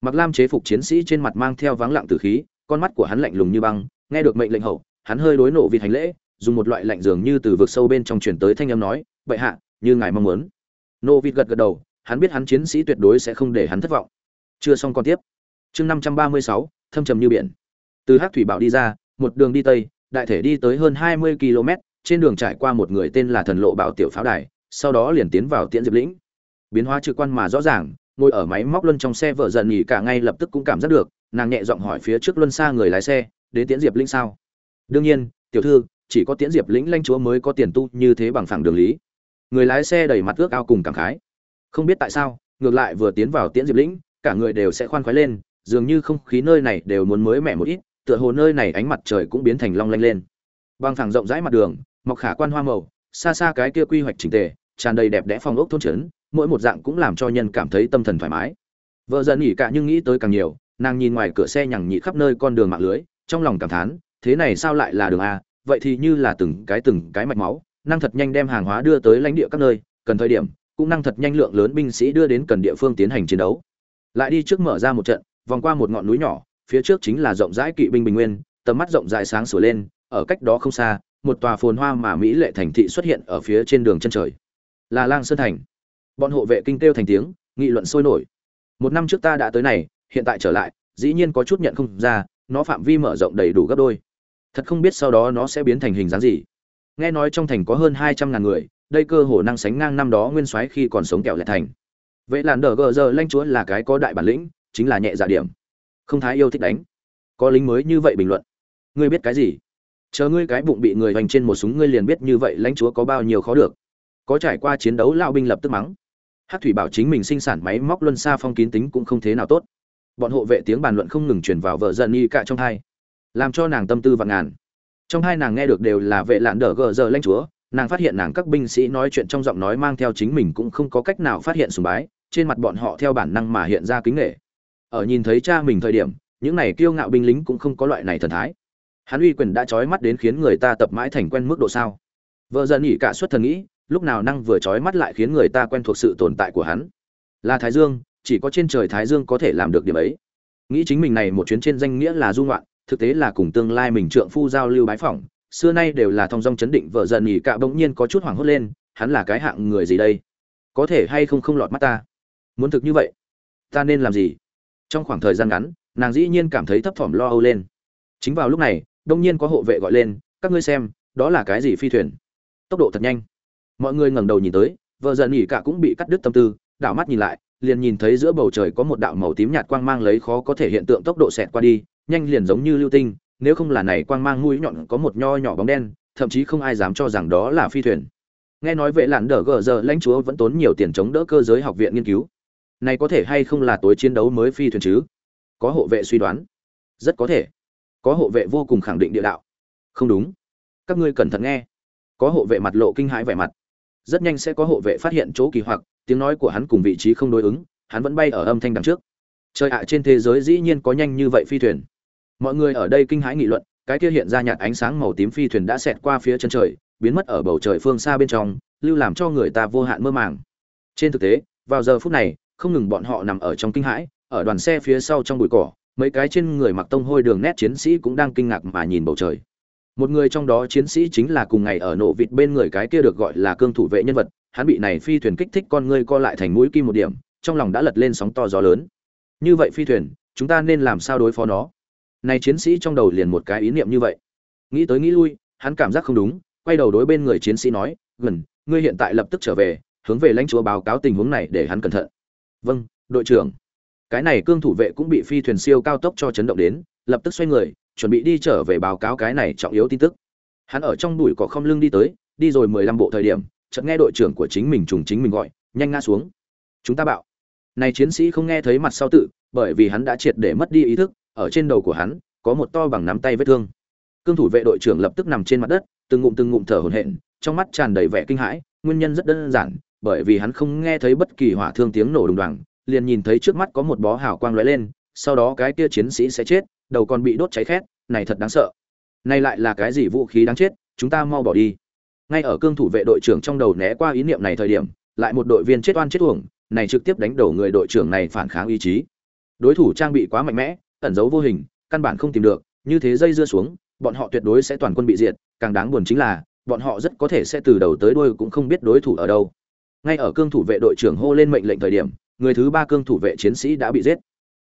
Mặc lam chế phục chiến sĩ trên mặt mang theo vắng lặng tử khí, con mắt của hắn lạnh lùng như băng, nghe được mệnh lệnh hậu, hắn hơi đối nộ vịt hành lễ, dùng một loại lạnh dường như từ vực sâu bên trong truyền tới thanh âm nói, bệ hạ, như ngài mong muốn. Nô vịt gật gật đầu hắn biết hắn chiến sĩ tuyệt đối sẽ không để hắn thất vọng. Chưa xong còn tiếp. Chương năm trăm ba mươi sáu, thâm trầm như biển. Từ hắc thủy bảo đi ra, một đường đi tây, đại thể đi tới hơn hai mươi km trên đường trải qua một người tên là thần lộ bảo tiểu pháo đài, sau đó liền tiến vào tiễn diệp lĩnh. Biến hóa trực quan mà rõ ràng, ngồi ở máy móc luân trong xe vợ giận nghỉ cả ngay lập tức cũng cảm giác được, nàng nhẹ giọng hỏi phía trước luân xa người lái xe, đến tiễn diệp lĩnh sao? Đương nhiên, tiểu thư, chỉ có tiễn diệp lĩnh lanh chúa mới có tiền tu như thế bằng phẳng đường lý. Người lái xe đẩy mặt ước ao cùng cảm khái không biết tại sao, ngược lại vừa tiến vào tiễn diệp lĩnh, cả người đều sẽ khoan khoái lên, dường như không khí nơi này đều muốn mới mẻ một ít, tựa hồ nơi này ánh mặt trời cũng biến thành long lanh lên. Bằng thẳng rộng rãi mặt đường, mọc khả quan hoa màu, xa xa cái kia quy hoạch chỉnh tề, tràn đầy đẹp đẽ phong ốc thôn trấn, mỗi một dạng cũng làm cho nhân cảm thấy tâm thần thoải mái. Vợ dần nghỉ cả nhưng nghĩ tới càng nhiều, nàng nhìn ngoài cửa xe nhằng nhị khắp nơi con đường mạng lưới, trong lòng cảm thán, thế này sao lại là đường a, vậy thì như là từng cái từng cái mạch máu, năng thật nhanh đem hàng hóa đưa tới lãnh địa các nơi, cần thời điểm cũng năng thật nhanh lượng lớn binh sĩ đưa đến cần địa phương tiến hành chiến đấu. Lại đi trước mở ra một trận, vòng qua một ngọn núi nhỏ, phía trước chính là rộng rãi kỵ binh bình nguyên, tầm mắt rộng rãi sáng sủa lên, ở cách đó không xa, một tòa phồn hoa mà mỹ lệ thành thị xuất hiện ở phía trên đường chân trời. Là lang sơn thành. Bọn hộ vệ kinh kêu thành tiếng, nghị luận sôi nổi. Một năm trước ta đã tới này, hiện tại trở lại, dĩ nhiên có chút nhận không ra, nó phạm vi mở rộng đầy đủ gấp đôi. Thật không biết sau đó nó sẽ biến thành hình dáng gì. Nghe nói trong thành có hơn hai trăm ngàn người đây cơ hồ năng sánh ngang năm đó nguyên soái khi còn sống kẹo lại thành. Vệ làn đờ gờ giờ lanh chúa là cái có đại bản lĩnh, chính là nhẹ dạ điểm. Không thái yêu thích đánh. Có lính mới như vậy bình luận. Ngươi biết cái gì? Chờ ngươi cái bụng bị người hoành trên một súng ngươi liền biết như vậy lãnh chúa có bao nhiêu khó được. Có trải qua chiến đấu lao binh lập tức mắng. Hát thủy bảo chính mình sinh sản máy móc luân xa phong kín tính cũng không thế nào tốt. Bọn hộ vệ tiếng bàn luận không ngừng truyền vào vợ giận y cả trong hai. Làm cho nàng tâm tư và ngàn. Trong hai nàng nghe được đều là vệ lạn đờ gờ giờ lãnh chúa nàng phát hiện nàng các binh sĩ nói chuyện trong giọng nói mang theo chính mình cũng không có cách nào phát hiện sùng bái, trên mặt bọn họ theo bản năng mà hiện ra kính nghệ ở nhìn thấy cha mình thời điểm, những này kiêu ngạo binh lính cũng không có loại này thần thái. Hắn uy quyền đã trói mắt đến khiến người ta tập mãi thành quen mức độ sao? Vợ dần nghỉ cả suất thần nghĩ, lúc nào năng vừa trói mắt lại khiến người ta quen thuộc sự tồn tại của hắn? Là thái dương, chỉ có trên trời thái dương có thể làm được điểm ấy. Nghĩ chính mình này một chuyến trên danh nghĩa là du ngoạn, thực tế là cùng tương lai mình trượng phu giao lưu bái phỏng xưa nay đều là thong dong chấn định vợ dần nghỉ cạ bỗng nhiên có chút hoảng hốt lên, hắn là cái hạng người gì đây? Có thể hay không không lọt mắt ta? Muốn thực như vậy, ta nên làm gì? Trong khoảng thời gian ngắn, nàng dĩ nhiên cảm thấy thấp thỏm lo âu lên. Chính vào lúc này đông nhiên có hộ vệ gọi lên, các ngươi xem, đó là cái gì phi thuyền? Tốc độ thật nhanh. Mọi người ngẩng đầu nhìn tới, vợ dần nghỉ cả cũng bị cắt đứt tâm tư, đảo mắt nhìn lại, liền nhìn thấy giữa bầu trời có một đạo màu tím nhạt quang mang lấy khó có thể hiện tượng tốc độ xẹt qua đi, nhanh liền giống như lưu tinh nếu không là này quang mang mũi nhọn có một nho nhỏ bóng đen, thậm chí không ai dám cho rằng đó là phi thuyền. Nghe nói vệ lạn đờ gờ giờ lãnh chúa vẫn tốn nhiều tiền chống đỡ cơ giới học viện nghiên cứu. Này có thể hay không là tối chiến đấu mới phi thuyền chứ? Có hộ vệ suy đoán. Rất có thể. Có hộ vệ vô cùng khẳng định địa đạo. Không đúng. Các ngươi cẩn thận nghe. Có hộ vệ mặt lộ kinh hãi vẻ mặt. Rất nhanh sẽ có hộ vệ phát hiện chỗ kỳ hoặc, tiếng nói của hắn cùng vị trí không đối ứng, hắn vẫn bay ở âm thanh đằng trước. Trời ạ, trên thế giới dĩ nhiên có nhanh như vậy phi thuyền mọi người ở đây kinh hãi nghị luận, cái kia hiện ra nhạt ánh sáng màu tím phi thuyền đã xẹt qua phía chân trời, biến mất ở bầu trời phương xa bên trong, lưu làm cho người ta vô hạn mơ màng. Trên thực tế, vào giờ phút này, không ngừng bọn họ nằm ở trong kinh hãi, ở đoàn xe phía sau trong bụi cỏ, mấy cái trên người mặc tông hôi đường nét chiến sĩ cũng đang kinh ngạc mà nhìn bầu trời. Một người trong đó chiến sĩ chính là cùng ngày ở nổ vịt bên người cái kia được gọi là cương thủ vệ nhân vật, hắn bị này phi thuyền kích thích con ngươi co lại thành mũi kim một điểm, trong lòng đã lật lên sóng to gió lớn. Như vậy phi thuyền, chúng ta nên làm sao đối phó nó? Này chiến sĩ trong đầu liền một cái ý niệm như vậy. Nghĩ tới nghĩ lui, hắn cảm giác không đúng, quay đầu đối bên người chiến sĩ nói, gần, ngươi hiện tại lập tức trở về, hướng về lãnh chúa báo cáo tình huống này để hắn cẩn thận. Vâng đội trưởng. Cái này cương thủ vệ cũng bị phi thuyền siêu cao tốc cho chấn động đến, lập tức xoay người, chuẩn bị đi trở về báo cáo cái này trọng yếu tin tức. Hắn ở trong bụi cỏ không lưng đi tới, đi rồi mười lăm bộ thời điểm, chợt nghe đội trưởng của chính mình trùng chính mình gọi, nhanh ngã xuống. Chúng ta bảo này chiến sĩ không nghe thấy mặt sau tự, bởi vì hắn đã triệt để mất đi ý thức ở trên đầu của hắn, có một to bằng nắm tay vết thương. Cương thủ vệ đội trưởng lập tức nằm trên mặt đất, từng ngụm từng ngụm thở hổn hển, trong mắt tràn đầy vẻ kinh hãi, nguyên nhân rất đơn giản, bởi vì hắn không nghe thấy bất kỳ hỏa thương tiếng nổ đùng đoàng, liền nhìn thấy trước mắt có một bó hào quang lóe lên, sau đó cái kia chiến sĩ sẽ chết, đầu còn bị đốt cháy khét, này thật đáng sợ. Này lại là cái gì vũ khí đáng chết, chúng ta mau bỏ đi. Ngay ở cương thủ vệ đội trưởng trong đầu né qua ý niệm này thời điểm, lại một đội viên chết oan chết uổng, này trực tiếp đánh đổ người đội trưởng này phản kháng ý chí. Đối thủ trang bị quá mạnh mẽ ẩn giấu vô hình, căn bản không tìm được, như thế dây dưa xuống, bọn họ tuyệt đối sẽ toàn quân bị diệt, càng đáng buồn chính là, bọn họ rất có thể sẽ từ đầu tới đuôi cũng không biết đối thủ ở đâu. Ngay ở cương thủ vệ đội trưởng hô lên mệnh lệnh thời điểm, người thứ ba cương thủ vệ chiến sĩ đã bị giết.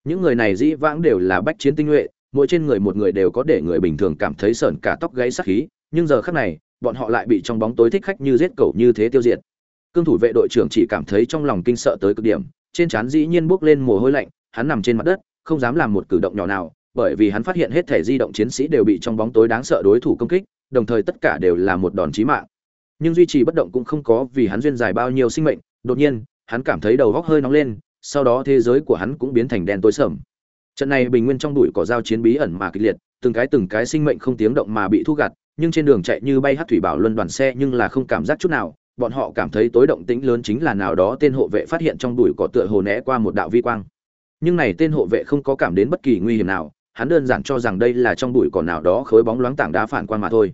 Những người này dĩ vãng đều là bách chiến tinh nhuệ, mỗi trên người một người đều có để người bình thường cảm thấy sởn cả tóc gáy sắc khí, nhưng giờ khắc này, bọn họ lại bị trong bóng tối thích khách như giết cẩu như thế tiêu diệt. Cương thủ vệ đội trưởng chỉ cảm thấy trong lòng kinh sợ tới cực điểm, trên trán dĩ nhiên bước lên mồ hôi lạnh, hắn nằm trên mặt đất không dám làm một cử động nhỏ nào, bởi vì hắn phát hiện hết thể di động chiến sĩ đều bị trong bóng tối đáng sợ đối thủ công kích, đồng thời tất cả đều là một đòn chí mạng. Nhưng duy trì bất động cũng không có vì hắn duyên dài bao nhiêu sinh mệnh, đột nhiên, hắn cảm thấy đầu góc hơi nóng lên, sau đó thế giới của hắn cũng biến thành đen tối sầm. Trận này bình nguyên trong bụi cỏ giao chiến bí ẩn mà kịch liệt, từng cái từng cái sinh mệnh không tiếng động mà bị thu gặt, nhưng trên đường chạy như bay hát thủy bảo luân đoàn xe nhưng là không cảm giác chút nào, bọn họ cảm thấy tối động tĩnh lớn chính là nào đó tên hộ vệ phát hiện trong bụi cỏ tựa hồ né qua một đạo vi quang nhưng này tên hộ vệ không có cảm đến bất kỳ nguy hiểm nào, hắn đơn giản cho rằng đây là trong bụi cỏ nào đó khối bóng loáng tảng đá phản quang mà thôi.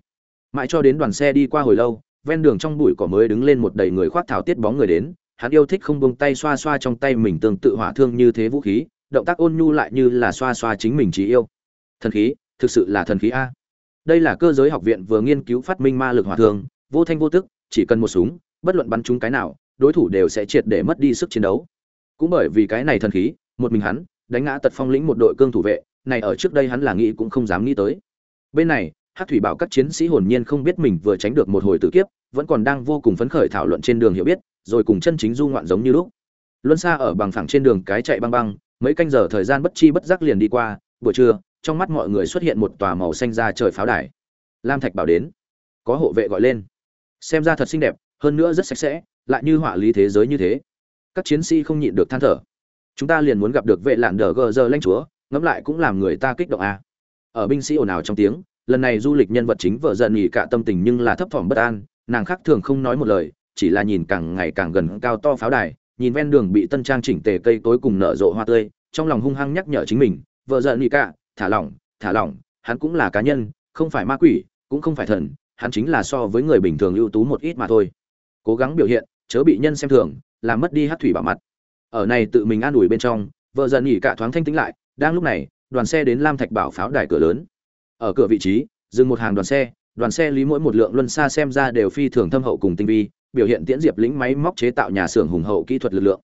Mãi cho đến đoàn xe đi qua hồi lâu, ven đường trong bụi cỏ mới đứng lên một đầy người khoác thảo tiết bóng người đến, hắn yêu thích không buông tay xoa xoa trong tay mình tương tự hỏa thương như thế vũ khí, động tác ôn nhu lại như là xoa xoa chính mình chỉ yêu. Thần khí, thực sự là thần khí a. Đây là cơ giới học viện vừa nghiên cứu phát minh ma lực hỏa thương, vô thanh vô tức, chỉ cần một súng, bất luận bắn trúng cái nào, đối thủ đều sẽ triệt để mất đi sức chiến đấu. Cũng bởi vì cái này thần khí một mình hắn, đánh ngã tật phong lĩnh một đội cương thủ vệ, này ở trước đây hắn là nghĩ cũng không dám nghĩ tới. Bên này hát thủy bảo các chiến sĩ hồn nhiên không biết mình vừa tránh được một hồi tử kiếp, vẫn còn đang vô cùng phấn khởi thảo luận trên đường hiểu biết, rồi cùng chân chính du ngoạn giống như lúc. Luân xa ở bằng phẳng trên đường cái chạy băng băng, mấy canh giờ thời gian bất chi bất giác liền đi qua, buổi trưa, trong mắt mọi người xuất hiện một tòa màu xanh ra trời pháo đài. Lam thạch bảo đến. Có hộ vệ gọi lên. Xem ra thật xinh đẹp, hơn nữa rất sạch sẽ, lại như họa lý thế giới như thế. Các chiến sĩ không nhịn được than thở chúng ta liền muốn gặp được vệ lạn đờ gờ giờ lanh chúa, ngẫm lại cũng làm người ta kích động à. ở binh sĩ ồn ào trong tiếng, lần này du lịch nhân vật chính vợ giận nghỉ cả tâm tình nhưng là thấp thỏm bất an, nàng khác thường không nói một lời, chỉ là nhìn càng ngày càng gần cao to pháo đài, nhìn ven đường bị tân trang chỉnh tề cây tối cùng nở rộ hoa tươi, trong lòng hung hăng nhắc nhở chính mình, vợ giận nghỉ cả, thả lỏng thả lỏng, hắn cũng là cá nhân, không phải ma quỷ, cũng không phải thần, hắn chính là so với người bình thường ưu tú một ít mà thôi cố gắng biểu hiện, chớ bị nhân xem thường, làm mất đi hát thủy bảo mặt ở này tự mình an ủi bên trong, vợ dần nghỉ cả thoáng thanh tĩnh lại, đang lúc này, đoàn xe đến lam thạch bảo pháo đài cửa lớn. Ở cửa vị trí, dừng một hàng đoàn xe đoàn xe lý mỗi một lượng luân xa xem ra đều phi thường thâm hậu cùng tinh vi, biểu hiện tiễn diệp lĩnh máy móc chế tạo nhà xưởng hùng hậu kỹ thuật lực lượng.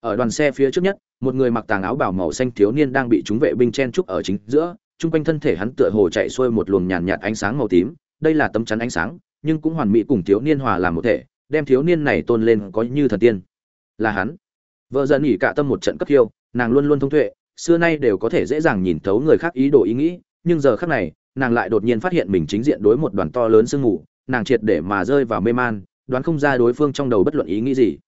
Ở đoàn xe phía trước nhất, một người mặc tàng áo bảo màu xanh thiếu niên đang bị chúng vệ binh chen trúc ở chính giữa, chung quanh thân thể hắn tựa hồ chạy xuôi một luồng nhàn nhạt ánh sáng màu tím, đây là tấm chắn ánh sáng, nhưng cũng hoàn mỹ cùng thiếu niên hòa làm một thể, đem thiếu niên này tôn lên có như thần tiên. Là hắn vợ dần nghỉ cả tâm một trận cấp thiêu nàng luôn luôn thông tuệ, xưa nay đều có thể dễ dàng nhìn thấu người khác ý đồ ý nghĩ, nhưng giờ khác này, nàng lại đột nhiên phát hiện mình chính diện đối một đoàn to lớn sương mù, nàng triệt để mà rơi vào mê man, đoán không ra đối phương trong đầu bất luận ý nghĩ gì.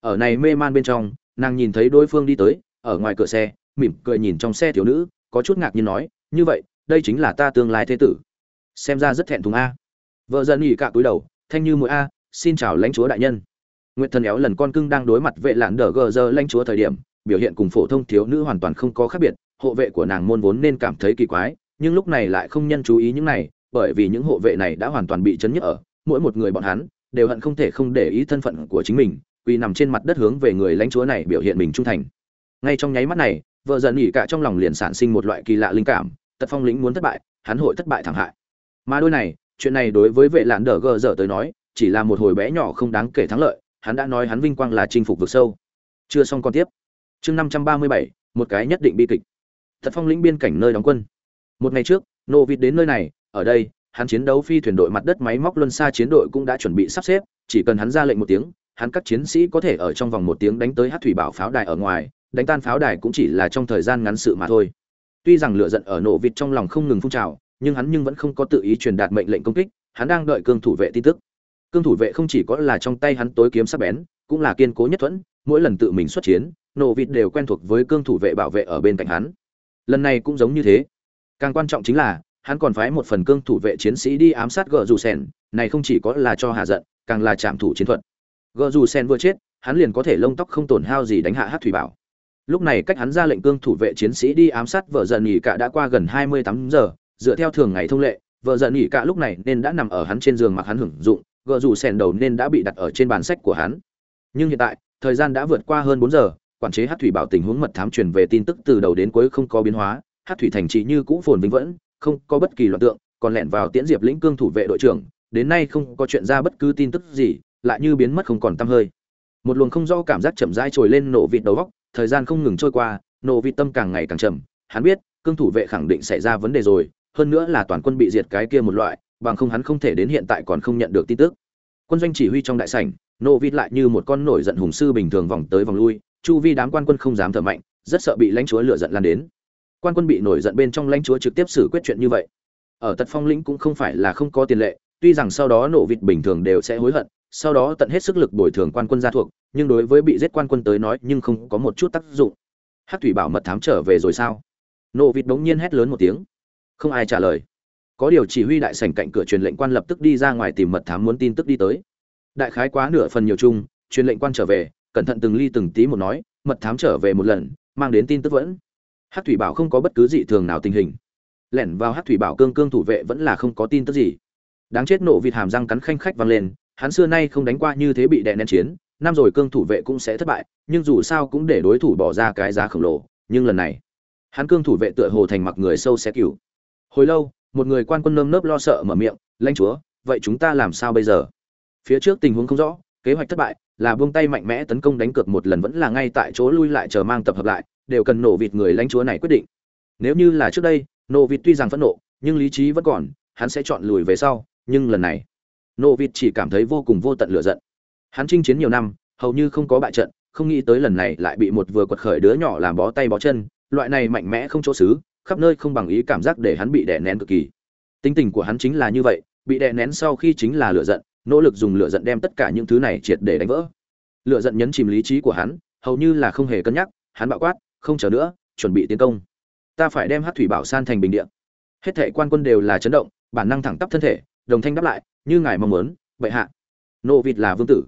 Ở này mê man bên trong, nàng nhìn thấy đối phương đi tới, ở ngoài cửa xe, mỉm cười nhìn trong xe thiếu nữ, có chút ngạc nhiên nói, như vậy, đây chính là ta tương lai thế tử. Xem ra rất thẹn thùng a. Vợ dần nghỉ cả cúi đầu, thanh như mũi a, xin chào lãnh chúa đại nhân nguyệt thần éo lần con cưng đang đối mặt vệ lạn đờ gờ giờ lãnh chúa thời điểm, biểu hiện cùng phổ thông thiếu nữ hoàn toàn không có khác biệt, hộ vệ của nàng môn vốn nên cảm thấy kỳ quái, nhưng lúc này lại không nhân chú ý những này, bởi vì những hộ vệ này đã hoàn toàn bị chấn nhức ở, mỗi một người bọn hắn đều hận không thể không để ý thân phận của chính mình vì nằm trên mặt đất hướng về người lãnh chúa này biểu hiện mình trung thành. Ngay trong nháy mắt này, vợ dần nghỉ cả trong lòng liền sản sinh một loại kỳ lạ linh cảm, tật phong lĩnh muốn thất bại, hắn hội thất bại thảm hại. Mà đôi này, chuyện này đối với vệ lạn đờ gờ dở tới nói, chỉ là một hồi bé nhỏ không đáng kể thắng lợi hắn đã nói hắn vinh quang là chinh phục vực sâu. Chưa xong còn tiếp. Chương năm trăm ba mươi bảy, một cái nhất định bi kịch. Thật phong lĩnh biên cảnh nơi đóng quân. Một ngày trước, nô vịt đến nơi này, ở đây, hắn chiến đấu phi thuyền đội mặt đất máy móc luân xa chiến đội cũng đã chuẩn bị sắp xếp, chỉ cần hắn ra lệnh một tiếng, hắn các chiến sĩ có thể ở trong vòng một tiếng đánh tới hát thủy bảo pháo đài ở ngoài, đánh tan pháo đài cũng chỉ là trong thời gian ngắn sự mà thôi. Tuy rằng lửa giận ở Nô vịt trong lòng không ngừng phun trào, nhưng hắn nhưng vẫn không có tự ý truyền đạt mệnh lệnh công kích, hắn đang đợi cương thủ vệ tin tức cương thủ vệ không chỉ có là trong tay hắn tối kiếm sắc bén, cũng là kiên cố nhất thuẫn, mỗi lần tự mình xuất chiến, nổ vịt đều quen thuộc với cương thủ vệ bảo vệ ở bên cạnh hắn. Lần này cũng giống như thế. Càng quan trọng chính là, hắn còn phái một phần cương thủ vệ chiến sĩ đi ám sát gờ dù sen này không chỉ có là cho hạ giận, càng là trạm thủ chiến thuật. Gờ dù sen vừa chết, hắn liền có thể lông tóc không tổn hao gì đánh hạ hát thủy bảo. Lúc này cách hắn ra lệnh cương thủ vệ chiến sĩ đi ám sát vợ giận nghỉ cả đã qua gần hai mươi tám giờ, dựa theo thường ngày thông lệ vợ giận nghỉ cả lúc này nên đã nằm ở hắn trên giường mặc hắn hưởng dụng gờ rủ sèn đầu nên đã bị đặt ở trên bàn sách của hắn. Nhưng hiện tại, thời gian đã vượt qua hơn bốn giờ, quản chế hát thủy bảo tình huống mật thám truyền về tin tức từ đầu đến cuối không có biến hóa, hát thủy thành trị như cũ phồn vĩnh vẫn, không có bất kỳ loạn tượng, còn lẻn vào tiễn diệp lĩnh cương thủ vệ đội trưởng, đến nay không có chuyện ra bất cứ tin tức gì, lại như biến mất không còn tăm hơi. Một luồng không do cảm giác chậm rãi trồi lên nổ vịt đầu góc, thời gian không ngừng trôi qua, nổ vịt tâm càng ngày càng chậm. Hắn biết, cương thủ vệ khẳng định xảy ra vấn đề rồi, hơn nữa là toàn quân bị diệt cái kia một loại bằng không hắn không thể đến hiện tại còn không nhận được tin tức. Quân doanh chỉ huy trong đại sảnh nổ vịt lại như một con nổi giận hùng sư bình thường vòng tới vòng lui, chu vi đám quan quân không dám thở mạnh, rất sợ bị lãnh chúa lửa giận lan đến. Quan quân bị nổi giận bên trong lãnh chúa trực tiếp xử quyết chuyện như vậy. Ở tật phong lĩnh cũng không phải là không có tiền lệ, tuy rằng sau đó nổ vịt bình thường đều sẽ hối hận, sau đó tận hết sức lực bồi thường quan quân gia thuộc, nhưng đối với bị giết quan quân tới nói nhưng không có một chút tác dụng. Hát thủy bảo mật thám trở về rồi sao? Nổ vịt bỗng nhiên hét lớn một tiếng. Không ai trả lời có điều chỉ huy đại sảnh cạnh cửa truyền lệnh quan lập tức đi ra ngoài tìm mật thám muốn tin tức đi tới. Đại khái quá nửa phần nhiều chung, truyền lệnh quan trở về, cẩn thận từng ly từng tí một nói, mật thám trở về một lần, mang đến tin tức vẫn. Hát thủy bảo không có bất cứ dị thường nào tình hình. Lẻn vào hát thủy bảo cương cương thủ vệ vẫn là không có tin tức gì. Đáng chết nổ vịt hàm răng cắn khanh khách vang lên, hắn xưa nay không đánh qua như thế bị đè nén chiến, năm rồi cương thủ vệ cũng sẽ thất bại, nhưng dù sao cũng để đối thủ bỏ ra cái giá khổng lồ, nhưng lần này, hắn cương thủ vệ tựa hồ thành mặc người sâu xé cừu. Hồi lâu một người quan quân nơm nớp lo sợ mở miệng, lãnh chúa, vậy chúng ta làm sao bây giờ? Phía trước tình huống không rõ, kế hoạch thất bại là buông tay mạnh mẽ tấn công đánh cược một lần vẫn là ngay tại chỗ lui lại chờ mang tập hợp lại, đều cần nổ vịt người lãnh chúa này quyết định. Nếu như là trước đây, nổ vịt tuy rằng phẫn nộ, nhưng lý trí vẫn còn, hắn sẽ chọn lùi về sau, nhưng lần này, nổ vịt chỉ cảm thấy vô cùng vô tận lửa giận. Hắn chinh chiến nhiều năm, hầu như không có bại trận, không nghĩ tới lần này lại bị một vừa quật khởi đứa nhỏ làm bó tay bó chân, loại này mạnh mẽ không chỗ xứ khắp nơi không bằng ý cảm giác để hắn bị đè nén cực kỳ. Tính tình của hắn chính là như vậy, bị đè nén sau khi chính là lửa giận, nỗ lực dùng lửa giận đem tất cả những thứ này triệt để đánh vỡ. Lửa giận nhấn chìm lý trí của hắn, hầu như là không hề cân nhắc, hắn bạo quát, không chờ nữa, chuẩn bị tiến công. Ta phải đem hát thủy bảo san thành bình địa. Hết thệ quan quân đều là chấn động, bản năng thẳng tắp thân thể, đồng thanh đáp lại, như ngài mong muốn, bệ hạ. Nô vịt là vương tử.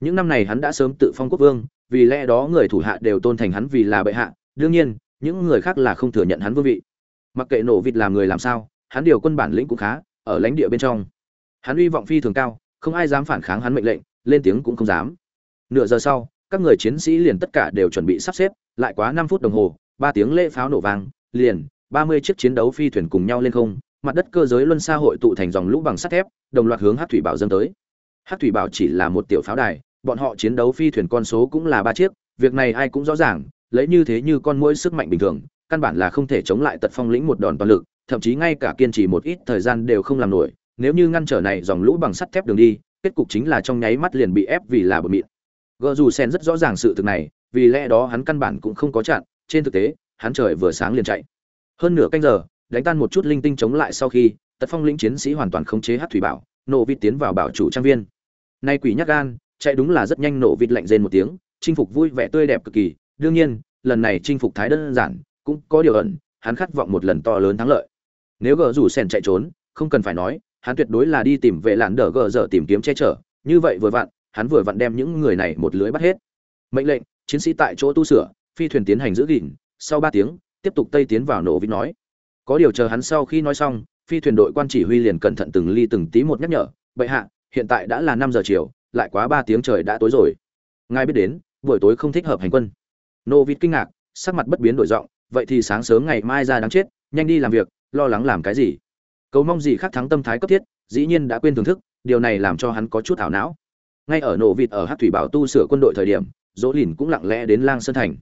Những năm này hắn đã sớm tự phong quốc vương, vì lẽ đó người thủ hạ đều tôn thành hắn vì là bệ hạ. Đương nhiên những người khác là không thừa nhận hắn vương vị. Mặc kệ nổ vịt làm người làm sao, hắn điều quân bản lĩnh cũng khá, ở lãnh địa bên trong. Hắn uy vọng phi thường cao, không ai dám phản kháng hắn mệnh lệnh, lên tiếng cũng không dám. Nửa giờ sau, các người chiến sĩ liền tất cả đều chuẩn bị sắp xếp, lại quá năm phút đồng hồ, ba tiếng lễ pháo nổ vang, liền, ba mươi chiếc chiến đấu phi thuyền cùng nhau lên không, mặt đất cơ giới luân xa hội tụ thành dòng lũ bằng sắt thép, đồng loạt hướng hát thủy bảo dâng tới. Hát thủy bảo chỉ là một tiểu pháo đài, bọn họ chiến đấu phi thuyền con số cũng là ba chiếc, việc này ai cũng rõ ràng lấy như thế như con mũi sức mạnh bình thường, căn bản là không thể chống lại tật phong lĩnh một đòn toàn lực, thậm chí ngay cả kiên trì một ít thời gian đều không làm nổi, nếu như ngăn trở này dòng lũ bằng sắt thép đường đi, kết cục chính là trong nháy mắt liền bị ép vì là bờ mịn. Gờ dù sen rất rõ ràng sự thực này, vì lẽ đó hắn căn bản cũng không có chặn, trên thực tế, hắn trời vừa sáng liền chạy. Hơn nửa canh giờ, đánh tan một chút linh tinh chống lại sau khi, tật phong lĩnh chiến sĩ hoàn toàn khống chế hất thủy bảo, nổ vịt tiến vào bảo chủ trang viên. Nay quỷ nhắc gan, chạy đúng là rất nhanh nổ vịt lạnh rên một tiếng, chinh phục vui vẻ tươi đẹp cực kỳ đương nhiên, lần này chinh phục thái đơn giản cũng có điều ẩn, hắn khát vọng một lần to lớn thắng lợi. Nếu gờ rủ sèn chạy trốn, không cần phải nói, hắn tuyệt đối là đi tìm về lạn đờ gờ dở tìm kiếm che chở. Như vậy vừa vặn, hắn vừa vặn đem những người này một lưới bắt hết. Mệnh lệnh, chiến sĩ tại chỗ tu sửa, phi thuyền tiến hành giữ gìn. Sau ba tiếng, tiếp tục tây tiến vào nổ vít nói. Có điều chờ hắn sau khi nói xong, phi thuyền đội quan chỉ huy liền cẩn thận từng ly từng tí một nhắc nhở. Bệ hạ, hiện tại đã là năm giờ chiều, lại quá ba tiếng trời đã tối rồi. Ngài biết đến, buổi tối không thích hợp hành quân nô vịt kinh ngạc, sắc mặt bất biến đổi giọng, vậy thì sáng sớm ngày mai ra đáng chết, nhanh đi làm việc, lo lắng làm cái gì? Cầu mong gì khác thắng tâm thái cấp thiết, dĩ nhiên đã quên thưởng thức, điều này làm cho hắn có chút ảo não. Ngay ở nổ vịt ở hát thủy bảo tu sửa quân đội thời điểm, dỗ lìn cũng lặng lẽ đến lang sơn thành.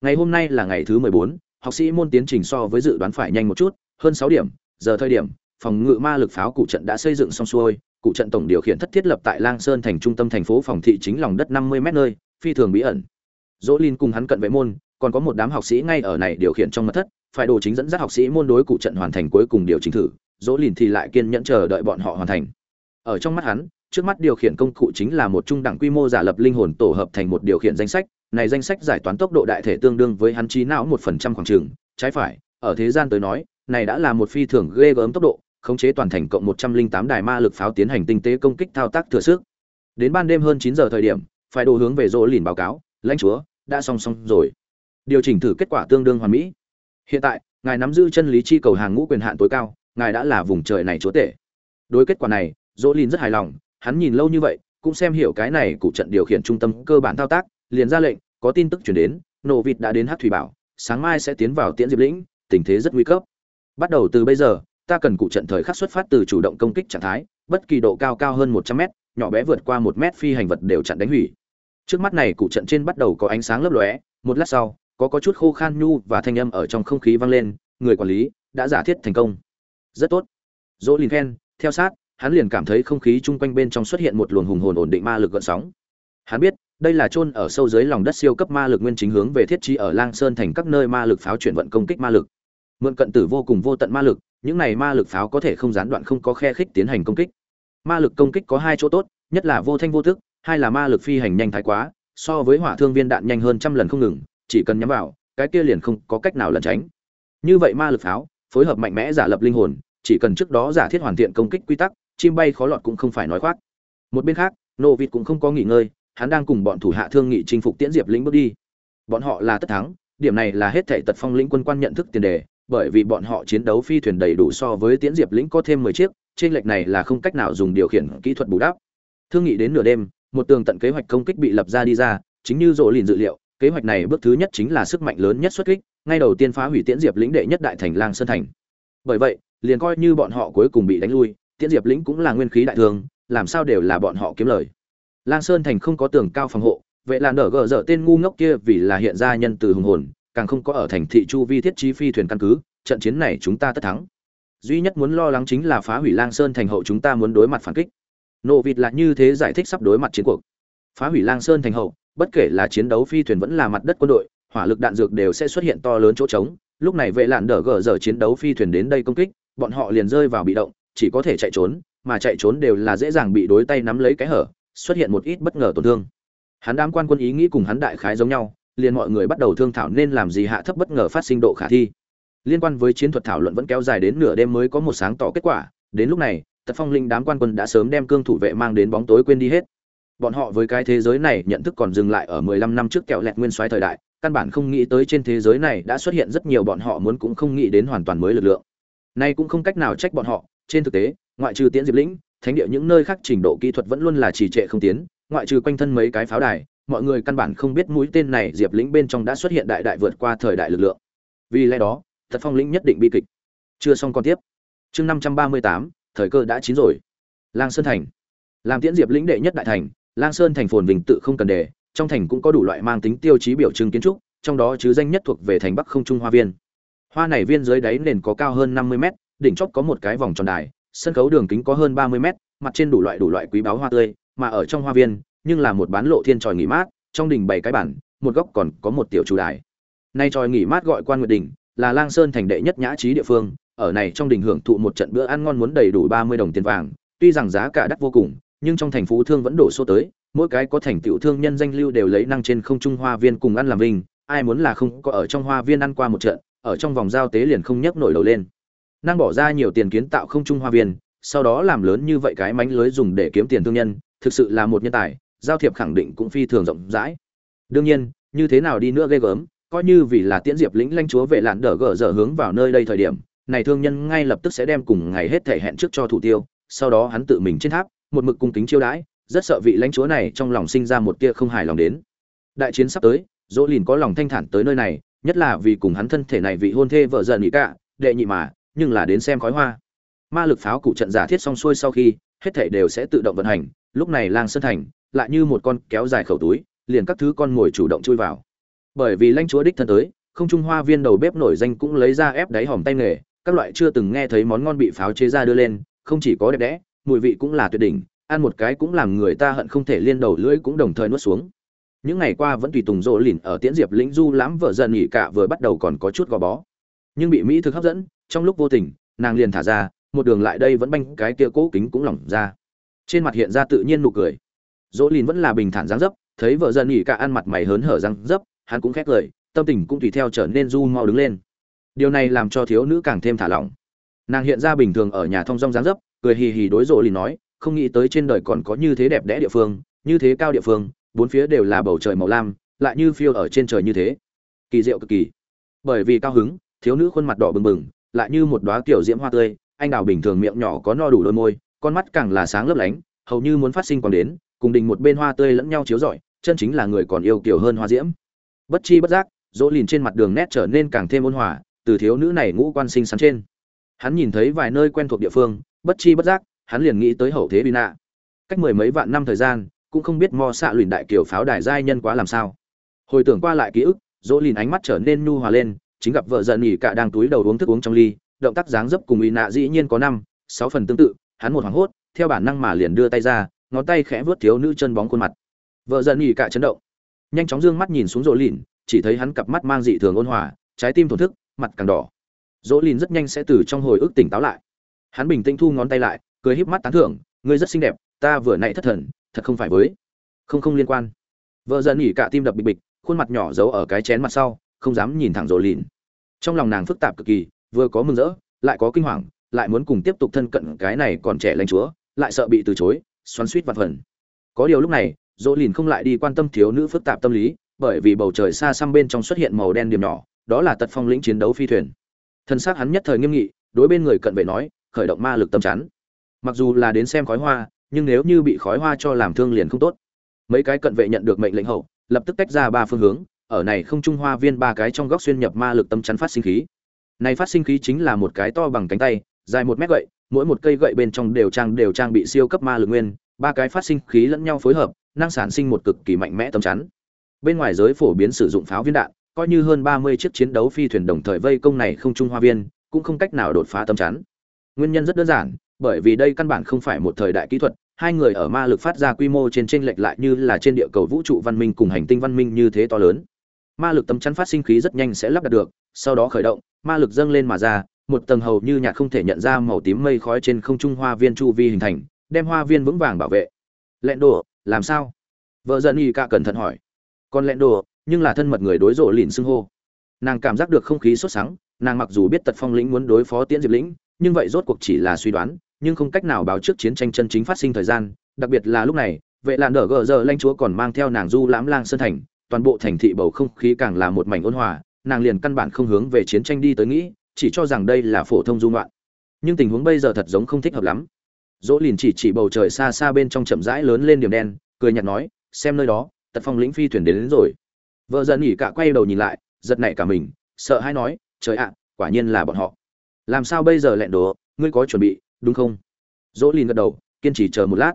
Ngày hôm nay là ngày thứ mười bốn, học sĩ môn tiến trình so với dự đoán phải nhanh một chút, hơn sáu điểm, giờ thời điểm, phòng ngự ma lực pháo cụ trận đã xây dựng xong xuôi, cụ trận tổng điều khiển thất thiết lập tại lang sơn thành trung tâm thành phố phòng thị chính lòng đất năm mươi mét nơi, phi thường bí ẩn dỗ Lin cùng hắn cận vệ môn, còn có một đám học sĩ ngay ở này điều khiển trong mật thất, phải đồ chính dẫn dắt học sĩ môn đối cụ trận hoàn thành cuối cùng điều chỉnh thử, dỗ lìn thì lại kiên nhẫn chờ đợi bọn họ hoàn thành. Ở trong mắt hắn, trước mắt điều khiển công cụ chính là một trung đẳng quy mô giả lập linh hồn tổ hợp thành một điều khiển danh sách, này danh sách giải toán tốc độ đại thể tương đương với hắn trí não một phần trăm khoảng trường, trái phải, ở thế gian tới nói, này đã là một phi thường ghê gớm tốc độ, khống chế toàn thành cộng một trăm linh tám đài ma lực pháo tiến hành tinh tế công kích thao tác thừa sức. Đến ban đêm hơn chín giờ thời điểm, phải đồ hướng về Dỗ lìn báo cáo, lãnh chúa đã song song rồi. Điều chỉnh thử kết quả tương đương hoàn mỹ. Hiện tại, ngài nắm giữ chân lý chi cầu hàng ngũ quyền hạn tối cao, ngài đã là vùng trời này chúa tể. Đối kết quả này dỗ lìn rất hài lòng, hắn nhìn lâu như vậy, cũng xem hiểu cái này cụ trận điều khiển trung tâm cơ bản thao tác, liền ra lệnh, có tin tức chuyển đến, nổ vịt đã đến hát thủy bảo, sáng mai sẽ tiến vào tiễn diệp lĩnh, tình thế rất nguy cấp. Bắt đầu từ bây giờ, ta cần cụ trận thời khắc xuất phát từ chủ động công kích trạng thái, bất kỳ độ cao cao hơn một trăm mét, nhỏ bé vượt qua một mét phi hành vật đều chặn đánh hủy trước mắt này cụ trận trên bắt đầu có ánh sáng lấp lóe, một lát sau, có có chút khô khan nhu và thanh âm ở trong không khí vang lên, người quản lý đã giả thiết thành công. Rất tốt. Dỗ liền khen, theo sát, hắn liền cảm thấy không khí chung quanh bên trong xuất hiện một luồng hùng hồn ổn định ma lực gợn sóng. Hắn biết, đây là chôn ở sâu dưới lòng đất siêu cấp ma lực nguyên chính hướng về thiết trí ở lang sơn thành các nơi ma lực pháo chuyển vận công kích ma lực. Mượn cận tử vô cùng vô tận ma lực, những này ma lực pháo có thể không gián đoạn không có khe khích tiến hành công kích. Ma lực công kích có hai chỗ tốt, nhất là vô thanh vô thức hai là ma lực phi hành nhanh thái quá, so với hỏa thương viên đạn nhanh hơn trăm lần không ngừng, chỉ cần nhắm vào, cái kia liền không có cách nào lẩn tránh. Như vậy ma lực pháo, phối hợp mạnh mẽ giả lập linh hồn, chỉ cần trước đó giả thiết hoàn thiện công kích quy tắc, chim bay khó lọt cũng không phải nói khoác. Một bên khác nô vịt cũng không có nghỉ ngơi, hắn đang cùng bọn thủ hạ thương nghị chinh phục tiễn diệp lĩnh bước đi. Bọn họ là tất thắng, điểm này là hết thảy tật phong lĩnh quân quan nhận thức tiền đề, bởi vì bọn họ chiến đấu phi thuyền đầy đủ so với tiễn diệp lĩnh có thêm mười chiếc trên lệch này là không cách nào dùng điều khiển kỹ thuật bù đắp. Thương nghị đến nửa đêm một tường tận kế hoạch công kích bị lập ra đi ra, chính như rộ lìn dự liệu, kế hoạch này bước thứ nhất chính là sức mạnh lớn nhất xuất kích, ngay đầu tiên phá hủy tiễn diệp lĩnh đệ nhất đại thành lang sơn thành. Bởi vậy, liền coi như bọn họ cuối cùng bị đánh lui, tiễn diệp lĩnh cũng là nguyên khí đại thương làm sao đều là bọn họ kiếm lời. Lang sơn thành không có tường cao phòng hộ vậy là nở gờ dở tên ngu ngốc kia vì là hiện ra nhân từ hùng hồn, càng không có ở thành thị chu vi thiết trí phi thuyền căn cứ, trận chiến này chúng ta tất thắng. Duy nhất muốn lo lắng chính là phá hủy lang sơn thành hậu chúng ta muốn đối mặt phản kích nộ vịt là như thế giải thích sắp đối mặt chiến cuộc. Phá hủy lang sơn thành hậu, bất kể là chiến đấu phi thuyền vẫn là mặt đất quân đội, hỏa lực đạn dược đều sẽ xuất hiện to lớn chỗ trống. Lúc này vệ lạn đỡ gờ giờ chiến đấu phi thuyền đến đây công kích, bọn họ liền rơi vào bị động, chỉ có thể chạy trốn, mà chạy trốn đều là dễ dàng bị đối tay nắm lấy cái hở, xuất hiện một ít bất ngờ tổn thương. Hắn đám quan quân ý nghĩ cùng hắn đại khái giống nhau, liền mọi người bắt đầu thương thảo nên làm gì hạ thấp bất ngờ phát sinh độ khả thi. Liên quan với chiến thuật thảo luận vẫn kéo dài đến nửa đêm mới có một sáng tỏ kết quả, đến lúc này tật phong linh đám quan quân đã sớm đem cương thủ vệ mang đến bóng tối quên đi hết. Bọn họ với cái thế giới này nhận thức còn dừng lại ở 15 năm trước kẹo lẹt nguyên soái thời đại căn bản không nghĩ tới trên thế giới này đã xuất hiện rất nhiều bọn họ muốn cũng không nghĩ đến hoàn toàn mới lực lượng. Nay cũng không cách nào trách bọn họ trên thực tế ngoại trừ tiễn diệp lĩnh thánh địa những nơi khác trình độ kỹ thuật vẫn luôn là trì trệ không tiến ngoại trừ quanh thân mấy cái pháo đài mọi người căn bản không biết mũi tên này diệp lĩnh bên trong đã xuất hiện đại đại vượt qua thời đại lực lượng. Vì lẽ đó thật phong lĩnh nhất định bi kịch. Chưa xong còn tiếp. Chương 538, thời cơ đã chín rồi. Lang sơn thành. Làm tiễn diệp lĩnh đệ nhất đại thành, lang sơn thành phồn vinh tự không cần đề, trong thành cũng có đủ loại mang tính tiêu chí biểu trưng kiến trúc, trong đó chứ danh nhất thuộc về thành bắc không trung hoa viên. Hoa này viên dưới đáy nền có cao hơn năm mươi mét, đỉnh chóp có một cái vòng tròn đài, sân khấu đường kính có hơn ba mươi mét, mặt trên đủ loại đủ loại quý báu hoa tươi, mà ở trong hoa viên, nhưng là một bán lộ thiên tròi nghỉ mát, trong đỉnh bảy cái bản, một góc còn có một tiểu chủ đài. Nay tròi nghỉ mát gọi quan nguyệt đỉnh là lang sơn thành đệ nhất nhã trí địa phương ở này trong đình hưởng thụ một trận bữa ăn ngon muốn đầy đủ ba mươi đồng tiền vàng, tuy rằng giá cả đắt vô cùng, nhưng trong thành phố thương vẫn đổ số tới, mỗi cái có thành tựu thương nhân danh lưu đều lấy năng trên không trung hoa viên cùng ăn làm vinh, ai muốn là không có ở trong hoa viên ăn qua một trận, ở trong vòng giao tế liền không nhấc nổi đầu lên. Năng bỏ ra nhiều tiền kiến tạo không trung hoa viên, sau đó làm lớn như vậy cái mánh lưới dùng để kiếm tiền thương nhân, thực sự là một nhân tài, giao thiệp khẳng định cũng phi thường rộng rãi. Đương nhiên, như thế nào đi nữa ghê gớm, coi như vì là tiễn diệp lĩnh lanh chúa về lạn đỡ gở dở hướng vào nơi đây thời điểm này thương nhân ngay lập tức sẽ đem cùng ngày hết thể hẹn trước cho thủ tiêu, sau đó hắn tự mình trên tháp, một mực cung kính chiêu đãi, rất sợ vị lãnh chúa này trong lòng sinh ra một tia không hài lòng đến. Đại chiến sắp tới, dỗ lìn có lòng thanh thản tới nơi này, nhất là vì cùng hắn thân thể này vị hôn thê vợ dần nghỉ cả đệ nhị mà, nhưng là đến xem khói hoa. Ma lực pháo cụ trận giả thiết xong xuôi sau khi, hết thể đều sẽ tự động vận hành, lúc này lang sơn thành, lại như một con kéo dài khẩu túi, liền các thứ con mồi chủ động chui vào. Bởi vì lãnh chúa đích thân tới, không trung hoa viên đầu bếp nổi danh cũng lấy ra ép đáy hòm tay nghề các loại chưa từng nghe thấy món ngon bị pháo chế ra đưa lên không chỉ có đẹp đẽ mùi vị cũng là tuyệt đỉnh ăn một cái cũng làm người ta hận không thể liên đầu lưỡi cũng đồng thời nuốt xuống. Những ngày qua vẫn tùy tùng rỗ lìn ở tiễn diệp lĩnh du lãm vợ dần nghỉ cả vừa bắt đầu còn có chút gò bó. Nhưng bị mỹ thực hấp dẫn trong lúc vô tình nàng liền thả ra một đường lại đây vẫn banh cái kia cố kính cũng lỏng ra. Trên mặt hiện ra tự nhiên nụ cười. Dỗ lìn vẫn là bình thản dáng dấp thấy vợ dần nghỉ cả ăn mặt mày hớn hở răng dấp hắn cũng khét lời, tâm tình cũng tùy theo trở nên du mau đứng lên điều này làm cho thiếu nữ càng thêm thả lỏng. Nàng hiện ra bình thường ở nhà thong dong dáng dấp, cười hì hì đối rộ lìn nói, không nghĩ tới trên đời còn có như thế đẹp đẽ địa phương, như thế cao địa phương, bốn phía đều là bầu trời màu lam, lại như phiêu ở trên trời như thế. Kỳ diệu cực kỳ. Bởi vì cao hứng, thiếu nữ khuôn mặt đỏ bừng bừng, lại như một đóa kiểu diễm hoa tươi, anh đào bình thường miệng nhỏ có no đủ đôi môi, con mắt càng là sáng lấp lánh, hầu như muốn phát sinh còn đến, cùng đình một bên hoa tươi lẫn nhau chiếu rọi, chân chính là người còn yêu kiểu hơn hoa diễm. Bất chi bất giác dỗ lìn trên mặt đường nét trở nên càng thêm ôn hòa từ thiếu nữ này ngũ quan sinh sắn trên. Hắn nhìn thấy vài nơi quen thuộc địa phương, bất chi bất giác, hắn liền nghĩ tới hậu thế bị nạ cách mười mấy vạn năm thời gian, cũng không biết mo xạ luyện đại kiều pháo đài giai nhân quá làm sao. Hồi tưởng qua lại ký ức, dỗ lìn ánh mắt trở nên nhu hòa lên, chính gặp vợ giận nhỉ cả đang túi đầu uống thức uống trong ly, động tác dáng dấp cùng y nạ dĩ nhiên có năm, sáu phần tương tự, hắn một hoảng hốt, theo bản năng mà liền đưa tay ra, ngón tay khẽ vớt thiếu nữ chân bóng khuôn mặt. Vợ giận nhỉ cả chấn động. Nhanh chóng dương mắt nhìn xuống dỗ lìn, chỉ thấy hắn cặp mắt mang dị thường ôn hòa, trái tim thổn thức mặt càng đỏ. Dỗ lìn rất nhanh sẽ từ trong hồi ức tỉnh táo lại. Hắn bình tĩnh thu ngón tay lại, cười híp mắt tán thưởng, ngươi rất xinh đẹp, ta vừa nãy thất thần, thật không phải với. Không không liên quan. Vợ dần nghỉ cả tim đập bịch bịch, khuôn mặt nhỏ giấu ở cái chén mặt sau, không dám nhìn thẳng dỗ lìn. Trong lòng nàng phức tạp cực kỳ, vừa có mừng rỡ, lại có kinh hoàng, lại muốn cùng tiếp tục thân cận cái này còn trẻ lãnh chúa, lại sợ bị từ chối, xoắn suýt vặt phần. Có điều lúc này, dỗ lìn không lại đi quan tâm thiếu nữ phức tạp tâm lý, bởi vì bầu trời xa xăm bên trong xuất hiện màu đen điểm nhỏ đó là tật phong lĩnh chiến đấu phi thuyền. Thân xác hắn nhất thời nghiêm nghị, đối bên người cận vệ nói, khởi động ma lực tâm chắn. Mặc dù là đến xem khói hoa, nhưng nếu như bị khói hoa cho làm thương liền không tốt. Mấy cái cận vệ nhận được mệnh lệnh hậu, lập tức tách ra ba phương hướng, ở này không trung hoa viên ba cái trong góc xuyên nhập ma lực tâm chắn phát sinh khí. Này phát sinh khí chính là một cái to bằng cánh tay, dài một mét gậy, mỗi một cây gậy bên trong đều trang đều trang bị siêu cấp ma lực nguyên, ba cái phát sinh khí lẫn nhau phối hợp, năng sản sinh một cực kỳ mạnh mẽ tâm chắn. Bên ngoài giới phổ biến sử dụng pháo viên đạn coi như hơn ba mươi chiếc chiến đấu phi thuyền đồng thời vây công này không trung hoa viên, cũng không cách nào đột phá tâm chắn. Nguyên nhân rất đơn giản, bởi vì đây căn bản không phải một thời đại kỹ thuật, hai người ở ma lực phát ra quy mô trên chênh lệch lại như là trên địa cầu vũ trụ văn minh cùng hành tinh văn minh như thế to lớn. Ma lực tấm chắn phát sinh khí rất nhanh sẽ lắp đặt được, sau đó khởi động, ma lực dâng lên mà ra, một tầng hầu như nhạt không thể nhận ra màu tím mây khói trên không trung hoa viên chu vi hình thành, đem hoa viên vững vàng bảo vệ. Lẹn đồ, làm sao? Vợ giận y cả cẩn thận hỏi. Còn lẹn đồ nhưng là thân mật người đối rộ lìn xưng hô. Nàng cảm giác được không khí sốt sắng nàng mặc dù biết tật phong lĩnh muốn đối phó tiễn diệp lĩnh nhưng vậy rốt cuộc chỉ là suy đoán nhưng không cách nào báo trước chiến tranh chân chính phát sinh thời gian đặc biệt là lúc này vệ làn đỡ gờ giờ lanh chúa còn mang theo nàng du lãm lang sơn thành toàn bộ thành thị bầu không khí càng là một mảnh ôn hòa nàng liền căn bản không hướng về chiến tranh đi tới nghĩ chỉ cho rằng đây là phổ thông dung loạn nhưng tình huống bây giờ thật giống không thích hợp lắm. Dỗ lìn chỉ chỉ bầu trời xa xa bên trong chậm rãi lớn lên điểm đen cười nhạt nói xem nơi đó tật phong lĩnh phi thuyền đến, đến rồi vợ dần nghỉ cả quay đầu nhìn lại, giật nảy cả mình, sợ hay nói, trời ạ, quả nhiên là bọn họ. Làm sao bây giờ lẹn đồ ngươi có chuẩn bị, đúng không? Dỗ lìn gật đầu, kiên trì chờ một lát.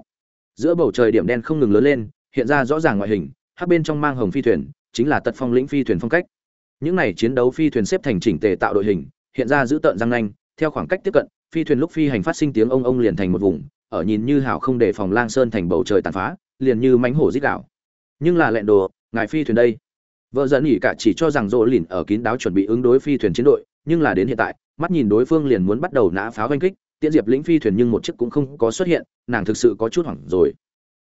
Giữa bầu trời điểm đen không ngừng lớn lên, hiện ra rõ ràng ngoại hình, hát bên trong mang hồng phi thuyền, chính là tật phong lĩnh phi thuyền phong cách. Những này chiến đấu phi thuyền xếp thành chỉnh tề tạo đội hình, hiện ra giữ tợn răng nanh, theo khoảng cách tiếp cận, phi thuyền lúc phi hành phát sinh tiếng ông ông liền thành một vùng, ở nhìn như hảo không để phòng lang sơn thành bầu trời tàn phá, liền như mánh hổ dít đảo nhưng là lẹn đồ, ngài phi thuyền đây vợ dẫn nghỉ cả chỉ cho rằng rỗ lìn ở kín đáo chuẩn bị ứng đối phi thuyền chiến đội, nhưng là đến hiện tại, mắt nhìn đối phương liền muốn bắt đầu nã pháo oanh kích, tiễn diệp lĩnh phi thuyền nhưng một chiếc cũng không có xuất hiện, nàng thực sự có chút hoảng rồi.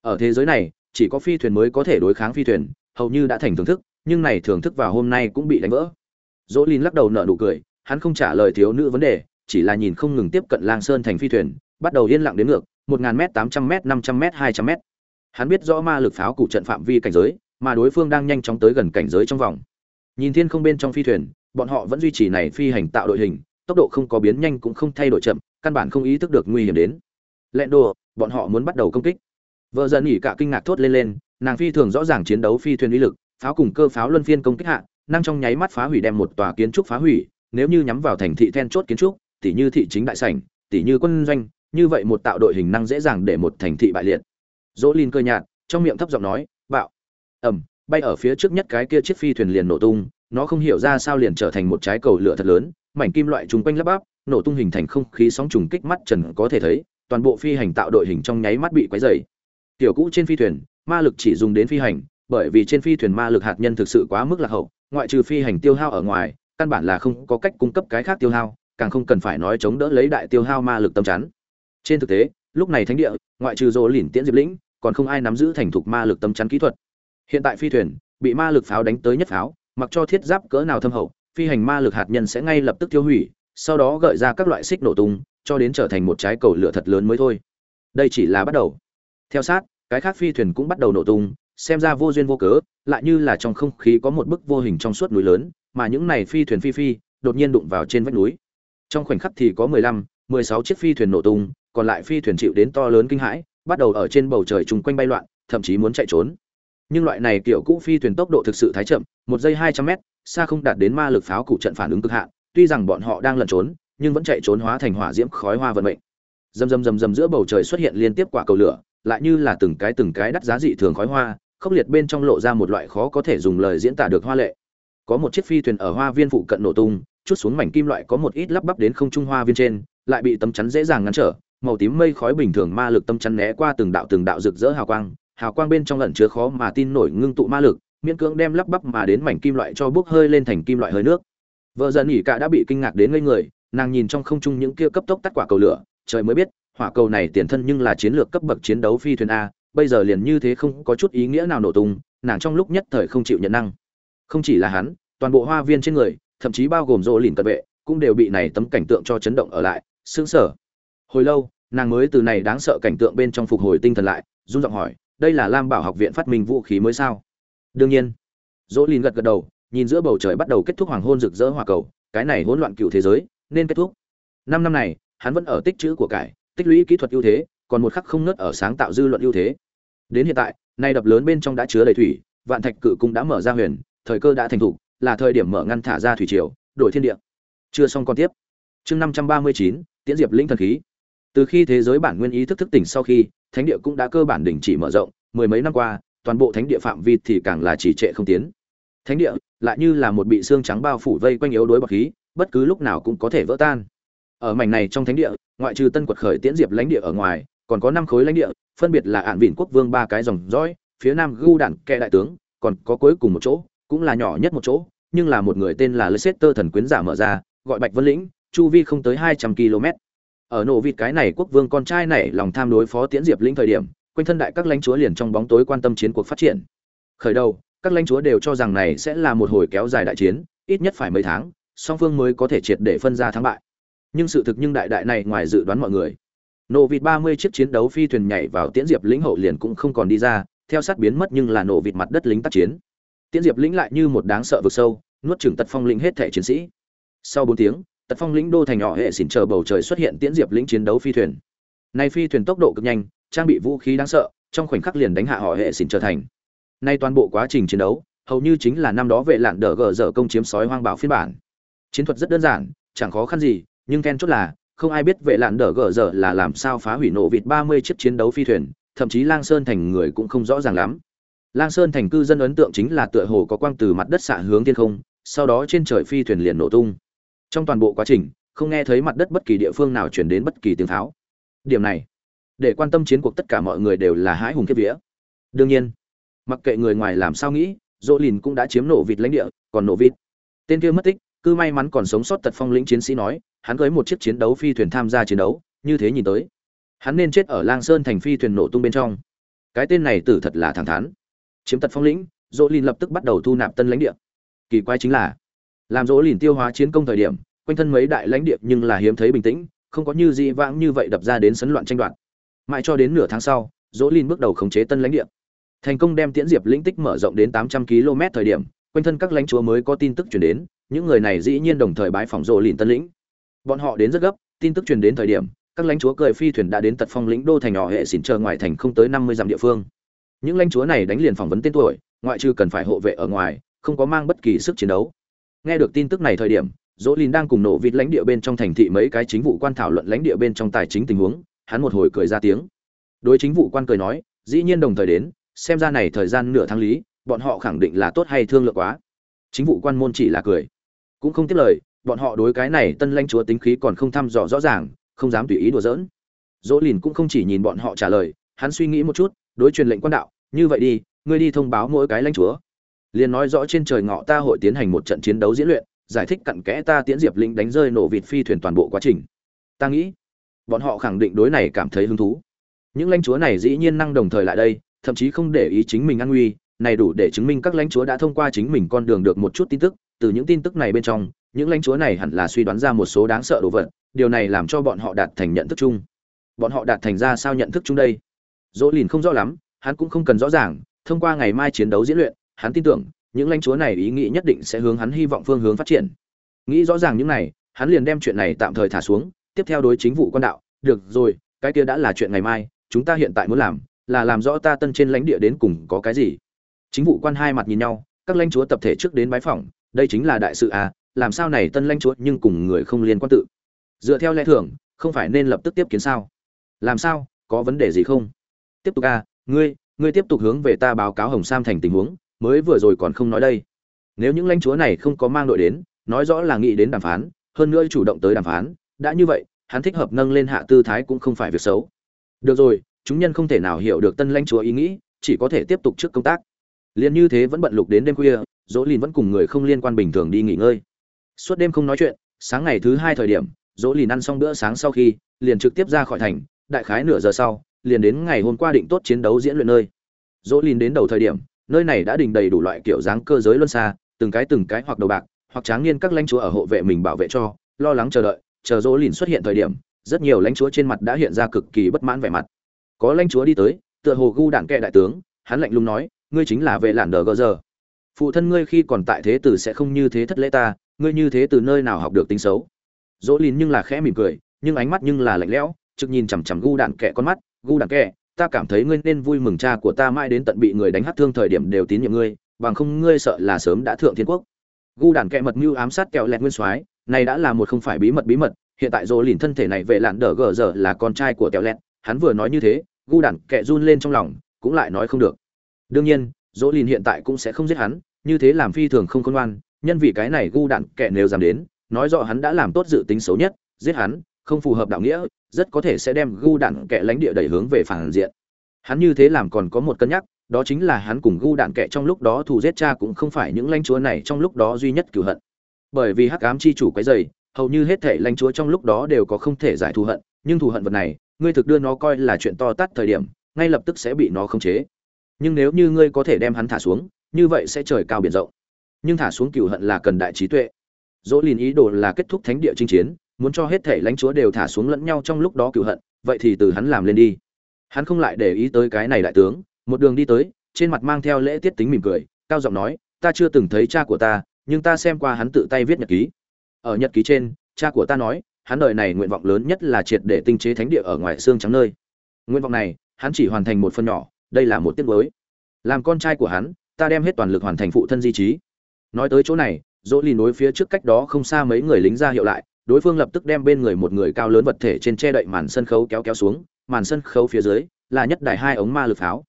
Ở thế giới này, chỉ có phi thuyền mới có thể đối kháng phi thuyền, hầu như đã thành thưởng thức, nhưng này thưởng thức vào hôm nay cũng bị đánh vỡ. Dỗ lìn lắc đầu nở nụ cười, hắn không trả lời thiếu nữ vấn đề, chỉ là nhìn không ngừng tiếp cận lang sơn thành phi thuyền, bắt đầu yên lặng đến ngược, một ngàn m tám trăm m năm trăm m hai trăm m hắn biết rõ ma lực pháo cụ trận phạm vi cảnh giới mà đối phương đang nhanh chóng tới gần cảnh giới trong vòng. Nhìn thiên không bên trong phi thuyền, bọn họ vẫn duy trì này phi hành tạo đội hình, tốc độ không có biến nhanh cũng không thay đổi chậm, căn bản không ý thức được nguy hiểm đến. Lẹn đồ bọn họ muốn bắt đầu công kích. Vợ dần nghỉ cả kinh ngạc thốt lên lên, nàng phi thường rõ ràng chiến đấu phi thuyền uy lực, pháo cùng cơ pháo luân phiên công kích hạ, năng trong nháy mắt phá hủy đem một tòa kiến trúc phá hủy, nếu như nhắm vào thành thị then chốt kiến trúc tỷ như thị chính đại sảnh tỷ như quân doanh, như vậy một tạo đội hình năng dễ dàng để một thành thị bại liệt. Dỗ lin cơ nhạt, trong miệng thấp giọng nói ẩm bay ở phía trước nhất cái kia chiếc phi thuyền liền nổ tung, nó không hiểu ra sao liền trở thành một trái cầu lửa thật lớn, mảnh kim loại trùng quanh lắp bắp, nổ tung hình thành không khí sóng trùng kích mắt trần có thể thấy, toàn bộ phi hành tạo đội hình trong nháy mắt bị quấy dày tiểu cũ trên phi thuyền, ma lực chỉ dùng đến phi hành, bởi vì trên phi thuyền ma lực hạt nhân thực sự quá mức lạc hậu, ngoại trừ phi hành tiêu hao ở ngoài, căn bản là không có cách cung cấp cái khác tiêu hao, càng không cần phải nói chống đỡ lấy đại tiêu hao ma lực tâm chắn. Trên thực tế, lúc này thánh địa, ngoại trừ dỗ lỉn tiễn diệp lĩnh, còn không ai nắm giữ thành thục ma lực tâm chắn kỹ thuật hiện tại phi thuyền, bị ma lực pháo đánh tới nhất pháo, mặc cho thiết giáp cỡ nào thâm hậu, phi hành ma lực hạt nhân sẽ ngay lập tức tiêu hủy, sau đó gợi ra các loại xích nổ tung, cho đến trở thành một trái cầu lửa thật lớn mới thôi. Đây chỉ là bắt đầu. Theo sát, cái khác phi thuyền cũng bắt đầu nổ tung, xem ra vô duyên vô cớ, lại như là trong không khí có một bức vô hình trong suốt núi lớn, mà những này phi thuyền phi phi, đột nhiên đụng vào trên vách núi. Trong khoảnh khắc thì có mười lăm, mười sáu chiếc phi thuyền nổ tung, còn lại phi thuyền chịu đến to lớn kinh hãi, bắt đầu ở trên bầu trời chung quanh bay loạn, thậm chí muốn chạy trốn nhưng loại này kiểu cũ phi thuyền tốc độ thực sự thái chậm, một giây hai trăm mét, xa không đạt đến ma lực pháo cụ trận phản ứng cực hạn, tuy rằng bọn họ đang lẩn trốn, nhưng vẫn chạy trốn hóa thành hỏa diễm khói hoa vận mệnh. Rầm rầm rầm rầm giữa bầu trời xuất hiện liên tiếp quả cầu lửa, lại như là từng cái từng cái đắt giá dị thường khói hoa, khốc liệt bên trong lộ ra một loại khó có thể dùng lời diễn tả được hoa lệ. Có một chiếc phi thuyền ở hoa viên phụ cận nổ tung, chút xuống mảnh kim loại có một ít lắp bắp đến không trung hoa viên trên, lại bị tấm chắn dễ dàng ngăn trở, màu tím mây khói bình thường ma lực tâm chắn né qua từng đạo từng đạo rực rỡ hào quang hào quang bên trong lẩn chứa khó mà tin nổi ngưng tụ ma lực, miễn cưỡng đem lắp bắp mà đến mảnh kim loại cho bốc hơi lên thành kim loại hơi nước. Vợ dần nhỉ cả đã bị kinh ngạc đến ngây người, nàng nhìn trong không trung những kia cấp tốc tắt quả cầu lửa, trời mới biết, hỏa cầu này tiền thân nhưng là chiến lược cấp bậc chiến đấu phi thuyền a, bây giờ liền như thế không có chút ý nghĩa nào nổ tung, nàng trong lúc nhất thời không chịu nhận năng. Không chỉ là hắn, toàn bộ hoa viên trên người, thậm chí bao gồm rỗ lìn cận vệ, cũng đều bị này tấm cảnh tượng cho chấn động ở lại, sững sờ. Hồi lâu, nàng mới từ này đáng sợ cảnh tượng bên trong phục hồi tinh thần lại, run giọng hỏi đây là lam bảo học viện phát minh vũ khí mới sao? Đương nhiên. Dỗ lìn gật gật đầu, nhìn giữa bầu trời bắt đầu kết thúc hoàng hôn rực rỡ hòa cầu, cái này hỗn loạn cựu thế giới, nên kết thúc. Năm năm này, hắn vẫn ở tích chữ của cải, tích lũy kỹ thuật ưu thế, còn một khắc không nớt ở sáng tạo dư luận ưu thế. Đến hiện tại, nay đập lớn bên trong đã chứa đầy thủy, vạn thạch cự cũng đã mở ra huyền, thời cơ đã thành thục, là thời điểm mở ngăn thả ra thủy triều, đổi thiên địa. Chưa xong còn tiếp. Chương năm trăm ba mươi chín, tiễn diệp linh thần khí. Từ khi thế giới bản nguyên ý thức thức tỉnh sau khi thánh địa cũng đã cơ bản đình chỉ mở rộng, mười mấy năm qua, toàn bộ thánh địa phạm vi thì càng là chỉ trệ không tiến. Thánh địa lại như là một bị xương trắng bao phủ vây quanh yếu đối bậc khí, bất cứ lúc nào cũng có thể vỡ tan. Ở mảnh này trong thánh địa, ngoại trừ tân quật khởi tiễn diệp lãnh địa ở ngoài, còn có năm khối lãnh địa, phân biệt là ạn vịn quốc vương ba cái dòng dõi, phía nam gu đạn kẹ đại tướng, còn có cuối cùng một chỗ, cũng là nhỏ nhất một chỗ, nhưng là một người tên là leicester thần quyến giả mở ra, gọi bạch vân lĩnh, chu vi không tới hai trăm km ở nổ vịt cái này quốc vương con trai này lòng tham đối phó tiễn diệp lĩnh thời điểm, quanh thân đại các lãnh chúa liền trong bóng tối quan tâm chiến cuộc phát triển. Khởi đầu, các lãnh chúa đều cho rằng này sẽ là một hồi kéo dài đại chiến, ít nhất phải mấy tháng, song phương mới có thể triệt để phân ra thắng bại. Nhưng sự thực nhưng đại đại này ngoài dự đoán mọi người. Nổ vịt ba mươi chiếc chiến đấu phi thuyền nhảy vào tiễn diệp lĩnh hậu liền cũng không còn đi ra, theo sát biến mất nhưng là nổ vịt mặt đất lính tác chiến. Tiễn diệp lĩnh lại như một đáng sợ vực sâu, nuốt chửng tật phong lĩnh hết thể chiến sĩ. Sau bốn tiếng tật phong lĩnh đô thành nhỏ hệ xỉn chờ bầu trời xuất hiện tiễn diệp lĩnh chiến đấu phi thuyền. Nay phi thuyền tốc độ cực nhanh, trang bị vũ khí đáng sợ, trong khoảnh khắc liền đánh hạ họ hệ xỉn trở thành. Nay toàn bộ quá trình chiến đấu, hầu như chính là năm đó vệ lạn đỡ gờ dở công chiếm sói hoang bảo phiên bản. Chiến thuật rất đơn giản, chẳng khó khăn gì, nhưng then chốt là, không ai biết vệ lạn đỡ gờ dở là làm sao phá hủy nổ vịt ba mươi chiếc chiến đấu phi thuyền, thậm chí lang sơn thành người cũng không rõ ràng lắm. Lang sơn thành cư dân ấn tượng chính là tựa hồ có quang từ mặt đất xạ hướng thiên không, sau đó trên trời phi thuyền liền nổ tung trong toàn bộ quá trình, không nghe thấy mặt đất bất kỳ địa phương nào chuyển đến bất kỳ tiếng tháo. Điểm này, để quan tâm chiến cuộc tất cả mọi người đều là hãi hùng kiếp vía. Đương nhiên, mặc kệ người ngoài làm sao nghĩ dỗ lìn cũng đã chiếm nổ vịt lãnh địa, còn nổ vịt. Tên kia mất tích, cứ may mắn còn sống sót tật phong lĩnh chiến sĩ nói, hắn cưới một chiếc chiến đấu phi thuyền tham gia chiến đấu, như thế nhìn tới. Hắn nên chết ở lang sơn thành phi thuyền nổ tung bên trong. Cái tên này tử thật là thẳng thắn. Chiếm tật phong lĩnh dỗ lìn lập tức bắt đầu thu nạp tân lãnh địa. Kỳ quái chính là làm dỗ lìn tiêu hóa chiến công thời điểm, quanh thân mấy đại lãnh địa nhưng là hiếm thấy bình tĩnh, không có như di vãng như vậy đập ra đến sấn loạn tranh đoạt. Mãi cho đến nửa tháng sau dỗ lìn bước đầu khống chế tân lãnh địa. Thành công đem tiễn diệp lĩnh tích mở rộng đến tám trăm km thời điểm, quanh thân các lãnh chúa mới có tin tức chuyển đến, những người này dĩ nhiên đồng thời bái phỏng Dỗ lìn tân lĩnh. Bọn họ đến rất gấp, tin tức truyền đến thời điểm, các lãnh chúa cười phi thuyền đã đến tật phong lĩnh đô thành nhỏ hệ xỉn chờ ngoài thành không tới năm mươi dặm địa phương. Những lãnh chúa này đánh liền phỏng vấn tên tuổi, ngoại trừ cần phải hộ vệ ở ngoài, không có mang bất kỳ sức chiến đấu nghe được tin tức này thời điểm dỗ lìn đang cùng nổ vịt lãnh địa bên trong thành thị mấy cái chính vụ quan thảo luận lãnh địa bên trong tài chính tình huống, hắn một hồi cười ra tiếng. Đối chính vụ quan cười nói, dĩ nhiên đồng thời đến, xem ra này thời gian nửa tháng lý, bọn họ khẳng định là tốt hay thương lượng quá. Chính vụ quan môn chỉ là cười. Cũng không tiếc lời, bọn họ đối cái này tân lãnh chúa tính khí còn không thăm dò rõ ràng, không dám tùy ý đùa giỡn. Dỗ lìn cũng không chỉ nhìn bọn họ trả lời, hắn suy nghĩ một chút, đối truyền lệnh quan đạo, như vậy đi, ngươi đi thông báo mỗi cái lãnh chúa liền nói rõ trên trời ngọ ta hội tiến hành một trận chiến đấu diễn luyện, giải thích cặn kẽ ta tiến diệp lĩnh đánh rơi nổ vịt phi thuyền toàn bộ quá trình. Ta nghĩ, bọn họ khẳng định đối này cảm thấy hứng thú. Những lãnh chúa này dĩ nhiên năng đồng thời lại đây, thậm chí không để ý chính mình an nguy, này đủ để chứng minh các lãnh chúa đã thông qua chính mình con đường được một chút tin tức. Từ những tin tức này bên trong, những lãnh chúa này hẳn là suy đoán ra một số đáng sợ đồ vật, điều này làm cho bọn họ đạt thành nhận thức chung. Bọn họ đạt thành ra sao nhận thức chung đây? Dỗ lìn không rõ lắm, hắn cũng không cần rõ ràng, thông qua ngày mai chiến đấu diễn luyện hắn tin tưởng, những lãnh chúa này ý nghĩ nhất định sẽ hướng hắn hy vọng phương hướng phát triển. Nghĩ rõ ràng những này, hắn liền đem chuyện này tạm thời thả xuống, tiếp theo đối chính vụ quan đạo, được rồi, cái kia đã là chuyện ngày mai, chúng ta hiện tại muốn làm là làm rõ ta tân trên lãnh địa đến cùng có cái gì. Chính vụ quan hai mặt nhìn nhau, các lãnh chúa tập thể trước đến bái phỏng, đây chính là đại sự à làm sao này tân lãnh chúa nhưng cùng người không liên quan tự? Dựa theo lẽ thường, không phải nên lập tức tiếp kiến sao? Làm sao, có vấn đề gì không? Tiếp tục à ngươi ngươi tiếp tục hướng về ta báo cáo hồng sam thành tình huống mới vừa rồi còn không nói đây. Nếu những lãnh chúa này không có mang đội đến, nói rõ là nghĩ đến đàm phán, hơn nữa chủ động tới đàm phán, đã như vậy, hắn thích hợp nâng lên hạ tư thái cũng không phải việc xấu. Được rồi, chúng nhân không thể nào hiểu được tân lãnh chúa ý nghĩ, chỉ có thể tiếp tục trước công tác. Liền như thế vẫn bận lục đến đêm khuya, dỗ lìn vẫn cùng người không liên quan bình thường đi nghỉ ngơi. Suốt đêm không nói chuyện, sáng ngày thứ hai thời điểm, dỗ lìn ăn xong bữa sáng sau khi, liền trực tiếp ra khỏi thành, đại khái nửa giờ sau, liền đến ngày hôm qua định tốt chiến đấu diễn luyện nơi. Dỗ lìn đến đầu thời điểm nơi này đã đình đầy đủ loại kiểu dáng cơ giới luân xa, từng cái từng cái hoặc đầu bạc, hoặc tráng niên các lãnh chúa ở hộ vệ mình bảo vệ cho, lo lắng chờ đợi, chờ dỗ lìn xuất hiện thời điểm, rất nhiều lãnh chúa trên mặt đã hiện ra cực kỳ bất mãn vẻ mặt có lãnh chúa đi tới, tựa hồ gu đảng kệ đại tướng, hắn lạnh lùng nói, ngươi chính là vệ lản đờ gờ giờ phụ thân ngươi khi còn tại thế tử sẽ không như thế thất lễ ta, ngươi như thế từ nơi nào học được tính xấu dỗ lìn nhưng là khẽ mỉm cười, nhưng ánh mắt nhưng là lạnh lẽo, trực nhìn chằm chằm gu đạn kẹ con mắt, gu đạn kẹ ta cảm thấy ngươi nên vui mừng cha của ta mãi đến tận bị người đánh hát thương thời điểm đều tín nhiệm ngươi, bằng không ngươi sợ là sớm đã thượng thiên quốc. Gu đàn kệ mật mưu ám sát kẹo lẹt nguyên soái, này đã là một không phải bí mật bí mật, hiện tại dỗ lìn thân thể này vệ lạn đờ gờ giờ là con trai của kẹo lẹt, hắn vừa nói như thế, gu đàn kệ run lên trong lòng, cũng lại nói không được. Đương nhiên, dỗ lìn hiện tại cũng sẽ không giết hắn, như thế làm phi thường không khôn ngoan, nhân vì cái này gu đạn kệ nếu dám đến, nói rõ hắn đã làm tốt dự tính xấu nhất, giết hắn không phù hợp đạo nghĩa, rất có thể sẽ đem gu đạn kệ lãnh địa đẩy hướng về phản diện. Hắn như thế làm còn có một cân nhắc, đó chính là hắn cùng gu đạn kệ trong lúc đó thù giết cha cũng không phải những lãnh chúa này trong lúc đó duy nhất cửu hận. Bởi vì hắc ám chi chủ cái dày hầu như hết thể lãnh chúa trong lúc đó đều có không thể giải thù hận, nhưng thù hận vật này, ngươi thực đưa nó coi là chuyện to tát thời điểm, ngay lập tức sẽ bị nó khống chế. Nhưng nếu như ngươi có thể đem hắn thả xuống, như vậy sẽ trời cao biển rộng. Nhưng thả xuống cửu hận là cần đại trí tuệ. Dỗ lìn ý đồ là kết thúc thánh địa chinh chiến muốn cho hết thể lãnh chúa đều thả xuống lẫn nhau trong lúc đó cựu hận, vậy thì từ hắn làm lên đi. Hắn không lại để ý tới cái này đại tướng, một đường đi tới, trên mặt mang theo lễ tiết tính mỉm cười, cao giọng nói, ta chưa từng thấy cha của ta, nhưng ta xem qua hắn tự tay viết nhật ký. Ở nhật ký trên, cha của ta nói, hắn đời này nguyện vọng lớn nhất là triệt để tinh chế thánh địa ở ngoài xương trắng nơi. Nguyện vọng này, hắn chỉ hoàn thành một phần nhỏ, đây là một tiết mới. Làm con trai của hắn, ta đem hết toàn lực hoàn thành phụ thân di trí. Nói tới chỗ này, dỗ lì nối phía trước cách đó không xa mấy người lính ra hiệu lại đối phương lập tức đem bên người một người cao lớn vật thể trên che đậy màn sân khấu kéo kéo xuống, màn sân khấu phía dưới là nhất đài hai ống ma lực pháo.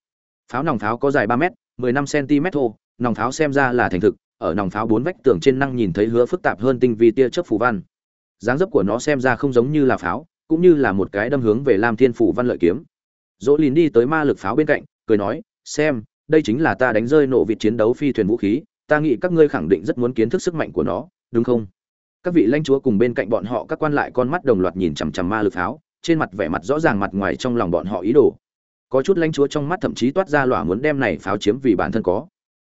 Pháo nòng pháo có dài ba m mười năm cm thô, nòng pháo xem ra là thành thực, ở nòng pháo bốn vách tường trên năng nhìn thấy hứa phức tạp hơn tinh vi tia chớp phù văn. Dáng dấp của nó xem ra không giống như là pháo, cũng như là một cái đâm hướng về lam thiên phủ văn lợi kiếm. Dỗ lìn đi tới ma lực pháo bên cạnh, cười nói, xem, đây chính là ta đánh rơi nổ vịt chiến đấu phi thuyền vũ khí, ta nghĩ các ngươi khẳng định rất muốn kiến thức sức mạnh của nó, đúng không? Các vị lãnh chúa cùng bên cạnh bọn họ các quan lại con mắt đồng loạt nhìn chằm chằm ma lực pháo, trên mặt vẻ mặt rõ ràng mặt ngoài trong lòng bọn họ ý đồ. Có chút lãnh chúa trong mắt thậm chí toát ra lỏa muốn đem này pháo chiếm vì bản thân có.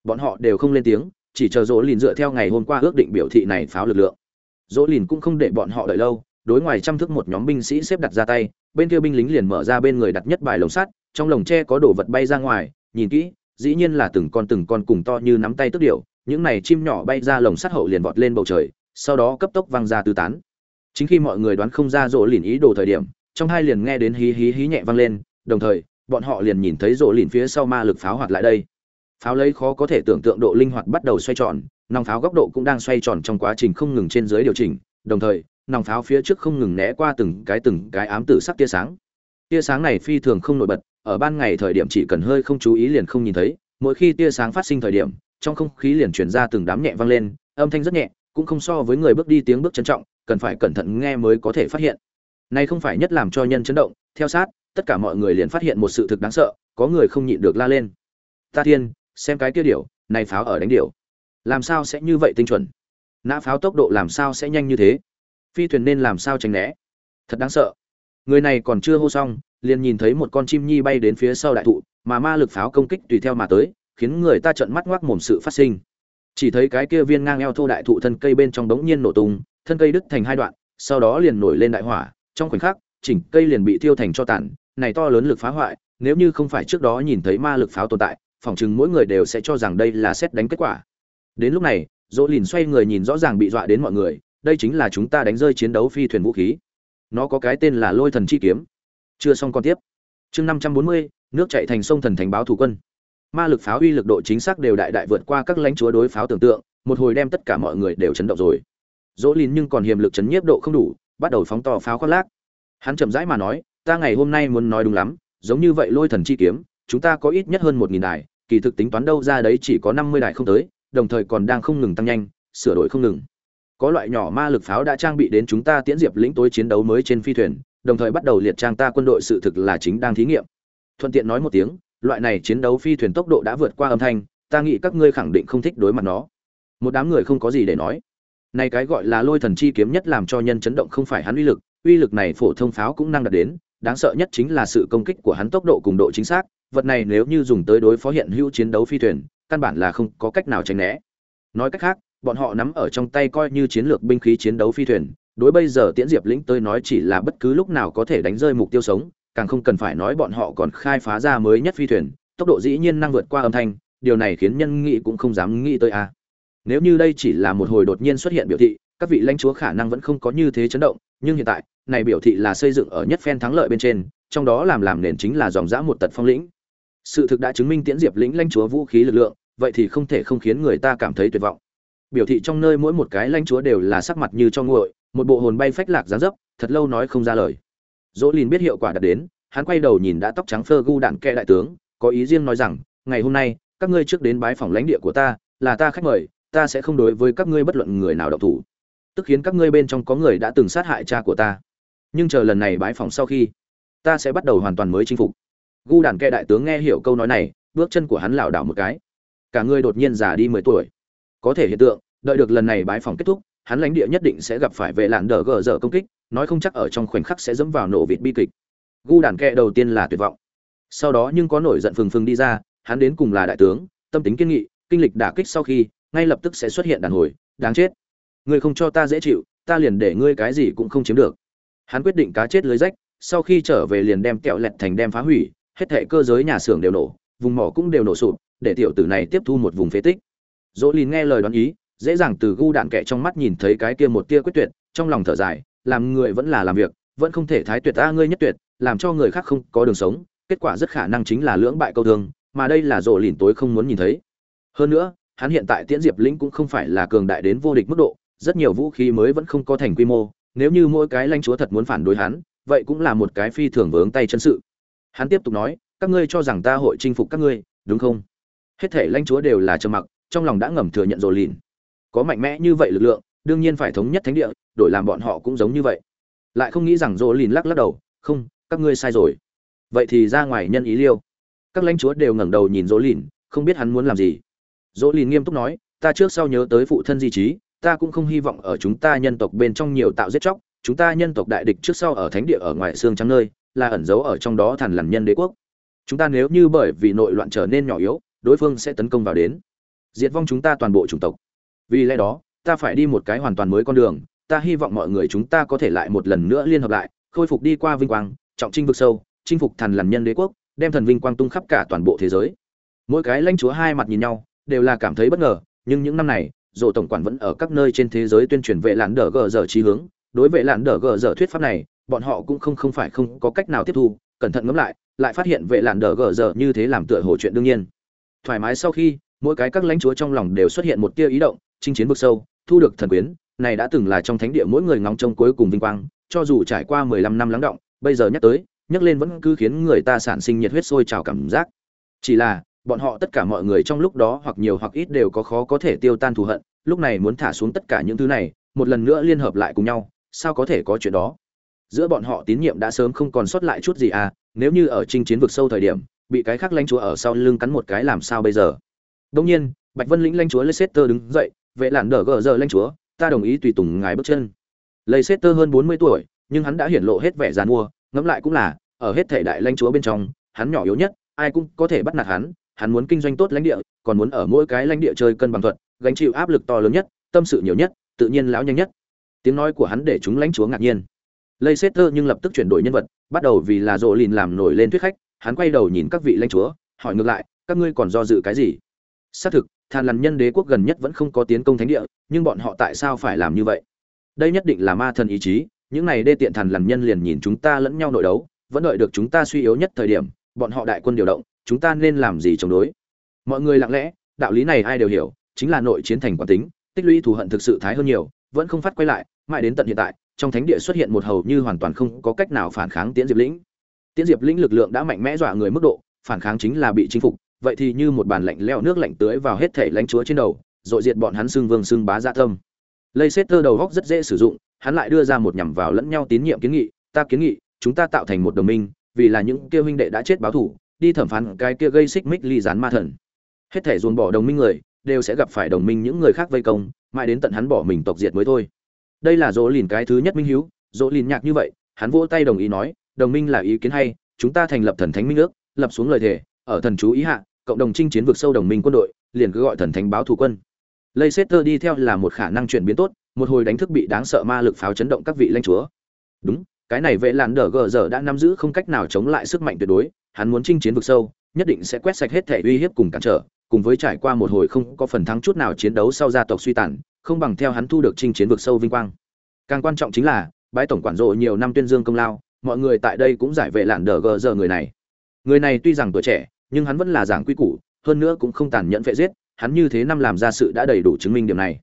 Bọn họ đều không lên tiếng, chỉ chờ dỗ lìn dựa theo ngày hôm qua ước định biểu thị này pháo lực lượng. Dỗ lìn cũng không để bọn họ đợi lâu, đối ngoài chăm thức một nhóm binh sĩ xếp đặt ra tay, bên kia binh lính liền mở ra bên người đặt nhất bài lồng sắt, trong lồng tre có đồ vật bay ra ngoài, nhìn kỹ, dĩ nhiên là từng con từng con cùng to như nắm tay tức điệu những này chim nhỏ bay ra lồng sắt hậu liền vọt lên bầu trời sau đó cấp tốc văng ra tứ tán. Chính khi mọi người đoán không ra rỗ lìn ý đồ thời điểm, trong hai liền nghe đến hí hí hí nhẹ vang lên, đồng thời, bọn họ liền nhìn thấy rỗ lìn phía sau ma lực pháo hoạt lại đây. Pháo lấy khó có thể tưởng tượng độ linh hoạt bắt đầu xoay tròn, nòng pháo góc độ cũng đang xoay tròn trong quá trình không ngừng trên dưới điều chỉnh, đồng thời, nòng pháo phía trước không ngừng né qua từng cái từng cái ám tử sắc tia sáng. Tia sáng này phi thường không nổi bật, ở ban ngày thời điểm chỉ cần hơi không chú ý liền không nhìn thấy, mỗi khi tia sáng phát sinh thời điểm, trong không khí liền truyền ra từng đám nhẹ vang lên, âm thanh rất nhẹ cũng không so với người bước đi tiếng bước trân trọng, cần phải cẩn thận nghe mới có thể phát hiện. Này không phải nhất làm cho nhân chấn động, theo sát, tất cả mọi người liền phát hiện một sự thực đáng sợ, có người không nhịn được la lên. Ta thiên, xem cái kia điều, này pháo ở đánh điều. Làm sao sẽ như vậy tinh chuẩn? Nã pháo tốc độ làm sao sẽ nhanh như thế? Phi thuyền nên làm sao tránh né? Thật đáng sợ. Người này còn chưa hô xong, liền nhìn thấy một con chim nhi bay đến phía sau đại thụ, mà ma lực pháo công kích tùy theo mà tới, khiến người ta trợn mắt ngoác mồm sự phát sinh chỉ thấy cái kia viên ngang eo thô đại thụ thân cây bên trong đống nhiên nổ tung, thân cây đứt thành hai đoạn, sau đó liền nổi lên đại hỏa. Trong khoảnh khắc, chỉnh cây liền bị thiêu thành cho tàn, này to lớn lực phá hoại, nếu như không phải trước đó nhìn thấy ma lực pháo tồn tại, phỏng chừng mỗi người đều sẽ cho rằng đây là xét đánh kết quả. Đến lúc này, dỗ lìn xoay người nhìn rõ ràng bị dọa đến mọi người, đây chính là chúng ta đánh rơi chiến đấu phi thuyền vũ khí. Nó có cái tên là lôi thần chi kiếm. Chưa xong còn tiếp. Chương năm trăm bốn mươi, nước chạy thành sông thần thành báo thủ quân ma lực pháo uy lực độ chính xác đều đại đại vượt qua các lãnh chúa đối pháo tưởng tượng, một hồi đem tất cả mọi người đều chấn động rồi. Dỗ lìn nhưng còn hiềm lực chấn nhiếp độ không đủ, bắt đầu phóng to pháo khoác lác. Hắn chậm rãi mà nói, ta ngày hôm nay muốn nói đúng lắm, giống như vậy lôi thần chi kiếm, chúng ta có ít nhất hơn một nghìn đài, kỳ thực tính toán đâu ra đấy chỉ có năm mươi đài không tới, đồng thời còn đang không ngừng tăng nhanh, sửa đổi không ngừng. Có loại nhỏ ma lực pháo đã trang bị đến chúng ta tiễn diệp lĩnh tối chiến đấu mới trên phi thuyền, đồng thời bắt đầu liệt trang ta quân đội sự thực là chính đang thí nghiệm. Thuận tiện nói một tiếng loại này chiến đấu phi thuyền tốc độ đã vượt qua âm thanh, ta nghĩ các ngươi khẳng định không thích đối mặt nó. Một đám người không có gì để nói. Này cái gọi là lôi thần chi kiếm nhất làm cho nhân chấn động không phải hắn uy lực uy lực này phổ thông pháo cũng năng đạt đến, đáng sợ nhất chính là sự công kích của hắn tốc độ cùng độ chính xác, vật này nếu như dùng tới đối phó hiện hữu chiến đấu phi thuyền, căn bản là không có cách nào tránh né. Nói cách khác, bọn họ nắm ở trong tay coi như chiến lược binh khí chiến đấu phi thuyền, đối bây giờ tiễn diệp lĩnh tới nói chỉ là bất cứ lúc nào có thể đánh rơi mục tiêu sống càng không cần phải nói bọn họ còn khai phá ra mới nhất phi thuyền, tốc độ dĩ nhiên năng vượt qua âm thanh, điều này khiến nhân nghị cũng không dám nghĩ tới a. Nếu như đây chỉ là một hồi đột nhiên xuất hiện biểu thị, các vị lãnh chúa khả năng vẫn không có như thế chấn động, nhưng hiện tại, này biểu thị là xây dựng ở nhất phen thắng lợi bên trên, trong đó làm làm nền chính là dòng dã một tật phong lĩnh. Sự thực đã chứng minh tiễn diệp lĩnh lãnh chúa vũ khí lực lượng, vậy thì không thể không khiến người ta cảm thấy tuyệt vọng. Biểu thị trong nơi mỗi một cái lãnh chúa đều là sắc mặt như cho nguội, một bộ hồn bay phách lạc dáng dấp, thật lâu nói không ra lời dỗ lìn biết hiệu quả đạt đến, hắn quay đầu nhìn đã tóc trắng phơ gu đạn kẹ đại tướng, có ý riêng nói rằng, ngày hôm nay, các ngươi trước đến bái phòng lãnh địa của ta, là ta khách mời, ta sẽ không đối với các ngươi bất luận người nào độc thủ. Tức khiến các ngươi bên trong có người đã từng sát hại cha của ta. Nhưng chờ lần này bái phòng sau khi, ta sẽ bắt đầu hoàn toàn mới chinh phục. Gu đàn kẹ đại tướng nghe hiểu câu nói này, bước chân của hắn lảo đảo một cái. Cả người đột nhiên già đi mười tuổi. Có thể hiện tượng, đợi được lần này bái phòng kết thúc hắn lãnh địa nhất định sẽ gặp phải vệ lạn đờ gờ dở công kích, nói không chắc ở trong khoảnh khắc sẽ dẫm vào nổ vịt bi kịch. Gu đàn kẹ đầu tiên là tuyệt vọng. Sau đó nhưng có nổi giận phừng phừng đi ra, hắn đến cùng là đại tướng, tâm tính kiên nghị, kinh lịch đả kích sau khi, ngay lập tức sẽ xuất hiện đàn hồi, đáng chết. Ngươi không cho ta dễ chịu, ta liền để ngươi cái gì cũng không chiếm được. Hắn quyết định cá chết lưới rách, sau khi trở về liền đem kẹo lẹt thành đem phá hủy, hết thệ cơ giới nhà xưởng đều nổ, vùng mỏ cũng đều nổ sụp, để tiểu tử này tiếp thu một vùng phế tích. Dỗ lìn nghe lời đoán ý dễ dàng từ gu đạn kẹ trong mắt nhìn thấy cái kia một tia quyết tuyệt, trong lòng thở dài, làm người vẫn là làm việc, vẫn không thể thái tuyệt ta ngươi nhất tuyệt, làm cho người khác không có đường sống, kết quả rất khả năng chính là lưỡng bại câu thương, mà đây là rộ lìn tối không muốn nhìn thấy. Hơn nữa, hắn hiện tại tiễn diệp lĩnh cũng không phải là cường đại đến vô địch mức độ, rất nhiều vũ khí mới vẫn không có thành quy mô, nếu như mỗi cái lãnh chúa thật muốn phản đối hắn, vậy cũng là một cái phi thường vướng tay chân sự. Hắn tiếp tục nói, các ngươi cho rằng ta hội chinh phục các ngươi, đúng không? Hết thể lãnh chúa đều là trầm mặc, trong lòng đã ngầm thừa nhận rộ lìn có mạnh mẽ như vậy lực lượng, đương nhiên phải thống nhất thánh địa, đổi làm bọn họ cũng giống như vậy. Lại không nghĩ rằng dỗ lìn lắc lắc đầu, không, các ngươi sai rồi. Vậy thì ra ngoài nhân ý liêu. Các lãnh chúa đều ngẩng đầu nhìn dỗ lìn, không biết hắn muốn làm gì. Dỗ lìn nghiêm túc nói, ta trước sau nhớ tới phụ thân di trí, ta cũng không hy vọng ở chúng ta nhân tộc bên trong nhiều tạo giết chóc, chúng ta nhân tộc đại địch trước sau ở thánh địa ở ngoài xương trắng nơi, là ẩn giấu ở trong đó thằn lằn nhân đế quốc. Chúng ta nếu như bởi vì nội loạn trở nên nhỏ yếu, đối phương sẽ tấn công vào đến. Diệt vong chúng ta toàn bộ chủng tộc vì lẽ đó, ta phải đi một cái hoàn toàn mới con đường, ta hy vọng mọi người chúng ta có thể lại một lần nữa liên hợp lại, khôi phục đi qua vinh quang, trọng trinh vực sâu, chinh phục thần lằn nhân đế quốc, đem thần vinh quang tung khắp cả toàn bộ thế giới. Mỗi cái lãnh chúa hai mặt nhìn nhau, đều là cảm thấy bất ngờ, nhưng những năm này, dỗ tổng quản vẫn ở các nơi trên thế giới tuyên truyền vệ lạn đờ gờ giờ trí hướng. Đối vệ lạn đờ gờ giờ thuyết pháp này, bọn họ cũng không không phải không có cách nào tiếp thu, cẩn thận ngẫm lại lại phát hiện vệ lạn đờ gờ giờ như thế làm tựa hồ chuyện đương nhiên. Thoải mái sau khi, mỗi cái các lãnh chúa trong lòng đều xuất hiện một tia ý động chinh chiến vực sâu, thu được thần quyến, này đã từng là trong thánh địa mỗi người ngóng trông cuối cùng vinh quang, cho dù trải qua mười lăm năm lắng động, bây giờ nhắc tới, nhắc lên vẫn cứ khiến người ta sản sinh nhiệt huyết sôi trào cảm giác. Chỉ là, bọn họ tất cả mọi người trong lúc đó hoặc nhiều hoặc ít đều có khó có thể tiêu tan thù hận, lúc này muốn thả xuống tất cả những thứ này, một lần nữa liên hợp lại cùng nhau, sao có thể có chuyện đó? Giữa bọn họ tín nhiệm đã sớm không còn sót lại chút gì à nếu như ở chinh chiến vực sâu thời điểm, bị cái khác lãnh chúa ở sau lưng cắn một cái làm sao bây giờ? Đương nhiên, bạch vân lĩnh lãnh chúa leicester đứng dậy vệ lản đờ gờ giờ lãnh chúa, ta đồng ý tùy tùng ngài bước chân. Leicester hơn bốn mươi tuổi, nhưng hắn đã hiển lộ hết vẻ giàn mua, ngẫm lại cũng là, ở hết thể đại lãnh chúa bên trong, hắn nhỏ yếu nhất, ai cũng có thể bắt nạt hắn hắn muốn kinh doanh tốt lãnh địa, còn muốn ở mỗi cái lãnh địa chơi cân bằng thuật, gánh chịu áp lực to lớn nhất, tâm sự nhiều nhất, tự nhiên lão nhanh nhất. Tiếng nói của hắn để chúng lãnh chúa ngạc nhiên. Lây xét thơ nhưng lập tức chuyển đổi nhân vật, bắt đầu vì là rộ lìn làm nổi lên thuyết khách, hắn quay đầu nhìn các vị lãnh chúa, hỏi ngược lại, các ngươi còn do dự cái gì? Xác thực Than lằn nhân đế quốc gần nhất vẫn không có tiến công thánh địa, nhưng bọn họ tại sao phải làm như vậy? Đây nhất định là ma thần ý chí, những này đê tiện thần lằn nhân liền nhìn chúng ta lẫn nhau nội đấu, vẫn đợi được chúng ta suy yếu nhất thời điểm, bọn họ đại quân điều động, chúng ta nên làm gì chống đối? Mọi người lặng lẽ, đạo lý này ai đều hiểu, chính là nội chiến thành quán tính, tích lũy thù hận thực sự thái hơn nhiều, vẫn không phát quay lại, mãi đến tận hiện tại, trong thánh địa xuất hiện một hầu như hoàn toàn không có cách nào phản kháng tiễn diệp lĩnh. Tiễn diệp lĩnh lực lượng đã mạnh mẽ dọa người mức độ, phản kháng chính là bị chinh phục vậy thì như một bàn lạnh leo nước lạnh tưới vào hết thể lãnh chúa trên đầu dội diệt bọn hắn xưng vương xưng bá dạ tâm. Lây xét tơ đầu góc rất dễ sử dụng, hắn lại đưa ra một nhằm vào lẫn nhau tín nhiệm kiến nghị, ta kiến nghị, chúng ta tạo thành một đồng minh, vì là những kia huynh đệ đã chết báo thủ, đi thẩm phán cái kia gây xích mích ly gián ma thần. Hết thể dồn bỏ đồng minh người, đều sẽ gặp phải đồng minh những người khác vây công, mãi đến tận hắn bỏ mình tộc diệt mới thôi. Đây là dỗ lìn cái thứ nhất minh hiếu dỗ lìn nhạc như vậy, hắn vỗ tay đồng ý nói, đồng minh là ý kiến hay, chúng ta thành lập thần thánh minh ước, lập xuống lời thề, ở thần chú ý hạ cộng đồng chinh chiến vực sâu đồng minh quân đội, liền cứ gọi thần thánh báo thủ quân. Leicester đi theo là một khả năng chuyển biến tốt, một hồi đánh thức bị đáng sợ ma lực pháo chấn động các vị lãnh chúa. Đúng, cái này vệ làn đờ gờ giờ đã nắm giữ không cách nào chống lại sức mạnh tuyệt đối, hắn muốn chinh chiến vực sâu, nhất định sẽ quét sạch hết thể uy hiếp cùng cản trở, cùng với trải qua một hồi không có phần thắng chút nào chiến đấu sau gia tộc suy tàn, không bằng theo hắn thu được chinh chiến vực sâu vinh quang. Càng quan trọng chính là, bái tổng quản rộ nhiều năm tuyên dương công lao, mọi người tại đây cũng giải vệ làn đờ gờ giờ người này. Người này tuy rằng tuổi trẻ nhưng hắn vẫn là giảng quy củ, hơn nữa cũng không tàn nhẫn vệ giết, hắn như thế năm làm ra sự đã đầy đủ chứng minh điểm này.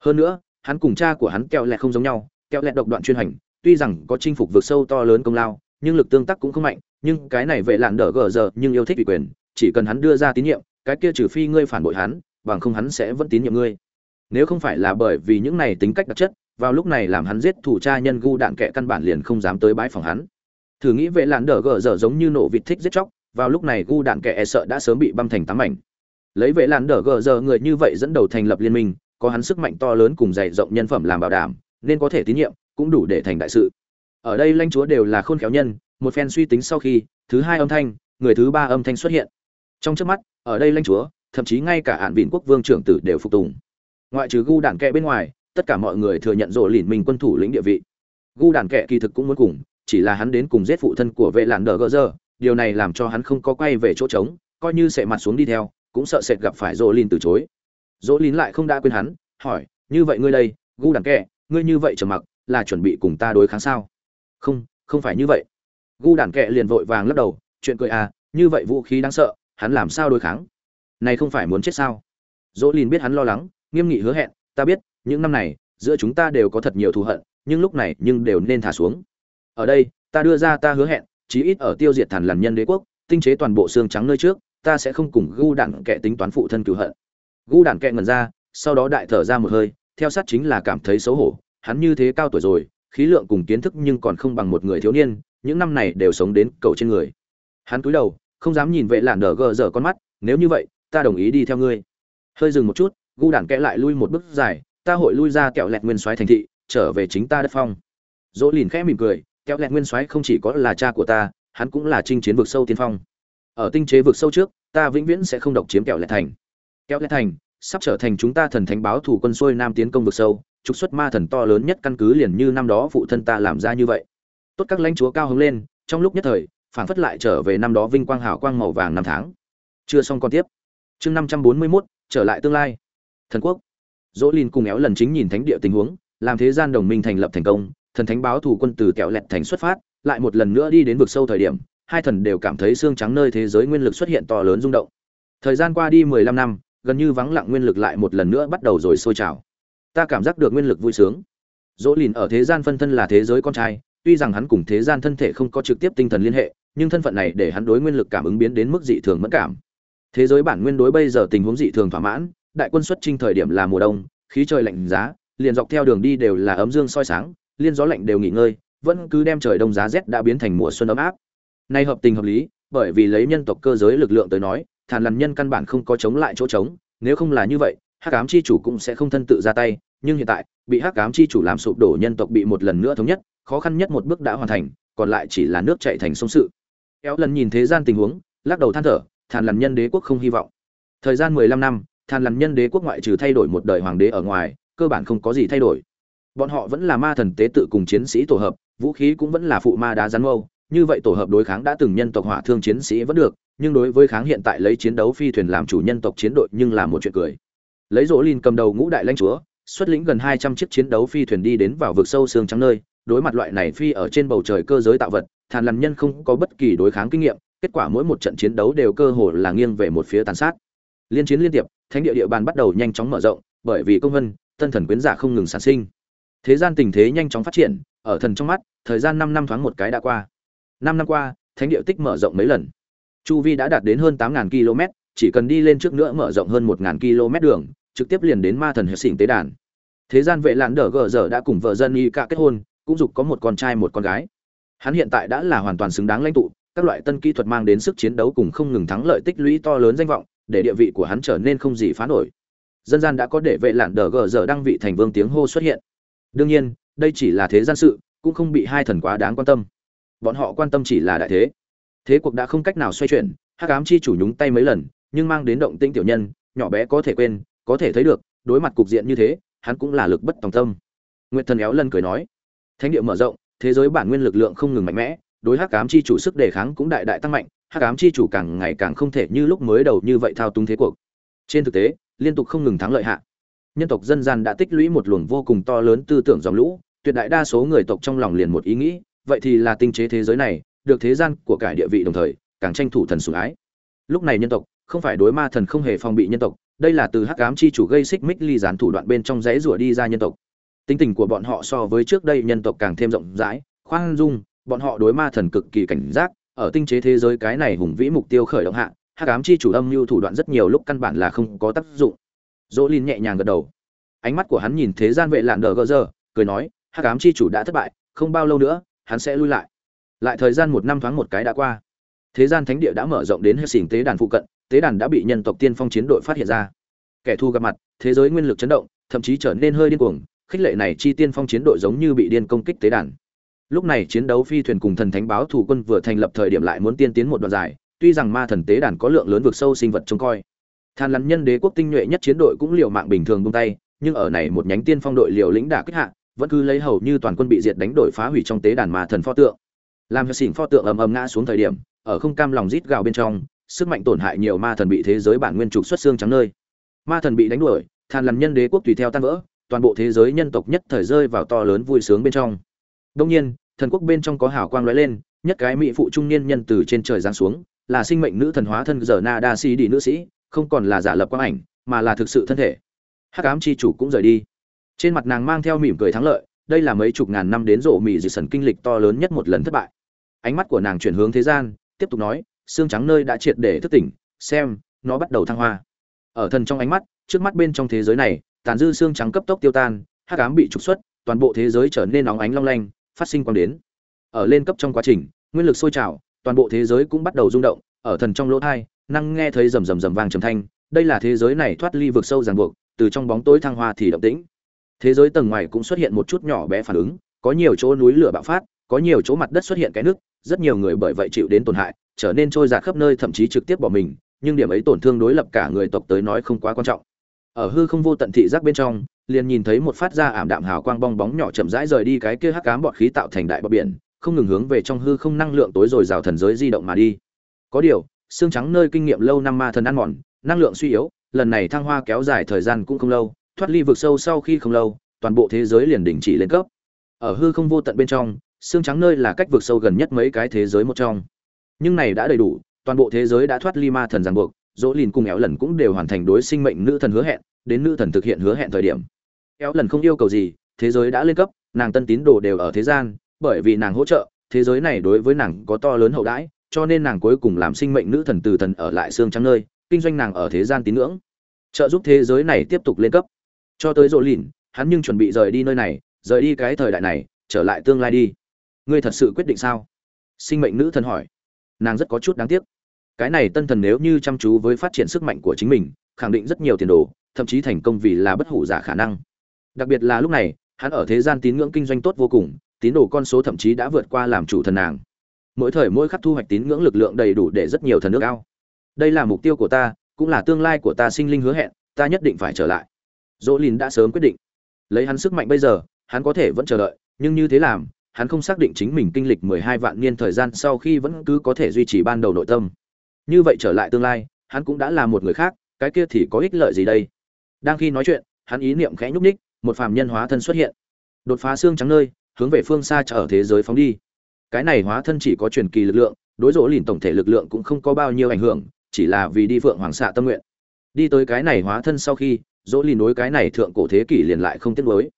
Hơn nữa, hắn cùng cha của hắn kẹo lẹ không giống nhau, kẹo lẹ độc đoạn chuyên hành, tuy rằng có chinh phục vượt sâu to lớn công lao, nhưng lực tương tác cũng không mạnh, nhưng cái này vệ lạn đỡ gờ giờ nhưng yêu thích ủy quyền, chỉ cần hắn đưa ra tín nhiệm, cái kia trừ phi ngươi phản bội hắn, bằng không hắn sẽ vẫn tín nhiệm ngươi. Nếu không phải là bởi vì những này tính cách đặc chất, vào lúc này làm hắn giết thủ cha nhân gu đạn kệ căn bản liền không dám tới bãi phòng hắn. Thử nghĩ vệ lạn đỡ gờ giờ giống như nổ vịt thích giết chóc vào lúc này gu đạn kệ e sợ đã sớm bị băm thành tám mảnh. Lấy vệ lạn đờ gờ giờ người như vậy dẫn đầu thành lập liên minh, có hắn sức mạnh to lớn cùng dày rộng nhân phẩm làm bảo đảm, nên có thể tín nhiệm, cũng đủ để thành đại sự. Ở đây lãnh chúa đều là khôn khéo nhân, một phen suy tính sau khi, thứ hai âm thanh, người thứ ba âm thanh xuất hiện. Trong trước mắt, ở đây lãnh chúa, thậm chí ngay cả hạn vịn quốc vương trưởng tử đều phục tùng. Ngoại trừ gu đạn kệ bên ngoài, tất cả mọi người thừa nhận rộ lìn mình quân thủ lĩnh địa vị. Gu đạn kệ kỳ thực cũng muốn cùng, chỉ là hắn đến cùng giết phụ thân của vệ lạn đờ gờ giờ điều này làm cho hắn không có quay về chỗ trống, coi như sẽ mặt xuống đi theo, cũng sợ sệt gặp phải Dỗ lìn từ chối. Dỗ lìn lại không đã quên hắn, hỏi, như vậy ngươi đây, gu đạn kệ ngươi như vậy trầm mặc, là chuẩn bị cùng ta đối kháng sao? Không không phải như vậy. Gu đạn kệ liền vội vàng lắc đầu, chuyện cười à như vậy vũ khí đáng sợ, hắn làm sao đối kháng? Này không phải muốn chết sao? Dỗ lìn biết hắn lo lắng, nghiêm nghị hứa hẹn, ta biết, những năm này, giữa chúng ta đều có thật nhiều thù hận, nhưng lúc này nhưng đều nên thả xuống. Ở đây, ta đưa ra ta hứa hẹn chí ít ở tiêu diệt thản lằn nhân đế quốc, tinh chế toàn bộ xương trắng nơi trước, ta sẽ không cùng gu đạn kệ tính toán phụ thân cửu hận. Gu đạn kệ ngẩn ra, sau đó đại thở ra một hơi, theo sát chính là cảm thấy xấu hổ, hắn như thế cao tuổi rồi, khí lượng cùng kiến thức nhưng còn không bằng một người thiếu niên, những năm này đều sống đến cầu trên người. Hắn cúi đầu, không dám nhìn vệ lạn đờ gờ dở con mắt, nếu như vậy, ta đồng ý đi theo ngươi. Hơi dừng một chút, gu đản kệ lại lui một bước dài, ta hội lui ra kẹo lẹt nguyên soái thành thị, trở về chính ta đất phong. Dỗ lìn khẽ mỉm cười Kéo lẹt nguyên soái không chỉ có là cha của ta hắn cũng là chinh chiến vực sâu tiên phong. Ở tinh chế vực sâu trước ta vĩnh viễn sẽ không độc chiếm kẹo lẹt thành. Kẹo lẹt thành sắp trở thành chúng ta thần thánh báo thủ quân xuôi nam tiến công vực sâu trục xuất ma thần to lớn nhất căn cứ liền như năm đó phụ thân ta làm ra như vậy. Tốt các lãnh chúa cao hứng lên trong lúc nhất thời phản phất lại trở về năm đó vinh quang hào quang màu vàng năm tháng. Chưa xong còn tiếp. Chương năm trăm bốn mươi 541, trở lại tương lai. Thần quốc. Dỗ lin cùng éo lần chính nhìn thánh địa tình huống làm thế gian đồng minh thành lập thành công thần thánh báo thủ quân từ kẹo lẹt thành xuất phát, lại một lần nữa đi đến vực sâu thời điểm, hai thần đều cảm thấy xương trắng nơi thế giới nguyên lực xuất hiện to lớn rung động. Thời gian qua đi mười lăm năm, gần như vắng lặng nguyên lực lại một lần nữa bắt đầu rồi sôi trào. Ta cảm giác được nguyên lực vui sướng. Dỗ lìn ở thế gian phân thân là thế giới con trai, tuy rằng hắn cùng thế gian thân thể không có trực tiếp tinh thần liên hệ, nhưng thân phận này để hắn đối nguyên lực cảm ứng biến đến mức dị thường mất cảm. Thế giới bản nguyên đối bây giờ tình huống dị thường thỏa mãn, đại quân xuất trinh thời điểm là mùa đông, khí trời lạnh giá, liền dọc theo đường đi đều là ấm dương soi sáng liên gió lạnh đều nghỉ ngơi, vẫn cứ đem trời đông giá rét đã biến thành mùa xuân ấm áp. Nay hợp tình hợp lý, bởi vì lấy nhân tộc cơ giới lực lượng tới nói thàn lằn nhân căn bản không có chống lại chỗ trống, nếu không là như vậy, hắc ám chi chủ cũng sẽ không thân tự ra tay, nhưng hiện tại, bị hắc ám chi chủ làm sụp đổ nhân tộc bị một lần nữa thống nhất, khó khăn nhất một bước đã hoàn thành, còn lại chỉ là nước chảy thành sông sự. Kéo lần nhìn thế gian tình huống, lắc đầu than thở thàn lằn nhân đế quốc không hy vọng. Thời gian mười lăm năm thàn lằn nhân đế quốc ngoại trừ thay đổi một đời hoàng đế ở ngoài, cơ bản không có gì thay đổi bọn họ vẫn là ma thần tế tự cùng chiến sĩ tổ hợp, vũ khí cũng vẫn là phụ ma đá rắn mâu. Như vậy tổ hợp đối kháng đã từng nhân tộc hỏa thương chiến sĩ vẫn được, nhưng đối với kháng hiện tại lấy chiến đấu phi thuyền làm chủ nhân tộc chiến đội nhưng là một chuyện cười. Lấy rỗ lin cầm đầu ngũ đại lãnh chúa, xuất lĩnh gần hai trăm chiếc chiến đấu phi thuyền đi đến vào vực sâu xương trắng nơi, đối mặt loại này phi ở trên bầu trời cơ giới tạo vật, thàn làm nhân không có bất kỳ đối kháng kinh nghiệm, kết quả mỗi một trận chiến đấu đều cơ hồ là nghiêng về một phía tàn sát. Liên chiến liên tiệp, thánh địa địa bàn bắt đầu nhanh chóng mở rộng, bởi vì công vân, tân thần quyến giả không ngừng sản sinh thế gian tình thế nhanh chóng phát triển, ở thần trong mắt, thời gian năm năm thoáng một cái đã qua. Năm năm qua, thánh địa tích mở rộng mấy lần. Chu vi đã đạt đến hơn tám km, chỉ cần đi lên trước nữa mở rộng hơn một km đường, trực tiếp liền đến ma thần hệ xỉn tế đàn. Thế gian vệ lãn đờ gờ giờ đã cùng vợ dân y cả kết hôn, cũng dục có một con trai một con gái. Hắn hiện tại đã là hoàn toàn xứng đáng lãnh tụ, các loại tân kỹ thuật mang đến sức chiến đấu cùng không ngừng thắng lợi tích lũy to lớn danh vọng, để địa vị của hắn trở nên không gì phá nổi. Dân gian đã có để vệ lãn đờ gờ giờ đăng vị thành vương tiếng hô xuất hiện đương nhiên, đây chỉ là thế gian sự, cũng không bị hai thần quá đáng quan tâm. Bọn họ quan tâm chỉ là đại thế. Thế cuộc đã không cách nào xoay chuyển, hắc ám chi chủ nhúng tay mấy lần, nhưng mang đến động tĩnh tiểu nhân, nhỏ bé có thể quên, có thể thấy được, đối mặt cục diện như thế, hắn cũng là lực bất tòng tâm. Nguyệt thần éo lân cười nói, thánh địa mở rộng, thế giới bản nguyên lực lượng không ngừng mạnh mẽ, đối hắc ám chi chủ sức đề kháng cũng đại đại tăng mạnh, hắc ám chi chủ càng ngày càng không thể như lúc mới đầu như vậy thao túng thế cuộc. Trên thực tế, liên tục không ngừng thắng lợi hạ nhân tộc dân gian đã tích lũy một luồng vô cùng to lớn tư tưởng dòng lũ, tuyệt đại đa số người tộc trong lòng liền một ý nghĩ, vậy thì là tinh chế thế giới này, được thế gian của cải địa vị đồng thời, càng tranh thủ thần sủng ái. Lúc này nhân tộc, không phải đối ma thần không hề phòng bị nhân tộc, đây là từ hắc ám chi chủ gây xích mích ly gián thủ đoạn bên trong rẽ rủa đi ra nhân tộc. Tính tình của bọn họ so với trước đây nhân tộc càng thêm rộng rãi, khoan dung, bọn họ đối ma thần cực kỳ cảnh giác, ở tinh chế thế giới cái này hùng vĩ mục tiêu khởi động hạ, hắc ám chi chủ âm mưu thủ đoạn rất nhiều lúc căn bản là không có tác dụng dỗ lin nhẹ nhàng gật đầu. Ánh mắt của hắn nhìn thế gian vệ lạn đờ gờ giờ, cười nói, hắc ám chi chủ đã thất bại, không bao lâu nữa, hắn sẽ lui lại. Lại thời gian một năm thoáng một cái đã qua. Thế gian thánh địa đã mở rộng đến hệ xỉn tế đàn phụ cận, tế đàn đã bị nhân tộc tiên phong chiến đội phát hiện ra. Kẻ thù gặp mặt, thế giới nguyên lực chấn động, thậm chí trở nên hơi điên cuồng, khích lệ này chi tiên phong chiến đội giống như bị điên công kích tế đàn. Lúc này chiến đấu phi thuyền cùng thần thánh báo thủ quân vừa thành lập thời điểm lại muốn tiên tiến một đoạn dài, tuy rằng ma thần tế đàn có lượng lớn vực sâu sinh vật trông coi than lắn nhân đế quốc tinh nhuệ nhất chiến đội cũng liều mạng bình thường buông tay, nhưng ở này một nhánh tiên phong đội liều lĩnh đả kích hạ, vẫn cứ lấy hầu như toàn quân bị diệt đánh đổi phá hủy trong tế đàn ma thần pho tượng. Làm cho xỉn pho tượng ầm ầm ngã xuống thời điểm, ở không cam lòng rít gào bên trong, sức mạnh tổn hại nhiều ma thần bị thế giới bản nguyên trục xuất xương trắng nơi. Ma thần bị đánh đuổi, than lằn nhân đế quốc tùy theo tan vỡ, toàn bộ thế giới nhân tộc nhất thời rơi vào to lớn vui sướng bên trong. Đông nhiên, thần quốc bên trong có hào quang lóe lên, nhất cái mỹ phụ trung niên nhân từ trên trời giáng xuống, là sinh mệnh nữ thần hóa thân giờ na đa si đi nữ sĩ không còn là giả lập quang ảnh, mà là thực sự thân thể. Hắc ám chi chủ cũng rời đi. Trên mặt nàng mang theo mỉm cười thắng lợi, đây là mấy chục ngàn năm đến rộ mỉ dị sần kinh lịch to lớn nhất một lần thất bại. Ánh mắt của nàng chuyển hướng thế gian, tiếp tục nói, xương trắng nơi đã triệt để thức tỉnh, xem, nó bắt đầu thăng hoa. Ở thần trong ánh mắt, trước mắt bên trong thế giới này, tàn dư xương trắng cấp tốc tiêu tan, hắc ám bị trục xuất, toàn bộ thế giới trở nên nóng ánh long lanh, phát sinh quang đến. Ở lên cấp trong quá trình, nguyên lực sôi trào, toàn bộ thế giới cũng bắt đầu rung động, ở thần trong lỗ thai năng nghe thấy rầm rầm rầm vang trầm thanh, đây là thế giới này thoát ly vực sâu ràng buộc, từ trong bóng tối thăng hoa thì động tĩnh. Thế giới tầng ngoài cũng xuất hiện một chút nhỏ bé phản ứng, có nhiều chỗ núi lửa bạo phát, có nhiều chỗ mặt đất xuất hiện cái nước rất nhiều người bởi vậy chịu đến tổn hại, trở nên trôi dạt khắp nơi, thậm chí trực tiếp bỏ mình, nhưng điểm ấy tổn thương đối lập cả người tộc tới nói không quá quan trọng. Ở hư không vô tận thị giác bên trong, liền nhìn thấy một phát ra ảm đạm hào quang bong bóng nhỏ chậm rãi rời đi cái kia hắc ám bọt khí tạo thành đại bờ biển, không ngừng hướng về trong hư không năng lượng tối rồi rào thần giới di động mà đi. Có điều xương trắng nơi kinh nghiệm lâu năm ma thần ăn mòn, năng lượng suy yếu, lần này thăng hoa kéo dài thời gian cũng không lâu, thoát ly vực sâu sau khi không lâu, toàn bộ thế giới liền đình chỉ lên cấp. Ở hư không vô tận bên trong, xương trắng nơi là cách vực sâu gần nhất mấy cái thế giới một trong. Nhưng này đã đầy đủ, toàn bộ thế giới đã thoát ly ma thần ràng buộc, dỗ lìn cùng éo lần cũng đều hoàn thành đối sinh mệnh nữ thần hứa hẹn, đến nữ thần thực hiện hứa hẹn thời điểm. Éo lần không yêu cầu gì, thế giới đã lên cấp, nàng tân tín đồ đều ở thế gian, bởi vì nàng hỗ trợ, thế giới này đối với nàng có to lớn hậu đãi cho nên nàng cuối cùng làm sinh mệnh nữ thần từ thần ở lại xương trắng nơi, kinh doanh nàng ở thế gian tín ngưỡng. Trợ giúp thế giới này tiếp tục lên cấp. Cho tới rộ lìn, hắn nhưng chuẩn bị rời đi nơi này, rời đi cái thời đại này, trở lại tương lai đi. Ngươi thật sự quyết định sao? Sinh mệnh nữ thần hỏi. Nàng rất có chút đáng tiếc. Cái này tân thần nếu như chăm chú với phát triển sức mạnh của chính mình, khẳng định rất nhiều tiền đồ, thậm chí thành công vì là bất hủ giả khả năng. Đặc biệt là lúc này, hắn ở thế gian tín ngưỡng kinh doanh tốt vô cùng, tín đồ con số thậm chí đã vượt qua làm chủ thần nàng mỗi thời mỗi khắc thu hoạch tín ngưỡng lực lượng đầy đủ để rất nhiều thần nước ao. Đây là mục tiêu của ta, cũng là tương lai của ta sinh linh hứa hẹn, ta nhất định phải trở lại. Dỗ lìn đã sớm quyết định. Lấy hắn sức mạnh bây giờ, hắn có thể vẫn chờ đợi, nhưng như thế làm, hắn không xác định chính mình kinh lịch mười hai vạn niên thời gian sau khi vẫn cứ có thể duy trì ban đầu nội tâm. Như vậy trở lại tương lai, hắn cũng đã là một người khác, cái kia thì có ích lợi gì đây? Đang khi nói chuyện, hắn ý niệm khẽ nhúc ních một phàm nhân hóa thân xuất hiện. Đột phá xương trắng nơi, hướng về phương xa trở thế giới phóng đi cái này hóa thân chỉ có truyền kỳ lực lượng, đối rỗ lìn tổng thể lực lượng cũng không có bao nhiêu ảnh hưởng, chỉ là vì đi phượng hoàng xạ tâm nguyện. Đi tới cái này hóa thân sau khi dỗ lìn đối cái này thượng cổ thế kỷ liền lại không tiếc nuối.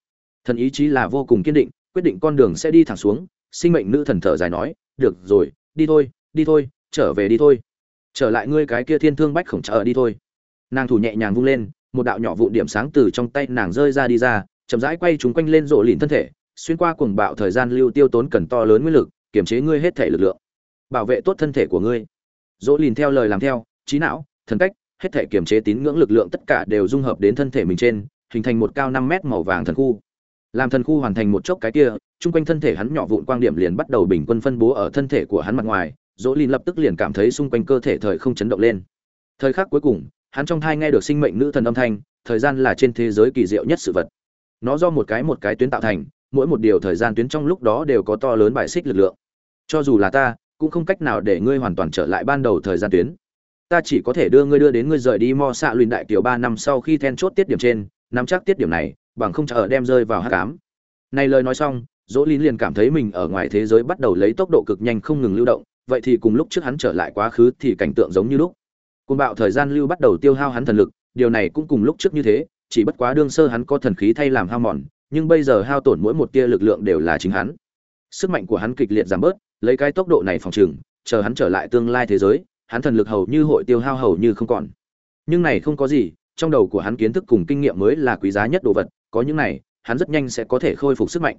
Thần ý chí là vô cùng kiên định, quyết định con đường sẽ đi thẳng xuống, sinh mệnh nữ thần thở dài nói, được rồi, đi thôi đi thôi, trở về đi thôi. Trở lại ngươi cái kia thiên thương bách khổng trở đi thôi. Nàng thủ nhẹ nhàng vung lên, một đạo nhỏ vụ điểm sáng từ trong tay nàng rơi ra đi ra, chậm rãi quay chúng quanh lên rộ lìn thân thể, xuyên qua cuồng bạo thời gian lưu tiêu tốn cần to lớn nguyên lực kiềm chế ngươi hết thể lực lượng, bảo vệ tốt thân thể của ngươi. Dỗ lìn theo lời làm theo, trí não, thần cách, hết thể kiềm chế tín ngưỡng lực lượng tất cả đều dung hợp đến thân thể mình trên, hình thành một cao năm mét màu vàng thần khu. Làm thần khu hoàn thành một chốc cái kia, chung quanh thân thể hắn nhỏ vụn quang điểm liền bắt đầu bình quân phân bố ở thân thể của hắn mặt ngoài, dỗ lìn lập tức liền cảm thấy xung quanh cơ thể thời không chấn động lên. Thời khắc cuối cùng, hắn trong thai nghe được sinh mệnh nữ thần âm thanh, thời gian là trên thế giới kỳ diệu nhất sự vật. Nó do một cái một cái tuyến tạo thành, mỗi một điều thời gian tuyến trong lúc đó đều có to lớn bài xích lực lượng cho dù là ta, cũng không cách nào để ngươi hoàn toàn trở lại ban đầu thời gian tuyến. Ta chỉ có thể đưa ngươi đưa đến ngươi rời đi mo xạ luyện đại kiểu ba năm sau khi then chốt tiết điểm trên, nắm chắc tiết điểm này, bằng không chờ đem rơi vào hát cám này lời nói xong, dỗ lín liền cảm thấy mình ở ngoài thế giới bắt đầu lấy tốc độ cực nhanh không ngừng lưu động, vậy thì cùng lúc trước hắn trở lại quá khứ thì cảnh tượng giống như lúc. Côn bạo thời gian lưu bắt đầu tiêu hao hắn thần lực, điều này cũng cùng lúc trước như thế, chỉ bất quá đương sơ hắn có thần khí thay làm hao mòn, nhưng bây giờ hao tổn mỗi một tia lực lượng đều là chính hắn. Sức mạnh của hắn kịch liệt giảm bớt lấy cái tốc độ này phòng trừng chờ hắn trở lại tương lai thế giới hắn thần lực hầu như hội tiêu hao hầu như không còn. Nhưng này không có gì trong đầu của hắn kiến thức cùng kinh nghiệm mới là quý giá nhất đồ vật có những này hắn rất nhanh sẽ có thể khôi phục sức mạnh.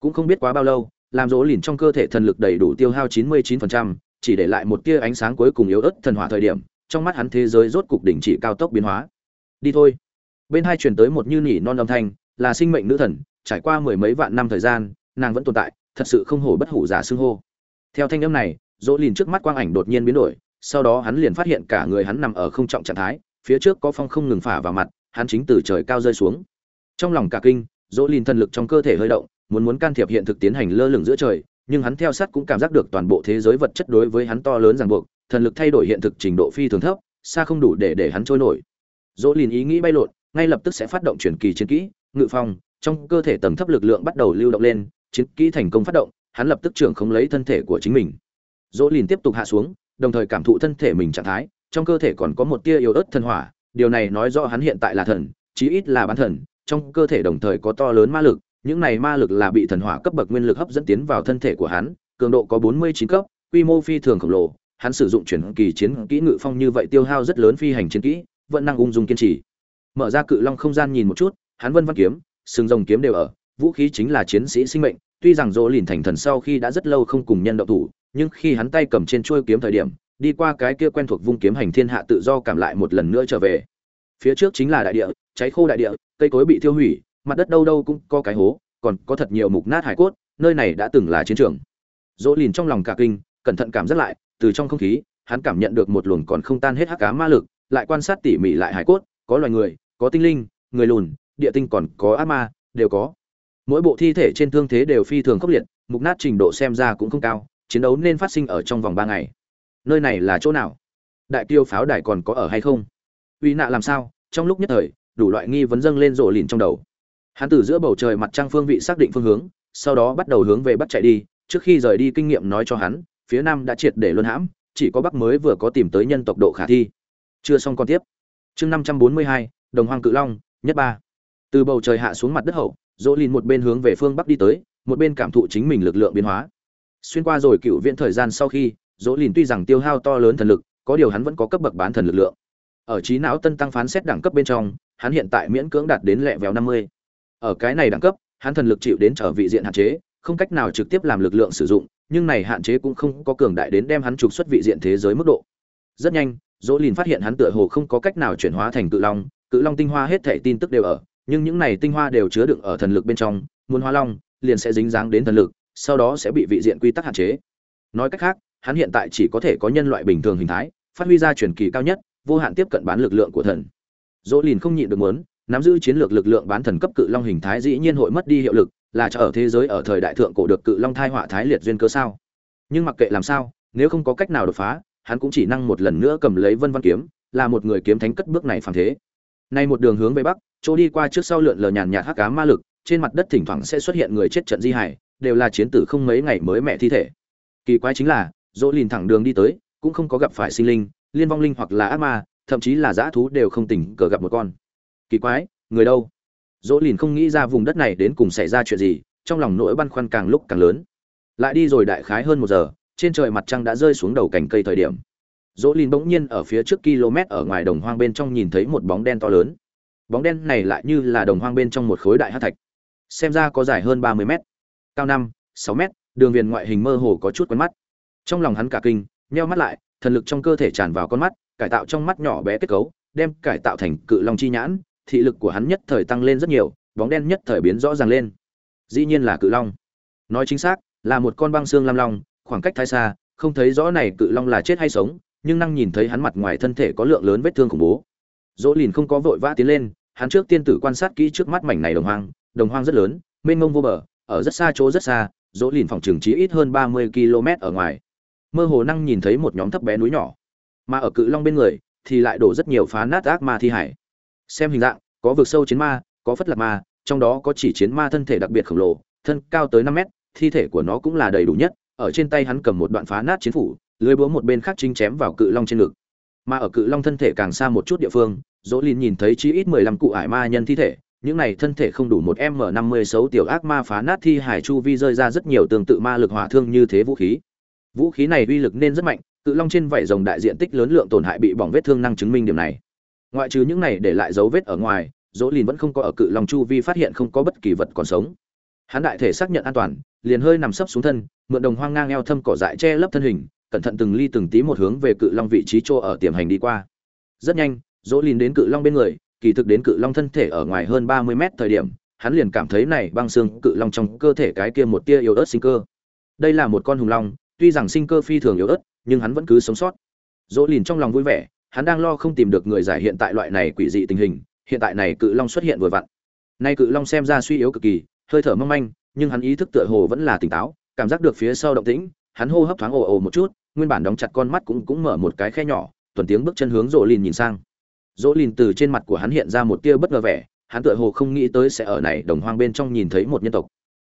Cũng không biết quá bao lâu làm rỗ lìn trong cơ thể thần lực đầy đủ tiêu hao 99%, chỉ để lại một tia ánh sáng cuối cùng yếu ớt thần hỏa thời điểm trong mắt hắn thế giới rốt cục đỉnh chỉ cao tốc biến hóa. Đi thôi. Bên hai truyền tới một như nỉ non âm thanh là sinh mệnh nữ thần trải qua mười mấy vạn năm thời gian nàng vẫn tồn tại thật sự không hổ bất hủ giả xưng hô theo thanh âm này, dỗ lìn trước mắt quang ảnh đột nhiên biến đổi, sau đó hắn liền phát hiện cả người hắn nằm ở không trọng trạng thái, phía trước có phong không ngừng phả vào mặt, hắn chính từ trời cao rơi xuống. Trong lòng cả kinh, dỗ lìn thần lực trong cơ thể hơi động, muốn muốn can thiệp hiện thực tiến hành lơ lửng giữa trời, nhưng hắn theo sát cũng cảm giác được toàn bộ thế giới vật chất đối với hắn to lớn ràng buộc, thần lực thay đổi hiện thực trình độ phi thường thấp, xa không đủ để để hắn trôi nổi. Dỗ lìn ý nghĩ bay lộn, ngay lập tức sẽ phát động chuyển kỳ chiến kỹ, ngự phong, trong cơ thể tầng thấp lực lượng bắt đầu lưu động lên, chiến kỹ thành công phát động hắn lập tức trưởng không lấy thân thể của chính mình. Dỗ lìn tiếp tục hạ xuống, đồng thời cảm thụ thân thể mình trạng thái, trong cơ thể còn có một tia yếu ớt thần hỏa, điều này nói rõ hắn hiện tại là thần, chí ít là bán thần, trong cơ thể đồng thời có to lớn ma lực, những này ma lực là bị thần hỏa cấp bậc nguyên lực hấp dẫn tiến vào thân thể của hắn, cường độ có bốn mươi chín cấp, quy mô phi thường khổng lồ, hắn sử dụng chuyển kỳ chiến kỹ ngự phong như vậy tiêu hao rất lớn phi hành chiến kỹ, vẫn năng ung dung kiên trì. Mở ra cự long không gian nhìn một chút, hắn vân văn kiếm, sừng rồng kiếm đều ở, vũ khí chính là chiến sĩ sinh mệnh tuy rằng dỗ lìn thành thần sau khi đã rất lâu không cùng nhân động thủ, nhưng khi hắn tay cầm trên chuôi kiếm thời điểm, đi qua cái kia quen thuộc vung kiếm hành thiên hạ tự do cảm lại một lần nữa trở về. Phía trước chính là đại địa, cháy khô đại địa, cây cối bị thiêu hủy, mặt đất đâu đâu cũng có cái hố, còn có thật nhiều mục nát hải cốt, nơi này đã từng là chiến trường. Dỗ lìn trong lòng cả kinh, cẩn thận cảm giác lại, từ trong không khí, hắn cảm nhận được một luồng còn không tan hết hắc cá ma lực, lại quan sát tỉ mỉ lại hải cốt, có loài người, có tinh linh, người lùn, địa tinh còn có ác ma, đều có mỗi bộ thi thể trên thương thế đều phi thường khốc liệt, mục nát trình độ xem ra cũng không cao, chiến đấu nên phát sinh ở trong vòng ba ngày. Nơi này là chỗ nào? Đại tiêu pháo đài còn có ở hay không? Uy nạ làm sao? Trong lúc nhất thời, đủ loại nghi vấn dâng lên rộ lìn trong đầu. Hắn từ giữa bầu trời mặt trăng phương vị xác định phương hướng, sau đó bắt đầu hướng về bắc chạy đi, trước khi rời đi kinh nghiệm nói cho hắn, phía nam đã triệt để luân hãm, chỉ có bắc mới vừa có tìm tới nhân tộc độ khả thi. Chưa xong còn tiếp. Chương năm trăm bốn mươi hai, đồng hoàng cự long, nhất ba. Từ bầu trời hạ xuống mặt đất hậu dỗ lìn một bên hướng về phương bắc đi tới, một bên cảm thụ chính mình lực lượng biến hóa. Xuyên qua rồi cựu viễn thời gian sau khi, dỗ lìn tuy rằng tiêu hao to lớn thần lực, có điều hắn vẫn có cấp bậc bán thần lực lượng. Ở trí não tân tăng phán xét đẳng cấp bên trong, hắn hiện tại miễn cưỡng đạt đến lẹ véo năm mươi. Ở cái này đẳng cấp, hắn thần lực chịu đến trở vị diện hạn chế, không cách nào trực tiếp làm lực lượng sử dụng, nhưng này hạn chế cũng không có cường đại đến đem hắn trục xuất vị diện thế giới mức độ. Rất nhanh, dỗ lìn phát hiện hắn tựa hồ không có cách nào chuyển hóa thành cự long cự long tinh hoa hết thể tin tức đều ở nhưng những này tinh hoa đều chứa đựng ở thần lực bên trong, muốn hóa long, liền sẽ dính dáng đến thần lực, sau đó sẽ bị vị diện quy tắc hạn chế. Nói cách khác, hắn hiện tại chỉ có thể có nhân loại bình thường hình thái, phát huy ra truyền kỳ cao nhất, vô hạn tiếp cận bán lực lượng của thần. Dỗ lìn không nhịn được muốn, nắm giữ chiến lược lực lượng bán thần cấp cự long hình thái dĩ nhiên hội mất đi hiệu lực, là cho ở thế giới ở thời đại thượng cổ được cự long thai họa thái liệt duyên cơ sao? Nhưng mặc kệ làm sao, nếu không có cách nào đột phá, hắn cũng chỉ năng một lần nữa cầm lấy vân văn kiếm, là một người kiếm thánh cất bước này phàm thế nay một đường hướng về bắc, chỗ đi qua trước sau lượn lờ nhàn nhạt hắc ám ma lực, trên mặt đất thỉnh thoảng sẽ xuất hiện người chết trận di hải, đều là chiến tử không mấy ngày mới mẹ thi thể. Kỳ quái chính là, dỗ lìn thẳng đường đi tới, cũng không có gặp phải sinh linh, liên vong linh hoặc là ác ma, thậm chí là dã thú đều không tình cờ gặp một con. Kỳ quái, người đâu? Dỗ lìn không nghĩ ra vùng đất này đến cùng xảy ra chuyện gì, trong lòng nỗi băn khoăn càng lúc càng lớn. Lại đi rồi đại khái hơn một giờ, trên trời mặt trăng đã rơi xuống đầu cành cây thời điểm dỗ lìn bỗng nhiên ở phía trước km ở ngoài đồng hoang bên trong nhìn thấy một bóng đen to lớn. Bóng đen này lại như là đồng hoang bên trong một khối đại hát thạch. Xem ra có dài hơn ba mươi mét, cao năm, sáu mét, đường viền ngoại hình mơ hồ có chút quen mắt. Trong lòng hắn cả kinh, nheo mắt lại, thần lực trong cơ thể tràn vào con mắt, cải tạo trong mắt nhỏ bé kết cấu, đem cải tạo thành cự long chi nhãn, thị lực của hắn nhất thời tăng lên rất nhiều, bóng đen nhất thời biến rõ ràng lên. Dĩ nhiên là cự long. Nói chính xác, là một con băng xương lam long, khoảng cách thái xa, không thấy rõ này cự long là chết hay sống nhưng năng nhìn thấy hắn mặt ngoài thân thể có lượng lớn vết thương khủng bố. Dỗ lìn không có vội vã tiến lên, hắn trước tiên tử quan sát kỹ trước mắt mảnh này đồng hoang đồng hoang rất lớn, mênh mông vô bờ, ở rất xa chỗ rất xa, dỗ lìn phòng trường trí ít hơn ba mươi km ở ngoài. Mơ hồ năng nhìn thấy một nhóm thấp bé núi nhỏ, mà ở cự long bên người thì lại đổ rất nhiều phá nát ác ma thi hải. Xem hình dạng, có vực sâu chiến ma, có phất lạc ma, trong đó có chỉ chiến ma thân thể đặc biệt khổng lồ, thân cao tới năm mét, thi thể của nó cũng là đầy đủ nhất, ở trên tay hắn cầm một đoạn phá nát chiến phủ lưới búa một bên khác chính chém vào cự long trên ngực. Mà ở cự long thân thể càng xa một chút địa phương, dỗ lìn nhìn thấy chí ít mười lăm cụ ải ma nhân thi thể, những này thân thể không đủ một m năm mươi xấu tiểu ác ma phá nát thi hải chu vi rơi ra rất nhiều tương tự ma lực hỏa thương như thế vũ khí. Vũ khí này uy lực nên rất mạnh, cự long trên vảy rồng đại diện tích lớn lượng tổn hại bị bỏng vết thương năng chứng minh điểm này. Ngoại trừ những này để lại dấu vết ở ngoài, dỗ lìn vẫn không có ở cự long chu vi phát hiện không có bất kỳ vật còn sống. Hắn đại thể xác nhận an toàn, liền hơi nằm sấp xuống thân, mượn đồng hoang ngang eo thâm cỏ dại che lấp thân hình cẩn thận từng ly từng tí một hướng về cự long vị trí chỗ ở tiềm hành đi qua. Rất nhanh, dỗ lìn đến cự long bên người, kỳ thực đến cự long thân thể ở ngoài hơn ba mươi mét thời điểm, hắn liền cảm thấy này băng xương cự long trong cơ thể cái kia một tia yếu ớt sinh cơ. Đây là một con hùng long, tuy rằng sinh cơ phi thường yếu ớt, nhưng hắn vẫn cứ sống sót. Dỗ lìn trong lòng vui vẻ, hắn đang lo không tìm được người giải hiện tại loại này quỷ dị tình hình, hiện tại này cự long xuất hiện vừa vặn. Nay cự long xem ra suy yếu cực kỳ, hơi thở mong manh, nhưng hắn ý thức tựa hồ vẫn là tỉnh táo, cảm giác được phía sau động tĩnh, hắn hô hấp thoáng ồ ồ một chút nguyên bản đóng chặt con mắt cũng cũng mở một cái khe nhỏ tuần tiếng bước chân hướng rộ lìn nhìn sang. Rộ lìn từ trên mặt của hắn hiện ra một tia bất ngờ vẻ, hắn tựa hồ không nghĩ tới sẽ ở này đồng hoang bên trong nhìn thấy một nhân tộc.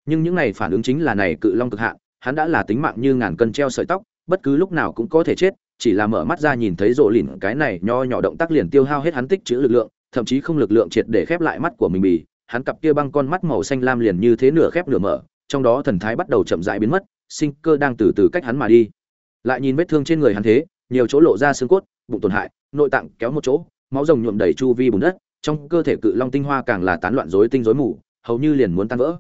Nhưng những này phản ứng chính là này cự long cực hạn, hắn đã là tính mạng như ngàn cân treo sợi tóc, bất cứ lúc nào cũng có thể chết, chỉ là mở mắt ra nhìn thấy rộ lìn cái này nho nhỏ động tác liền tiêu hao hết hắn tích chữ lực lượng, thậm chí không lực lượng triệt để khép lại mắt của mình bì, hắn cặp kia băng con mắt màu xanh lam liền như thế nửa khép nửa mở, trong đó thần thái bắt đầu chậm rãi biến mất, sinh cơ đang từ từ cách hắn mà đi lại nhìn vết thương trên người hắn thế, nhiều chỗ lộ ra xương cốt, bụng tổn hại, nội tạng kéo một chỗ, máu rồng nhuộm đầy chu vi bùn đất, trong cơ thể cự long tinh hoa càng là tán loạn rối tinh rối mù, hầu như liền muốn tan vỡ.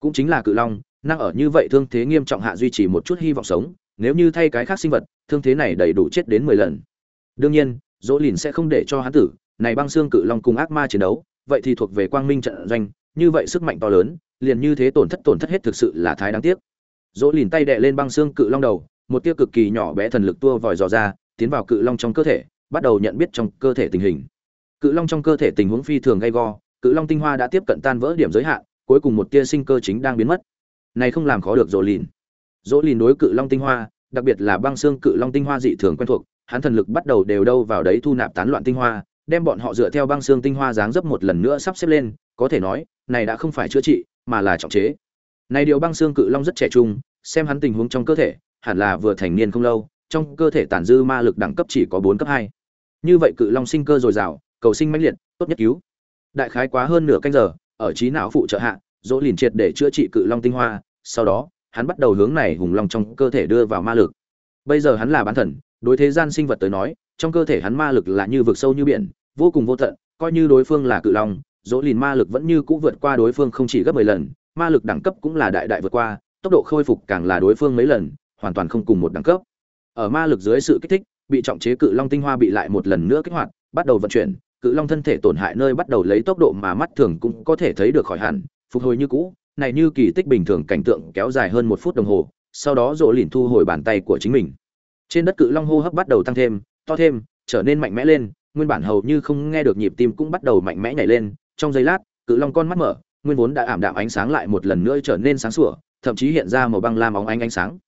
Cũng chính là cự long, năng ở như vậy thương thế nghiêm trọng hạ duy trì một chút hy vọng sống, nếu như thay cái khác sinh vật, thương thế này đầy đủ chết đến mười lần. Đương nhiên, dỗ lìn sẽ không để cho hắn tử, này băng xương cự long cùng ác ma chiến đấu, vậy thì thuộc về quang minh trận doanh, như vậy sức mạnh to lớn, liền như thế tổn thất tổn thất hết thực sự là thái đáng tiếc. Dỗ lìn tay đệ lên băng xương cự long đầu một tia cực kỳ nhỏ bé thần lực tua vòi dò ra, tiến vào cự long trong cơ thể, bắt đầu nhận biết trong cơ thể tình hình. Cự long trong cơ thể tình huống phi thường gay go, cự long tinh hoa đã tiếp cận tan vỡ điểm giới hạn, cuối cùng một tia sinh cơ chính đang biến mất. Này không làm khó được dỗ lìn. Dỗ lìn đối cự long tinh hoa, đặc biệt là băng xương cự long tinh hoa dị thường quen thuộc, hắn thần lực bắt đầu đều đâu vào đấy thu nạp tán loạn tinh hoa, đem bọn họ dựa theo băng xương tinh hoa dáng dấp một lần nữa sắp xếp lên, có thể nói, này đã không phải chữa trị, mà là trọng chế. Này điều băng xương cự long rất trẻ trung, xem hắn tình huống trong cơ thể hẳn là vừa thành niên không lâu, trong cơ thể tàn dư ma lực đẳng cấp chỉ có bốn cấp hai. Như vậy cự long sinh cơ dồi dào, cầu sinh mãnh liệt, tốt nhất cứu. Đại khái quá hơn nửa canh giờ, ở trí não phụ trợ hạ, dỗ liền triệt để chữa trị cự long tinh hoa, sau đó, hắn bắt đầu hướng này hùng long trong cơ thể đưa vào ma lực. Bây giờ hắn là bán thần, đối thế gian sinh vật tới nói, trong cơ thể hắn ma lực là như vực sâu như biển, vô cùng vô tận, coi như đối phương là cự long, dỗ liền ma lực vẫn như cũ vượt qua đối phương không chỉ gấp mười lần, ma lực đẳng cấp cũng là đại đại vượt qua, tốc độ khôi phục càng là đối phương mấy lần hoàn toàn không cùng một đẳng cấp. Ở ma lực dưới sự kích thích, bị trọng chế cự long tinh hoa bị lại một lần nữa kích hoạt, bắt đầu vận chuyển, cự long thân thể tổn hại nơi bắt đầu lấy tốc độ mà mắt thường cũng có thể thấy được khỏi hẳn, phục hồi như cũ, này như kỳ tích bình thường cảnh tượng kéo dài hơn một phút đồng hồ, sau đó rộ lìn thu hồi bàn tay của chính mình. Trên đất cự long hô hấp bắt đầu tăng thêm, to thêm, trở nên mạnh mẽ lên, nguyên bản hầu như không nghe được nhịp tim cũng bắt đầu mạnh mẽ nhảy lên, trong giây lát, cự long con mắt mở, nguyên vốn đã ảm đạm ánh sáng lại một lần nữa trở nên sáng sủa, thậm chí hiện ra màu băng lam óng ánh ánh sáng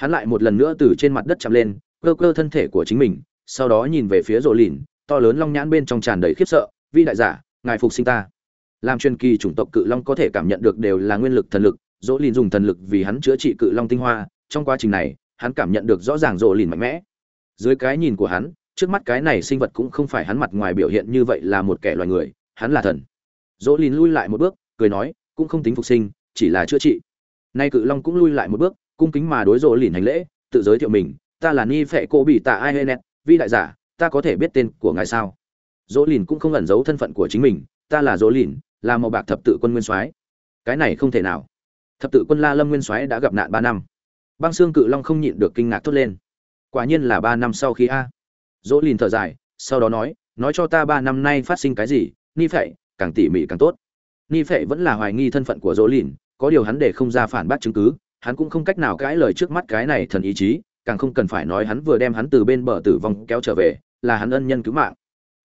hắn lại một lần nữa từ trên mặt đất chạm lên, cơ cơ thân thể của chính mình, sau đó nhìn về phía rộ lìn, to lớn long nhãn bên trong tràn đầy khiếp sợ, vi đại giả, ngài phục sinh ta. Làm truyền kỳ chủng tộc cự long có thể cảm nhận được đều là nguyên lực thần lực rỗ lìn dùng thần lực vì hắn chữa trị cự long tinh hoa, trong quá trình này, hắn cảm nhận được rõ ràng rộ lìn mạnh mẽ. Dưới cái nhìn của hắn, trước mắt cái này sinh vật cũng không phải hắn mặt ngoài biểu hiện như vậy là một kẻ loài người, hắn là thần. Dỗ lìn lui lại một bước, cười nói, cũng không tính phục sinh, chỉ là chữa trị. Nay cự long cũng lui lại một bước cung kính mà đối rộ lìn hành lễ, tự giới thiệu mình, ta là ni phệ cô bị tạ ai hê nẹt vi đại giả, ta có thể biết tên của ngài sao? Dỗ lìn cũng không ẩn giấu thân phận của chính mình, ta là dỗ lìn, là màu bạc thập tự quân nguyên soái. Cái này không thể nào. Thập tự quân la lâm nguyên soái đã gặp nạn ba năm. Băng xương cự long không nhịn được kinh ngạc thốt lên. Quả nhiên là ba năm sau khi a. Dỗ lìn thở dài, sau đó nói nói cho ta ba năm nay phát sinh cái gì, ni phệ, càng tỉ mỉ càng tốt. Ni phệ vẫn là hoài nghi thân phận của dỗ lìn, có điều hắn để không ra phản bác chứng cứ hắn cũng không cách nào cãi lời trước mắt cái này thần ý chí, càng không cần phải nói hắn vừa đem hắn từ bên bờ tử vong kéo trở về, là hắn ân nhân cứu mạng.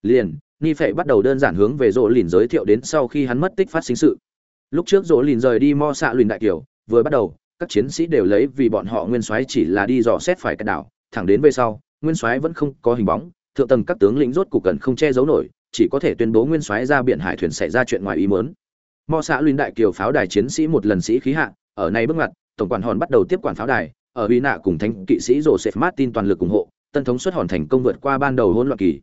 Liền, ni phệ bắt đầu đơn giản hướng về rỗ lìn giới thiệu đến sau khi hắn mất tích phát sinh sự. Lúc trước rỗ lìn rời đi mo xạ lùn đại kiều, vừa bắt đầu, các chiến sĩ đều lấy vì bọn họ nguyên soái chỉ là đi dò xét phải cái đảo, thẳng đến về sau, nguyên soái vẫn không có hình bóng, thượng tầng các tướng lĩnh rốt cục cần không che giấu nổi, chỉ có thể tuyên bố nguyên soái ra biển hải thuyền xảy ra chuyện ngoài ý muốn. Mo xạ lùn đại kiều pháo đài chiến sĩ một lần sĩ khí hạ, ở này bước ngoặt tổng quản hòn bắt đầu tiếp quản pháo đài, ở huy nạ cùng thánh kỵ sĩ joseph martin toàn lực ủng hộ, tân thống xuất hòn thành công vượt qua ban đầu hỗn loạn kỳ.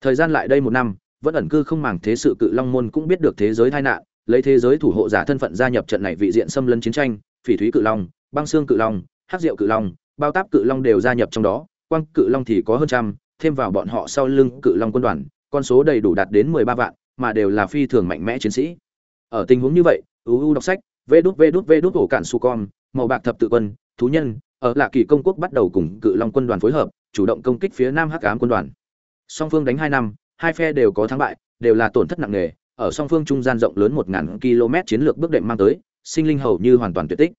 Thời gian lại đây một năm, vẫn ẩn cư không màng thế sự cự long môn cũng biết được thế giới tai nạn, lấy thế giới thủ hộ giả thân phận gia nhập trận này vị diện xâm lấn chiến tranh, phỉ thúy cự long, băng xương cự long, hắc diệu cự long, bao táp cự long đều gia nhập trong đó, quang cự long thì có hơn trăm, thêm vào bọn họ sau lưng cự long quân đoàn, con số đầy đủ đạt đến mười ba vạn, mà đều là phi thường mạnh mẽ chiến sĩ. Ở tình huống như vậy uu đọc sách, vê đút vê đút vê đút ổ cản su con màu bạc thập tự quân, thú nhân, ở lạ kỳ công quốc bắt đầu cùng cự long quân đoàn phối hợp, chủ động công kích phía nam hắc ám quân đoàn. Song phương đánh hai năm, hai phe đều có thắng bại, đều là tổn thất nặng nề, ở song phương trung gian rộng lớn một ngàn km chiến lược bước đệm mang tới, sinh linh hầu như hoàn toàn tuyệt tích.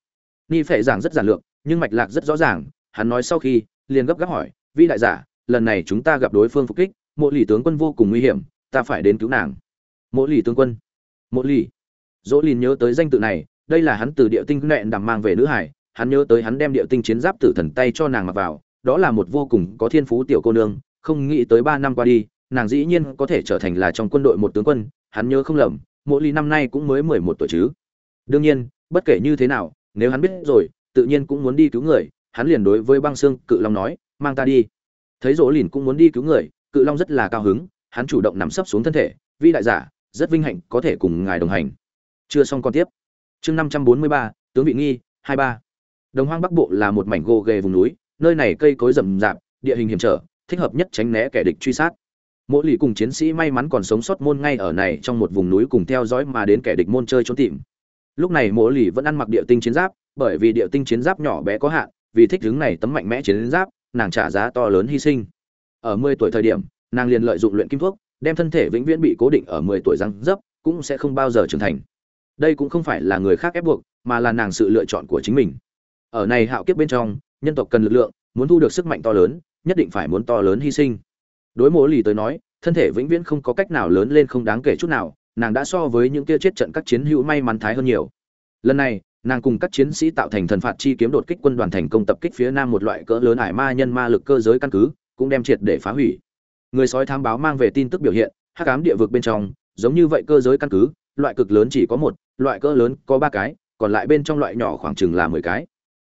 Ni phệ giảng rất giản lược, nhưng mạch lạc rất rõ ràng, hắn nói sau khi, liền gấp gáp hỏi, vi đại giả, lần này chúng ta gặp đối phương phục kích một lì tướng quân vô cùng nguy hiểm, ta phải đến cứu nàng. Mỗi lì tướng quân. Mỗi lì. Dỗ lìn nhớ tới danh tự này đây là hắn từ địa tinh nện đằng mang về nữ hải, hắn nhớ tới hắn đem địa tinh chiến giáp tử thần tay cho nàng mặc vào, đó là một vô cùng có thiên phú tiểu cô nương, không nghĩ tới ba năm qua đi, nàng dĩ nhiên có thể trở thành là trong quân đội một tướng quân, hắn nhớ không lầm, mỗi ly năm nay cũng mới mười một tuổi chứ. Đương nhiên, bất kể như thế nào, nếu hắn biết rồi, tự nhiên cũng muốn đi cứu người, hắn liền đối với băng xương cự long nói, mang ta đi. Thấy rỗ lìn cũng muốn đi cứu người, cự long rất là cao hứng, hắn chủ động nằm sấp xuống thân thể, vi đại giả, rất vinh hạnh có thể cùng ngài đồng hành. Chưa xong con tiếp chương năm trăm bốn mươi ba, tướng vị nghi, hai ba. Đồng hoang bắc bộ là một mảnh gồ ghề vùng núi, nơi này cây cối rậm rạp, địa hình hiểm trở, thích hợp nhất tránh né kẻ địch truy sát. Mỗi lì cùng chiến sĩ may mắn còn sống sót môn ngay ở này trong một vùng núi cùng theo dõi mà đến kẻ địch môn chơi trốn tìm. Lúc này mỗi lì vẫn ăn mặc địa tinh chiến giáp, bởi vì địa tinh chiến giáp nhỏ bé có hạn, vì thích hướng này tấm mạnh mẽ chiến giáp, nàng trả giá to lớn hy sinh. Ở mười tuổi thời điểm, nàng liền lợi dụng luyện kim thuốc, đem thân thể vĩnh viễn bị cố định ở mười tuổi răng dấp, cũng sẽ không bao giờ trưởng thành đây cũng không phải là người khác ép buộc, mà là nàng sự lựa chọn của chính mình. Ở này hạo kiếp bên trong, nhân tộc cần lực lượng, muốn thu được sức mạnh to lớn, nhất định phải muốn to lớn hy sinh. Đối mỗ lì tới nói, thân thể vĩnh viễn không có cách nào lớn lên không đáng kể chút nào, nàng đã so với những kia chết trận các chiến hữu may mắn thái hơn nhiều. Lần này, nàng cùng các chiến sĩ tạo thành thần phạt chi kiếm đột kích quân đoàn thành công tập kích phía nam một loại cỡ lớn ải ma nhân ma lực cơ giới căn cứ, cũng đem triệt để phá hủy. Người sói thám báo mang về tin tức biểu hiện, hắc ám địa vực bên trong giống như vậy cơ giới căn cứ, loại cực lớn chỉ có một, loại cỡ lớn có ba cái, còn lại bên trong loại nhỏ khoảng chừng là mười cái.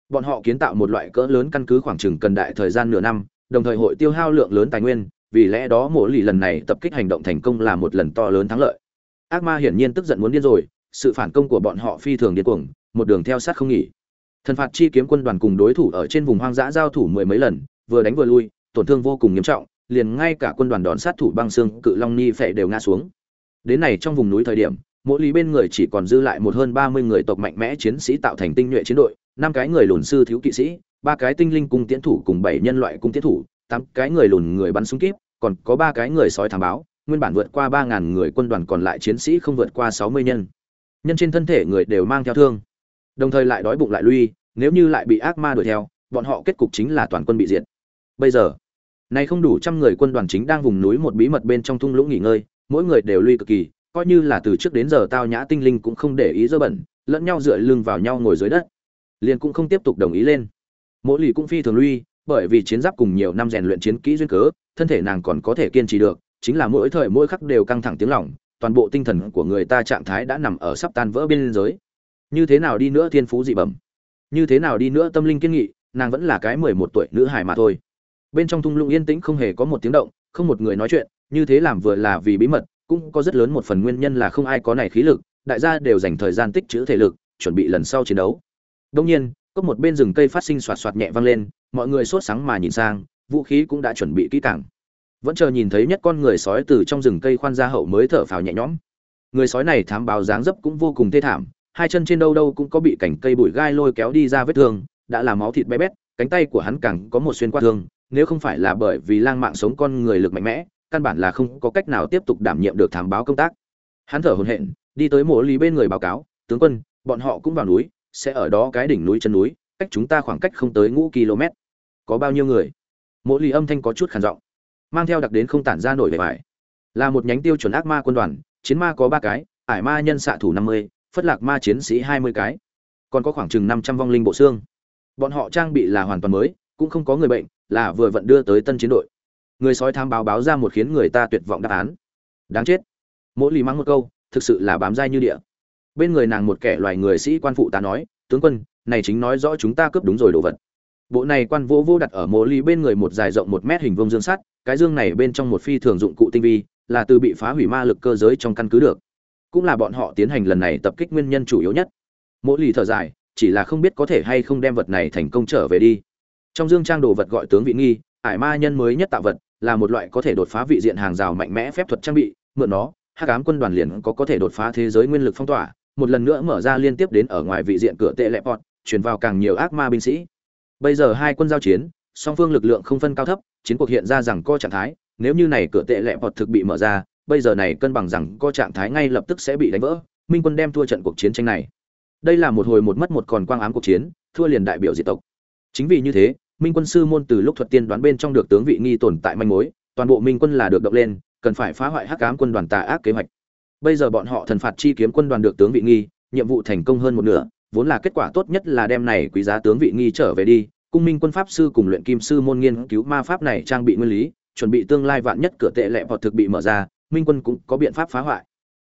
Bọn họ kiến tạo một loại cỡ lớn căn cứ khoảng chừng cần đại thời gian nửa năm, đồng thời hội tiêu hao lượng lớn tài nguyên, vì lẽ đó mỗi lì lần này tập kích hành động thành công là một lần to lớn thắng lợi. Ác ma hiển nhiên tức giận muốn điên rồi, sự phản công của bọn họ phi thường điên cuồng, một đường theo sát không nghỉ. Thần phạt chi kiếm quân đoàn cùng đối thủ ở trên vùng hoang dã giao thủ mười mấy lần, vừa đánh vừa lui, tổn thương vô cùng nghiêm trọng, liền ngay cả quân đoàn đòn sát thủ băng xương cự long ni phệ đều ngã xuống đến này trong vùng núi thời điểm, mỗi lý bên người chỉ còn dư lại một hơn ba mươi người tộc mạnh mẽ chiến sĩ tạo thành tinh nhuệ chiến đội, năm cái người lùn sư thiếu kỵ sĩ, ba cái tinh linh cung tiến thủ cùng bảy nhân loại cung tiến thủ, tám cái người lùn người bắn súng kíp, còn có ba cái người sói thám báo, nguyên bản vượt qua ba ngàn người quân đoàn còn lại chiến sĩ không vượt qua sáu mươi nhân. Nhân trên thân thể người đều mang theo thương. Đồng thời lại đói bụng lại lui, nếu như lại bị ác ma đuổi theo, bọn họ kết cục chính là toàn quân bị diệt. Bây giờ, nay không đủ trăm người quân đoàn chính đang vùng núi một bí mật bên trong thung lũng nghỉ ngơi mỗi người đều lui cực kỳ coi như là từ trước đến giờ tao nhã tinh linh cũng không để ý dơ bẩn lẫn nhau dựa lưng vào nhau ngồi dưới đất. Liền cũng không tiếp tục đồng ý lên. Mỗi lì cũng phi thường lui bởi vì chiến giáp cùng nhiều năm rèn luyện chiến kỹ duyên cớ thân thể nàng còn có thể kiên trì được chính là mỗi thời mỗi khắc đều căng thẳng tiếng lỏng, toàn bộ tinh thần của người ta trạng thái đã nằm ở sắp tan vỡ biên giới như thế nào đi nữa thiên phú dị bẩm? Như thế nào đi nữa tâm linh kiên nghị nàng vẫn là cái mười một tuổi nữ hài mà thôi. Bên trong thung lũng yên tĩnh không hề có một tiếng động không một người nói chuyện như thế làm vừa là vì bí mật, cũng có rất lớn một phần nguyên nhân là không ai có này khí lực, đại gia đều dành thời gian tích trữ thể lực, chuẩn bị lần sau chiến đấu. Đông nhiên, có một bên rừng cây phát sinh xoạt xoạt nhẹ vang lên, mọi người sốt sáng mà nhìn sang, vũ khí cũng đã chuẩn bị kỹ càng. Vẫn chờ nhìn thấy nhất con người sói từ trong rừng cây khoan ra hậu mới thở phào nhẹ nhõm. Người sói này thám báo dáng dấp cũng vô cùng thê thảm, hai chân trên đâu đâu cũng có bị cành cây bụi gai lôi kéo đi ra vết thương, đã là máu thịt bé bét, cánh tay của hắn càng có một xuyên qua thương, nếu không phải là bởi vì lang mạng sống con người lực mạnh mẽ căn bản là không có cách nào tiếp tục đảm nhiệm được thám báo công tác. Hắn thở hổn hển, đi tới mộ lý bên người báo cáo, tướng quân, bọn họ cũng vào núi, sẽ ở đó cái đỉnh núi chân núi, cách chúng ta khoảng cách không tới ngũ km. Có bao nhiêu người? Mộ lý âm thanh có chút khản giọng, mang theo đặc đến không tản ra nổi vẻ bài là một nhánh tiêu chuẩn ác ma quân đoàn, chiến ma có ba cái, ải ma nhân xạ thủ năm mươi, phất lạc ma chiến sĩ hai mươi cái. Còn có khoảng chừng năm trăm vong linh bộ xương. Bọn họ trang bị là hoàn toàn mới, cũng không có người bệnh, là vừa vận đưa tới tân chiến đội người sói tham báo báo ra một khiến người ta tuyệt vọng đáp án. Đáng chết. Mỗi lì mắng một câu, thực sự là bám dai như địa. Bên người nàng một kẻ loài người sĩ quan phụ ta nói, tướng quân, này chính nói rõ chúng ta cướp đúng rồi đồ vật. Bộ này quan vô vô đặt ở mộ ly bên người một dài rộng một mét hình vuông dương sắt, cái dương này bên trong một phi thường dụng cụ tinh vi, là từ bị phá hủy ma lực cơ giới trong căn cứ được. Cũng là bọn họ tiến hành lần này tập kích nguyên nhân chủ yếu nhất. Mỗi lì thở dài, chỉ là không biết có thể hay không đem vật này thành công trở về đi. Trong dương trang đồ vật gọi tướng vị nghi ải ma nhân mới nhất tạo vật, là một loại có thể đột phá vị diện hàng rào mạnh mẽ phép thuật trang bị, mượn nó, hắc ám quân đoàn liền có có thể đột phá thế giới nguyên lực phong tỏa, một lần nữa mở ra liên tiếp đến ở ngoài vị diện cửa tệ lệ pọt, chuyển vào càng nhiều ác ma binh sĩ. Bây giờ hai quân giao chiến, song phương lực lượng không phân cao thấp, chiến cuộc hiện ra rằng co trạng thái, nếu như này cửa tệ lệ pọt thực bị mở ra, bây giờ này cân bằng rằng co trạng thái ngay lập tức sẽ bị đánh vỡ, minh quân đem thua trận cuộc chiến tranh này. Đây là một hồi một mất một còn quang ám cuộc chiến, thua liền đại biểu diệt tộc. Chính vì như thế minh quân sư môn từ lúc thuật tiên đoán bên trong được tướng vị nghi tồn tại manh mối, toàn bộ minh quân là được động lên, cần phải phá hoại hắc ám quân đoàn tà ác kế hoạch. Bây giờ bọn họ thần phạt chi kiếm quân đoàn được tướng vị nghi, nhiệm vụ thành công hơn một nửa, vốn là kết quả tốt nhất là đem này quý giá tướng vị nghi trở về đi. Cung minh quân pháp sư cùng luyện kim sư môn nghiên cứu ma pháp này trang bị nguyên lý, chuẩn bị tương lai vạn nhất cửa tệ lệ hoặc thực bị mở ra, minh quân cũng có biện pháp phá hoại.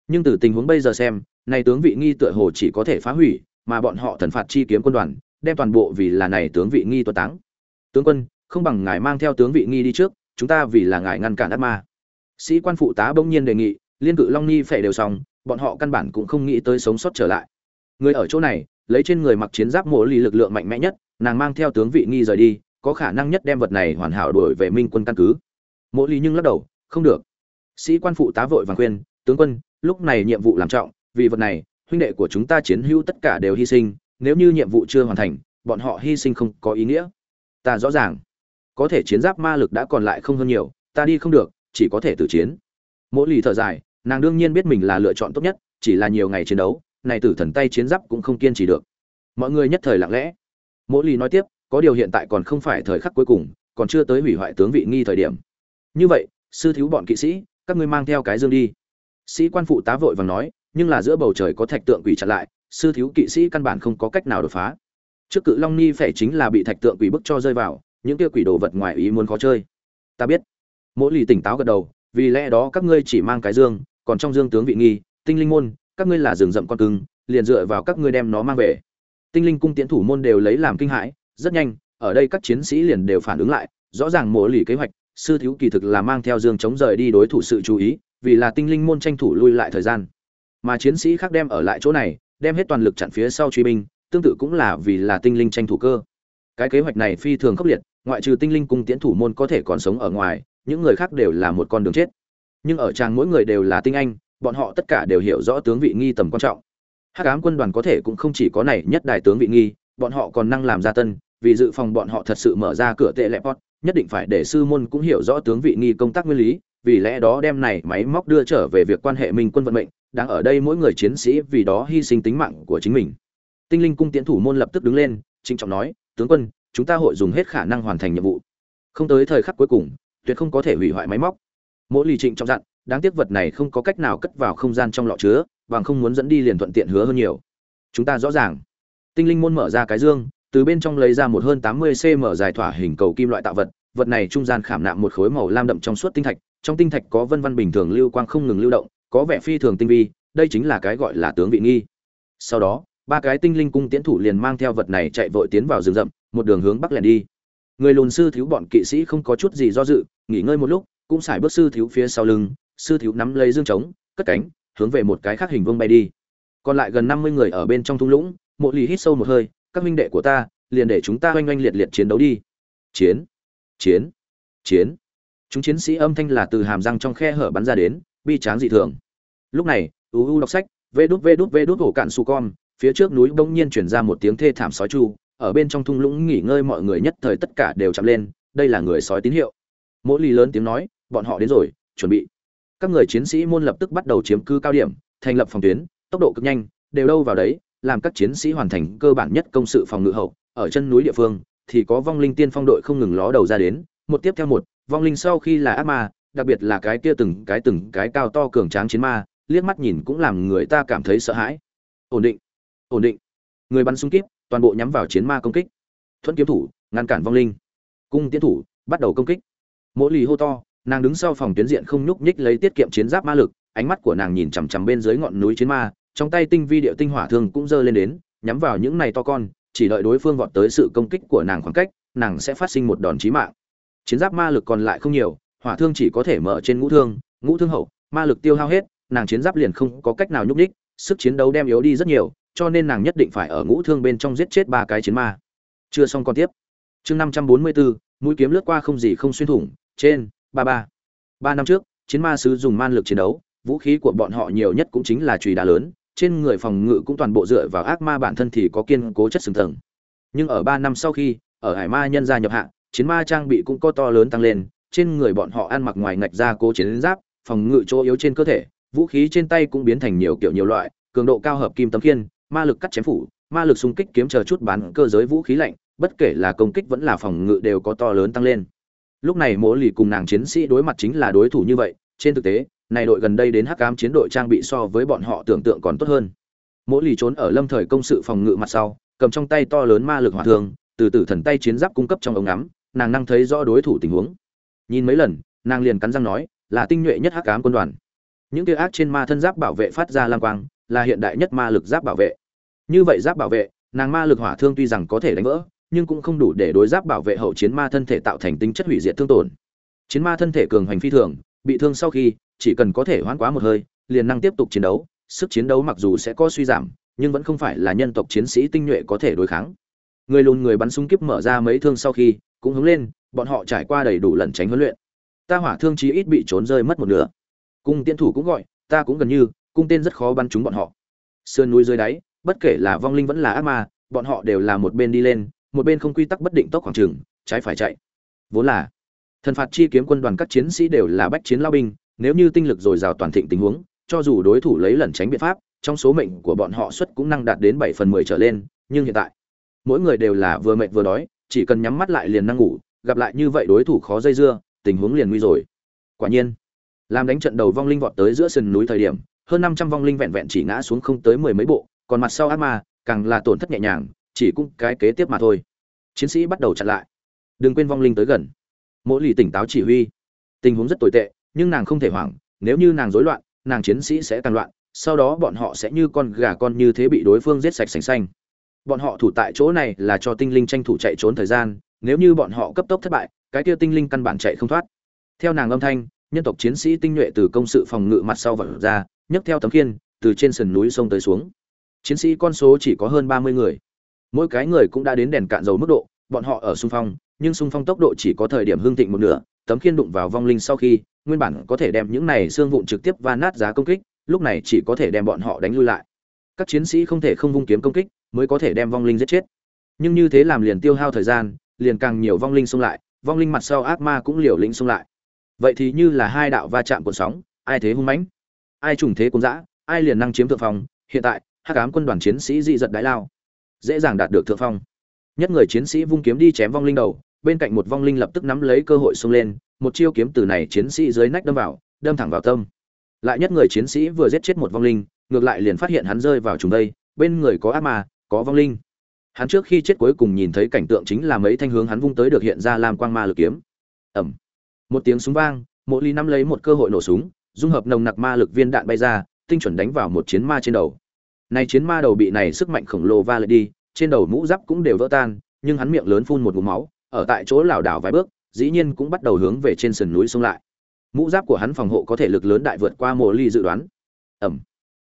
Nhưng từ tình huống bây giờ xem, này tướng vị nghi tựa hồ chỉ có thể phá hủy, mà bọn họ thần phạt chi kiếm quân đoàn, đem toàn bộ vì là này tướng vị nghi tuất táng tướng quân, không bằng ngài mang theo tướng vị nghi đi trước, chúng ta vì là ngài ngăn cản ác ma. Sĩ quan phụ tá bỗng nhiên đề nghị, liên cự long ni phệ đều xong, bọn họ căn bản cũng không nghĩ tới sống sót trở lại. Người ở chỗ này, lấy trên người mặc chiến giáp mộ lì lực lượng mạnh mẽ nhất, nàng mang theo tướng vị nghi rời đi, có khả năng nhất đem vật này hoàn hảo đổi về minh quân căn cứ. Mộ lì nhưng lắc đầu, không được. Sĩ quan phụ tá vội vàng khuyên, tướng quân, lúc này nhiệm vụ làm trọng, vì vật này, huynh đệ của chúng ta chiến hữu tất cả đều hy sinh, nếu như nhiệm vụ chưa hoàn thành, bọn họ hy sinh không có ý nghĩa ta rõ ràng. Có thể chiến giáp ma lực đã còn lại không hơn nhiều, ta đi không được, chỉ có thể tử chiến. Mỗi lì thở dài, nàng đương nhiên biết mình là lựa chọn tốt nhất, chỉ là nhiều ngày chiến đấu, này tử thần tay chiến giáp cũng không kiên trì được. Mọi người nhất thời lặng lẽ. Mỗi lì nói tiếp, có điều hiện tại còn không phải thời khắc cuối cùng, còn chưa tới hủy hoại tướng vị nghi thời điểm. Như vậy, sư thiếu bọn kỵ sĩ, các ngươi mang theo cái dương đi. Sĩ quan phụ tá vội vàng nói, nhưng là giữa bầu trời có thạch tượng quỷ chặn lại, sư thiếu kỵ sĩ căn bản không có cách nào đột phá trước cự long ni phải chính là bị thạch tượng quỷ bức cho rơi vào, những kia quỷ đồ vật ngoài ý muốn khó chơi. Ta biết. Mỗi lì tỉnh táo gật đầu, vì lẽ đó các ngươi chỉ mang cái dương, còn trong dương tướng vị nghi, tinh linh môn, các ngươi là rừng rậm con cưng, liền dựa vào các ngươi đem nó mang về. Tinh linh cung tiến thủ môn đều lấy làm kinh hãi, rất nhanh, ở đây các chiến sĩ liền đều phản ứng lại, rõ ràng mỗi lì kế hoạch, sư thiếu kỳ thực là mang theo dương chống rời đi đối thủ sự chú ý, vì là tinh linh môn tranh thủ lui lại thời gian. Mà chiến sĩ khác đem ở lại chỗ này, đem hết toàn lực chặn phía sau truy binh tương tự cũng là vì là tinh linh tranh thủ cơ. Cái kế hoạch này phi thường khốc liệt, ngoại trừ tinh linh cung tiễn thủ môn có thể còn sống ở ngoài, những người khác đều là một con đường chết. Nhưng ở trang mỗi người đều là tinh anh, bọn họ tất cả đều hiểu rõ tướng vị nghi tầm quan trọng. Hắc ám quân đoàn có thể cũng không chỉ có này nhất đại tướng vị nghi, bọn họ còn năng làm gia tân, vì dự phòng bọn họ thật sự mở ra cửa tệ lệ pot, nhất định phải để sư môn cũng hiểu rõ tướng vị nghi công tác nguyên lý, vì lẽ đó đem này máy móc đưa trở về việc quan hệ minh quân vận mệnh, đang ở đây mỗi người chiến sĩ vì đó hy sinh tính mạng của chính mình tinh linh cung tiến thủ môn lập tức đứng lên trinh trọng nói, tướng quân, chúng ta hội dùng hết khả năng hoàn thành nhiệm vụ. Không tới thời khắc cuối cùng, tuyệt không có thể hủy hoại máy móc. Mỗi lì trịnh trọng dặn, đáng tiếc vật này không có cách nào cất vào không gian trong lọ chứa, bằng không muốn dẫn đi liền thuận tiện hứa hơn nhiều. Chúng ta rõ ràng. Tinh linh môn mở ra cái dương, từ bên trong lấy ra một hơn tám mươi cm dài thỏa hình cầu kim loại tạo vật vật này trung gian khảm nạm một khối màu lam đậm trong suốt tinh thạch, trong tinh thạch có vân văn bình thường lưu quang không ngừng lưu động, có vẻ phi thường tinh vi, đây chính là cái gọi là tướng vị nghi. Sau đó ba cái tinh linh cung tiễn thủ liền mang theo vật này chạy vội tiến vào rừng rậm, một đường hướng bắc lẻn đi. Người lùn sư thiếu bọn kỵ sĩ không có chút gì do dự, nghỉ ngơi một lúc, cũng xài bước sư thiếu phía sau lưng, sư thiếu nắm lấy dương trống, cất cánh, hướng về một cái khác hình vương bay đi. Còn lại gần năm mươi người ở bên trong thung lũng, mộ lì hít sâu một hơi, các minh đệ của ta, liền để chúng ta oanh oanh liệt liệt chiến đấu đi. Chiến chiến chiến. Chúng chiến sĩ âm thanh là từ hàm răng trong khe hở bắn ra đến, bi tráng dị thường. Lúc này uu đọc sách, vê đút vê đút vê đút, hổ cạn su con phía trước núi bỗng nhiên chuyển ra một tiếng thê thảm sói chu, ở bên trong thung lũng nghỉ ngơi mọi người nhất thời tất cả đều chạm lên, đây là người sói tín hiệu. Mỗi ly lớn tiếng nói, bọn họ đến rồi, chuẩn bị. Các người chiến sĩ môn lập tức bắt đầu chiếm cư cao điểm, thành lập phòng tuyến, tốc độ cực nhanh, đều đâu vào đấy, làm các chiến sĩ hoàn thành cơ bản nhất công sự phòng ngự hậu, ở chân núi địa phương, thì có vong linh tiên phong đội không ngừng ló đầu ra đến, một tiếp theo một, vong linh sau khi là ác ma, đặc biệt là cái kia từng cái từng cái cao to cường tráng chiến ma, liếc mắt nhìn cũng làm người ta cảm thấy sợ hãi. Ổn định ổn định. Người bắn súng kíp, toàn bộ nhắm vào chiến ma công kích. Thuẫn kiếm thủ, ngăn cản vong linh. Cung tiến thủ, bắt đầu công kích. Mỗi lì hô to, nàng đứng sau phòng tuyến diện không nhúc nhích lấy tiết kiệm chiến giáp ma lực, ánh mắt của nàng nhìn chằm chằm bên dưới ngọn núi chiến ma, trong tay tinh vi điệu tinh hỏa thương cũng giơ lên đến, nhắm vào những này to con, chỉ đợi đối phương vọt tới sự công kích của nàng khoảng cách, nàng sẽ phát sinh một đòn chí mạng. Chiến giáp ma lực còn lại không nhiều, hỏa thương chỉ có thể mở trên ngũ thương ngũ thương hậu, ma lực tiêu hao hết, nàng chiến giáp liền không có cách nào nhúc nhích, sức chiến đấu đem yếu đi rất nhiều cho nên nàng nhất định phải ở ngũ thương bên trong giết chết ba cái chiến ma. Chưa xong còn tiếp. Chương năm trăm bốn mươi bốn mũi kiếm lướt qua không gì không xuyên thủng, trên, ba ba. Ba năm trước, chiến ma sứ dùng man lực chiến đấu, vũ khí của bọn họ nhiều nhất cũng chính là chùy đá lớn, trên người phòng ngự cũng toàn bộ dựa vào ác ma bản thân thì có kiên cố chất sừng tầng. Nhưng ở ba năm sau khi, ở hải ma nhân gia nhập hạ, chiến ma trang bị cũng có to lớn tăng lên, trên người bọn họ ăn mặc ngoài ngạch ra cố chiến giáp, phòng ngự chỗ yếu trên cơ thể, vũ khí trên tay cũng biến thành nhiều kiểu nhiều loại, cường độ cao hợp kim tấm khiên ma lực cắt chém phủ, ma lực xung kích kiếm chờ chút bán cơ giới vũ khí lạnh, bất kể là công kích vẫn là phòng ngự đều có to lớn tăng lên. Lúc này mỗi lì cùng nàng chiến sĩ đối mặt chính là đối thủ như vậy, trên thực tế, này đội gần đây đến hắc Cám chiến đội trang bị so với bọn họ tưởng tượng còn tốt hơn. Mỗi lì trốn ở lâm thời công sự phòng ngự mặt sau, cầm trong tay to lớn ma lực hỏa thương, từ từ thần tay chiến giáp cung cấp trong ống ngắm, nàng năng thấy rõ đối thủ tình huống. Nhìn mấy lần, nàng liền cắn răng nói, là tinh nhuệ nhất hắc Cám quân đoàn. Những kia ác trên ma thân giáp bảo vệ phát ra lang quang, là hiện đại nhất ma lực giáp bảo vệ như vậy giáp bảo vệ, nàng ma lực hỏa thương tuy rằng có thể đánh vỡ, nhưng cũng không đủ để đối giáp bảo vệ hậu chiến ma thân thể tạo thành tính chất hủy diệt thương tổn. Chiến ma thân thể cường hành phi thường, bị thương sau khi, chỉ cần có thể hoãn quá một hơi, liền năng tiếp tục chiến đấu. Sức chiến đấu mặc dù sẽ có suy giảm, nhưng vẫn không phải là nhân tộc chiến sĩ tinh nhuệ có thể đối kháng. Người lùn người bắn súng kíp mở ra mấy thương sau khi, cũng hướng lên, bọn họ trải qua đầy đủ lần tránh huấn luyện. Ta hỏa thương chí ít bị trốn rơi mất một nửa. Cung tiên thủ cũng gọi, ta cũng gần như, cung tên rất khó bắn trúng bọn họ. Sườn núi dưới đáy bất kể là vong linh vẫn là ác ma, bọn họ đều là một bên đi lên, một bên không quy tắc bất định tốc khoảng trường trái phải chạy. Vốn là, thần phạt chi kiếm quân đoàn các chiến sĩ đều là bách chiến lao binh, nếu như tinh lực dồi dào toàn thịnh tình huống, cho dù đối thủ lấy lẩn tránh biện pháp, trong số mệnh của bọn họ suất cũng năng đạt đến bảy phần mười trở lên, nhưng hiện tại, mỗi người đều là vừa mệt vừa đói, chỉ cần nhắm mắt lại liền năng ngủ, gặp lại như vậy đối thủ khó dây dưa, tình huống liền nguy rồi. Quả nhiên, làm đánh trận đầu vong linh vọt tới giữa sườn núi thời điểm, hơn năm trăm vong linh vẹn vẹn chỉ ngã xuống không tới mười mấy bộ còn mặt sau ác ma, càng là tổn thất nhẹ nhàng, chỉ cũng cái kế tiếp mà thôi. Chiến sĩ bắt đầu chặn lại. Đừng quên vong linh tới gần. Mỗi lì tỉnh táo chỉ huy. Tình huống rất tồi tệ, nhưng nàng không thể hoảng, nếu như nàng rối loạn, nàng chiến sĩ sẽ càng loạn, sau đó bọn họ sẽ như con gà con như thế bị đối phương giết sạch sành xanh. Bọn họ thủ tại chỗ này là cho tinh linh tranh thủ chạy trốn thời gian, nếu như bọn họ cấp tốc thất bại, cái kia tinh linh căn bản chạy không thoát. Theo nàng âm thanh, nhân tộc chiến sĩ tinh nhuệ từ công sự phòng ngự mặt sau vật ra, nhấc theo tấm khiên, từ trên sườn núi sông tới xuống chiến sĩ con số chỉ có hơn ba mươi người. Mỗi cái người cũng đã đến đèn cạn dầu mức độ, bọn họ ở xung phong, nhưng xung phong tốc độ chỉ có thời điểm hương thịnh một nửa, tấm khiên đụng vào vong linh sau khi, nguyên bản có thể đem những này xương vụn trực tiếp va nát giá công kích, lúc này chỉ có thể đem bọn họ đánh lui lại. Các chiến sĩ không thể không vung kiếm công kích, mới có thể đem vong linh giết chết. Nhưng như thế làm liền tiêu hao thời gian, liền càng nhiều vong linh xông lại, vong linh mặt sau ác ma cũng liều lĩnh xông lại. Vậy thì như là hai đạo va chạm cuộn sóng, ai thế hung mãnh? Ai trùng thế cuốn dã, ai liền năng chiếm thượng phong? Hiện tại hắc ám quân đoàn chiến sĩ dị giật đái lao, dễ dàng đạt được thượng phong. Nhất người chiến sĩ vung kiếm đi chém vong linh đầu, bên cạnh một vong linh lập tức nắm lấy cơ hội xông lên, một chiêu kiếm từ này chiến sĩ dưới nách đâm vào, đâm thẳng vào tâm. Lại nhất người chiến sĩ vừa giết chết một vong linh, ngược lại liền phát hiện hắn rơi vào trùng đây, bên người có ác ma, có vong linh. Hắn trước khi chết cuối cùng nhìn thấy cảnh tượng chính là mấy thanh hướng hắn vung tới được hiện ra làm quang ma lực kiếm. Ẩm một tiếng súng vang, mỗi ly nắm lấy một cơ hội nổ súng, dung hợp nồng nặc ma lực viên đạn bay ra, tinh chuẩn đánh vào một chiến ma trên đầu này chiến ma đầu bị này sức mạnh khổng lồ va lại đi, trên đầu mũ giáp cũng đều vỡ tan, nhưng hắn miệng lớn phun một ngụm máu, ở tại chỗ lảo đảo vài bước, dĩ nhiên cũng bắt đầu hướng về trên sườn núi xông lại. Mũ giáp của hắn phòng hộ có thể lực lớn đại vượt qua mộ ly dự đoán. Ầm.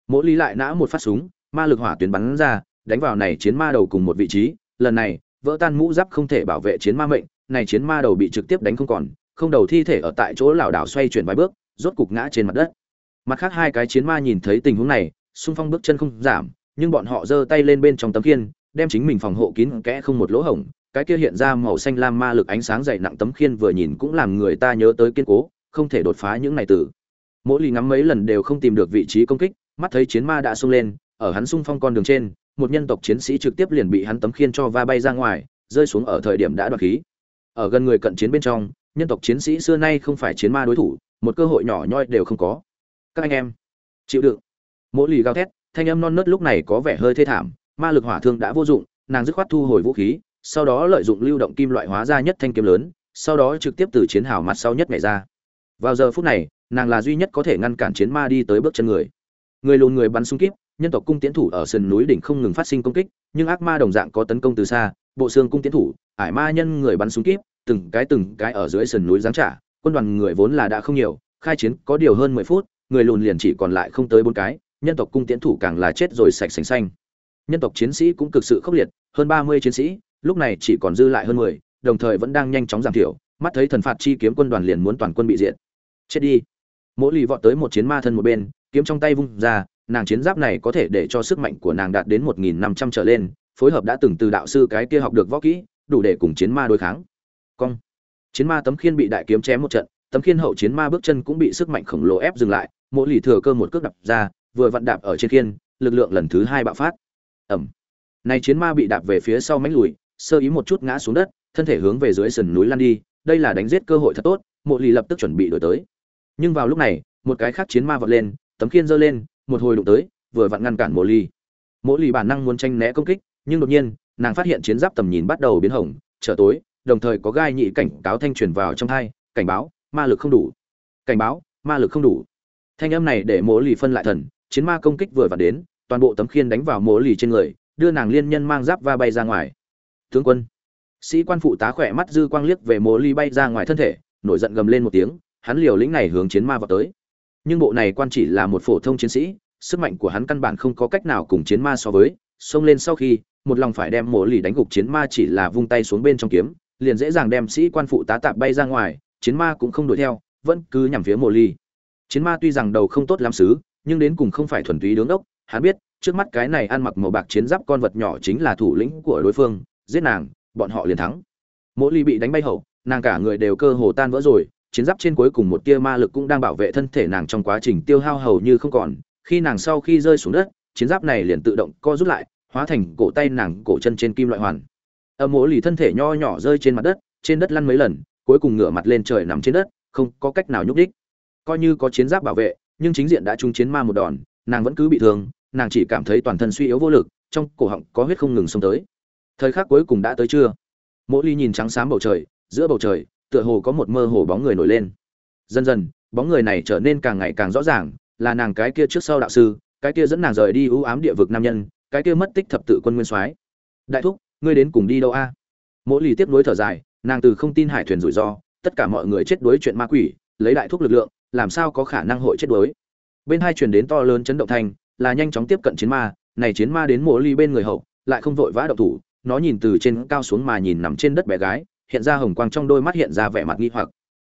Mộ ly lại nã một phát súng, ma lực hỏa tuyến bắn ra, đánh vào này chiến ma đầu cùng một vị trí. Lần này, vỡ tan mũ giáp không thể bảo vệ chiến ma mệnh, này chiến ma đầu bị trực tiếp đánh không còn, không đầu thi thể ở tại chỗ lảo đảo xoay chuyển vài bước, rốt cục ngã trên mặt đất. Mặt khác hai cái chiến ma nhìn thấy tình huống này xung phong bước chân không giảm, nhưng bọn họ giơ tay lên bên trong tấm khiên, đem chính mình phòng hộ kín kẽ không một lỗ hổng. Cái kia hiện ra màu xanh lam ma lực ánh sáng dày nặng tấm khiên vừa nhìn cũng làm người ta nhớ tới kiên cố, không thể đột phá những này tử. Mỗi lì ngắm mấy lần đều không tìm được vị trí công kích, mắt thấy chiến ma đã xông lên, ở hắn xung phong con đường trên, một nhân tộc chiến sĩ trực tiếp liền bị hắn tấm khiên cho va bay ra ngoài, rơi xuống ở thời điểm đã đoạt khí. Ở gần người cận chiến bên trong, nhân tộc chiến sĩ xưa nay không phải chiến ma đối thủ, một cơ hội nhỏ nhoi đều không có. Các anh em, chịu đựng mỗi lì gào thét, thanh âm non nớt lúc này có vẻ hơi thê thảm, ma lực hỏa thương đã vô dụng, nàng dứt khoát thu hồi vũ khí, sau đó lợi dụng lưu động kim loại hóa ra nhất thanh kiếm lớn, sau đó trực tiếp từ chiến hào mặt sau nhất nhảy ra. Vào giờ phút này, nàng là duy nhất có thể ngăn cản chiến ma đi tới bước chân người. Người lùn người bắn súng kíp, nhân tộc cung tiến thủ ở sườn núi đỉnh không ngừng phát sinh công kích, nhưng ác ma đồng dạng có tấn công từ xa, bộ xương cung tiến thủ, ải ma nhân người bắn súng kíp, từng cái từng cái ở dưới sườn núi giáng trả, quân đoàn người vốn là đã không nhiều, khai chiến có điều hơn mười phút, người lùn liền chỉ còn lại không tới bốn cái nhân tộc cung tiễn thủ càng là chết rồi sạch sành xanh. Nhân tộc chiến sĩ cũng cực sự khốc liệt, hơn ba mươi chiến sĩ, lúc này chỉ còn dư lại hơn mười, đồng thời vẫn đang nhanh chóng giảm thiểu, mắt thấy thần phạt chi kiếm quân đoàn liền muốn toàn quân bị diệt. Chết đi. Mỗi lì vọt tới một chiến ma thân một bên, kiếm trong tay vung ra, nàng chiến giáp này có thể để cho sức mạnh của nàng đạt đến một nghìn năm trăm trở lên, phối hợp đã từng từ đạo sư cái kia học được võ kỹ, đủ để cùng chiến ma đối kháng. Cong. Chiến ma tấm khiên bị đại kiếm chém một trận, tấm khiên hậu chiến ma bước chân cũng bị sức mạnh khổng lồ ép dừng lại mỗi lì thừa cơ một cước đập ra vừa vặn đạp ở trên kiên lực lượng lần thứ hai bạo phát. Ẩm này chiến ma bị đạp về phía sau mánh lùi, sơ ý một chút ngã xuống đất, thân thể hướng về dưới sườn núi lăn đi, đây là đánh giết cơ hội thật tốt, mộ lì lập tức chuẩn bị đổi tới. Nhưng vào lúc này, một cái khác chiến ma vọt lên, tấm khiên giơ lên, một hồi đụng tới, vừa vặn ngăn cản mộ lì. Mộ lì bản năng muốn tranh né công kích, nhưng đột nhiên, nàng phát hiện chiến giáp tầm nhìn bắt đầu biến hỏng trở tối, đồng thời có gai nhị cảnh cáo thanh truyền vào trong hai cảnh báo, ma lực không đủ. Cảnh báo, ma lực không đủ. Thanh âm này để mộ lì phân lại thần chiến ma công kích vừa vặn đến, toàn bộ tấm khiên đánh vào mộ lì trên người, đưa nàng liên nhân mang giáp va bay ra ngoài. Tướng quân, sĩ quan phụ tá khỏe mắt dư quang liếc về mộ lì bay ra ngoài thân thể, nổi giận gầm lên một tiếng, hắn liều lĩnh này hướng chiến ma vào tới. Nhưng bộ này quan chỉ là một phổ thông chiến sĩ, sức mạnh của hắn căn bản không có cách nào cùng chiến ma so với, xông lên sau khi, một lòng phải đem mộ lì đánh gục chiến ma chỉ là vung tay xuống bên trong kiếm, liền dễ dàng đem sĩ quan phụ tá tạp bay ra ngoài, chiến ma cũng không đuổi theo, vẫn cứ nhằm phía mộ lì. Chiến ma tuy rằng đầu không tốt lắm xứ nhưng đến cùng không phải thuần túy đứng đốc hắn biết, trước mắt cái này ăn mặc màu bạc chiến giáp con vật nhỏ chính là thủ lĩnh của đối phương, giết nàng, bọn họ liền thắng. Mộ ly bị đánh bay hậu, nàng cả người đều cơ hồ tan vỡ rồi, chiến giáp trên cuối cùng một tia ma lực cũng đang bảo vệ thân thể nàng trong quá trình tiêu hao hầu như không còn. Khi nàng sau khi rơi xuống đất, chiến giáp này liền tự động co rút lại, hóa thành cổ tay nàng cổ chân trên kim loại hoàn. Âm mỗ Ly thân thể nho nhỏ rơi trên mặt đất, trên đất lăn mấy lần, cuối cùng ngửa mặt lên trời nằm trên đất, không có cách nào nhúc đích coi như có chiến giáp bảo vệ nhưng chính diện đã trúng chiến ma một đòn, nàng vẫn cứ bị thương, nàng chỉ cảm thấy toàn thân suy yếu vô lực, trong cổ họng có huyết không ngừng xông tới. Thời khắc cuối cùng đã tới chưa? mỗi ly nhìn trắng xám bầu trời, giữa bầu trời, tựa hồ có một mơ hồ bóng người nổi lên. Dần dần, bóng người này trở nên càng ngày càng rõ ràng, là nàng cái kia trước sau đạo sư, cái kia dẫn nàng rời đi ưu ám địa vực nam nhân, cái kia mất tích thập tự quân nguyên soái. Đại thúc, ngươi đến cùng đi đâu a? Mỗi lì tiếp nối thở dài, nàng từ không tin hải thuyền rủi ro, tất cả mọi người chết đuối chuyện ma quỷ, lấy đại thúc lực lượng làm sao có khả năng hội chết đuối. Bên hai truyền đến to lớn chấn động thanh, là nhanh chóng tiếp cận chiến ma, này chiến ma đến mộ ly bên người hậu, lại không vội vã động thủ, nó nhìn từ trên cao xuống mà nhìn nằm trên đất bé gái, hiện ra hồng quang trong đôi mắt hiện ra vẻ mặt nghi hoặc.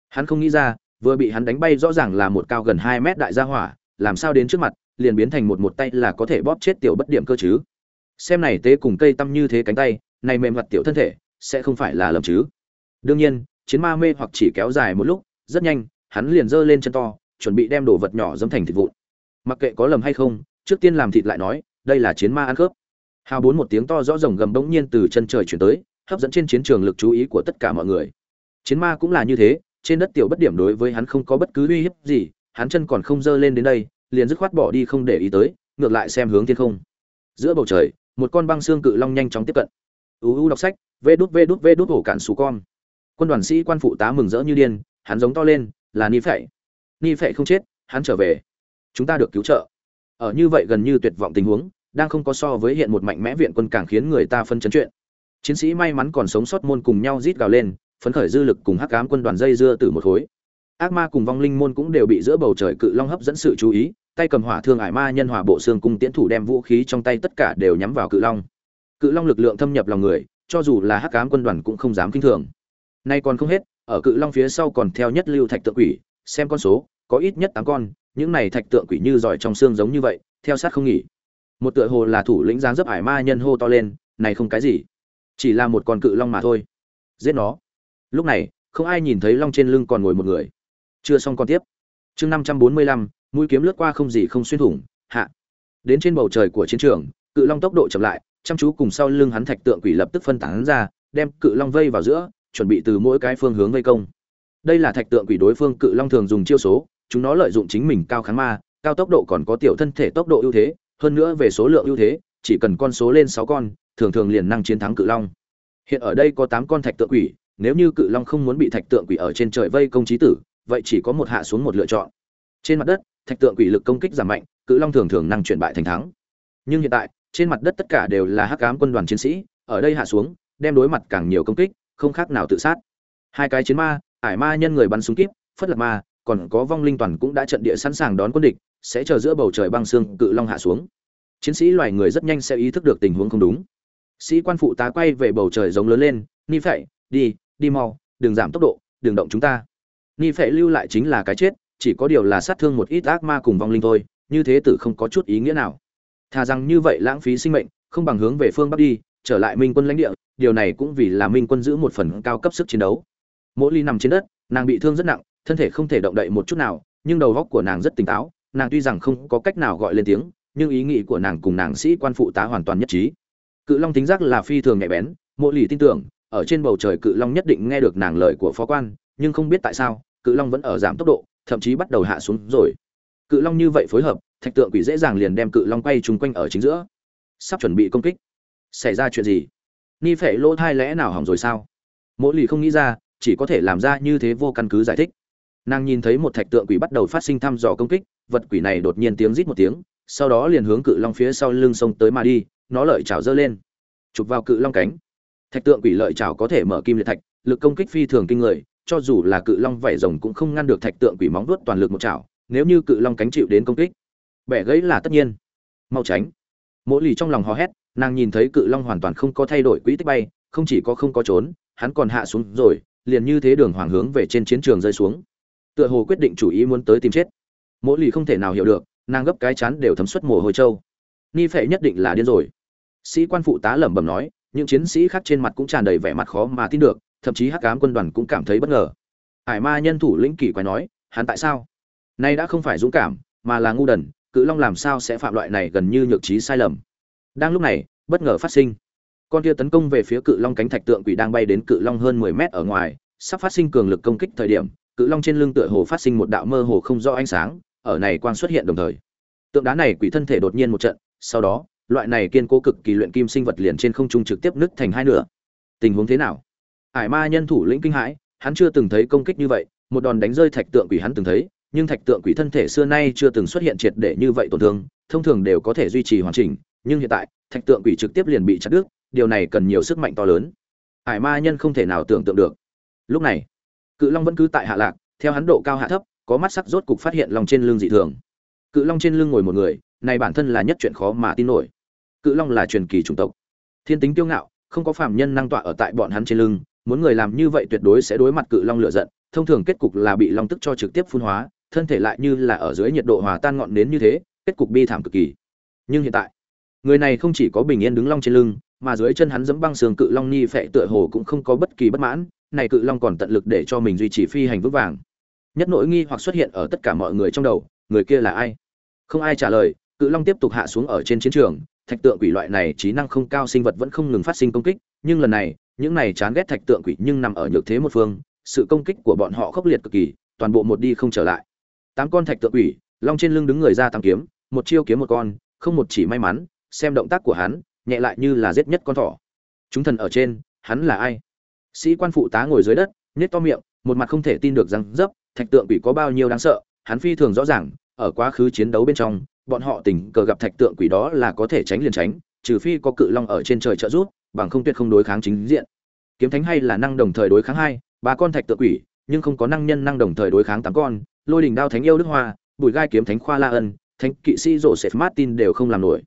Hắn không nghĩ ra, vừa bị hắn đánh bay rõ ràng là một cao gần hai mét đại gia hỏa, làm sao đến trước mặt, liền biến thành một một tay là có thể bóp chết tiểu bất điểm cơ chứ. Xem này tế cùng cây tăm như thế cánh tay, này mềm mặt tiểu thân thể, sẽ không phải là lầm chứ. Đương nhiên, chiến ma mê hoặc chỉ kéo dài một lúc, rất nhanh hắn liền giơ lên chân to, chuẩn bị đem đồ vật nhỏ dâm thành thịt vụn. Mặc kệ có lầm hay không, trước tiên làm thịt lại nói, đây là chiến ma ăn khớp. Hào bốn một tiếng to rõ rồng gầm bỗng nhiên từ chân trời chuyển tới, hấp dẫn trên chiến trường lực chú ý của tất cả mọi người. Chiến ma cũng là như thế, trên đất tiểu bất điểm đối với hắn không có bất cứ uy hiếp gì, hắn chân còn không dơ lên đến đây, liền dứt khoát bỏ đi không để ý tới, ngược lại xem hướng thiên không. Giữa bầu trời, một con băng xương cự long nhanh chóng tiếp cận. Uu đọc sách, vê đút vê đút vê đút hổ cản xù con. Quân đoàn sĩ quan phụ tá mừng rỡ như điên, hắn giống to lên là ni phệ. Ni phệ không chết, hắn trở về. Chúng ta được cứu trợ. Ở như vậy gần như tuyệt vọng tình huống, đang không có so với hiện một mạnh mẽ viện quân càng khiến người ta phân chấn chuyện. Chiến sĩ may mắn còn sống sót môn cùng nhau rít gào lên, phấn khởi dư lực cùng hắc ám quân đoàn dây dưa từ một khối. Ác ma cùng vong linh môn cũng đều bị giữa bầu trời cự long hấp dẫn sự chú ý, tay cầm hỏa thương ải ma nhân hỏa bộ xương cung tiễn thủ đem vũ khí trong tay tất cả đều nhắm vào cự long. Cự long lực lượng thâm nhập lòng người, cho dù là hắc ám quân đoàn cũng không dám kinh thường. Nay còn không hết ở cự long phía sau còn theo nhất lưu thạch tượng quỷ, xem con số, có ít nhất tám con, những này thạch tượng quỷ như giỏi trong xương giống như vậy, theo sát không nghỉ. Một tựa hồ là thủ lĩnh dáng dấp ải ma nhân hô to lên, này không cái gì, chỉ là một con cự long mà thôi. Giết nó. Lúc này, không ai nhìn thấy long trên lưng còn ngồi một người. Chưa xong con tiếp. Chương năm trăm bốn mươi lăm, mũi kiếm lướt qua không gì không xuyên thủng, hạ. Đến trên bầu trời của chiến trường, cự long tốc độ chậm lại, chăm chú cùng sau lưng hắn thạch tượng quỷ lập tức phân tán ra, đem cự long vây vào giữa chuẩn bị từ mỗi cái phương hướng vây công. Đây là thạch tượng quỷ đối phương cự long thường dùng chiêu số, chúng nó lợi dụng chính mình cao kháng ma, cao tốc độ còn có tiểu thân thể tốc độ ưu thế, hơn nữa về số lượng ưu thế, chỉ cần con số lên sáu con, thường thường liền năng chiến thắng cự long. Hiện ở đây có tám con thạch tượng quỷ, nếu như cự long không muốn bị thạch tượng quỷ ở trên trời vây công trí tử, vậy chỉ có một hạ xuống một lựa chọn. Trên mặt đất, thạch tượng quỷ lực công kích giảm mạnh, cự long thường thường năng chuyển bại thành thắng. Nhưng hiện tại, trên mặt đất tất cả đều là hắc ám quân đoàn chiến sĩ, ở đây hạ xuống, đem đối mặt càng nhiều công kích không khác nào tự sát. Hai cái chiến ma, ải ma nhân người bắn súng kíp, phất lật ma, còn có vong linh toàn cũng đã trận địa sẵn sàng đón quân địch, sẽ chờ giữa bầu trời băng xương cự long hạ xuống. Chiến sĩ loài người rất nhanh sẽ ý thức được tình huống không đúng. Sĩ quan phụ tá quay về bầu trời giống lớn lên, ni phệ, đi đi mau, đừng giảm tốc độ, đừng động chúng ta. Ni phệ lưu lại chính là cái chết, chỉ có điều là sát thương một ít ác ma cùng vong linh thôi, như thế tử không có chút ý nghĩa nào. Thà rằng như vậy lãng phí sinh mệnh, không bằng hướng về phương bắc đi trở lại minh quân lãnh địa, điều này cũng vì là minh quân giữ một phần cao cấp sức chiến đấu. Mỗi ly nằm trên đất, nàng bị thương rất nặng, thân thể không thể động đậy một chút nào, nhưng đầu óc của nàng rất tỉnh táo, nàng tuy rằng không có cách nào gọi lên tiếng, nhưng ý nghĩ của nàng cùng nàng sĩ quan phụ tá hoàn toàn nhất trí. Cự long tính giác là phi thường nhạy bén, mỗi lì tin tưởng, ở trên bầu trời cự long nhất định nghe được nàng lời của phó quan, nhưng không biết tại sao, cự long vẫn ở giảm tốc độ, thậm chí bắt đầu hạ xuống rồi. Cự long như vậy phối hợp, thạch tượng quỷ dễ dàng liền đem cự long quay chung quanh ở chính giữa, sắp chuẩn bị công kích xảy ra chuyện gì? Ni phệ lỗ thai lẽ nào hỏng rồi sao? Mỗi lì không nghĩ ra, chỉ có thể làm ra như thế vô căn cứ giải thích. Nàng nhìn thấy một thạch tượng quỷ bắt đầu phát sinh thăm dò công kích, vật quỷ này đột nhiên tiếng rít một tiếng, sau đó liền hướng cự long phía sau lưng sông tới mà đi, nó lợi chảo dơ lên, chụp vào cự long cánh. Thạch tượng quỷ lợi chảo có thể mở kim liệt thạch, lực công kích phi thường kinh người, cho dù là cự long vảy rồng cũng không ngăn được thạch tượng quỷ móng vuốt toàn lực một chảo, nếu như cự long cánh chịu đến công kích, bẻ gãy là tất nhiên. Mau tránh mỗi lì trong lòng hò hét, nàng nhìn thấy cự long hoàn toàn không có thay đổi quỹ tích bay, không chỉ có không có trốn, hắn còn hạ xuống rồi, liền như thế đường hoàng hướng về trên chiến trường rơi xuống. Tựa hồ quyết định chủ ý muốn tới tìm chết. Mỗi lì không thể nào hiểu được, nàng gấp cái chán đều thấm suất mồ hôi trâu. Ni phệ nhất định là điên rồi. Sĩ quan phụ tá lẩm bẩm nói, những chiến sĩ khác trên mặt cũng tràn đầy vẻ mặt khó mà tin được, thậm chí hắc ám quân đoàn cũng cảm thấy bất ngờ. Ải ma nhân thủ lĩnh kỳ quái nói, hắn tại sao? Nay đã không phải dũng cảm, mà là ngu đần cự long làm sao sẽ phạm loại này gần như nhược trí sai lầm? Đang lúc này, bất ngờ phát sinh. Con kia tấn công về phía cự long cánh thạch tượng quỷ đang bay đến cự long hơn 10 mét ở ngoài, sắp phát sinh cường lực công kích thời điểm, cự long trên lưng tựa hồ phát sinh một đạo mơ hồ không rõ ánh sáng, ở này quang xuất hiện đồng thời. Tượng đá này quỷ thân thể đột nhiên một trận, sau đó, loại này kiên cố cực kỳ luyện kim sinh vật liền trên không trung trực tiếp nứt thành hai nửa. Tình huống thế nào? Ải ma nhân thủ lĩnh kinh hãi, hắn chưa từng thấy công kích như vậy, một đòn đánh rơi thạch tượng quỷ hắn từng thấy nhưng thạch tượng quỷ thân thể xưa nay chưa từng xuất hiện triệt để như vậy tổn thương, thông thường đều có thể duy trì hoàn chỉnh, nhưng hiện tại, thạch tượng quỷ trực tiếp liền bị chặt đứt, điều này cần nhiều sức mạnh to lớn. Hải ma nhân không thể nào tưởng tượng được. Lúc này, cự long vẫn cứ tại hạ lạc, theo hắn độ cao hạ thấp, có mắt sắc rốt cục phát hiện lòng trên lưng dị thường. Cự long trên lưng ngồi một người, này bản thân là nhất chuyện khó mà tin nổi. Cự long là truyền kỳ chủng tộc. Thiên tính kiêu ngạo, không có phạm nhân năng tọa ở tại bọn hắn trên lưng, muốn người làm như vậy tuyệt đối sẽ đối mặt cự long lửa giận, thông thường kết cục là bị long tức cho trực tiếp phun hóa thân thể lại như là ở dưới nhiệt độ hòa tan ngọn nến như thế, kết cục bi thảm cực kỳ. Nhưng hiện tại, người này không chỉ có bình yên đứng long trên lưng, mà dưới chân hắn dẫm băng sườn cự long ni phệ tựa hồ cũng không có bất kỳ bất mãn, này cự long còn tận lực để cho mình duy trì phi hành vững vàng. Nhất nỗi nghi hoặc xuất hiện ở tất cả mọi người trong đầu, người kia là ai? Không ai trả lời, cự long tiếp tục hạ xuống ở trên chiến trường, thạch tượng quỷ loại này trí năng không cao, sinh vật vẫn không ngừng phát sinh công kích, nhưng lần này, những này chán ghét thạch tượng quỷ nhưng nằm ở nhược thế một phương, sự công kích của bọn họ khốc liệt cực kỳ, toàn bộ một đi không trở lại tám con thạch tượng quỷ, long trên lưng đứng người ra tám kiếm, một chiêu kiếm một con, không một chỉ may mắn, xem động tác của hắn, nhẹ lại như là giết nhất con thỏ. Chúng thần ở trên, hắn là ai? Sĩ quan phụ tá ngồi dưới đất nhét to miệng, một mặt không thể tin được rằng dấp thạch tượng quỷ có bao nhiêu đáng sợ, hắn phi thường rõ ràng, ở quá khứ chiến đấu bên trong, bọn họ tình cờ gặp thạch tượng quỷ đó là có thể tránh liền tránh, trừ phi có cự long ở trên trời trợ giúp, bằng không tuyệt không đối kháng chính diện. Kiếm thánh hay là năng đồng thời đối kháng hai, ba con thạch tượng quỷ, nhưng không có năng nhân năng đồng thời đối kháng tám con lôi đình đao thánh yêu đức hoa bùi gai kiếm thánh khoa la ân, thánh kỵ sĩ rổ sệt martin đều không làm nổi.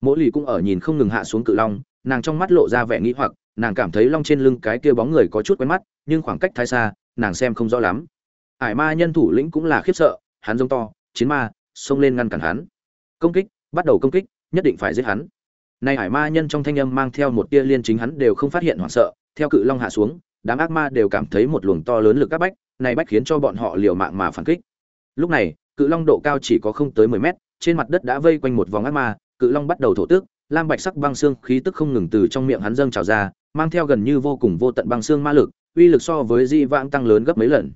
Mỗi lì cũng ở nhìn không ngừng hạ xuống cự long, nàng trong mắt lộ ra vẻ nghĩ hoặc, nàng cảm thấy long trên lưng cái kia bóng người có chút quen mắt, nhưng khoảng cách thái xa, nàng xem không rõ lắm. Ải ma nhân thủ lĩnh cũng là khiếp sợ, hắn giống to, chiến ma, xông lên ngăn cản hắn. Công kích, bắt đầu công kích, nhất định phải giết hắn. Nay ải ma nhân trong thanh âm mang theo một tia liên chính hắn đều không phát hiện hoảng sợ, theo cự long hạ xuống đám ác ma đều cảm thấy một luồng to lớn lực các bách, này bách khiến cho bọn họ liều mạng mà phản kích. Lúc này, cự long độ cao chỉ có không tới mười mét, trên mặt đất đã vây quanh một vòng ác ma, cự long bắt đầu thổ tước lam bạch sắc băng xương khí tức không ngừng từ trong miệng hắn dâng trào ra, mang theo gần như vô cùng vô tận băng xương ma lực, uy lực so với di vãng tăng lớn gấp mấy lần.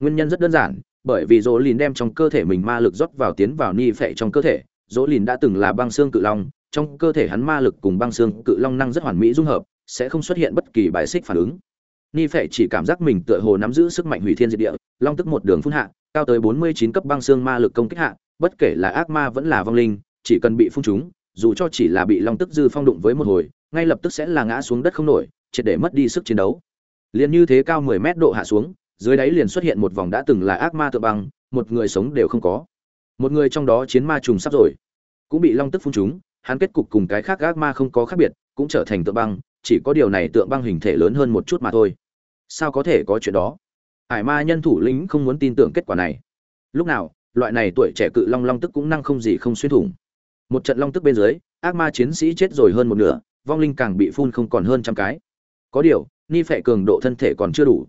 Nguyên nhân rất đơn giản, bởi vì dỗ lìn đem trong cơ thể mình ma lực rót vào tiến vào ni phệ trong cơ thể dỗ lìn đã từng là băng xương cự long, trong cơ thể hắn ma lực cùng băng xương cự long năng rất hoàn mỹ dung hợp, sẽ không xuất hiện bất kỳ bài xích phản ứng ni phệ chỉ cảm giác mình tựa hồ nắm giữ sức mạnh hủy thiên diệt địa long tức một đường phun hạ cao tới bốn mươi chín cấp băng xương ma lực công kích hạ bất kể là ác ma vẫn là vong linh chỉ cần bị phun trúng, dù cho chỉ là bị long tức dư phong đụng với một hồi ngay lập tức sẽ là ngã xuống đất không nổi triệt để mất đi sức chiến đấu. Liền như thế cao mười mét độ hạ xuống dưới đáy liền xuất hiện một vòng đã từng là ác ma tượng băng một người sống đều không có. Một người trong đó chiến ma trùng sắp rồi cũng bị long tức phun trúng, hắn kết cục cùng cái khác ác ma không có khác biệt cũng trở thành tượng băng chỉ có điều này tượng băng hình thể lớn hơn một chút mà thôi sao có thể có chuyện đó? Hải ma nhân thủ lĩnh không muốn tin tưởng kết quả này. Lúc nào, loại này tuổi trẻ cự long long tức cũng năng không gì không xuyên thủng. Một trận long tức bên dưới, ác ma chiến sĩ chết rồi hơn một nửa, vong linh càng bị phun không còn hơn trăm cái. Có điều, ni phệ cường độ thân thể còn chưa đủ.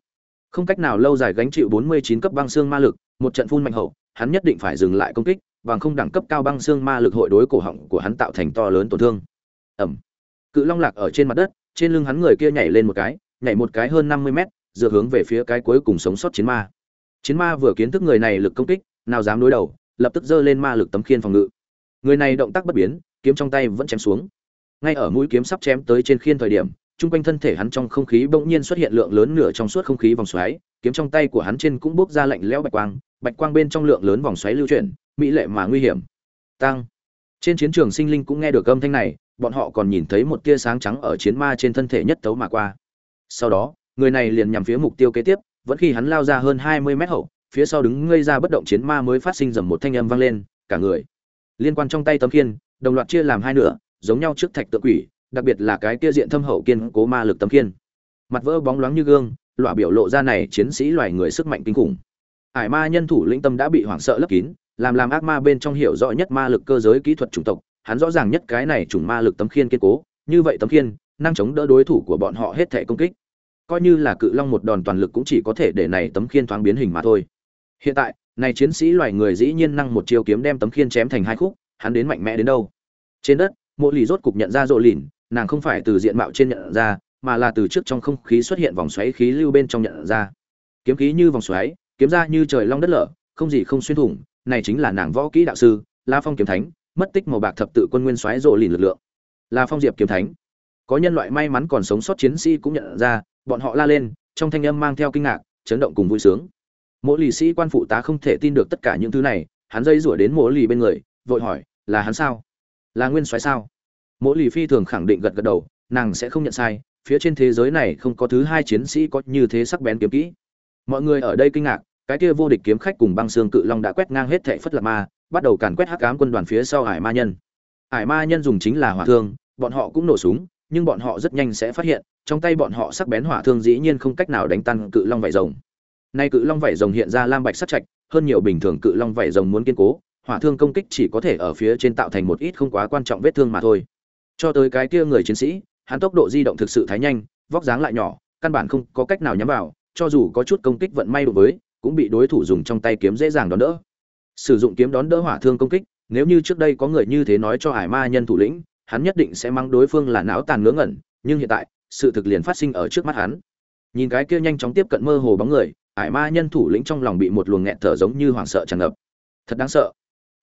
Không cách nào lâu dài gánh chịu 49 cấp băng xương ma lực, một trận phun mạnh hậu, hắn nhất định phải dừng lại công kích, bằng không đẳng cấp cao băng xương ma lực hội đối cổ họng của hắn tạo thành to lớn tổn thương. Ẩm. Cự long lạc ở trên mặt đất, trên lưng hắn người kia nhảy lên một cái nhảy một cái hơn 50 mét, dựa hướng về phía cái cuối cùng sống sót chiến ma. Chiến ma vừa kiến thức người này lực công kích, nào dám đối đầu, lập tức giơ lên ma lực tấm khiên phòng ngự. Người này động tác bất biến, kiếm trong tay vẫn chém xuống. Ngay ở mũi kiếm sắp chém tới trên khiên thời điểm trung quanh thân thể hắn trong không khí bỗng nhiên xuất hiện lượng lớn nửa trong suốt không khí vòng xoáy, kiếm trong tay của hắn trên cũng bốc ra lạnh lẽo bạch quang bạch quang bên trong lượng lớn vòng xoáy lưu chuyển, mỹ lệ mà nguy hiểm. Tăng trên chiến trường sinh linh cũng nghe được âm thanh này, bọn họ còn nhìn thấy một tia sáng trắng ở chiến ma trên thân thể nhất tấu mà qua sau đó, người này liền nhằm phía mục tiêu kế tiếp, vẫn khi hắn lao ra hơn hai mươi mét hậu, phía sau đứng ngây ra bất động chiến ma mới phát sinh dầm một thanh âm vang lên, cả người. Liên quan trong tay tấm khiên, đồng loạt chia làm hai nửa, giống nhau trước thạch tự quỷ, đặc biệt là cái kia diện thâm hậu kiên cố ma lực tấm khiên. Mặt vỡ bóng loáng như gương loại biểu lộ ra này chiến sĩ loài người sức mạnh kinh khủng. Ải ma nhân thủ lĩnh tâm đã bị hoảng sợ lấp kín, làm làm ác ma bên trong hiểu rõ nhất ma lực cơ giới kỹ thuật chủng tộc, hắn rõ ràng nhất cái này chủng ma lực tấm khiên kiên cố, như vậy tấm khiên, năng chống đỡ đối thủ của bọn họ hết thể công kích coi như là cự long một đòn toàn lực cũng chỉ có thể để này tấm khiên thoáng biến hình mà thôi. Hiện tại, này chiến sĩ loài người dĩ nhiên năng một chiêu kiếm đem tấm khiên chém thành hai khúc, hắn đến mạnh mẽ đến đâu? Trên đất, mộ lì rốt cục nhận ra rộ lìn, nàng không phải từ diện mạo trên nhận ra, mà là từ trước trong không khí xuất hiện vòng xoáy khí lưu bên trong nhận ra. Kiếm khí như vòng xoáy, kiếm ra như trời long đất lở, không gì không xuyên thủng, này chính là nàng võ kỹ đạo sư, la phong kiếm thánh, mất tích màu bạc thập tự quân nguyên xoáy rộ lìn lực lượng. Là phong diệp kiếm thánh. Có nhân loại may mắn còn sống sót chiến sĩ cũng nhận ra bọn họ la lên, trong thanh âm mang theo kinh ngạc, chấn động cùng vui sướng. Mỗi lì sĩ quan phụ tá không thể tin được tất cả những thứ này, hắn dây rủa đến mỗi lì bên người, vội hỏi, là hắn sao? Là nguyên soái sao? Mỗi lì phi thường khẳng định gật gật đầu, nàng sẽ không nhận sai, phía trên thế giới này không có thứ hai chiến sĩ có như thế sắc bén kiếm kỹ. Mọi người ở đây kinh ngạc, cái kia vô địch kiếm khách cùng băng xương cự long đã quét ngang hết thệ phất lạc ma, bắt đầu càn quét hắc ám quân đoàn phía sau hải ma nhân. Hải ma nhân dùng chính là hỏa thương, bọn họ cũng nổ súng, nhưng bọn họ rất nhanh sẽ phát hiện trong tay bọn họ sắc bén hỏa thương dĩ nhiên không cách nào đánh tan cự long vảy rồng. Nay cự long vảy rồng hiện ra lam bạch sắc trạch, hơn nhiều bình thường cự long vảy rồng muốn kiên cố, hỏa thương công kích chỉ có thể ở phía trên tạo thành một ít không quá quan trọng vết thương mà thôi. Cho tới cái kia người chiến sĩ, hắn tốc độ di động thực sự thái nhanh, vóc dáng lại nhỏ, căn bản không có cách nào nhắm vào, cho dù có chút công kích vận may đối với, cũng bị đối thủ dùng trong tay kiếm dễ dàng đón đỡ. Sử dụng kiếm đón đỡ hỏa thương công kích, nếu như trước đây có người như thế nói cho hải ma nhân thủ lĩnh, hắn nhất định sẽ mang đối phương là não tàn ngớ ngẩn, nhưng hiện tại sự thực liền phát sinh ở trước mắt hắn. Nhìn cái kia nhanh chóng tiếp cận mơ hồ bóng người, ải ma nhân thủ lĩnh trong lòng bị một luồng nghẹn thở giống như hoảng sợ tràn ngập. Thật đáng sợ.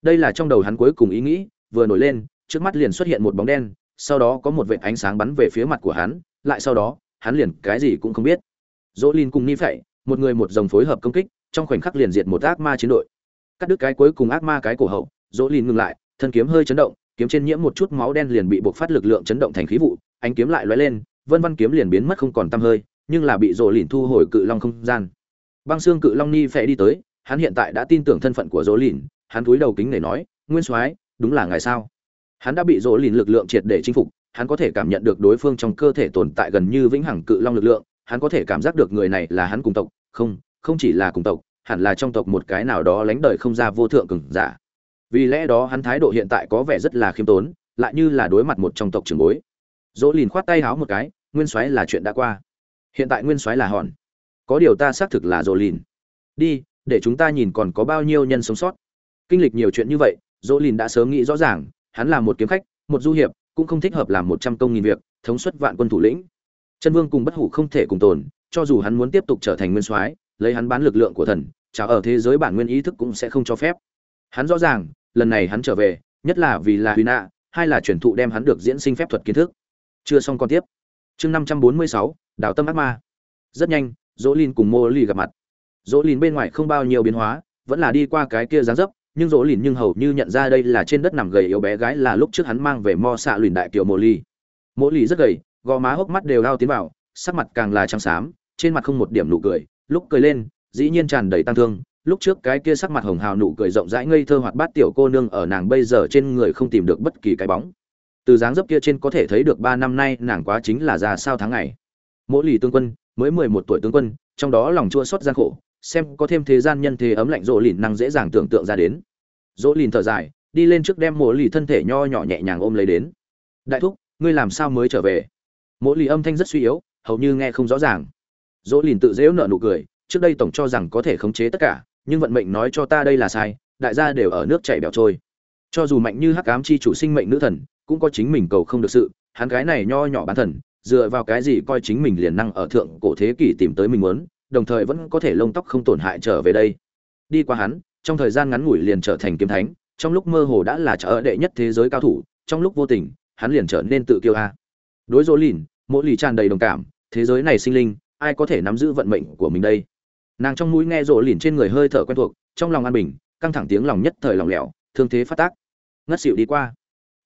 Đây là trong đầu hắn cuối cùng ý nghĩ, vừa nổi lên, trước mắt liền xuất hiện một bóng đen, sau đó có một vệt ánh sáng bắn về phía mặt của hắn, lại sau đó, hắn liền cái gì cũng không biết. Dỗ lin cùng ni phẩy một người một dòng phối hợp công kích, trong khoảnh khắc liền diệt một ác ma chiến đội. Cắt đứt cái cuối cùng ác ma cái cổ hậu, dỗ lin ngừng lại, thân kiếm hơi chấn động, kiếm trên nhiễm một chút máu đen liền bị buộc phát lực lượng chấn động thành khí vụ, ánh kiếm lại lóe lên vân văn kiếm liền biến mất không còn tăm hơi, nhưng là bị rộ lìn thu hồi cự long không gian. Băng xương cự long ni phệ đi tới, hắn hiện tại đã tin tưởng thân phận của rộ lìn, hắn cúi đầu kính để nói, nguyên soái, đúng là ngài sao? Hắn đã bị rộ lìn lực lượng triệt để chinh phục, hắn có thể cảm nhận được đối phương trong cơ thể tồn tại gần như vĩnh hằng cự long lực lượng, hắn có thể cảm giác được người này là hắn cùng tộc, không không chỉ là cùng tộc, hẳn là trong tộc một cái nào đó lánh đời không ra vô thượng cường giả. Vì lẽ đó hắn thái độ hiện tại có vẻ rất là khiêm tốn, lại như là đối mặt một trong tộc trưởng bối. Dỗ lìn khoát tay háo một cái nguyên soái là chuyện đã qua. Hiện tại nguyên soái là hòn. Có điều ta xác thực là dỗ lìn đi, để chúng ta nhìn còn có bao nhiêu nhân sống sót. Kinh lịch nhiều chuyện như vậy dỗ lìn đã sớm nghĩ rõ ràng, hắn là một kiếm khách, một du hiệp, cũng không thích hợp làm một trăm công nghìn việc, thống suất vạn quân thủ lĩnh. Chân vương cùng bất hủ không thể cùng tồn, cho dù hắn muốn tiếp tục trở thành nguyên soái, lấy hắn bán lực lượng của thần, chào ở thế giới bản nguyên ý thức cũng sẽ không cho phép. Hắn rõ ràng, lần này hắn trở về, nhất là vì là huy nạ hai là truyền thụ đem hắn được diễn sinh phép thuật kiến thức. Chưa xong còn tiếp chương năm trăm bốn mươi sáu đảo tâm ác ma. Rất nhanh dỗ lin cùng mô lì gặp mặt. Dỗ lin bên ngoài không bao nhiêu biến hóa, vẫn là đi qua cái kia dáng dấp, nhưng dỗ lìn nhưng hầu như nhận ra đây là trên đất nằm gầy yếu bé gái là lúc trước hắn mang về mo xạ lùn đại tiểu mô lì mô lì rất gầy, gò má hốc mắt đều lao tiến vào, sắc mặt càng là trắng xám, trên mặt không một điểm nụ cười, lúc cười lên, dĩ nhiên tràn đầy tăng thương. Lúc trước cái kia sắc mặt hồng hào nụ cười rộng rãi ngây thơ hoạt bát tiểu cô nương ở nàng bây giờ trên người không tìm được bất kỳ cái bóng từ dáng dấp kia trên có thể thấy được ba năm nay nàng quá chính là già sao tháng ngày. Mỗi lì tướng quân, mới mười một tuổi tướng quân, trong đó lòng chua xót gian khổ, xem có thêm thế gian nhân thế ấm lạnh rộ lìn năng dễ dàng tưởng tượng ra đến. Dỗ lìn thở dài, đi lên trước đem mỗi lì thân thể nho nhỏ nhẹ nhàng ôm lấy đến. Đại thúc, ngươi làm sao mới trở về? Mỗi lì âm thanh rất suy yếu, hầu như nghe không rõ ràng. Dỗ lìn tự dễu nợ nụ cười, trước đây tổng cho rằng có thể khống chế tất cả, nhưng vận mệnh nói cho ta đây là sai, đại gia đều ở nước chảy bẻo trôi. Cho dù mạnh như hắc ám chi chủ sinh mệnh nữ thần cũng có chính mình cầu không được sự, hắn cái này nho nhỏ bán thần, dựa vào cái gì coi chính mình liền năng ở thượng cổ thế kỷ tìm tới mình muốn, đồng thời vẫn có thể lông tóc không tổn hại trở về đây. Đi qua hắn, trong thời gian ngắn ngủi liền trở thành kiếm thánh, trong lúc mơ hồ đã là trở đệ nhất thế giới cao thủ, trong lúc vô tình, hắn liền trở nên tự kiêu a. Đối dỗ lìn, mỗi lì tràn đầy đồng cảm, thế giới này sinh linh, ai có thể nắm giữ vận mệnh của mình đây? Nàng trong mũi nghe rộ lìn trên người hơi thở quen thuộc, trong lòng an bình, căng thẳng tiếng lòng nhất thời lòng lẻo, thương thế phát tác. Ngất xỉu đi qua.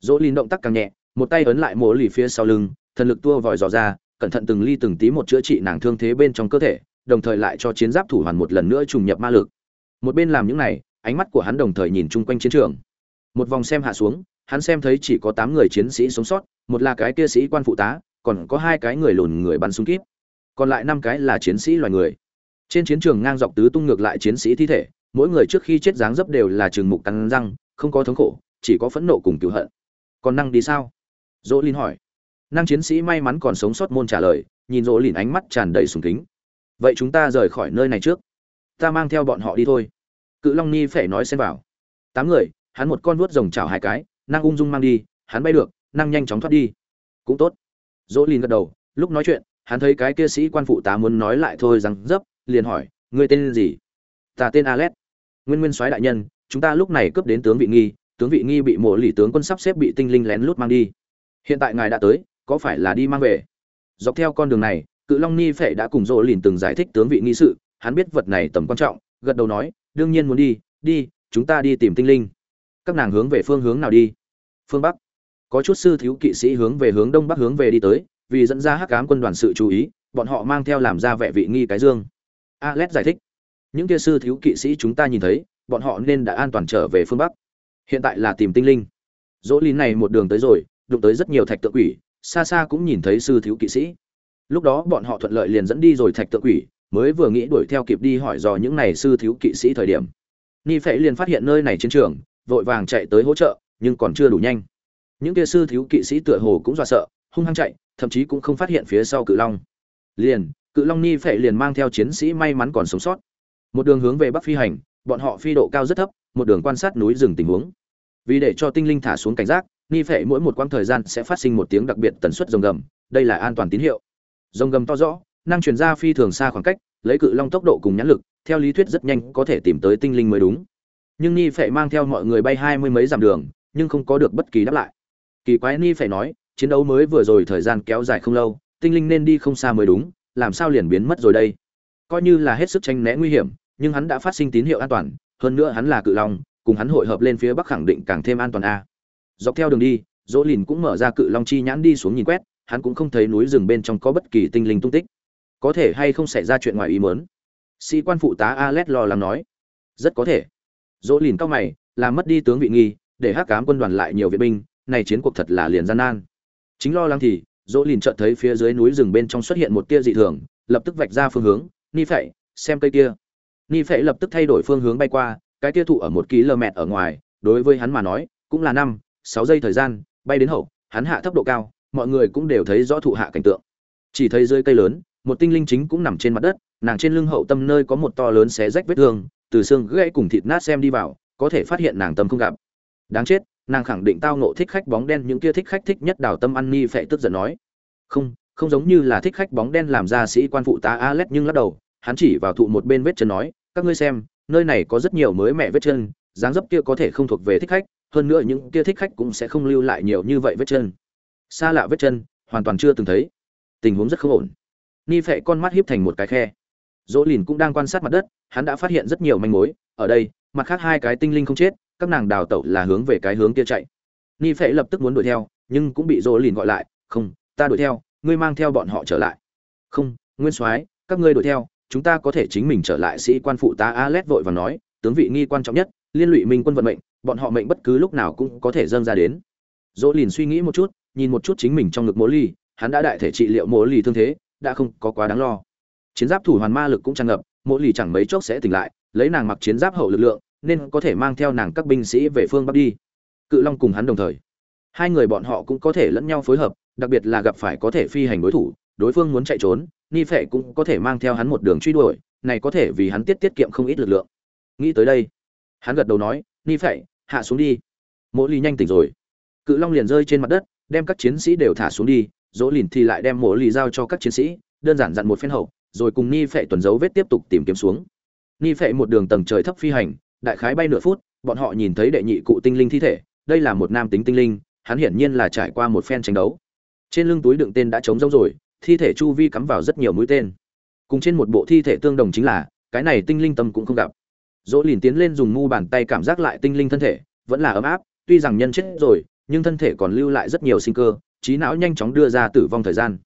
Dỗ lìn động tác càng nhẹ, một tay ấn lại mổ lì phía sau lưng, thần lực tua vòi dò ra, cẩn thận từng ly từng tí một chữa trị nàng thương thế bên trong cơ thể, đồng thời lại cho chiến giáp thủ hoàn một lần nữa trùng nhập ma lực. Một bên làm những này, ánh mắt của hắn đồng thời nhìn chung quanh chiến trường. Một vòng xem hạ xuống, hắn xem thấy chỉ có tám người chiến sĩ sống sót, một là cái kia sĩ quan phụ tá, còn có hai cái người lùn người bắn súng kíp. Còn lại năm cái là chiến sĩ loài người. Trên chiến trường ngang dọc tứ tung ngược lại chiến sĩ thi thể, mỗi người trước khi chết dáng dấp đều là trường mục cắn răng, không có thống khổ, chỉ có phẫn nộ cùng cứu hận còn năng đi sao? Dỗ linh hỏi. Năng chiến sĩ may mắn còn sống sót môn trả lời, nhìn rỗ lìn ánh mắt tràn đầy sùng kính. Vậy chúng ta rời khỏi nơi này trước. Ta mang theo bọn họ đi thôi. Cự long ni phải nói xen vào. Tám người, hắn một con vuốt rồng chảo hai cái, năng ung dung mang đi, hắn bay được, năng nhanh chóng thoát đi. Cũng tốt. Dỗ lìn gật đầu, lúc nói chuyện, hắn thấy cái kia sĩ quan phụ tá muốn nói lại thôi rằng dấp, liền hỏi, ngươi tên gì? Ta tên alex. Nguyên nguyên soái đại nhân, chúng ta lúc này cướp đến tướng vị nghi tướng vị nghi bị mộ lì tướng quân sắp xếp bị tinh linh lén lút mang đi. Hiện tại ngài đã tới, có phải là đi mang về? Dọc theo con đường này, cự long ni phệ đã cùng dỗ lìn từng giải thích tướng vị nghi sự, hắn biết vật này tầm quan trọng, gật đầu nói, đương nhiên muốn đi đi, chúng ta đi tìm tinh linh. Các nàng hướng về phương hướng nào đi? Phương bắc. Có chút sư thiếu kỵ sĩ hướng về hướng đông bắc hướng về đi tới, vì dẫn ra hắc cám quân đoàn sự chú ý, bọn họ mang theo làm ra vẻ vị nghi cái dương. Alex giải thích, những kia sư thiếu kỵ sĩ chúng ta nhìn thấy, bọn họ nên đã an toàn trở về phương bắc hiện tại là tìm tinh linh. Dỗ lìn này một đường tới rồi, đụng tới rất nhiều thạch tượng quỷ, xa xa cũng nhìn thấy sư thiếu kỵ sĩ. Lúc đó bọn họ thuận lợi liền dẫn đi rồi thạch tượng quỷ, mới vừa nghĩ đuổi theo kịp đi hỏi dò những này sư thiếu kỵ sĩ thời điểm. Ni phệ liền phát hiện nơi này chiến trường, vội vàng chạy tới hỗ trợ, nhưng còn chưa đủ nhanh. Những kia sư thiếu kỵ sĩ tựa hồ cũng dọa sợ, hung hăng chạy, thậm chí cũng không phát hiện phía sau cự long. Liền, cự long ni phệ liền mang theo chiến sĩ may mắn còn sống sót. Một đường hướng về bắc phi hành, bọn họ phi độ cao rất thấp, một đường quan sát núi rừng tình huống vì để cho tinh linh thả xuống cảnh giác ni phệ mỗi một quãng thời gian sẽ phát sinh một tiếng đặc biệt tần suất rồng gầm, đây là an toàn tín hiệu. Rồng gầm to rõ, năng truyền ra phi thường xa khoảng cách, lấy cự long tốc độ cùng nhãn lực, theo lý thuyết rất nhanh có thể tìm tới tinh linh mới đúng. Nhưng ni phệ mang theo mọi người bay hai mươi mấy dặm đường, nhưng không có được bất kỳ đáp lại. Kỳ quái ni phệ nói, chiến đấu mới vừa rồi thời gian kéo dài không lâu, tinh linh nên đi không xa mới đúng, làm sao liền biến mất rồi đây? Coi như là hết sức tranh né nguy hiểm, nhưng hắn đã phát sinh tín hiệu an toàn, hơn nữa hắn là cự long cùng hắn hội hợp lên phía bắc khẳng định càng thêm an toàn a. Dọc theo đường đi, dỗ lìn cũng mở ra cự long chi nhãn đi xuống nhìn quét, hắn cũng không thấy núi rừng bên trong có bất kỳ tinh linh tung tích. Có thể hay không xảy ra chuyện ngoài ý mớn sĩ quan phụ tá alet lo lắng nói. Rất có thể. Dỗ lìn cao mày, làm mất đi tướng vị nghi, để hắc cám quân đoàn lại nhiều viện binh, này chiến cuộc thật là liền gian nan. Chính lo lắng thì, dỗ lìn chợt thấy phía dưới núi rừng bên trong xuất hiện một tia dị thường, lập tức vạch ra phương hướng, ni phẩy xem cây kia. Ni phẩy lập tức thay đổi phương hướng bay qua cái tiêu thụ ở một km ở ngoài, đối với hắn mà nói, cũng là năm, sáu giây thời gian, bay đến hậu, hắn hạ thấp độ cao, mọi người cũng đều thấy rõ thụ hạ cảnh tượng. Chỉ thấy dưới cây lớn, một tinh linh chính cũng nằm trên mặt đất, nàng trên lưng hậu tâm nơi có một to lớn xé rách vết thương, từ xương gãy cùng thịt nát xem đi vào, có thể phát hiện nàng tâm không gặp. Đáng chết, nàng khẳng định tao nộ thích khách bóng đen, những kia thích khách thích nhất đào tâm ăn ni phệ tức giận nói. Không không giống như là thích khách bóng đen làm ra sĩ quan phụ tá Alex nhưng lắc đầu, hắn chỉ vào thụ một bên vết chân nói, các ngươi xem nơi này có rất nhiều mới mẹ vết chân, dáng dấp kia có thể không thuộc về thích khách, hơn nữa những kia thích khách cũng sẽ không lưu lại nhiều như vậy vết chân. Xa lạ vết chân, hoàn toàn chưa từng thấy. Tình huống rất không ổn. Ni phệ con mắt hiếp thành một cái khe. Dỗ lìn cũng đang quan sát mặt đất, hắn đã phát hiện rất nhiều manh mối. Ở đây, mặt khác hai cái tinh linh không chết, các nàng đào tẩu là hướng về cái hướng kia chạy. Ni phệ lập tức muốn đuổi theo, nhưng cũng bị dỗ lìn gọi lại, không, ta đuổi theo, ngươi mang theo bọn họ trở lại. Không, nguyên soái, các ngươi đuổi theo chúng ta có thể chính mình trở lại sĩ quan phụ tá Alet vội và nói, tướng vị nghi quan trọng nhất, liên lụy minh quân vận mệnh, bọn họ mệnh bất cứ lúc nào cũng có thể dâng ra đến. Dỗ lìn suy nghĩ một chút, nhìn một chút chính mình trong ngực mỗ ly, hắn đã đại thể trị liệu mỗ ly thương thế, đã không có quá đáng lo. Chiến giáp thủ hoàn ma lực cũng tràn ngập, Mỗ lì chẳng mấy chốc sẽ tỉnh lại, lấy nàng mặc chiến giáp hậu lực lượng, nên có thể mang theo nàng các binh sĩ về phương bắc đi. Cự long cùng hắn đồng thời. Hai người bọn họ cũng có thể lẫn nhau phối hợp, đặc biệt là gặp phải có thể phi hành đối thủ, đối phương muốn chạy trốn ni phệ cũng có thể mang theo hắn một đường truy đuổi, này có thể vì hắn tiết tiết kiệm không ít lực lượng. Nghĩ tới đây, hắn gật đầu nói, ni phệ, hạ xuống đi. Mỗi ly nhanh tỉnh rồi. Cự long liền rơi trên mặt đất, đem các chiến sĩ đều thả xuống đi, dỗ lìn thì lại đem mỗi ly giao cho các chiến sĩ, đơn giản dặn một phen hậu, rồi cùng ni phệ tuần dấu vết tiếp tục tìm kiếm xuống. Ni phệ một đường tầng trời thấp phi hành, đại khái bay nửa phút, bọn họ nhìn thấy đệ nhị cụ tinh linh thi thể, đây là một nam tính tinh linh, hắn hiển nhiên là trải qua một phen tranh đấu. Trên lưng túi đựng tên đã trống rỗng rồi thi thể chu vi cắm vào rất nhiều mũi tên. Cùng trên một bộ thi thể tương đồng chính là, cái này tinh linh tâm cũng không gặp. Dỗ lìn tiến lên dùng mu bàn tay cảm giác lại tinh linh thân thể, vẫn là ấm áp, tuy rằng nhân chết rồi, nhưng thân thể còn lưu lại rất nhiều sinh cơ, trí não nhanh chóng đưa ra tử vong thời gian.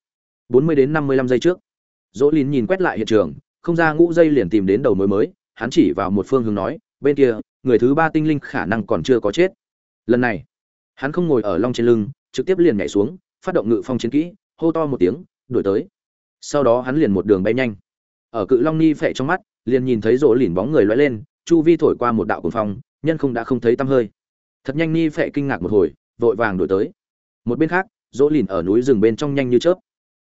40 đến 55 giây trước. Dỗ lìn nhìn quét lại hiện trường, không ra ngũ dây liền tìm đến đầu mối mới, hắn chỉ vào một phương hướng nói, bên kia, người thứ ba tinh linh khả năng còn chưa có chết. Lần này, hắn không ngồi ở long trên lưng, trực tiếp liền nhảy xuống, phát động ngự phong chiến kỹ, hô to một tiếng đuổi tới. Sau đó hắn liền một đường bay nhanh. Ở cự long ni phệ trong mắt, liền nhìn thấy rỗ lìn bóng người loay lên, chu vi thổi qua một đạo cuồng phong, nhân không đã không thấy tăm hơi. Thật nhanh ni phệ kinh ngạc một hồi, vội vàng đuổi tới. Một bên khác, rỗ lìn ở núi rừng bên trong nhanh như chớp.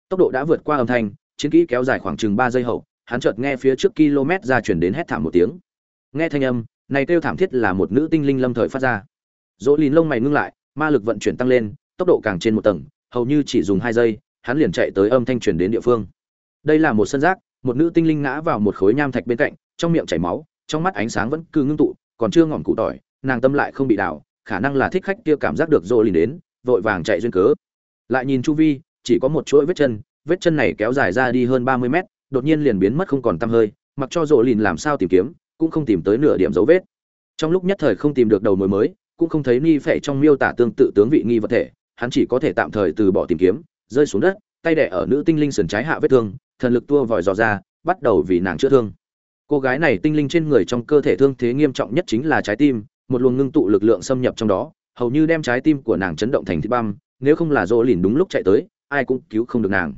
Tốc độ đã vượt qua âm thanh, chiến kỹ kéo dài khoảng chừng ba giây hậu, hắn chợt nghe phía trước km ra chuyển đến hét thảm một tiếng. Nghe thanh âm, này kêu thảm thiết là một nữ tinh linh lâm thời phát ra. Dỗ lìn lông mày ngưng lại, ma lực vận chuyển tăng lên, tốc độ càng trên một tầng, hầu như chỉ dùng hai giây hắn liền chạy tới âm thanh truyền đến địa phương. Đây là một sân rác một nữ tinh linh ngã vào một khối nham thạch bên cạnh, trong miệng chảy máu, trong mắt ánh sáng vẫn cứ ngưng tụ, còn chưa ngọn cụ tỏi, nàng tâm lại không bị đảo, khả năng là thích khách kia cảm giác được rồi liền đến, vội vàng chạy duyên cớ. Lại nhìn chu vi, chỉ có một chuỗi vết chân vết chân này kéo dài ra đi hơn ba mươi mét, đột nhiên liền biến mất không còn tăm hơi, mặc cho rồ lìn làm sao tìm kiếm, cũng không tìm tới nửa điểm dấu vết. Trong lúc nhất thời không tìm được đầu mối mới, cũng không thấy ni phệ trong miêu tả tương tự tướng vị nghi vật thể, hắn chỉ có thể tạm thời từ bỏ tìm kiếm rơi xuống đất, tay đẻ ở nữ tinh linh sườn trái hạ vết thương, thần lực tua vòi dò ra, bắt đầu vì nàng chữa thương. Cô gái này tinh linh trên người trong cơ thể thương thế nghiêm trọng nhất chính là trái tim, một luồng ngưng tụ lực lượng xâm nhập trong đó, hầu như đem trái tim của nàng chấn động thành thịt băm, nếu không là dỗ lìn đúng lúc chạy tới, ai cũng cứu không được nàng.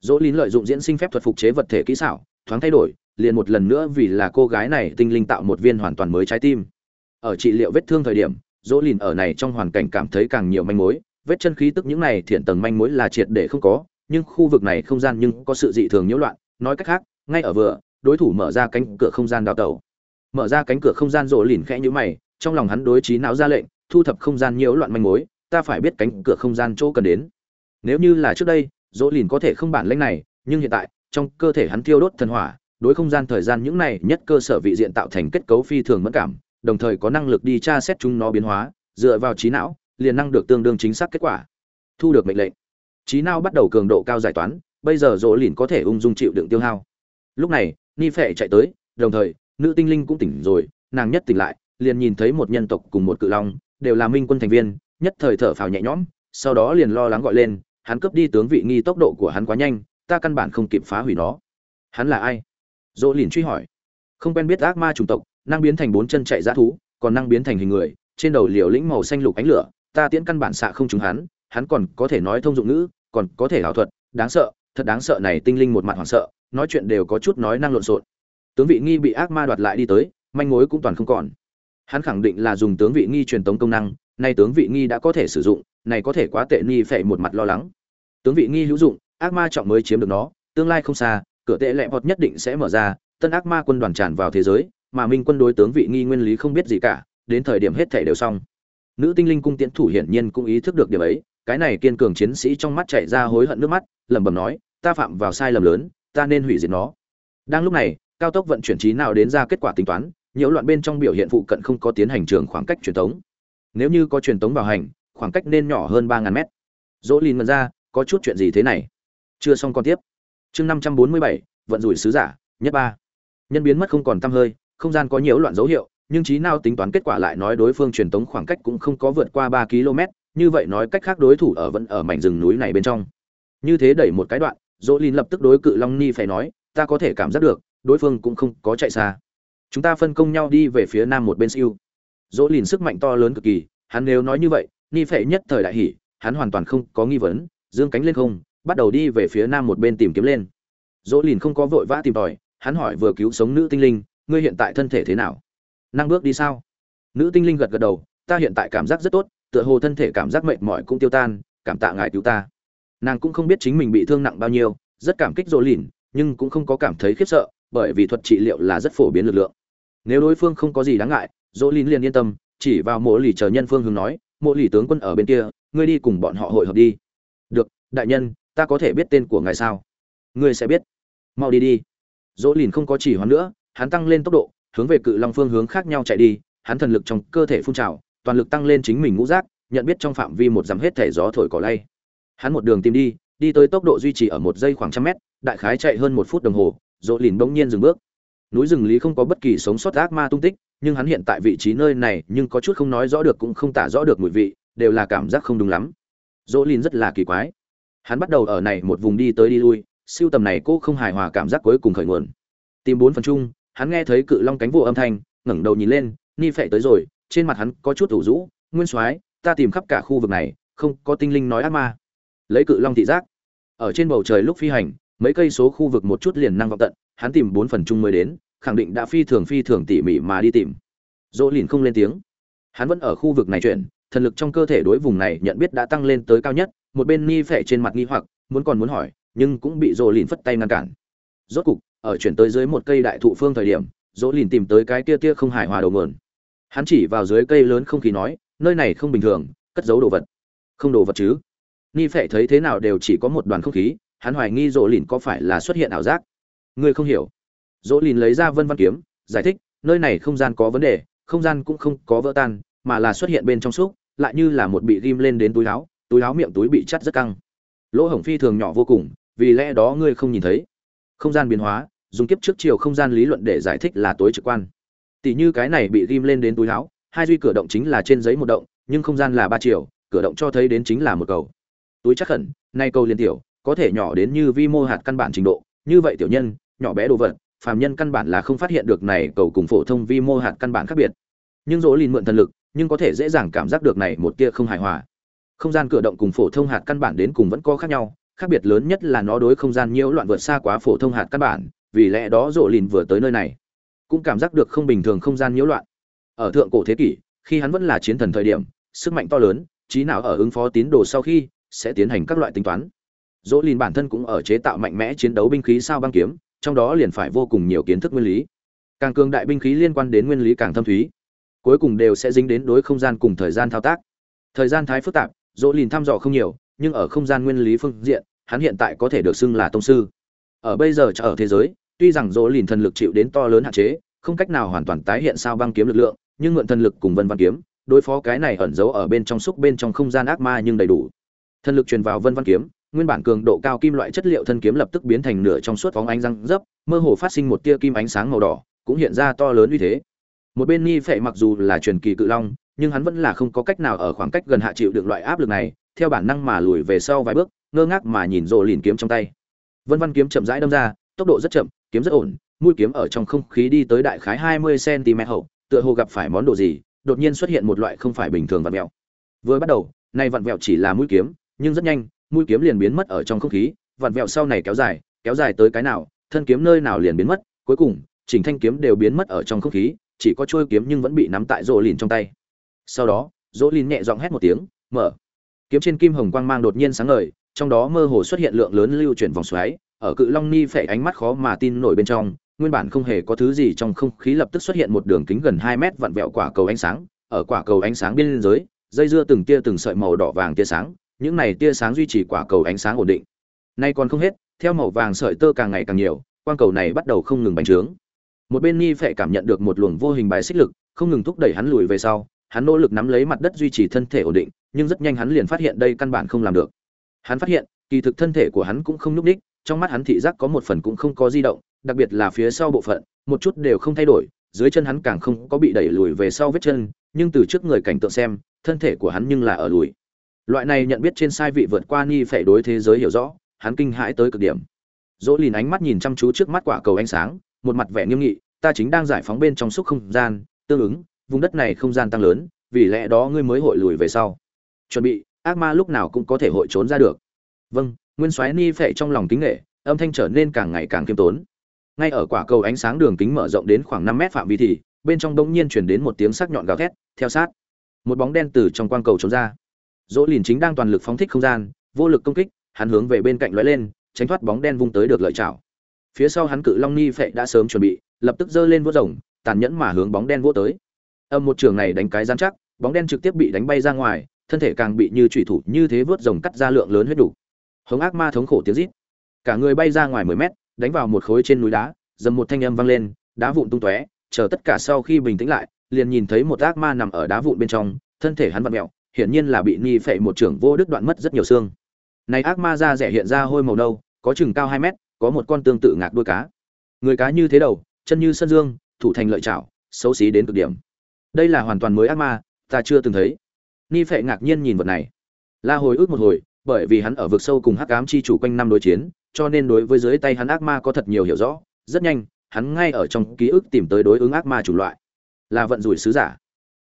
Dỗ lìn lợi dụng diễn sinh phép thuật phục chế vật thể kỹ xảo, thoáng thay đổi, liền một lần nữa vì là cô gái này tinh linh tạo một viên hoàn toàn mới trái tim. Ở trị liệu vết thương thời điểm, dỗ lìn ở này trong hoàn cảnh cảm thấy càng nhiều manh mối vết chân khí tức những này thiện tầng manh mối là triệt để không có, nhưng khu vực này không gian nhưng có sự dị thường nhiễu loạn. Nói cách khác, ngay ở vừa, đối thủ mở ra cánh cửa không gian đào tẩu. Mở ra cánh cửa không gian rộ lìn khẽ nhíu mày, trong lòng hắn đối trí não ra lệnh, thu thập không gian nhiễu loạn manh mối, ta phải biết cánh cửa không gian chỗ cần đến. Nếu như là trước đây, rộ lìn có thể không bản lãnh này, nhưng hiện tại, trong cơ thể hắn thiêu đốt thần hỏa, đối không gian thời gian những này nhất cơ sở vị diện tạo thành kết cấu phi thường mất cảm, đồng thời có năng lực đi tra xét chúng nó biến hóa, dựa vào trí não liền năng được tương đương chính xác kết quả. Thu được mệnh lệnh. Trí não bắt đầu cường độ cao giải toán, bây giờ dỗ lìn có thể ung dung chịu đựng tiêu hao. Lúc này, ni phệ chạy tới, đồng thời, nữ tinh linh cũng tỉnh rồi, nàng nhất tỉnh lại, liền nhìn thấy một nhân tộc cùng một cự long, đều là minh quân thành viên, nhất thời thở phào nhẹ nhõm, sau đó liền lo lắng gọi lên, hắn cướp đi tướng vị nghi tốc độ của hắn quá nhanh, ta căn bản không kịp phá hủy nó. Hắn là ai? Dỗ lìn truy hỏi. Không quen biết ác ma chủng tộc, năng biến thành bốn chân chạy dã thú, còn năng biến thành hình người, trên đầu liều lĩnh màu xanh lục ánh lửa ta tiễn căn bản xạ không trúng hắn hắn còn có thể nói thông dụng ngữ, còn có thể ảo thuật, đáng sợ, thật đáng sợ này tinh linh một mặt hoảng sợ, nói chuyện đều có chút nói năng lộn xộn. Tướng vị nghi bị ác ma đoạt lại đi tới, manh mối cũng toàn không còn. Hắn khẳng định là dùng tướng vị nghi truyền tống công năng, nay tướng vị nghi đã có thể sử dụng, này có thể quá tệ nghi phệ một mặt lo lắng. Tướng vị nghi hữu dụng, ác ma trọng mới chiếm được nó, tương lai không xa, cửa tệ lệ vọt nhất định sẽ mở ra, tân ác ma quân đoàn tràn vào thế giới, mà minh quân đối tướng vị nghi nguyên lý không biết gì cả, đến thời điểm hết thảy đều xong nữ tinh linh cung tiễn thủ hiển nhiên cũng ý thức được điều ấy, cái này kiên cường chiến sĩ trong mắt chạy ra hối hận nước mắt, lẩm bẩm nói, ta phạm vào sai lầm lớn, ta nên hủy diệt nó. Đang lúc này, cao tốc vận chuyển trí nào đến ra kết quả tính toán, nhiễu loạn bên trong biểu hiện phụ cận không có tiến hành trường khoảng cách truyền tống nếu như có truyền tống bảo hành, khoảng cách nên nhỏ hơn ba ngàn mét. Dỗ lìn mật ra, có chút chuyện gì thế này? Chưa xong còn tiếp. Chương năm trăm bốn mươi bảy, vận rủi sứ giả, nhất ba. Nhân biến mất không còn t hơi, không gian có nhiễu loạn dấu hiệu nhưng trí nào tính toán kết quả lại nói đối phương truyền tống khoảng cách cũng không có vượt qua ba km, như vậy nói cách khác đối thủ ở vẫn ở mảnh rừng núi này bên trong. Như thế đẩy một cái đoạn dỗ lìn lập tức đối cự long ni phải nói, ta có thể cảm giác được, đối phương cũng không có chạy xa. Chúng ta phân công nhau đi về phía nam một bên siêu. Dỗ lìn sức mạnh to lớn cực kỳ, hắn nếu nói như vậy, ni phải nhất thời đại hỉ, hắn hoàn toàn không có nghi vấn, dương cánh lên không, bắt đầu đi về phía nam một bên tìm kiếm lên. Dỗ lìn không có vội vã tìm tòi, hắn hỏi vừa cứu sống nữ tinh linh, ngươi hiện tại thân thể thế nào? Năng bước đi sao? Nữ tinh linh gật gật đầu, ta hiện tại cảm giác rất tốt, tựa hồ thân thể cảm giác mệt mỏi cũng tiêu tan, cảm tạ ngài cứu ta. Nàng cũng không biết chính mình bị thương nặng bao nhiêu, rất cảm kích dỗ lìn nhưng cũng không có cảm thấy khiếp sợ, bởi vì thuật trị liệu là rất phổ biến lực lượng. Nếu đối phương không có gì đáng ngại dỗ lìn liền yên tâm, chỉ vào mộ lì chờ nhân phương hướng nói, mộ lì tướng quân ở bên kia, ngươi đi cùng bọn họ hội hợp đi. Được, đại nhân, ta có thể biết tên của ngài sao? Ngươi sẽ biết. Mau đi đi. Dỗ lìn không có chỉ hoán nữa, hắn tăng lên tốc độ hướng về cự long phương hướng khác nhau chạy đi, hắn thần lực trong cơ thể phun trào, toàn lực tăng lên chính mình ngũ giác, nhận biết trong phạm vi một dặm hết thể gió thổi cỏ lay. Hắn một đường tìm đi đi tới tốc độ duy trì ở một giây khoảng trăm mét, đại khái chạy hơn một phút đồng hồ dỗ lìn bỗng nhiên dừng bước. Núi rừng lý không có bất kỳ sống sót ác ma tung tích, nhưng hắn hiện tại vị trí nơi này nhưng có chút không nói rõ được cũng không tả rõ được mùi vị, đều là cảm giác không đúng lắm. Dỗ lìn rất là kỳ quái. Hắn bắt đầu ở này một vùng đi tới đi lui, siêu tầm này cô không hài hòa cảm giác cuối cùng khởi nguồn. Tìm bốn phần chung hắn nghe thấy cự long cánh vụ âm thanh, ngẩng đầu nhìn lên, ni phệ tới rồi, trên mặt hắn có chút ủ rũ, nguyên soái, ta tìm khắp cả khu vực này, không có tinh linh nói ác ma. Lấy cự long thị giác, ở trên bầu trời lúc phi hành, mấy cây số khu vực một chút liền năng vọng tận, hắn tìm bốn phần chung mới đến, khẳng định đã phi thường phi thường tỉ mỉ mà đi tìm. Dỗ lìn không lên tiếng. Hắn vẫn ở khu vực này chuyển thần lực trong cơ thể đối vùng này nhận biết đã tăng lên tới cao nhất, một bên ni phệ trên mặt nghi hoặc, muốn còn muốn hỏi, nhưng cũng bị Dỗ lìn phất tay ngăn cản. Rốt cục ở chuyển tới dưới một cây đại thụ phương thời điểm rỗ lìn tìm tới cái tia tia không hài hòa đầu nguồn hắn chỉ vào dưới cây lớn không khí nói, nơi này không bình thường, cất giấu đồ vật. Không đồ vật chứ? Ni phệ thấy thế nào đều chỉ có một đoàn không khí, hắn hoài nghi rỗ lìn có phải là xuất hiện ảo giác. Ngươi không hiểu. Rỗ lìn lấy ra vân văn kiếm, giải thích, nơi này không gian có vấn đề, không gian cũng không có vỡ tan, mà là xuất hiện bên trong xúc, lại như là một bị ghim lên đến túi áo túi áo miệng túi bị chắt rất căng. Lỗ hổng phi thường nhỏ vô cùng, vì lẽ đó ngươi không nhìn thấy? Không gian biến hóa dùng kiếp trước chiều không gian lý luận để giải thích là tối trực quan. Tỷ như cái này bị ghim lên đến túi áo, hai duy cửa động chính là trên giấy một động, nhưng không gian là ba chiều, cửa động cho thấy đến chính là một cầu. Túi chắc khẩn, nay cầu liên tiểu, có thể nhỏ đến như vi mô hạt căn bản trình độ. Như vậy tiểu nhân, nhỏ bé đồ vật, phàm nhân căn bản là không phát hiện được này cầu cùng phổ thông vi mô hạt căn bản khác biệt. Nhưng dỗ lìn mượn thần lực, nhưng có thể dễ dàng cảm giác được này một tia không hài hòa. Không gian cửa động cùng phổ thông hạt căn bản đến cùng vẫn có khác nhau, khác biệt lớn nhất là nó đối không gian nhiễu loạn vượt xa quá phổ thông hạt căn bản vì lẽ đó rộ lìn vừa tới nơi này, cũng cảm giác được không bình thường không gian nhiễu loạn. Ở thượng cổ thế kỷ, khi hắn vẫn là chiến thần thời điểm, sức mạnh to lớn, trí nào ở ứng phó tín đồ sau khi, sẽ tiến hành các loại tính toán. Dỗ lìn bản thân cũng ở chế tạo mạnh mẽ chiến đấu binh khí sao băng kiếm, trong đó liền phải vô cùng nhiều kiến thức nguyên lý. Càng cường đại binh khí liên quan đến nguyên lý càng thâm thúy. Cuối cùng đều sẽ dính đến đối không gian cùng thời gian thao tác. Thời gian thái phức tạp dỗ lìn thăm dò không nhiều, nhưng ở không gian nguyên lý phương diện, hắn hiện tại có thể được xưng là tông sư. Ở bây giờ ở thế giới tuy rằng dỗ lìn thần lực chịu đến to lớn hạn chế, không cách nào hoàn toàn tái hiện sao băng kiếm lực lượng, nhưng mượn thần lực cùng vân văn kiếm, đối phó cái này ẩn giấu ở bên trong xúc bên trong không gian ác ma nhưng đầy đủ. Thần lực truyền vào vân văn kiếm, nguyên bản cường độ cao kim loại chất liệu thân kiếm lập tức biến thành nửa trong suốt phóng ánh răng dấp, mơ hồ phát sinh một tia kim ánh sáng màu đỏ, cũng hiện ra to lớn uy thế. Một bên ni phệ mặc dù là truyền kỳ cự long, nhưng hắn vẫn là không có cách nào ở khoảng cách gần hạ chịu được loại áp lực này, theo bản năng mà lùi về sau vài bước, ngơ ngác mà nhìn rồ lìn kiếm trong tay. Vân văn kiếm chậm rãi đâm ra, tốc độ rất chậm kiếm rất ổn, mũi kiếm ở trong không khí đi tới đại khái hai mươi cm hậu, tựa hồ gặp phải món đồ gì, đột nhiên xuất hiện một loại không phải bình thường vặn vẹo. Vừa bắt đầu nay vặn vẹo chỉ là mũi kiếm, nhưng rất nhanh, mũi kiếm liền biến mất ở trong không khí, vặn vẹo sau này kéo dài kéo dài tới cái nào, thân kiếm nơi nào liền biến mất, cuối cùng, chỉnh thanh kiếm đều biến mất ở trong không khí, chỉ có trôi kiếm nhưng vẫn bị nắm tại rỗ lìn trong tay. Sau đó, rỗ lìn nhẹ giọng hét một tiếng, mở! Kiếm trên kim hồng quang mang đột nhiên sáng ngời, trong đó mơ hồ xuất hiện lượng lớn lưu chuyển vòng xoáy ở cự long ni phệ ánh mắt khó mà tin nổi bên trong nguyên bản không hề có thứ gì trong không khí lập tức xuất hiện một đường kính gần hai mét vặn vẹo quả cầu ánh sáng ở quả cầu ánh sáng bên dưới, dây dưa từng tia từng sợi màu đỏ vàng tia sáng những này tia sáng duy trì quả cầu ánh sáng ổn định. Nay còn không hết theo màu vàng sợi tơ càng ngày càng nhiều quang cầu này bắt đầu không ngừng bành trướng. Một bên ni phệ cảm nhận được một luồng vô hình bài xích lực không ngừng thúc đẩy hắn lùi về sau hắn nỗ lực nắm lấy mặt đất duy trì thân thể ổn định nhưng rất nhanh hắn liền phát hiện đây căn bản không làm được. Hắn phát hiện kỳ thực thân thể của hắn cũng không nhúc ních trong mắt hắn thị giác có một phần cũng không có di động, đặc biệt là phía sau bộ phận, một chút đều không thay đổi, dưới chân hắn càng không có bị đẩy lùi về sau vết chân, nhưng từ trước người cảnh tượng xem, thân thể của hắn nhưng là ở lùi. Loại này nhận biết trên sai vị vượt qua ni phải đối thế giới hiểu rõ, hắn kinh hãi tới cực điểm. Dỗ lìn ánh mắt nhìn chăm chú trước mắt quả cầu ánh sáng, một mặt vẻ nghiêm nghị, ta chính đang giải phóng bên trong xúc không gian, tương ứng, vùng đất này không gian tăng lớn, vì lẽ đó ngươi mới hội lùi về sau. Chuẩn bị, ác ma lúc nào cũng có thể hội trốn ra được. Vâng nguyên soái ni phệ trong lòng kính nghệ, âm thanh trở nên càng ngày càng kiêm tốn. Ngay ở quả cầu ánh sáng đường kính mở rộng đến khoảng năm mét phạm vi thì, bên trong bỗng nhiên chuyển đến một tiếng sắc nhọn gào thét, theo sát. Một bóng đen từ trong quang cầu trốn ra. Dỗ lìn chính đang toàn lực phóng thích không gian, vô lực công kích, hắn hướng về bên cạnh lóe lên, tránh thoát bóng đen vung tới được lợi chảo. Phía sau hắn cự long ni phệ đã sớm chuẩn bị, lập tức giơ lên vuốt rồng, tàn nhẫn mà hướng bóng đen vô tới. Âm một trường này đánh cái gian chắc, bóng đen trực tiếp bị đánh bay ra ngoài, thân thể càng bị như trụy thủ như thế vớt rồng cắt ra lượng lớn huyết đủ hống ác ma thống khổ tiếng rít. Cả người bay ra ngoài mười mét, đánh vào một khối trên núi đá, dầm một thanh âm vang lên, đá vụn tung tóe, chờ tất cả sau khi bình tĩnh lại, liền nhìn thấy một ác ma nằm ở đá vụn bên trong, thân thể hắn vặn mẹo, hiển nhiên là bị ni phệ một trưởng vô đức đoạn mất rất nhiều xương. Này ác ma da rẻ hiện ra hôi màu nâu, có chừng cao hai mét, có một con tương tự ngạc đuôi cá. Người cá như thế đầu, chân như sân dương, thủ thành lợi chảo, xấu xí đến cực điểm. Đây là hoàn toàn mới ác ma, ta chưa từng thấy. Ni phệ ngạc nhiên nhìn vật này. La hồi ức một hồi bởi vì hắn ở vực sâu cùng hắc ám chi chủ quanh năm đối chiến, cho nên đối với dưới tay hắn ác ma có thật nhiều hiểu rõ, rất nhanh, hắn ngay ở trong ký ức tìm tới đối ứng ác ma chủ loại, là vận rủi sứ giả.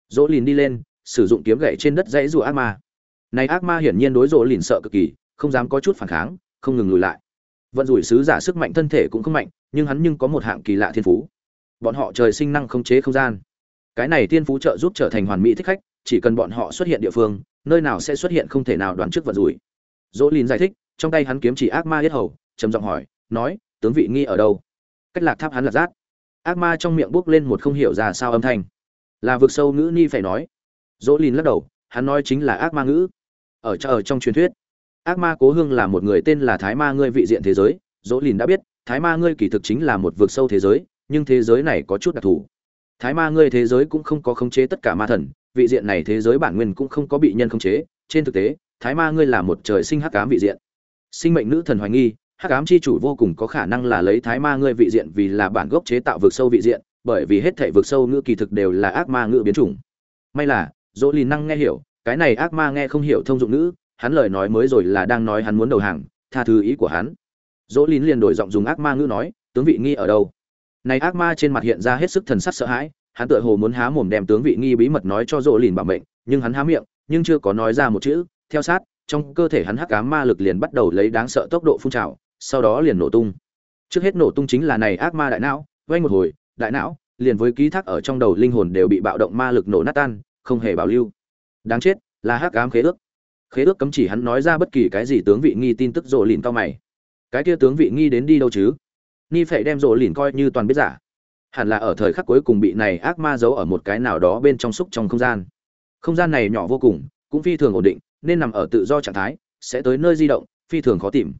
Dỗ lìn đi lên, sử dụng kiếm gậy trên đất dãy rủa ác ma. Này ác ma hiển nhiên đối dỗ lìn sợ cực kỳ, không dám có chút phản kháng, không ngừng lùi lại. Vận rủi sứ giả sức mạnh thân thể cũng không mạnh, nhưng hắn nhưng có một hạng kỳ lạ thiên phú. Bọn họ trời sinh năng không chế không gian. Cái này thiên phú trợ giúp trở thành hoàn mỹ thích khách, chỉ cần bọn họ xuất hiện địa phương, nơi nào sẽ xuất hiện không thể nào đoán trước vận rủi dỗ lìn giải thích, trong tay hắn kiếm chỉ ác ma yết hầu, trầm giọng hỏi, nói, tướng vị nghi ở đâu? Cách lạc tháp hắn là rát. Ác ma trong miệng buốc lên một không hiểu ra sao âm thanh. Là vực sâu ngữ ni phải nói. Dỗ lìn lắc đầu, hắn nói chính là ác ma ngữ. Ở ở trong truyền thuyết, ác ma cố hương là một người tên là thái ma ngươi vị diện thế giới. Dỗ lìn đã biết, thái ma ngươi kỳ thực chính là một vực sâu thế giới, nhưng thế giới này có chút đặc thù. Thái ma ngươi thế giới cũng không có khống chế tất cả ma thần, vị diện này thế giới bản nguyên cũng không có bị nhân khống chế. Trên thực tế thái ma ngươi là một trời sinh hắc ám vị diện. Sinh mệnh nữ thần hoài nghi, hắc ám chi chủ vô cùng có khả năng là lấy thái ma ngươi vị diện vì là bản gốc chế tạo vực sâu vị diện, bởi vì hết thảy vực sâu ngữ kỳ thực đều là ác ma ngữ biến chủng. May là, dỗ lì năng nghe hiểu, cái này ác ma nghe không hiểu thông dụng ngữ, hắn lời nói mới rồi là đang nói hắn muốn đầu hàng, tha thứ ý của hắn. Dỗ lín liền đổi giọng dùng ác ma ngữ nói, tướng vị nghi ở đâu? Này ác ma trên mặt hiện ra hết sức thần sắc sợ hãi, hắn tựa hồ muốn há mồm đem tướng vị nghi bí mật nói cho dỗ lìn bảo mệnh, nhưng hắn há miệng, nhưng chưa có nói ra một chữ theo sát, trong cơ thể hắn hắc cá ma lực liền bắt đầu lấy đáng sợ tốc độ phun trào, sau đó liền nổ tung. Trước hết nổ tung chính là này ác ma đại não vay một hồi, đại não liền với ký thác ở trong đầu linh hồn đều bị bạo động ma lực nổ nát tan, không hề bảo lưu. Đáng chết, là hắc ám khế ước. Khế ước cấm chỉ hắn nói ra bất kỳ cái gì tướng vị nghi tin tức rộ lìn cao mày. Cái kia tướng vị nghi đến đi đâu chứ? Ni phải đem rộ lìn coi như toàn biết giả. Hẳn là ở thời khắc cuối cùng bị này ác ma giấu ở một cái nào đó bên trong xúc trong không gian. Không gian này nhỏ vô cùng, cũng phi thường ổn định nên nằm ở tự do trạng thái, sẽ tới nơi di động, phi thường khó tìm.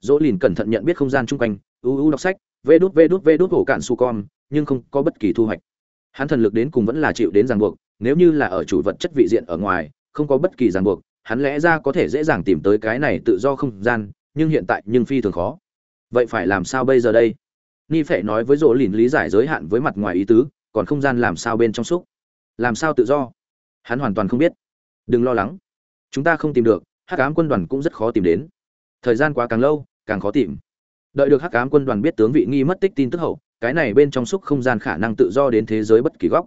Dỗ lìn cẩn thận nhận biết không gian chung quanh, u u đọc sách, vê đút vê đút vê đút hổ cạn su con nhưng không có bất kỳ thu hoạch. Hắn thần lực đến cùng vẫn là chịu đến ràng buộc, nếu như là ở chủ vật chất vị diện ở ngoài, không có bất kỳ ràng buộc, hắn lẽ ra có thể dễ dàng tìm tới cái này tự do không gian, nhưng hiện tại nhưng phi thường khó. Vậy phải làm sao bây giờ đây? Ni phệ nói với rỗ lìn lý giải giới hạn với mặt ngoài ý tứ, còn không gian làm sao bên trong xúc? Làm sao tự do? Hắn hoàn toàn không biết. Đừng lo lắng chúng ta không tìm được, hắc ám quân đoàn cũng rất khó tìm đến. Thời gian quá càng lâu, càng khó tìm. Đợi được hắc ám quân đoàn biết tướng vị nghi mất tích tin tức hậu, cái này bên trong xúc không gian khả năng tự do đến thế giới bất kỳ góc.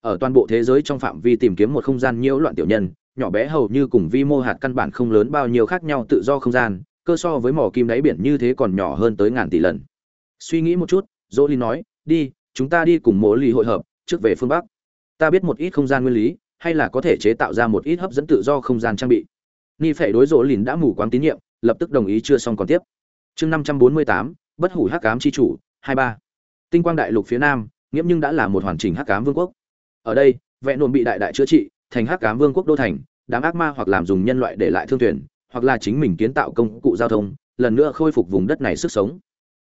Ở toàn bộ thế giới trong phạm vi tìm kiếm một không gian nhiễu loạn tiểu nhân, nhỏ bé hầu như cùng vi mô hạt căn bản không lớn bao nhiêu khác nhau tự do không gian, cơ so với mỏ kim đáy biển như thế còn nhỏ hơn tới ngàn tỷ lần. Suy nghĩ một chút dỗ ly nói, đi, chúng ta đi cùng mỗ ly hội hợp, trước về phương bắc. Ta biết một ít không gian nguyên lý hay là có thể chế tạo ra một ít hấp dẫn tự do không gian trang bị. Ni phệ đối rỗ lìn đã mù quáng tín nhiệm, lập tức đồng ý chưa xong còn tiếp. Chương năm trăm bốn mươi tám, bất hủ hắc cám c h i chủ, hai ba. Tinh quang đại lục phía nam, nghiễm nhưng đã là một hoàn chỉnh hắc cám vương quốc. Ở đây, vẹn nồn bị đại đại chữa trị, thành hắc cám vương quốc đô thành, đám ác ma hoặc làm dùng nhân loại để lại thương thuyền, hoặc là chính mình kiến tạo công cụ giao thông, lần nữa khôi phục vùng đất này sức sống.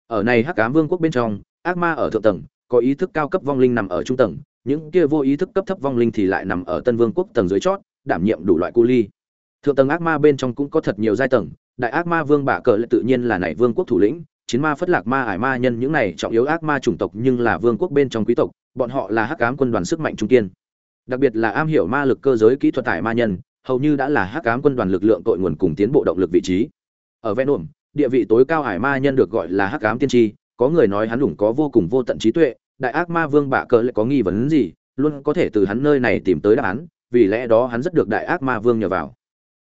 Ở này hắc cám vương quốc bên trong, ác ma ở thượng tầng, có ý thức cao cấp vong linh nằm ở trung tầng những kia vô ý thức cấp thấp vong linh thì lại nằm ở tân vương quốc tầng dưới chót, đảm nhiệm đủ loại cu ly. Thượng tầng ác ma bên trong cũng có thật nhiều giai tầng, đại ác ma vương bạ cờ lại tự nhiên là nảy vương quốc thủ lĩnh, chiến ma phất lạc ma ải ma nhân những này trọng yếu ác ma chủng tộc nhưng là vương quốc bên trong quý tộc, bọn họ là hắc ám quân đoàn sức mạnh trung kiên. Đặc biệt là am hiểu ma lực cơ giới kỹ thuật ải ma nhân, hầu như đã là hắc ám quân đoàn lực lượng tội nguồn cùng tiến bộ động lực vị trí. Ở ven ổm địa vị tối cao ải ma nhân được gọi là hắc ám tiên tri, có người nói hắn lủng có vô cùng vô tận trí tuệ đại ác ma vương bạ cờ lại có nghi vấn gì, luôn có thể từ hắn nơi này tìm tới đáp án, vì lẽ đó hắn rất được đại ác ma vương nhờ vào.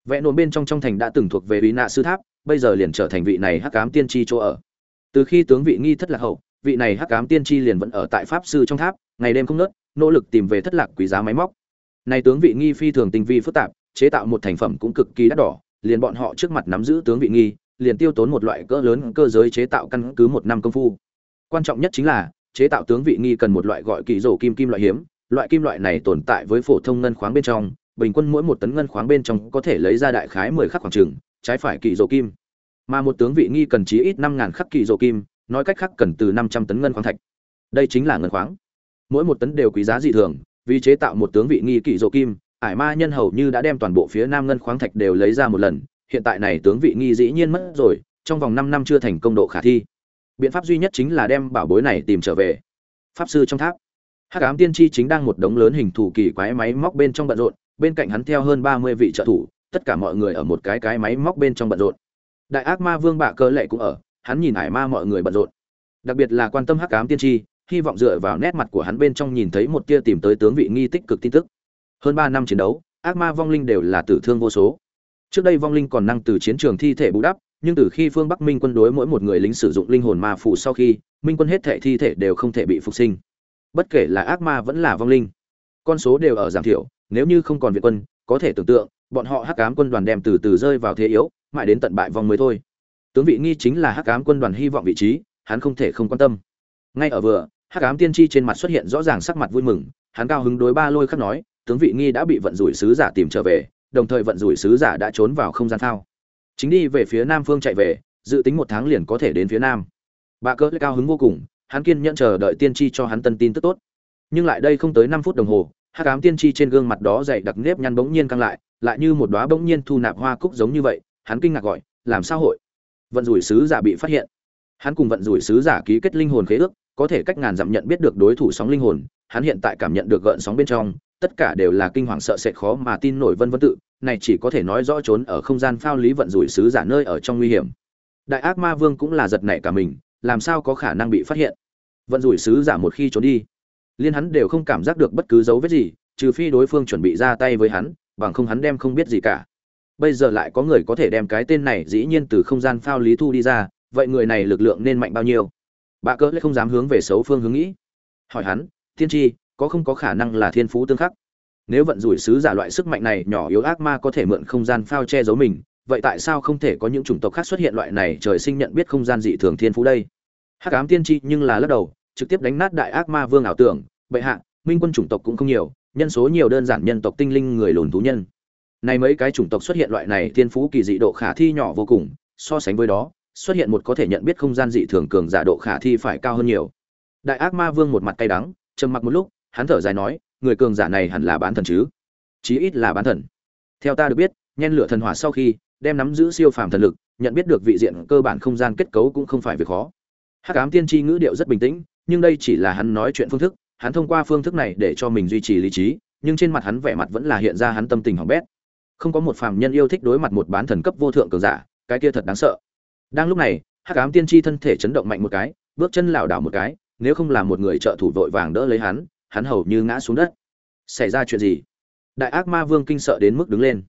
Vẽ nồn bên trong trong thành đã từng thuộc về vị nạ sư tháp, bây giờ liền trở thành vị này hắc ám tiên tri chỗ ở. Từ khi tướng vị nghi thất lạc hậu, vị này hắc ám tiên tri liền vẫn ở tại pháp sư trong tháp, ngày đêm không nớt, nỗ lực tìm về thất lạc quý giá máy móc. Này tướng vị nghi phi thường tinh vi phức tạp, chế tạo một thành phẩm cũng cực kỳ đắt đỏ, liền bọn họ trước mặt nắm giữ tướng vị nghi, liền tiêu tốn một loại cỡ lớn cơ giới chế tạo căn cứ một năm công phu. Quan trọng nhất chính là chế tạo tướng vị nghi cần một loại gọi kỳ rổ kim kim loại hiếm. Loại kim loại này tồn tại với phổ thông ngân khoáng bên trong, bình quân mỗi một tấn ngân khoáng bên trong có thể lấy ra đại khái mười khắc khoảng trừng trái phải kỳ rổ kim. Mà một tướng vị nghi cần chí ít năm ngàn khắc kỳ rổ kim, nói cách khác cần từ năm trăm tấn ngân khoáng thạch. Đây chính là ngân khoáng. Mỗi một tấn đều quý giá dị thường, vì chế tạo một tướng vị nghi kỳ rổ kim, ải ma nhân hầu như đã đem toàn bộ phía nam ngân khoáng thạch đều lấy ra một lần. Hiện tại này tướng vị nghi dĩ nhiên mất rồi, trong vòng năm năm chưa thành công độ khả thi biện pháp duy nhất chính là đem bảo bối này tìm trở về. Pháp sư trong tháp. Hắc ám tiên tri chính đang một đống lớn hình thù kỳ quái máy móc bên trong bận rộn, bên cạnh hắn theo hơn ba mươi vị trợ thủ, tất cả mọi người ở một cái cái máy móc bên trong bận rộn. Đại ác ma vương bạ cơ lệ cũng ở, hắn nhìn hải ma mọi người bận rộn. Đặc biệt là quan tâm hắc ám tiên tri, hy vọng dựa vào nét mặt của hắn bên trong nhìn thấy một tia tìm tới tướng vị nghi tích cực tin tức. Hơn ba năm chiến đấu, ác ma vong linh đều là tử thương vô số. Trước đây vong linh còn năng từ chiến trường thi thể bù đắp nhưng từ khi phương bắc minh quân đối mỗi một người lính sử dụng linh hồn ma phủ sau khi, minh quân hết thể thi thể đều không thể bị phục sinh. Bất kể là ác ma vẫn là vong linh, con số đều ở giảm thiểu, nếu như không còn viện quân, có thể tưởng tượng, bọn họ hắc ám quân đoàn đem từ từ rơi vào thế yếu, mãi đến tận bại vong mới thôi. Tướng vị nghi chính là hắc ám quân đoàn hy vọng vị trí, hắn không thể không quan tâm. Ngay ở vừa, hắc ám tiên tri trên mặt xuất hiện rõ ràng sắc mặt vui mừng, hắn cao hứng đối ba lôi khắc nói, tướng vị nghi đã bị vận rủi sứ giả tìm trở về, đồng thời vận rủi sứ giả đã trốn vào không gian thao chính đi về phía nam phương chạy về, dự tính một tháng liền có thể đến phía nam. Bà cỡ cao hứng vô cùng, hắn kiên nhẫn chờ đợi tiên tri cho hắn tân tin tức tốt. Nhưng lại đây không tới năm phút đồng hồ hát cám tiên tri trên gương mặt đó dày đặc nếp nhăn bỗng nhiên căng lại lại như một đóa bỗng nhiên thu nạp hoa cúc giống như vậy, hắn kinh ngạc gọi, làm sao hội? Vận rủi sứ giả bị phát hiện. Hắn cùng vận rủi sứ giả ký kết linh hồn khế ước, có thể cách ngàn dặm nhận biết được đối thủ sóng linh hồn, hắn hiện tại cảm nhận được gợn sóng bên trong, tất cả đều là kinh hoàng sợ sệt khó mà tin nổi vân vân tự này chỉ có thể nói rõ trốn ở không gian phao lý vận rủi sứ giả nơi ở trong nguy hiểm. Đại ác ma vương cũng là giật nảy cả mình, làm sao có khả năng bị phát hiện? Vận rủi sứ giả một khi trốn đi, liên hắn đều không cảm giác được bất cứ dấu vết gì, trừ phi đối phương chuẩn bị ra tay với hắn, bằng không hắn đem không biết gì cả. Bây giờ lại có người có thể đem cái tên này dĩ nhiên từ không gian phao lý thu đi ra, vậy người này lực lượng nên mạnh bao nhiêu? Bà cỡ lại không dám hướng về xấu phương hướng nghĩ. Hỏi hắn tiên tri có không có khả năng là thiên phú tương khắc? Nếu vận rủi sứ giả loại sức mạnh này nhỏ yếu ác ma có thể mượn không gian phao che giấu mình, vậy tại sao không thể có những chủng tộc khác xuất hiện loại này trời sinh nhận biết không gian dị thường thiên phú đây? Hắc ám tiên tri nhưng là lắc đầu, trực tiếp đánh nát đại ác ma vương ảo tưởng, bệ hạ, minh quân chủng tộc cũng không nhiều, nhân số nhiều đơn giản nhân tộc tinh linh người lùn thú nhân. Này mấy cái chủng tộc xuất hiện loại này thiên phú kỳ dị độ khả thi nhỏ vô cùng, so sánh với đó, xuất hiện một có thể nhận biết không gian dị thường cường giả độ khả thi phải cao hơn nhiều. Đại ác ma vương một mặt cay đắng, trầm mặc một lúc, hắn thở dài nói người cường giả này hẳn là bán thần chứ? Chí ít là bán thần. Theo ta được biết, nhen lửa thần hỏa sau khi đem nắm giữ siêu phàm thần lực, nhận biết được vị diện cơ bản không gian kết cấu cũng không phải việc khó. Hắc ám tiên tri ngữ điệu rất bình tĩnh, nhưng đây chỉ là hắn nói chuyện phương thức, hắn thông qua phương thức này để cho mình duy trì lý trí, nhưng trên mặt hắn vẻ mặt vẫn là hiện ra hắn tâm tình hỏng bét. Không có một phàm nhân yêu thích đối mặt một bán thần cấp vô thượng cường giả, cái kia thật đáng sợ. Đang lúc này, hắc ám tiên tri thân thể chấn động mạnh một cái, bước chân lảo đảo một cái, nếu không là một người trợ thủ vội vàng đỡ lấy hắn hắn hầu như ngã xuống đất. Xảy ra chuyện gì? Đại ác ma vương kinh sợ đến mức đứng lên.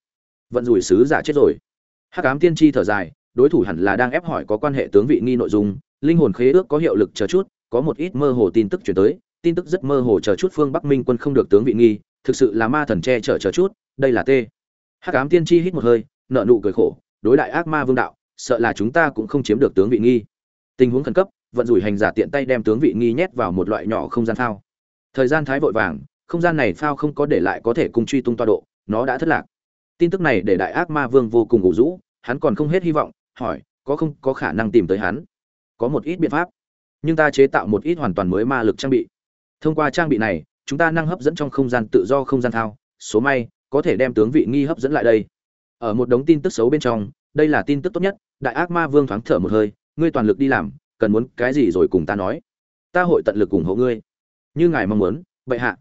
Vận rủi sứ giả chết rồi. Hắc ám tiên tri thở dài, đối thủ hẳn là đang ép hỏi có quan hệ tướng vị nghi nội dung, linh hồn khế ước có hiệu lực chờ chút, có một ít mơ hồ tin tức chuyển tới, tin tức rất mơ hồ chờ chút phương bắc minh quân không được tướng vị nghi, thực sự là ma thần che chở chờ chút, đây là t. Hắc ám tiên tri hít một hơi nợ nụ cười khổ, đối đại ác ma vương đạo, sợ là chúng ta cũng không chiếm được tướng vị nghi. Tình huống khẩn cấp, vận rủi hành giả tiện tay đem tướng vị nghi nhét vào một loại nhỏ không gian thao thời gian thái vội vàng, không gian này phao không có để lại có thể cùng truy tung toa độ, nó đã thất lạc. Tin tức này để đại ác ma vương vô cùng ngủ rũ, hắn còn không hết hy vọng, hỏi, có không có khả năng tìm tới hắn? Có một ít biện pháp. Nhưng ta chế tạo một ít hoàn toàn mới ma lực trang bị. Thông qua trang bị này, chúng ta năng hấp dẫn trong không gian tự do không gian thao, số may, có thể đem tướng vị nghi hấp dẫn lại đây. Ở một đống tin tức xấu bên trong, đây là tin tức tốt nhất, đại ác ma vương thoáng thở một hơi, ngươi toàn lực đi làm, cần muốn cái gì rồi cùng ta nói. Ta hội tận lực ủng hộ ngươi như ngài mong muốn, bệ hạ.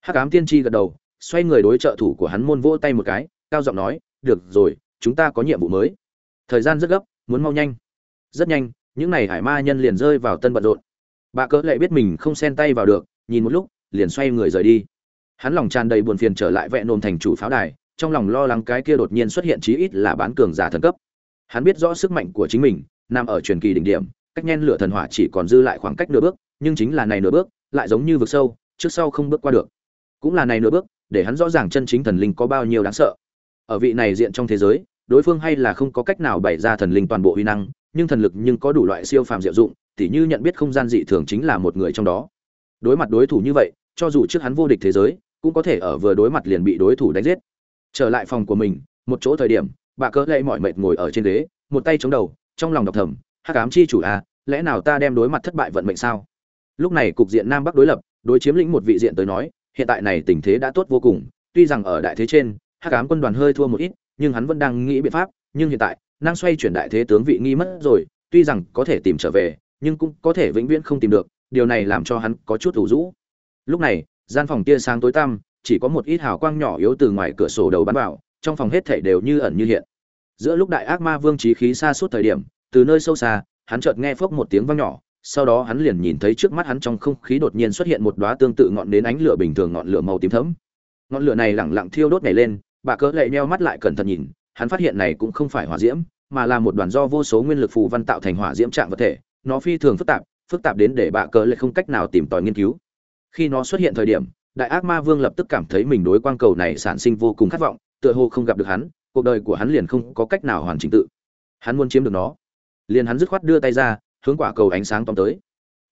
Hắc ám tiên tri gật đầu, xoay người đối trợ thủ của hắn môn vỗ tay một cái, cao giọng nói, được rồi, chúng ta có nhiệm vụ mới. Thời gian rất gấp, muốn mau nhanh. Rất nhanh, những n à y hải ma nhân liền rơi vào tân bận rộn. Bà cỡ lại biết mình không xen tay vào được, nhìn một lúc, liền xoay người rời đi. Hắn lòng tràn đầy buồn phiền trở lại vẹn nồm thành chủ pháo đài, trong lòng lo lắng cái kia đột nhiên xuất hiện chí ít là bán cường giả thần cấp. Hắn biết rõ sức mạnh của chính mình, nằm ở truyền kỳ đỉnh điểm, cách nhen lửa thần hỏa chỉ còn dư lại khoảng cách nửa bước, nhưng chính là này nửa bước lại giống như vực sâu, trước sau không bước qua được. Cũng là này nửa bước, để hắn rõ ràng chân chính thần linh có bao nhiêu đáng sợ. Ở vị này diện trong thế giới, đối phương hay là không có cách nào bày ra thần linh toàn bộ uy năng, nhưng thần lực nhưng có đủ loại siêu phàm diệu dụng, tỉ như nhận biết không gian dị thường chính là một người trong đó. Đối mặt đối thủ như vậy, cho dù trước hắn vô địch thế giới, cũng có thể ở vừa đối mặt liền bị đối thủ đánh giết. Trở lại phòng của mình, một chỗ thời điểm, bà cỡ lệ mọi mệt ngồi ở trên ghế, một tay chống đầu, trong lòng đọc thầm, hắc ám chi chủ à lẽ nào ta đem đối mặt thất bại vận mệnh sao? Lúc này cục diện nam bắc đối lập, đối chiếm lĩnh một vị diện tới nói, hiện tại này tình thế đã tốt vô cùng. Tuy rằng ở đại thế trên, hắc ám quân đoàn hơi thua một ít, nhưng hắn vẫn đang nghĩ biện pháp, nhưng hiện tại, năng xoay chuyển đại thế tướng vị nghi mất rồi, tuy rằng có thể tìm trở về, nhưng cũng có thể vĩnh viễn không tìm được, điều này làm cho hắn có chút thủ rũ. Lúc này, gian phòng tia sáng tối tăm, chỉ có một ít hào quang nhỏ yếu từ ngoài cửa sổ đầu bắn vào, trong phòng hết thảy đều như ẩn như hiện. Giữa lúc đại ác ma vương trí khí xa suốt thời điểm, từ nơi sâu xa, hắn chợt nghe phốc một tiếng vang nhỏ sau đó hắn liền nhìn thấy trước mắt hắn trong không khí đột nhiên xuất hiện một đóa tương tự ngọn đến ánh lửa bình thường ngọn lửa màu tím thẫm. Ngọn lửa này lẳng lặng thiêu đốt nhảy lên, bà cỡ lệ nheo mắt lại cẩn thận nhìn, hắn phát hiện này cũng không phải hỏa diễm, mà là một đoàn do vô số nguyên lực phù văn tạo thành hỏa diễm trạng vật thể. Nó phi thường phức tạp phức tạp đến để bà cỡ lệ không cách nào tìm tòi nghiên cứu. Khi nó xuất hiện thời điểm, đại ác ma vương lập tức cảm thấy mình đối quang cầu này sản sinh vô cùng khát vọng, tựa hồ không gặp được hắn, cuộc đời của hắn liền không có cách nào hoàn chỉnh tự. Hắn muốn chiếm được nó. Liền hắn dứt khoát đưa tay ra hướng quả cầu ánh sáng tóm tới.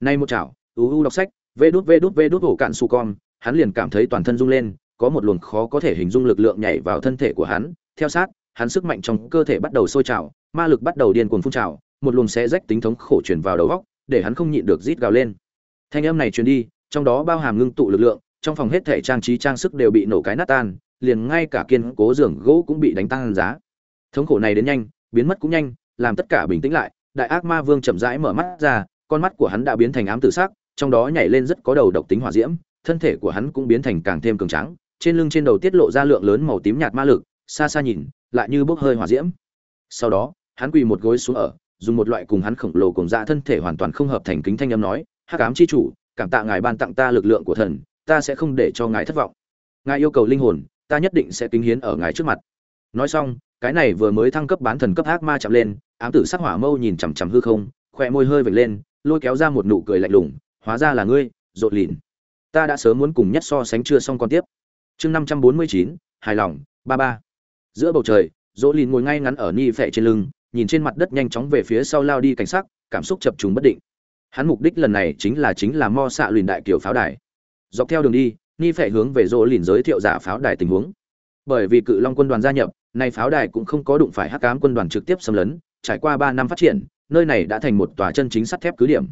Nay một chảo uu đọc sách, vê đút vê đút vê đút hổ cạn su con hắn liền cảm thấy toàn thân rung lên, có một luồng khó có thể hình dung lực lượng nhảy vào thân thể của hắn. Theo sát, hắn sức mạnh trong cơ thể bắt đầu sôi trào, ma lực bắt đầu điên cuồng phun trào, một luồng xé rách tính thống khổ truyền vào đầu góc, để hắn không nhịn được rít gào lên. Thanh âm này truyền đi, trong đó bao hàm ngưng tụ lực lượng, trong phòng hết thể trang trí trang sức đều bị nổ cái nát tan, liền ngay cả kiên cố giường gỗ cũng bị đánh tan giá. Thống khổ này đến nhanh, biến mất cũng nhanh, làm tất cả bình tĩnh lại đại ác ma vương chậm rãi mở mắt ra, con mắt của hắn đã biến thành ám tử sắc, trong đó nhảy lên rất có đầu độc tính hỏa diễm, thân thể của hắn cũng biến thành càng thêm cường tráng, trên lưng trên đầu tiết lộ ra lượng lớn màu tím nhạt ma lực, xa xa nhìn, lại như bốc hơi hỏa diễm. Sau đó, hắn quỳ một gối xuống ở, dùng một loại cùng hắn khổng lồ cùng dạ thân thể hoàn toàn không hợp thành kính thanh âm nói, hắc ám chi chủ, cảm tạ ngài ban tặng ta lực lượng của thần, ta sẽ không để cho ngài thất vọng. Ngài yêu cầu linh hồn, ta nhất định sẽ kính hiến ở ngài trước mặt. Nói xong cái này vừa mới thăng cấp bán thần cấp ác ma chạm lên, ám tử sắc hỏa mâu nhìn chằm chằm hư không khoe môi hơi vệt lên, lôi kéo ra một nụ cười lạnh lùng, hóa ra là ngươi, rộn lìn ta đã sớm muốn cùng nhất so sánh chưa xong con tiếp. Chương năm trăm bốn mươi chín, hài lòng, ba ba. Giữa bầu trời rỗ lìn ngồi ngay ngắn ở ni phệ trên lưng, nhìn trên mặt đất nhanh chóng về phía sau lao đi cảnh sắc, cảm xúc chập trùng bất định. Hắn mục đích lần này chính là chính là mo xạ lùn đại kiểu pháo đài. Dọc theo đường đi, ni phệ hướng về rỗ lìn giới thiệu giả pháo đài tình huống. Bởi vì cự long quân đoàn gia nhập nay pháo đài cũng không có đụng phải hắc cám quân đoàn trực tiếp xâm lấn, trải qua ba năm phát triển, nơi này đã thành một tòa chân chính sắt thép cứ điểm.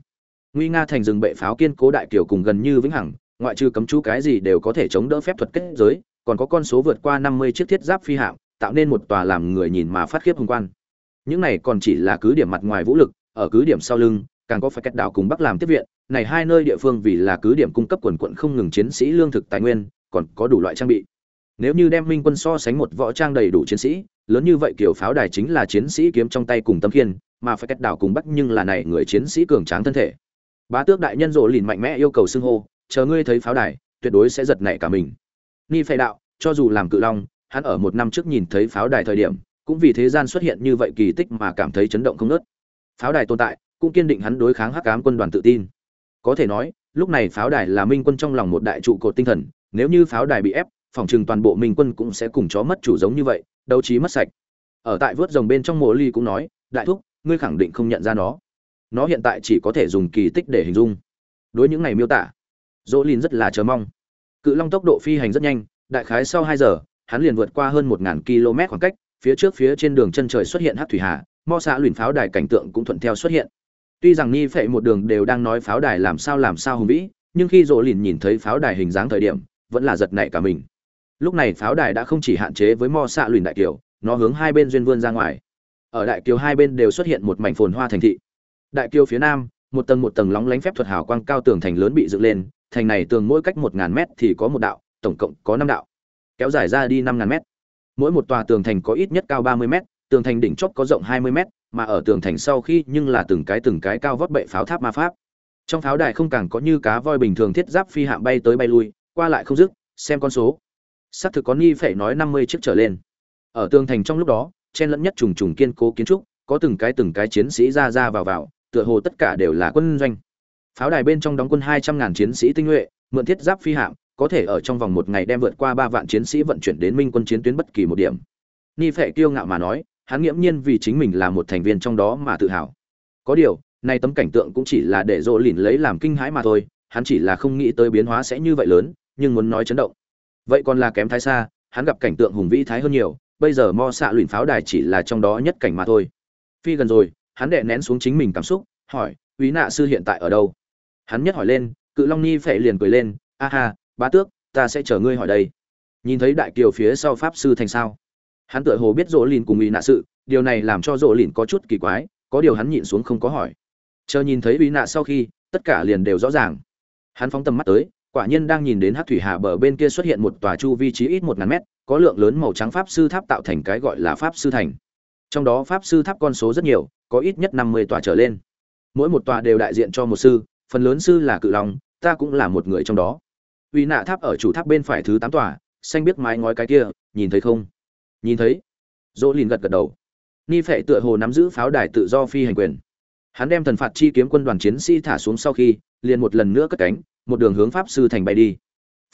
Nguy nga thành rừng bệ pháo kiên cố đại kiểu cùng gần như vĩnh hằng, ngoại trừ cấm chú cái gì đều có thể chống đỡ phép thuật kết giới, còn có con số vượt qua năm mươi chiếc thiết giáp phi hạm, tạo nên một tòa làm người nhìn mà phát khiếp hùng quan. Những này còn chỉ là cứ điểm mặt ngoài vũ lực, ở cứ điểm sau lưng, càng có phải cách đảo cùng bắc làm tiếp viện, này hai nơi địa phương vì là cứ điểm cung cấp quần quận không ngừng chiến sĩ lương thực tài nguyên, còn có đủ loại trang bị nếu như đem minh quân so sánh một võ trang đầy đủ chiến sĩ, lớn như vậy kiểu pháo đài chính là chiến sĩ kiếm trong tay cùng tâm khiên, mà phải cách đảo cùng bắc nhưng là này người chiến sĩ cường tráng thân thể. Bá tước đại nhân rộ lìn mạnh mẽ yêu cầu xưng hô, chờ ngươi thấy pháo đài, tuyệt đối sẽ giật nảy cả mình. Ni phệ đạo, cho dù làm cự long, hắn ở một năm trước nhìn thấy pháo đài thời điểm, cũng vì thế gian xuất hiện như vậy kỳ tích mà cảm thấy chấn động không nớt pháo đài tồn tại, cũng kiên định hắn đối kháng hắc ám quân đoàn tự tin. Có thể nói, lúc này pháo đài là minh quân trong lòng một đại trụ cột tinh thần, nếu như pháo đài bị ép phòng trừng toàn bộ minh quân cũng sẽ cùng chó mất chủ giống như vậy, đấu trí mất sạch. Ở tại vớt rồng bên trong mộ ly cũng nói, đại thúc, ngươi khẳng định không nhận ra nó. Nó hiện tại chỉ có thể dùng kỳ tích để hình dung. Đối những này miêu tả, dỗ lin rất là chờ mong. Cự long tốc độ phi hành rất nhanh, đại khái sau hai giờ, hắn liền vượt qua hơn một ngàn km khoảng cách, phía trước phía trên đường chân trời xuất hiện hát thủy hà, mo xã luyện pháo đài cảnh tượng cũng thuận theo xuất hiện. Tuy rằng ni phệ một đường đều đang nói pháo đài làm sao làm sao hùng vĩ, nhưng khi dỗ lìn nhìn thấy pháo đài hình dáng thời điểm, vẫn là giật nảy cả mình lúc này pháo đài đã không chỉ hạn chế với mo xạ lùn đại kiều, nó hướng hai bên duyên vươn ra ngoài. Ở đại kiều hai bên đều xuất hiện một mảnh phồn hoa thành thị. Đại kiều phía nam, một tầng một tầng lóng lánh phép thuật hào quang cao tường thành lớn bị dựng lên, thành này tường mỗi cách một ngàn mét thì có một đạo, tổng cộng có năm đạo. Kéo dài ra đi năm ngàn mét. Mỗi một tòa tường thành có ít nhất cao ba mươi mét, tường thành đỉnh chóp có rộng hai mươi mét, mà ở tường thành sau khi nhưng là từng cái từng cái cao vót bệ pháo tháp ma pháp. Trong pháo đài không càng có như cá voi bình thường thiết giáp phi hạm bay tới bay lui, qua lại không dứt, xem con số xác thực có nghi phải nói năm mươi chiếc trở lên. Ở tường thành trong lúc đó, chen lẫn nhất trùng trùng kiên cố kiến trúc, có từng cái từng cái chiến sĩ ra ra vào vào, tựa hồ tất cả đều là quân doanh. Pháo đài bên trong đóng quân hai trăm ngàn chiến sĩ tinh nhuệ, mượn thiết giáp phi hạm, có thể ở trong vòng một ngày đem vượt qua ba vạn chiến sĩ vận chuyển đến minh quân chiến tuyến bất kỳ một điểm. Ni phệ kiêu ngạo mà nói, hắn nghiễm nhiên vì chính mình là một thành viên trong đó mà tự hào. Có điều, nay tấm cảnh tượng cũng chỉ là để rộ lìn lấy làm kinh hãi mà thôi, hắn chỉ là không nghĩ tới biến hóa sẽ như vậy lớn, nhưng muốn nói chấn động vậy còn là kém thái xa, hắn gặp cảnh tượng hùng vĩ thái hơn nhiều, bây giờ mo xạ luyện pháo đài chỉ là trong đó nhất cảnh mà thôi. Phi gần rồi, hắn đệ nén xuống chính mình cảm xúc, hỏi, úy nạ sư hiện tại ở đâu? Hắn nhất hỏi lên, cự long ni phệ liền cười lên, a ha, bá tước, ta sẽ chờ ngươi hỏi đây. Nhìn thấy đại kiều phía sau pháp sư thành sao, hắn tựa hồ biết rỗ lìn cùng ý nạ sự, điều này làm cho rỗ lìn có chút kỳ quái, có điều hắn nhịn xuống không có hỏi. Chờ nhìn thấy ý nạ sau khi, tất cả liền đều rõ ràng. Hắn phóng tầm mắt tới quả nhiên đang nhìn đến hát thủy hạ bờ bên kia xuất hiện một tòa chu vi trí ít một ngàn mét, có lượng lớn màu trắng pháp sư tháp tạo thành cái gọi là pháp sư thành. Trong đó pháp sư tháp con số rất nhiều, có ít nhất năm mươi tòa trở lên. Mỗi một tòa đều đại diện cho một sư, phần lớn sư là cự lòng ta cũng là một người trong đó. Uy nạ tháp ở chủ tháp bên phải thứ tám tòa, xanh biết mái ngói cái kia, nhìn thấy không? Nhìn thấy. Dỗ lìn gật gật đầu. Ni phệ tựa hồ nắm giữ pháo đài tự do phi hành quyền. Hắn đem thần phạt chi kiếm quân đoàn chiến sĩ thả xuống sau khi, liền một lần nữa cất cánh một đường hướng pháp sư thành bay đi.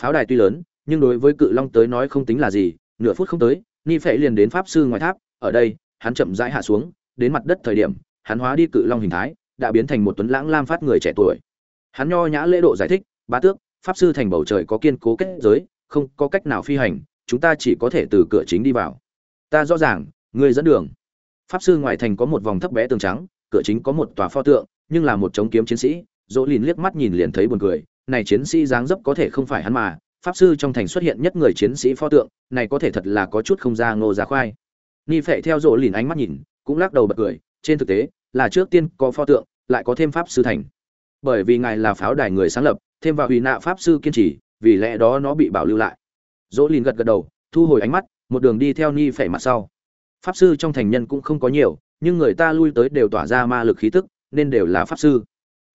Pháo đài tuy lớn, nhưng đối với cự long tới nói không tính là gì, nửa phút không tới, ni phệ liền đến pháp sư ngoài tháp, ở đây, hắn chậm rãi hạ xuống, đến mặt đất thời điểm, hắn hóa đi cự long hình thái, đã biến thành một tuấn lãng lam phát người trẻ tuổi. Hắn nho nhã lễ độ giải thích, bá tước, pháp sư thành bầu trời có kiên cố kết giới, không có cách nào phi hành, chúng ta chỉ có thể từ cửa chính đi vào. Ta rõ ràng, ngươi dẫn đường. Pháp sư ngoài thành có một vòng thấp bé tường trắng, cửa chính có một tòa pho tượng, nhưng là một chống kiếm chiến sĩ, dỗ lìn liếc mắt nhìn liền thấy buồn cười này chiến sĩ dáng dấp có thể không phải hắn mà, pháp sư trong thành xuất hiện nhất người chiến sĩ pho tượng, này có thể thật là có chút không ra ngô ra khoai. Ni phệ theo dỗ lìn ánh mắt nhìn, cũng lắc đầu bật cười, trên thực tế, là trước tiên có pho tượng, lại có thêm pháp sư thành. Bởi vì ngài là pháo đài người sáng lập, thêm vào hủy nạ pháp sư kiên trì, vì lẽ đó nó bị bảo lưu lại. Dỗ lìn gật gật đầu, thu hồi ánh mắt, một đường đi theo ni phệ mặt sau. Pháp sư trong thành nhân cũng không có nhiều, nhưng người ta lui tới đều tỏa ra ma lực khí tức, nên đều là pháp sư.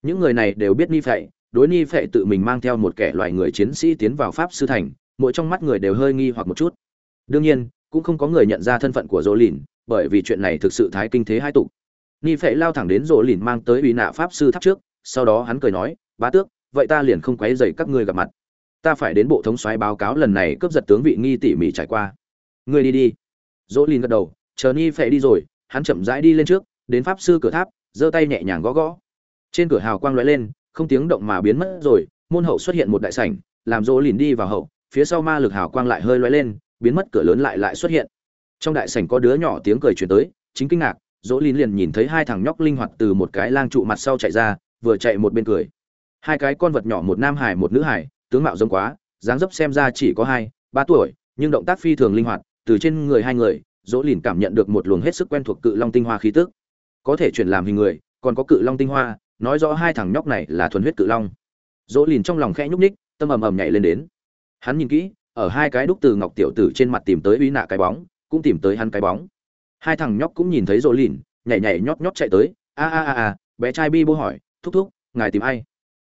Những người này đều biết ni phệ đối ni phệ tự mình mang theo một kẻ loài người chiến sĩ tiến vào pháp sư thành, mỗi trong mắt người đều hơi nghi hoặc một chút. Đương nhiên, cũng không có người nhận ra thân phận của dỗ lìn, bởi vì chuyện này thực sự thái kinh thế hai tục. Ni phệ lao thẳng đến dỗ lìn mang tới ủy nạ pháp sư tháp trước, sau đó hắn cười nói, bá tước, vậy ta liền không quấy dày các ngươi gặp mặt. Ta phải đến bộ thống xoáy báo cáo lần này cướp giật tướng vị nghi tỉ mỉ trải qua. Ngươi đi đi. Dỗ lìn gật đầu, chờ ni phệ đi rồi. Hắn chậm rãi đi lên trước, đến pháp sư cửa tháp, giơ tay nhẹ nhàng gõ gõ. Trên cửa hào quang lóe lên không tiếng động mà biến mất rồi, môn hậu xuất hiện một đại sảnh, làm dỗ lìn đi vào hậu, phía sau ma lực hào quang lại hơi lóe lên, biến mất cửa lớn lại lại xuất hiện. Trong đại sảnh có đứa nhỏ tiếng cười truyền tới, chính kinh ngạc dỗ lìn liền nhìn thấy hai thằng nhóc linh hoạt từ một cái lang trụ mặt sau chạy ra, vừa chạy một bên cười. Hai cái con vật nhỏ, một nam hải, một nữ hải, tướng mạo giống quá, dáng dấp xem ra chỉ có hai, ba tuổi, nhưng động tác phi thường linh hoạt, từ trên người hai người dỗ lìn cảm nhận được một luồng hết sức quen thuộc cự long tinh hoa khí tức. Có thể chuyển làm hình người, còn có cự long tinh hoa nói rõ hai thằng nhóc này là thuần huyết cự long. Dỗ lìn trong lòng khẽ nhúc ních tâm ầm ầm nhảy lên đến. Hắn nhìn kỹ, ở hai cái đúc từ ngọc tiểu tử trên mặt tìm tới uy nạ cái bóng, cũng tìm tới hắn cái bóng. Hai thằng nhóc cũng nhìn thấy dỗ lìn, nhảy nhảy nhót nhót chạy tới, a a a a, bé trai bi bô hỏi, thúc thúc, ngài tìm ai?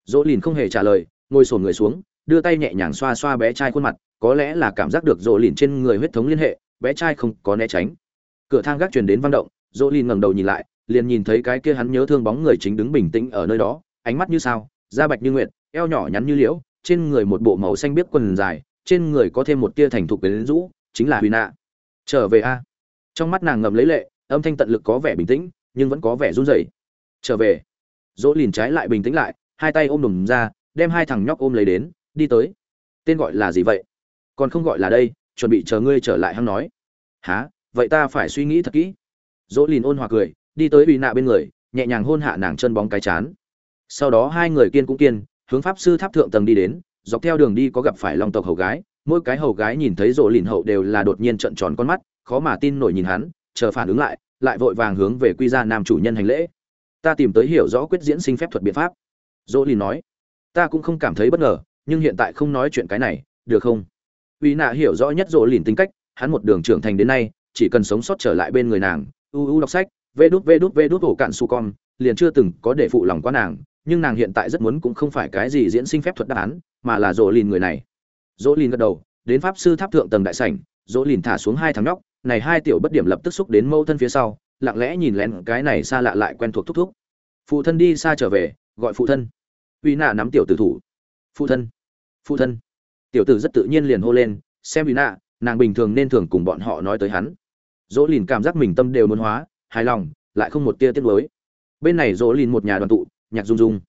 Dỗ lìn không hề trả lời, ngồi sổn người xuống, đưa tay nhẹ nhàng xoa xoa bé trai khuôn mặt, có lẽ là cảm giác được dỗ lìn trên người huyết thống liên hệ, bé trai không có né tránh. Cửa thang gác truyền đến văn động, dỗ lìn ngẩng đầu nhìn lại liền nhìn thấy cái kia hắn nhớ thương bóng người chính đứng bình tĩnh ở nơi đó, ánh mắt như sao, da bạch như nguyệt, eo nhỏ nhắn như liễu, trên người một bộ màu xanh biếc quần dài, trên người có thêm một tia thành thục quyến rũ, chính là huy nạ. Trở về a. Trong mắt nàng ngầm lấy lệ, âm thanh tận lực có vẻ bình tĩnh, nhưng vẫn có vẻ run rẩy. Trở về. Dỗ liền trái lại bình tĩnh lại, hai tay ôm đùm ra, đem hai thằng nhóc ôm lấy đến, đi tới. Tên gọi là gì vậy? Còn không gọi là đây, chuẩn bị chờ ngươi trở lại hăng nói. Há vậy ta phải suy nghĩ thật kỹ. Dỗ liền ôn hòa cười đi tới bị nạ bên người, nhẹ nhàng hôn hạ nàng chân bóng cái chán. Sau đó hai người kiên cũng kiên, hướng pháp sư tháp thượng tầng đi đến, dọc theo đường đi có gặp phải long tộc hầu gái, mỗi cái hầu gái nhìn thấy rộ lìn hậu đều là đột nhiên trận tròn con mắt, khó mà tin nổi nhìn hắn, chờ phản ứng lại lại vội vàng hướng về quy gia nam chủ nhân hành lễ. Ta tìm tới hiểu rõ quyết diễn sinh phép thuật biện pháp. Dỗ lìn nói. Ta cũng không cảm thấy bất ngờ, nhưng hiện tại không nói chuyện cái này, được không? Uy nạ hiểu rõ nhất dỗ lìn tính cách, hắn một đường trưởng thành đến nay, chỉ cần sống sót trở lại bên người nàng, u u đọc sách vê đút vê đút vê đút ổ cạn su con, liền chưa từng có để phụ lòng quá nàng, nhưng nàng hiện tại rất muốn cũng không phải cái gì diễn sinh phép thuật đáp án, mà là dỗ lìn người này. Dỗ lìn gật đầu, đến pháp sư tháp thượng tầng đại sảnh dỗ lìn thả xuống hai thằng nhóc, này hai tiểu bất điểm lập tức xúc đến mâu thân phía sau, lặng lẽ nhìn lén cái này xa lạ lại quen thuộc thúc thúc. Phụ thân đi xa trở về, gọi phụ thân. Uy nạ nắm tiểu tử thủ. Phụ thân phụ thân. Tiểu tử rất tự nhiên liền hô lên, xem uy nạ, nàng bình thường nên thường cùng bọn họ nói tới hắn. Dỗ lìn cảm giác mình tâm đều muốn hóa hài lòng, lại không một tia tiếc nuối. Bên này rỗ lìn một nhà đoàn tụ, nhạc rung rung.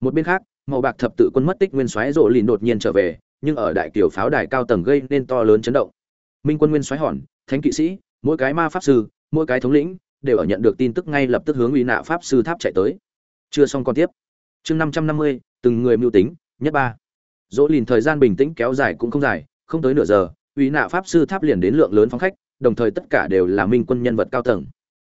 Một bên khác, màu bạc thập tự quân mất tích nguyên soái rỗ lìn đột nhiên trở về, nhưng ở đại kiều pháo đài cao tầng gây nên to lớn chấn động. Minh quân nguyên soái hòn, thánh kỵ sĩ, mỗi cái ma pháp sư, mỗi cái thống lĩnh, đều ở nhận được tin tức ngay lập tức hướng uy nạ pháp sư tháp chạy tới. Chưa xong còn tiếp. Chương năm trăm năm mươi, từng người mưu tính, nhất ba. Dỗ lìn thời gian bình tĩnh kéo dài cũng không dài, không tới nửa giờ, uy nạ pháp sư tháp liền đến lượng lớn phóng khách, đồng thời tất cả đều là minh quân nhân vật cao tầng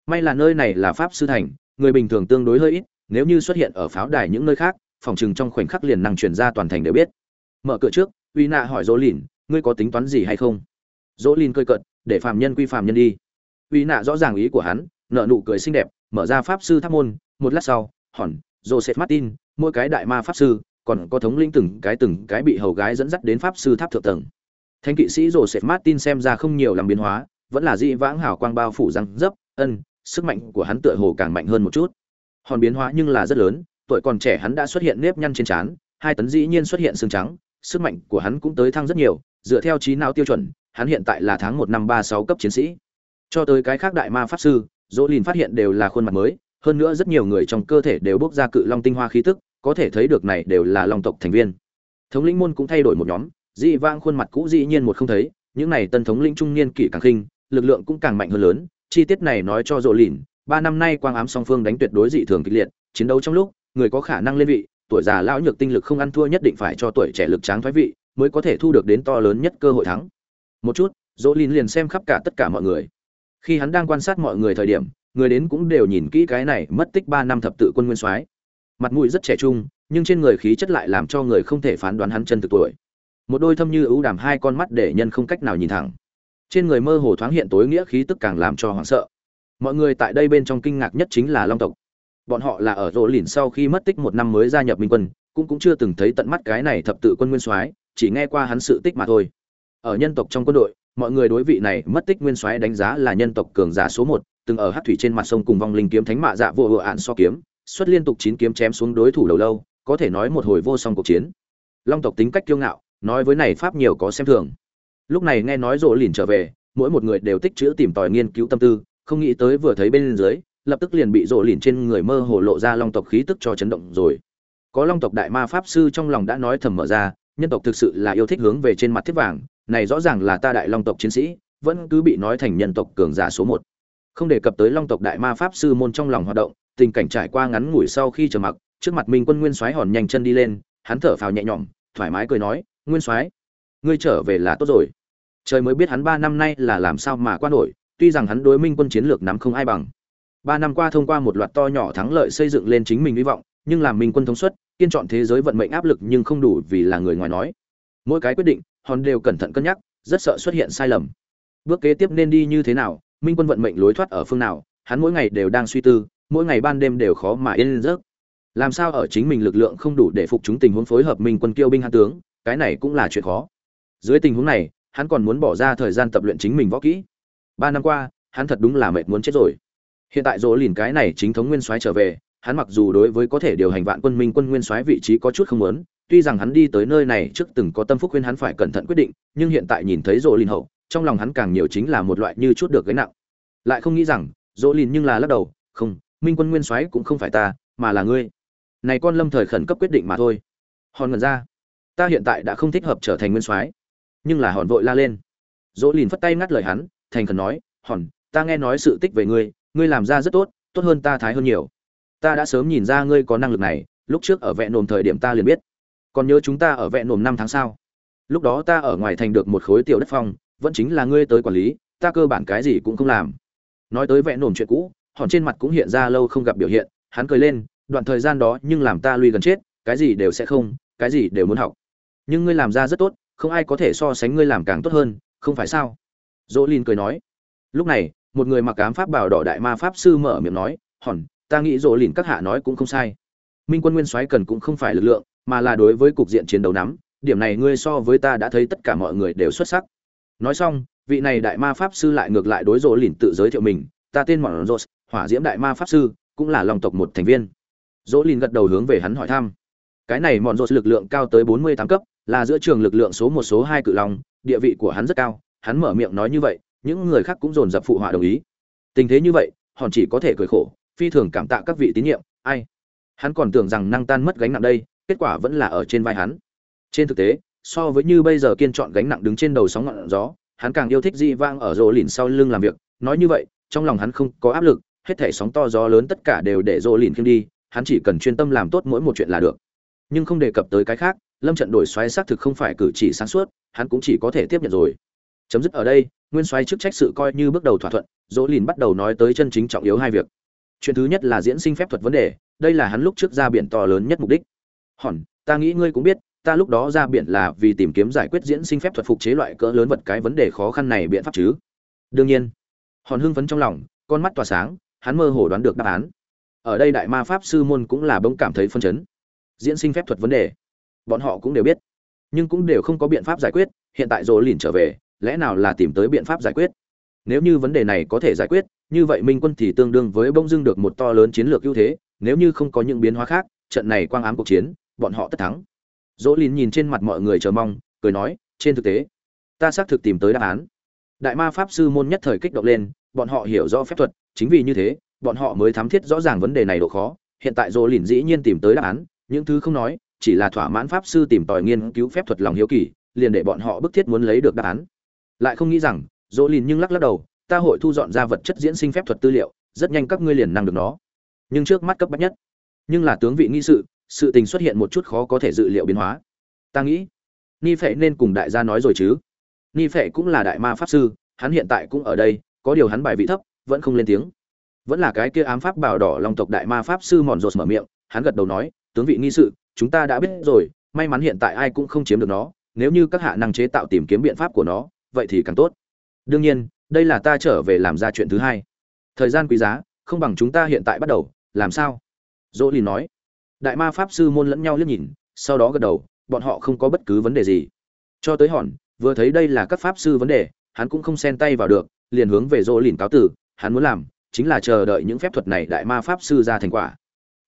may là nơi này là pháp sư thành, người bình thường tương đối hơi ít, nếu như xuất hiện ở pháo đài những nơi khác, phòng chừng trong khoảnh khắc liền năng truyền ra toàn thành đều biết. Mở cửa trước, uy nạ hỏi dỗ lìn, ngươi có tính toán gì hay không? Dỗ lìn cơi cận để phạm nhân quy phạm nhân đi. Uy nạ rõ ràng ý của hắn nợ nụ cười xinh đẹp, mở ra pháp sư tháp môn, một lát sau, hòn, joseph martin, mỗi cái đại ma pháp sư, còn có thống lĩnh từng cái từng cái bị hầu gái dẫn dắt đến pháp sư tháp thượng tầng. Thanh kỵ sĩ joseph martin xem ra không nhiều làm biến hóa, vẫn là dị vãng hào quang bao phủ răng dấp, ân sức mạnh của hắn tựa hồ càng mạnh hơn một chút. Hòn biến hóa nhưng là rất lớn, tuổi còn trẻ hắn đã xuất hiện nếp nhăn trên trán, hai tấn dĩ nhiên xuất hiện xương trắng, sức mạnh của hắn cũng tới thăng rất nhiều, dựa theo trí não tiêu chuẩn, hắn hiện tại là tháng một năm ba sáu cấp chiến sĩ. Cho tới cái khác đại ma pháp sư, dỗ lìn phát hiện đều là khuôn mặt mới, hơn nữa rất nhiều người trong cơ thể đều bốc ra cự long tinh hoa khí tức, có thể thấy được này đều là long tộc thành viên. Thống lĩnh môn cũng thay đổi một nhóm, dị vang khuôn mặt cũ dĩ nhiên một không thấy, những này tân thống lĩnh trung niên kỷ càng khinh, lực lượng cũng càng mạnh hơn lớn chi tiết này nói cho rộ lìn, ba năm nay quang ám song phương đánh tuyệt đối dị thường kịch liệt, chiến đấu trong lúc, người có khả năng lên vị, tuổi già lão nhược tinh lực không ăn thua nhất định phải cho tuổi trẻ lực tráng thoái vị, mới có thể thu được đến to lớn nhất cơ hội thắng. Một chút, dỗ lìn liền xem khắp cả tất cả mọi người. Khi hắn đang quan sát mọi người thời điểm, người đến cũng đều nhìn kỹ cái này mất tích ba năm thập tự quân nguyên soái. Mặt mũi rất trẻ trung, nhưng trên người khí chất lại làm cho người không thể phán đoán hắn chân thực tuổi. Một đôi thâm như ưu đàm hai con mắt để nhân không cách nào nhìn thẳng trên người mơ hồ thoáng hiện tối nghĩa khí tức càng làm cho hoảng sợ. Mọi người tại đây bên trong kinh ngạc nhất chính là long tộc. Bọn họ là ở rỗ lìn sau khi mất tích một năm mới gia nhập minh quân, cũng cũng chưa từng thấy tận mắt cái này thập tự quân nguyên soái, chỉ nghe qua hắn sự tích mà thôi. Ở nhân tộc trong quân đội, mọi người đối vị này mất tích nguyên soái đánh giá là nhân tộc cường giả số một, từng ở hát thủy trên mặt sông cùng vong linh kiếm thánh mạ dạ vô hựa ạn so kiếm, xuất liên tục chín kiếm chém xuống đối thủ đầu lâu, có thể nói một hồi vô song cuộc chiến. Long tộc tính cách kiêu ngạo, nói với này pháp nhiều có xem thường lúc này nghe nói rộ lìn trở về, mỗi một người đều tích chữ tìm tòi nghiên cứu tâm tư, không nghĩ tới vừa thấy bên dưới, lập tức liền bị rộ lìn trên người mơ hồ lộ ra long tộc khí tức cho chấn động rồi. Có long tộc đại ma pháp sư trong lòng đã nói thầm mở ra, nhân tộc thực sự là yêu thích hướng về trên mặt thiết vàng, này rõ ràng là ta đại long tộc chiến sĩ, vẫn cứ bị nói thành nhân tộc cường giả số một. Không đề cập tới long tộc đại ma pháp sư môn trong lòng hoạt động, tình cảnh trải qua ngắn ngủi sau khi trở mặc, trước mặt minh quân nguyên soái hòn nhanh chân đi lên, hắn thở phào nhẹ nhõm, thoải mái cười nói, nguyên soái, ngươi trở về là tốt rồi trời mới biết hắn ba năm nay là làm sao mà qua nổi, tuy rằng hắn đối minh quân chiến lược nắm không ai bằng. Ba năm qua thông qua một loạt to nhỏ thắng lợi xây dựng lên chính mình hy vọng, nhưng làm minh quân thống suất, kiên chọn thế giới vận mệnh áp lực nhưng không đủ vì là người ngoài nói. Mỗi cái quyết định, hòn đều cẩn thận cân nhắc, rất sợ xuất hiện sai lầm. Bước kế tiếp nên đi như thế nào, minh quân vận mệnh lối thoát ở phương nào, hắn mỗi ngày đều đang suy tư, mỗi ngày ban đêm đều khó mà yên giấc. Làm sao ở chính mình lực lượng không đủ để phục chúng tình huống phối hợp minh quân kiêu binh hạ tướng, cái này cũng là chuyện khó. Dưới tình huống này hắn còn muốn bỏ ra thời gian tập luyện chính mình võ kỹ. Ba năm qua, hắn thật đúng là mệt muốn chết rồi. Hiện tại dỗ lìn cái này chính thống nguyên soái trở về, hắn mặc dù đối với có thể điều hành vạn quân minh quân nguyên soái vị trí có chút không muốn, tuy rằng hắn đi tới nơi này trước từng có tâm phúc khuyên hắn phải cẩn thận quyết định, nhưng hiện tại nhìn thấy dỗ lìn hậu, trong lòng hắn càng nhiều chính là một loại như chút được gánh nặng. Lại không nghĩ rằng, dỗ lìn nhưng là lắc đầu, không, minh quân nguyên soái cũng không phải ta, mà là ngươi. Này con lâm thời khẩn cấp quyết định mà thôi. Hòn ngần ra. Ta hiện tại đã không thích hợp trở thành nguyên soái nhưng là hòn vội la lên. Dỗ lìn phất tay ngắt lời hắn, thành khẩn nói, hòn, ta nghe nói sự tích về ngươi ngươi làm ra rất tốt tốt hơn ta thái hơn nhiều. Ta đã sớm nhìn ra ngươi có năng lực này, lúc trước ở vẹn nồm thời điểm ta liền biết. Còn nhớ chúng ta ở vẹn nồm năm tháng sau lúc đó ta ở ngoài thành được một khối tiểu đất phong, vẫn chính là ngươi tới quản lý, ta cơ bản cái gì cũng không làm. Nói tới vẹn nồm chuyện cũ, hòn trên mặt cũng hiện ra lâu không gặp biểu hiện, hắn cười lên, đoạn thời gian đó nhưng làm ta lui gần chết, cái gì đều sẽ không, cái gì đều muốn học. Nhưng ngươi làm ra rất tốt không ai có thể so sánh ngươi làm càng tốt hơn, không phải sao? Dỗ lin cười nói. Lúc này, một người mặc ám pháp bảo đỏ đại ma pháp sư mở miệng nói, hòn, ta nghĩ dỗ lìn các hạ nói cũng không sai. Minh quân nguyên soái cần cũng không phải lực lượng, mà là đối với cục diện chiến đấu nắm, điểm này ngươi so với ta đã thấy tất cả mọi người đều xuất sắc. Nói xong, vị này đại ma pháp sư lại ngược lại đối dỗ lìn tự giới thiệu mình, ta tên mòn rột hỏa diễm đại ma pháp sư, cũng là lòng tộc một thành viên. Dỗ lìn gật đầu hướng về hắn hỏi thăm. Cái này mòn rột lực lượng cao tới bốn mươi tám cấp là giữa trường lực lượng số một, số hai cự long, địa vị của hắn rất cao, hắn mở miệng nói như vậy, những người khác cũng dồn dập phụ họa đồng ý. Tình thế như vậy, hòn chỉ có thể cười khổ, phi thường cảm tạ các vị tín nhiệm, ai? Hắn còn tưởng rằng năng tan mất gánh nặng đây, kết quả vẫn là ở trên vai hắn. Trên thực tế, so với như bây giờ kiên chọn gánh nặng đứng trên đầu sóng ngọn gió, hắn càng yêu thích dị vang ở rỗ lìn sau lưng làm việc. Nói như vậy, trong lòng hắn không có áp lực, hết thể sóng to gió lớn tất cả đều để rỗ lìn khiêm đi, hắn chỉ cần chuyên tâm làm tốt mỗi một chuyện là được. Nhưng không đề cập tới cái khác lâm trận đổi xoáy xác thực không phải cử chỉ sáng suốt, hắn cũng chỉ có thể tiếp nhận rồi. Chấm dứt ở đây, nguyên xoáy chức trách sự coi như bước đầu thỏa thuận, dỗ lìn bắt đầu nói tới chân chính trọng yếu hai việc. Chuyện thứ nhất là diễn sinh phép thuật vấn đề, đây là hắn lúc trước ra biển to lớn nhất mục đích. Hòn, ta nghĩ ngươi cũng biết, ta lúc đó ra biển là vì tìm kiếm giải quyết diễn sinh phép thuật phục chế loại cỡ lớn vật cái vấn đề khó khăn này biện pháp chứ. Đương nhiên, hòn hưng phấn trong lòng, con mắt tỏa sáng, hắn mơ hồ đoán được đáp án. Ở đây đại ma pháp sư môn cũng là bỗng cảm thấy phân chấn. Diễn sinh phép thuật vấn đề bọn họ cũng đều biết. Nhưng cũng đều không có biện pháp giải quyết, hiện tại Dỗ lìn trở về, lẽ nào là tìm tới biện pháp giải quyết? Nếu như vấn đề này có thể giải quyết, như vậy minh quân thì tương đương với bông dưng được một to lớn chiến lược ưu thế, nếu như không có những biến hóa khác, trận này quang ám cuộc chiến, bọn họ tất thắng. Dỗ lìn nhìn trên mặt mọi người chờ mong, cười nói, trên thực tế, ta xác thực tìm tới đáp án. Đại ma pháp sư môn nhất thời kích động lên, bọn họ hiểu rõ phép thuật, chính vì như thế, bọn họ mới thám thiết rõ ràng vấn đề này độ khó. Hiện tại dỗ lìn dĩ nhiên tìm tới đáp án, những thứ không nói chỉ là thỏa mãn pháp sư tìm tòi nghiên cứu phép thuật lòng hiếu kỳ, liền để bọn họ bức thiết muốn lấy được đáp án. Lại không nghĩ rằng, dỗ lìn nhưng lắc lắc đầu, ta hội thu dọn ra vật chất diễn sinh phép thuật tư liệu, rất nhanh các ngươi liền năng được nó. Nhưng trước mắt cấp bách nhất, nhưng là tướng vị nghi sự sự tình xuất hiện một chút khó có thể dự liệu biến hóa. Ta nghĩ, ni phệ nên cùng đại gia nói rồi chứ. Ni phệ cũng là đại ma pháp sư, hắn hiện tại cũng ở đây, có điều hắn bài vị thấp, vẫn không lên tiếng. Vẫn là cái kia ám pháp bảo đỏ long tộc đại ma pháp sư mòn rột mở miệng, hắn gật đầu nói, tướng vị nghi sự chúng ta đã biết rồi, may mắn hiện tại ai cũng không chiếm được nó, nếu như các hạ năng chế tạo tìm kiếm biện pháp của nó, vậy thì càng tốt. Đương nhiên, đây là ta trở về làm ra chuyện thứ hai. Thời gian quý giá, không bằng chúng ta hiện tại bắt đầu, làm sao? Dỗ lìn nói. Đại ma pháp sư môn lẫn nhau liếc nhìn, sau đó gật đầu, bọn họ không có bất cứ vấn đề gì. Cho tới hòn, vừa thấy đây là các pháp sư vấn đề, hắn cũng không xen tay vào được, liền hướng về dỗ lìn cáo tử hắn muốn làm, chính là chờ đợi những phép thuật này đại ma pháp sư ra thành quả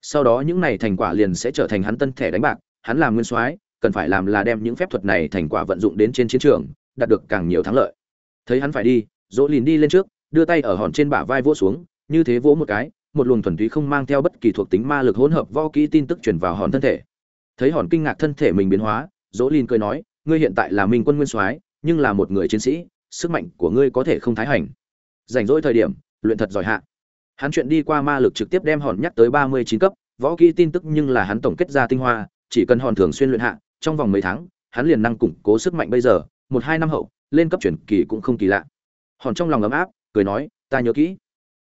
sau đó những này thành quả liền sẽ trở thành hắn tân thẻ đánh bạc, hắn làm nguyên soái, cần phải làm là đem những phép thuật này thành quả vận dụng đến trên chiến trường, đạt được càng nhiều thắng lợi. Thấy hắn phải đi, dỗ lìn đi lên trước, đưa tay ở hòn trên bả vai vỗ xuống, như thế vỗ một cái, một luồng thuần túy không mang theo bất kỳ thuộc tính ma lực hỗn hợp vo kỹ tin tức truyền vào hòn thân thể. Thấy hòn kinh ngạc thân thể mình biến hóa, dỗ lìn cười nói, ngươi hiện tại là minh quân nguyên soái, nhưng là một người chiến sĩ, sức mạnh của ngươi có thể không thái hành. Rảnh rỗi thời điểm, luyện thật giỏi hạ hắn chuyện đi qua ma lực trực tiếp đem hòn nhắc tới ba mươi chín cấp, võ kỹ tin tức nhưng là hắn tổng kết ra tinh hoa, chỉ cần hòn thường xuyên luyện hạ, trong vòng mấy tháng, hắn liền năng củng cố sức mạnh bây giờ, một hai năm hậu, lên cấp chuyển kỳ cũng không kỳ lạ. Hòn trong lòng ấm áp, cười nói, ta nhớ kỹ.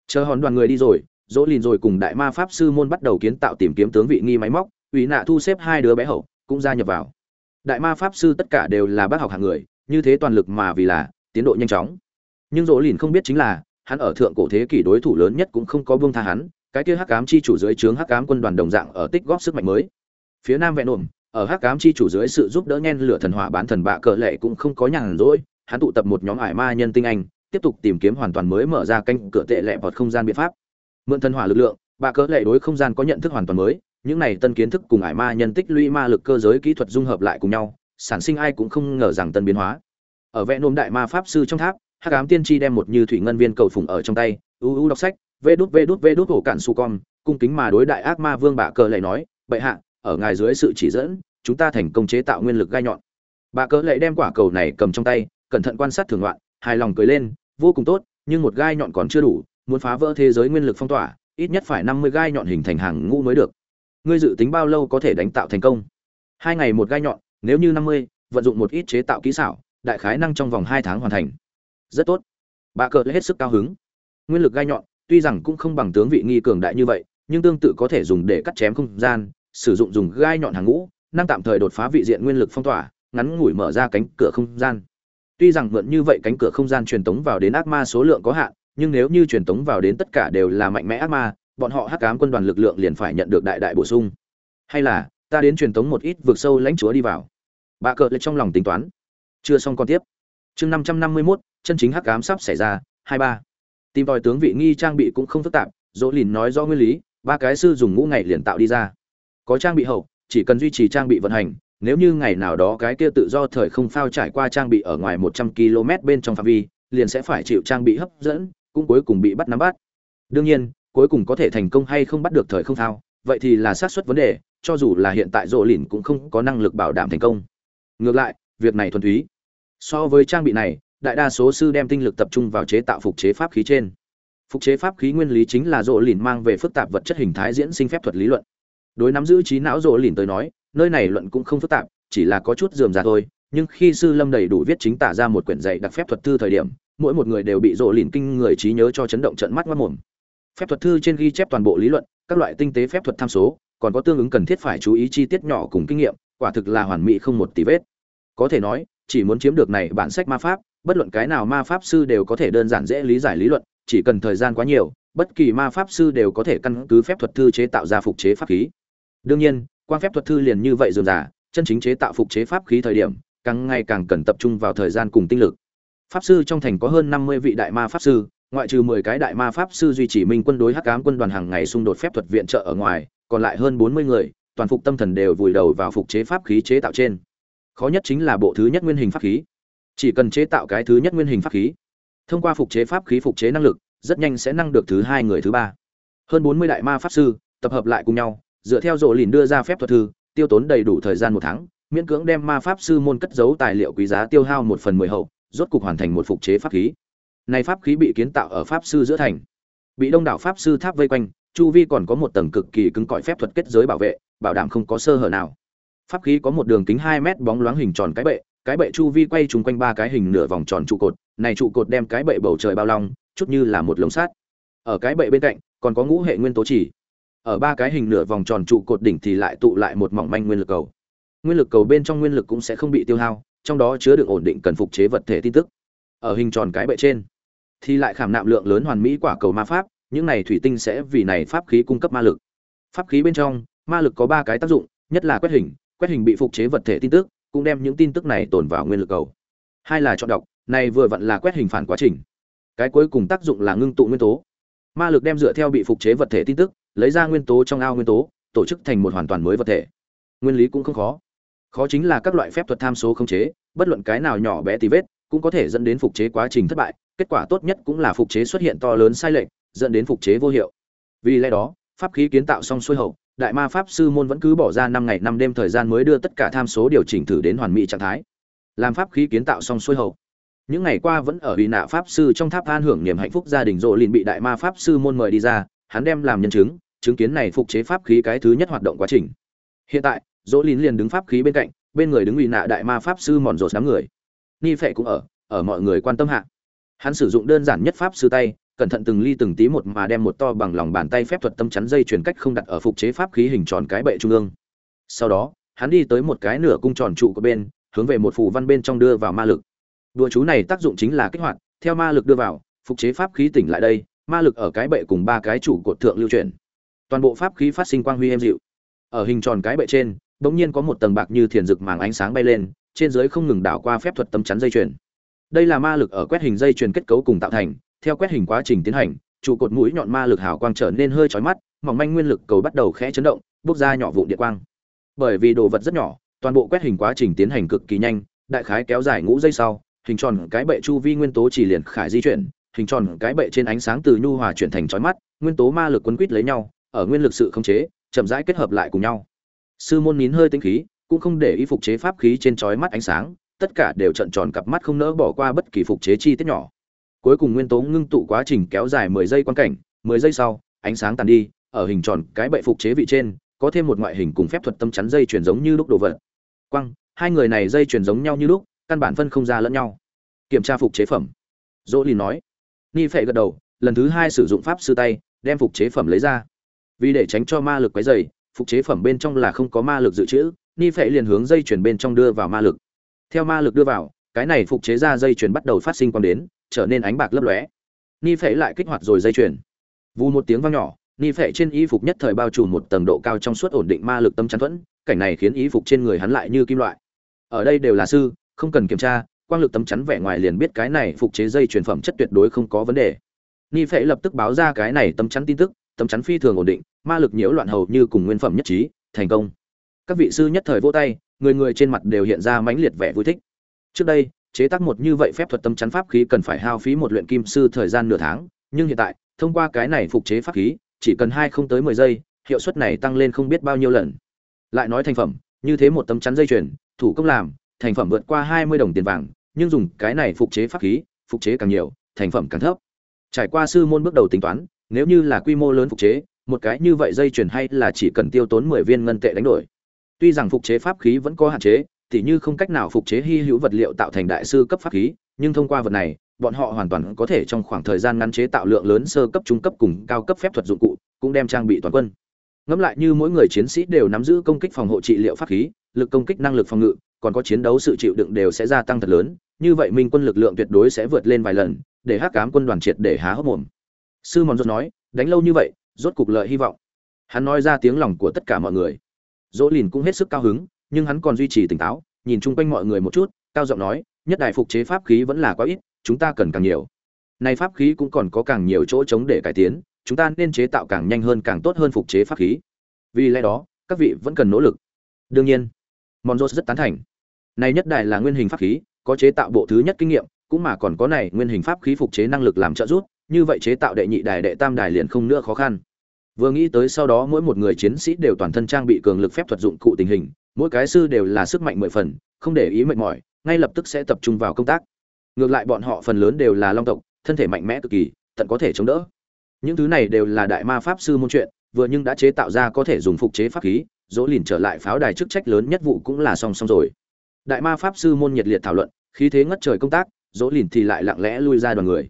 Chờ hòn đoàn người đi rồi, dỗ lìn rồi cùng đại ma pháp sư môn bắt đầu kiến tạo tìm kiếm tướng vị nghi máy móc ủy nạ thu xếp hai đứa bé hậu, cũng gia nhập vào. Đại ma pháp sư tất cả đều là bác học hạng người, như thế toàn lực mà vì là, tiến độ nhanh chóng. Nhưng dỗ lìn không biết chính là hắn ở thượng cổ thế kỷ đối thủ lớn nhất cũng không có buông tha hắn, cái kia hắc ám chi chủ dưới trướng hắc ám quân đoàn đồng dạng ở tích góp sức mạnh mới. Phía nam vẹn ổn, ở hắc ám chi chủ dưới sự giúp đỡ nhen lửa thần hỏa bán thần bạ cờ lệ cũng không có nhàn rỗi, hắn tụ tập một nhóm ải ma nhân tinh anh, tiếp tục tìm kiếm hoàn toàn mới mở ra canh cửa tệ lệ vọt không gian biện pháp. Mượn thần hỏa lực lượng, bạ cờ lệ đối không gian có nhận thức hoàn toàn mới, những này tân kiến thức cùng ải ma nhân tích lũy ma lực cơ giới kỹ thuật dung hợp lại cùng nhau, sản sinh ai cũng không ngờ rằng tân biến hóa. Ở vẹn nôm đại ma pháp sư trong tháp hắc ám tiên tri đem một như thủy ngân viên cầu phùng ở trong tay u u đọc sách, vê đút vê đút vê đút, hổ cạn su con, cung kính mà đối đại ác ma vương bạ cờ lệ nói, bệ hạ, ở ngài dưới sự chỉ dẫn, chúng ta thành công chế tạo nguyên lực gai nhọn. Bà cờ lệ đem quả cầu này cầm trong tay, cẩn thận quan sát thường loạn, hài lòng cười lên, vô cùng tốt, nhưng một gai nhọn còn chưa đủ, muốn phá vỡ thế giới nguyên lực phong tỏa, ít nhất phải năm mươi gai nhọn hình thành hàng ngũ mới được. Ngươi dự tính bao lâu có thể đánh tạo thành công? Hai ngày một gai nhọn, nếu như năm mươi, vận dụng một ít chế tạo kỹ xảo, đại khái năng trong vòng hai tháng hoàn thành rất tốt. Bà cờ hết sức cao hứng. Nguyên lực gai nhọn, tuy rằng cũng không bằng tướng vị nghi cường đại như vậy, nhưng tương tự có thể dùng để cắt chém không gian, sử dụng dùng gai nhọn hàng ngũ, năng tạm thời đột phá vị diện nguyên lực phong tỏa, ngắn ngủi mở ra cánh cửa không gian. Tuy rằng mượn như vậy cánh cửa không gian truyền tống vào đến ác ma số lượng có hạn, nhưng nếu như truyền tống vào đến tất cả đều là mạnh mẽ ác ma, bọn họ hắc ám quân đoàn lực lượng liền phải nhận được đại đại bổ sung. Hay là, ta đến truyền tống một ít vượt sâu lãnh chúa đi vào. Bà cờ lên trong lòng tính toán. Chưa xong còn tiếp chương năm trăm năm mươi mốt, chân chính hắc ám sắp xảy ra, hai ba. Tìm tòi tướng vị nghi trang bị cũng không phức tạp, dỗ lìn nói rõ nguyên lý, ba cái sư dùng ngũ ngày liền tạo đi ra. Có trang bị hậu, chỉ cần duy trì trang bị vận hành, nếu như ngày nào đó cái kia tự do thời không phao trải qua trang bị ở ngoài một trăm km bên trong phạm vi, liền sẽ phải chịu trang bị hấp dẫn, cũng cuối cùng bị bắt nắm bắt. Đương nhiên, cuối cùng có thể thành công hay không bắt được thời không phao, vậy thì là xác suất vấn đề, cho dù là hiện tại rộ lìn cũng không có năng lực bảo đảm thành công. Ngược lại, việc này thuần túy so với trang bị này, đại đa số sư đem tinh lực tập trung vào chế tạo phục chế pháp khí trên. Phục chế pháp khí nguyên lý chính là rộ lìn mang về phức tạp vật chất hình thái diễn sinh phép thuật lý luận. Đối nắm giữ trí não rộ lìn tới nói, nơi này luận cũng không phức tạp, chỉ là có chút dườm ra thôi. Nhưng khi sư lâm đầy đủ viết chính tả ra một quyển dạy đặc phép thuật thư thời điểm, mỗi một người đều bị rộ lìn kinh người trí nhớ cho chấn động trận mắt mất mồm. Phép thuật thư trên ghi chép toàn bộ lý luận, các loại tinh tế phép thuật tham số, còn có tương ứng cần thiết phải chú ý chi tiết nhỏ cùng kinh nghiệm, quả thực là hoàn mỹ không một tí vết. Có thể nói chỉ muốn chiếm được này bản sách ma pháp, bất luận cái nào ma pháp sư đều có thể đơn giản dễ lý giải lý luận, chỉ cần thời gian quá nhiều, bất kỳ ma pháp sư đều có thể căn cứ phép thuật thư chế tạo ra phục chế pháp khí. Đương nhiên quan phép thuật thư liền như vậy dường giả chân chính chế tạo phục chế pháp khí thời điểm, càng ngày càng cần tập trung vào thời gian cùng tinh lực. Pháp sư trong thành có hơn năm mươi vị đại ma pháp sư, ngoại trừ mười cái đại ma pháp sư duy trì minh quân đối hắc ám quân đoàn hàng ngày xung đột phép thuật viện trợ ở ngoài, còn lại hơn bốn mươi người, toàn phục tâm thần đều vùi đầu vào phục chế pháp khí chế tạo trên khó nhất chính là bộ thứ nhất nguyên hình pháp khí. Chỉ cần chế tạo cái thứ nhất nguyên hình pháp khí, thông qua phục chế pháp khí phục chế năng lực, rất nhanh sẽ năng được thứ hai người thứ ba. Hơn bốn mươi đại ma pháp sư tập hợp lại cùng nhau, dựa theo rộ lìn đưa ra phép thuật thư, tiêu tốn đầy đủ thời gian một tháng, miễn cưỡng đem ma pháp sư môn cất giấu tài liệu quý giá tiêu hao một phần mười hậu, rốt cục hoàn thành một phục chế pháp khí. Này pháp khí bị kiến tạo ở pháp sư giữa thành. Bị đông đảo pháp sư tháp vây quanh, chu vi còn có một tầng cực kỳ cứng cỏi phép thuật kết giới bảo vệ, bảo đảm không có sơ hở nào pháp khí có một đường kính hai mét bóng loáng hình tròn cái bệ cái bệ chu vi quay trúng quanh ba cái hình nửa vòng tròn trụ cột, này trụ cột đem cái bệ bầu trời bao long, chút như là một lồng sắt. Ở cái bệ bên cạnh, còn có ngũ hệ nguyên tố chỉ. Ở ba cái hình nửa vòng tròn trụ cột đỉnh thì lại tụ lại một mỏng manh nguyên lực cầu. Nguyên lực cầu bên trong nguyên lực cũng sẽ không bị tiêu hao, trong đó chứa được ổn định cần phục chế vật thể tin tức. Ở hình tròn cái bệ trên, thì lại khảm nạm lượng lớn hoàn mỹ quả cầu ma pháp, những này thủy tinh sẽ vì này pháp khí cung cấp ma lực. Pháp khí bên trong, ma lực có ba cái tác dụng, nhất là quét hình quét hình bị phục chế vật thể tin tức, cũng đem những tin tức này tồn vào nguyên lực cầu. Hai là chọn đọc, này vừa vặn là quét hình phản quá trình. Cái cuối cùng tác dụng là ngưng tụ nguyên tố. Ma lực đem dựa theo bị phục chế vật thể tin tức, lấy ra nguyên tố trong ao nguyên tố, tổ chức thành một hoàn toàn mới vật thể. Nguyên lý cũng không khó. Khó chính là các loại phép thuật tham số không chế, bất luận cái nào nhỏ bé tí vết, cũng có thể dẫn đến phục chế quá trình thất bại, kết quả tốt nhất cũng là phục chế xuất hiện to lớn sai lệch, dẫn đến phục chế vô hiệu. Vì lẽ đó, pháp khí kiến tạo xong xuôi hậu đại ma pháp sư môn vẫn cứ bỏ ra năm ngày năm đêm thời gian mới đưa tất cả tham số điều chỉnh thử đến hoàn mỹ trạng thái. Làm pháp khí kiến tạo xong xuôi hậu, những ngày qua vẫn ở ủy nạ pháp sư trong tháp an hưởng niềm hạnh phúc gia đình rộ liền bị đại ma pháp sư môn mời đi ra, hắn đem làm nhân chứng chứng kiến này phục chế pháp khí cái thứ nhất hoạt động quá trình. Hiện tại dỗ liền liền đứng pháp khí bên cạnh, bên người đứng ủy nạ đại ma pháp sư mòn rột đám người. Ni phệ cũng ở ở mọi người quan tâm hạ. Hắn sử dụng đơn giản nhất pháp sư tay cẩn thận từng ly từng tí một mà đem một to bằng lòng bàn tay phép thuật tâm chắn dây chuyển cách không đặt ở phục chế pháp khí hình tròn cái bệ trung ương. Sau đó, hắn đi tới một cái nửa cung tròn trụ của bên, hướng về một phù văn bên trong đưa vào ma lực. Đùa chú này tác dụng chính là kích hoạt, theo ma lực đưa vào, phục chế pháp khí tỉnh lại đây, ma lực ở cái bệ cùng ba cái trụ cột thượng lưu chuyển. Toàn bộ pháp khí phát sinh quang huy êm dịu. Ở hình tròn cái bệ trên, bỗng nhiên có một tầng bạc như thiền rực màng ánh sáng bay lên, trên dưới không ngừng đảo qua phép thuật tấm chắn dây chuyền. Đây là ma lực ở quét hình dây chuyền kết cấu cùng tạo thành theo quét hình quá trình tiến hành, trụ cột mũi nhọn ma lực hào quang trở nên hơi chói mắt, mỏng manh nguyên lực cầu bắt đầu khẽ chấn động, bốc ra nhỏ vụ điện quang. Bởi vì đồ vật rất nhỏ, toàn bộ quét hình quá trình tiến hành cực kỳ nhanh, đại khái kéo dài ngũ giây sau, hình tròn cái bệ chu vi nguyên tố chỉ liền khải di chuyển, hình tròn cái bệ trên ánh sáng từ nhu hòa chuyển thành chói mắt, nguyên tố ma lực quấn quýt lấy nhau, ở nguyên lực sự khống chế, chậm rãi kết hợp lại cùng nhau. Sư môn nín hơi tinh khí, cũng không để ý phục chế pháp khí trên chói mắt ánh sáng, tất cả đều trận tròn cặp mắt không nỡ bỏ qua bất kỳ phục chế chi tiết nhỏ cuối cùng nguyên tố ngưng tụ quá trình kéo dài mười giây quan cảnh, mười giây sau, ánh sáng tàn đi, ở hình tròn cái bệ phục chế vị trên, có thêm một ngoại hình cùng phép thuật tâm chắn dây chuyển giống như lúc đồ vật. Quăng hai người này dây chuyển giống nhau như lúc, căn bản phân không ra lẫn nhau. Kiểm tra phục chế phẩm. Dỗ lì nói. Ni phệ gật đầu, lần thứ hai sử dụng pháp sư tay, đem phục chế phẩm lấy ra. Vì để tránh cho ma lực quấy dày phục chế phẩm bên trong là không có ma lực dự trữ, ni phệ liền hướng dây chuyển bên trong đưa vào ma lực. Theo ma lực đưa vào, cái này phục chế ra dây chuyển bắt đầu phát sinh quang đến trở nên ánh bạc lấp lóe. Ni phệ lại kích hoạt rồi dây chuyển vù một tiếng vang nhỏ, ni phệ trên y phục nhất thời bao trùm một tầng độ cao trong suốt ổn định ma lực tâm chắn thuẫn, cảnh này khiến y phục trên người hắn lại như kim loại. Ở đây đều là sư, không cần kiểm tra, quang lực tấm chắn vẻ ngoài liền biết cái này phục chế dây chuyển phẩm chất tuyệt đối không có vấn đề. Ni phệ lập tức báo ra cái này tấm chắn tin tức tấm chắn phi thường ổn định, ma lực nhiễu loạn hầu như cùng nguyên phẩm nhất trí, thành công. Các vị sư nhất thời vỗ tay, người người trên mặt đều hiện ra mãnh liệt vẻ vui thích. Trước đây chế tác một như vậy phép thuật tâm chắn pháp khí cần phải hao phí một luyện kim sư thời gian nửa tháng, nhưng hiện tại, thông qua cái này phục chế pháp khí, chỉ cần hai không tới mười giây, hiệu suất này tăng lên không biết bao nhiêu lần. Lại nói thành phẩm, như thế một tấm chắn dây chuyền, thủ công làm, thành phẩm vượt qua hai mươi đồng tiền vàng, nhưng dùng cái này phục chế pháp khí, phục chế càng nhiều, thành phẩm càng thấp. Trải qua sư môn bước đầu tính toán, nếu như là quy mô lớn phục chế, một cái như vậy dây chuyền hay là chỉ cần tiêu tốn mười viên ngân tệ đánh đổi. Tuy rằng phục chế pháp khí vẫn có hạn chế tỉ như không cách nào phục chế hy hữu vật liệu tạo thành đại sư cấp pháp khí, nhưng thông qua vật này, bọn họ hoàn toàn có thể trong khoảng thời gian ngắn chế tạo lượng lớn sơ cấp, trung cấp cùng cao cấp phép thuật dụng cụ, cũng đem trang bị toàn quân. Ngẫm lại như mỗi người chiến sĩ đều nắm giữ công kích phòng hộ trị liệu pháp khí, lực công kích năng lực phòng ngự, còn có chiến đấu sự chịu đựng đều sẽ gia tăng thật lớn, như vậy minh quân lực lượng tuyệt đối sẽ vượt lên vài lần, để hắc cám quân đoàn triệt để há hốc mồm. Sư mòn rốt nói, đánh lâu như vậy, rốt cục lợi hy vọng. Hắn nói ra tiếng lòng của tất cả mọi người. Dỗ lìn cũng hết sức cao hứng nhưng hắn còn duy trì tỉnh táo, nhìn chung quanh mọi người một chút, cao giọng nói, nhất đại phục chế pháp khí vẫn là quá ít, chúng ta cần càng nhiều. Này pháp khí cũng còn có càng nhiều chỗ chống để cải tiến, chúng ta nên chế tạo càng nhanh hơn càng tốt hơn phục chế pháp khí. Vì lẽ đó, các vị vẫn cần nỗ lực. Đương nhiên monzos rất tán thành. Này nhất đại là nguyên hình pháp khí, có chế tạo bộ thứ nhất kinh nghiệm, cũng mà còn có này nguyên hình pháp khí phục chế năng lực làm trợ giúp, như vậy chế tạo đệ nhị đài, đệ tam đài liền không nữa khó khăn. Vừa nghĩ tới sau đó mỗi một người chiến sĩ đều toàn thân trang bị cường lực phép thuật dụng cụ tình hình mỗi cái sư đều là sức mạnh mười phần, không để ý mệt mỏi, ngay lập tức sẽ tập trung vào công tác. Ngược lại bọn họ phần lớn đều là long tộc, thân thể mạnh mẽ cực kỳ, tận có thể chống đỡ. Những thứ này đều là đại ma pháp sư môn chuyện, vừa nhưng đã chế tạo ra có thể dùng phục chế pháp khí, dỗ lìn trở lại pháo đài chức trách lớn nhất vụ cũng là song song rồi. Đại ma pháp sư môn nhiệt liệt thảo luận, khí thế ngất trời công tác, dỗ lìn thì lại lặng lẽ lui ra đoàn người.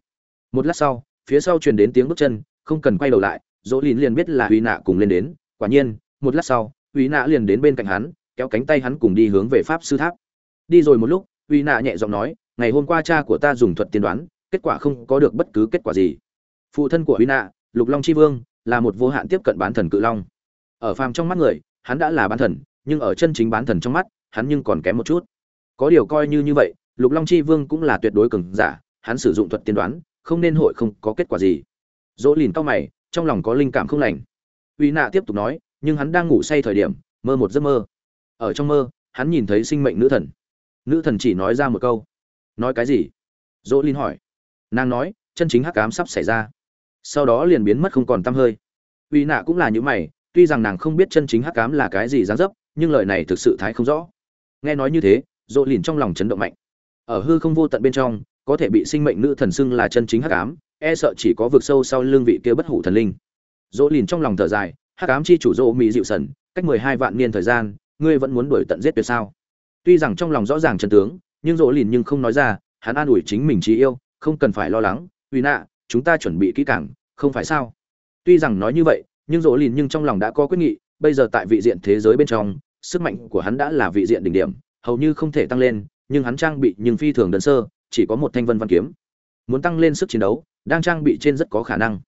Một lát sau, phía sau truyền đến tiếng bước chân, không cần quay đầu lại, dỗ lìn liền biết là uy nạ cùng lên đến. Quả nhiên, một lát sau uy nạ liền đến bên cạnh hắn kéo cánh tay hắn cùng đi hướng về pháp sư tháp. Đi rồi một lúc, uy nạ nhẹ giọng nói, ngày hôm qua cha của ta dùng thuật tiên đoán, kết quả không có được bất cứ kết quả gì. Phụ thân của uy nạ, lục long chi vương, là một vô hạn tiếp cận bán thần cự long. Ở phàm trong mắt người, hắn đã là bán thần, nhưng ở chân chính bán thần trong mắt, hắn nhưng còn kém một chút. Có điều coi như như vậy, lục long chi vương cũng là tuyệt đối cường giả, hắn sử dụng thuật tiên đoán, không nên hội không có kết quả gì. Dỗ lìn tóc mày, trong lòng có linh cảm không lành. Uy nạ tiếp tục nói, nhưng hắn đang ngủ say thời điểm, mơ một giấc mơ ở trong mơ, hắn nhìn thấy sinh mệnh nữ thần. Nữ thần chỉ nói ra một câu. Nói cái gì? Dỗ linh hỏi. Nàng nói, chân chính hắc cám sắp xảy ra. Sau đó liền biến mất không còn tăm hơi. Uy nạ cũng là những mày, tuy rằng nàng không biết chân chính hắc cám là cái gì dáng dấp, nhưng lời này thực sự thái không rõ. Nghe nói như thế dỗ lìn trong lòng chấn động mạnh. Ở hư không vô tận bên trong, có thể bị sinh mệnh nữ thần xưng là chân chính hắc ám e sợ chỉ có vực sâu sau lương vị kia bất hủ thần linh. Dỗ lìn trong lòng thở dài, hắc ám chi chủ dỗ mỹ dịu sần, cách mười hai vạn niên thời gian ngươi vẫn muốn đuổi tận giết tuyệt sao? Tuy rằng trong lòng rõ ràng chân tướng, nhưng dỗ lìn nhưng không nói ra, hắn an ủi chính mình trí yêu, không cần phải lo lắng, uy nạ, chúng ta chuẩn bị kỹ càng, không phải sao? Tuy rằng nói như vậy, nhưng dỗ lìn nhưng trong lòng đã có quyết nghị, bây giờ tại vị diện thế giới bên trong, sức mạnh của hắn đã là vị diện đỉnh điểm, hầu như không thể tăng lên, nhưng hắn trang bị nhưng phi thường đơn sơ, chỉ có một thanh vân văn kiếm. Muốn tăng lên sức chiến đấu, đang trang bị trên rất có khả năng.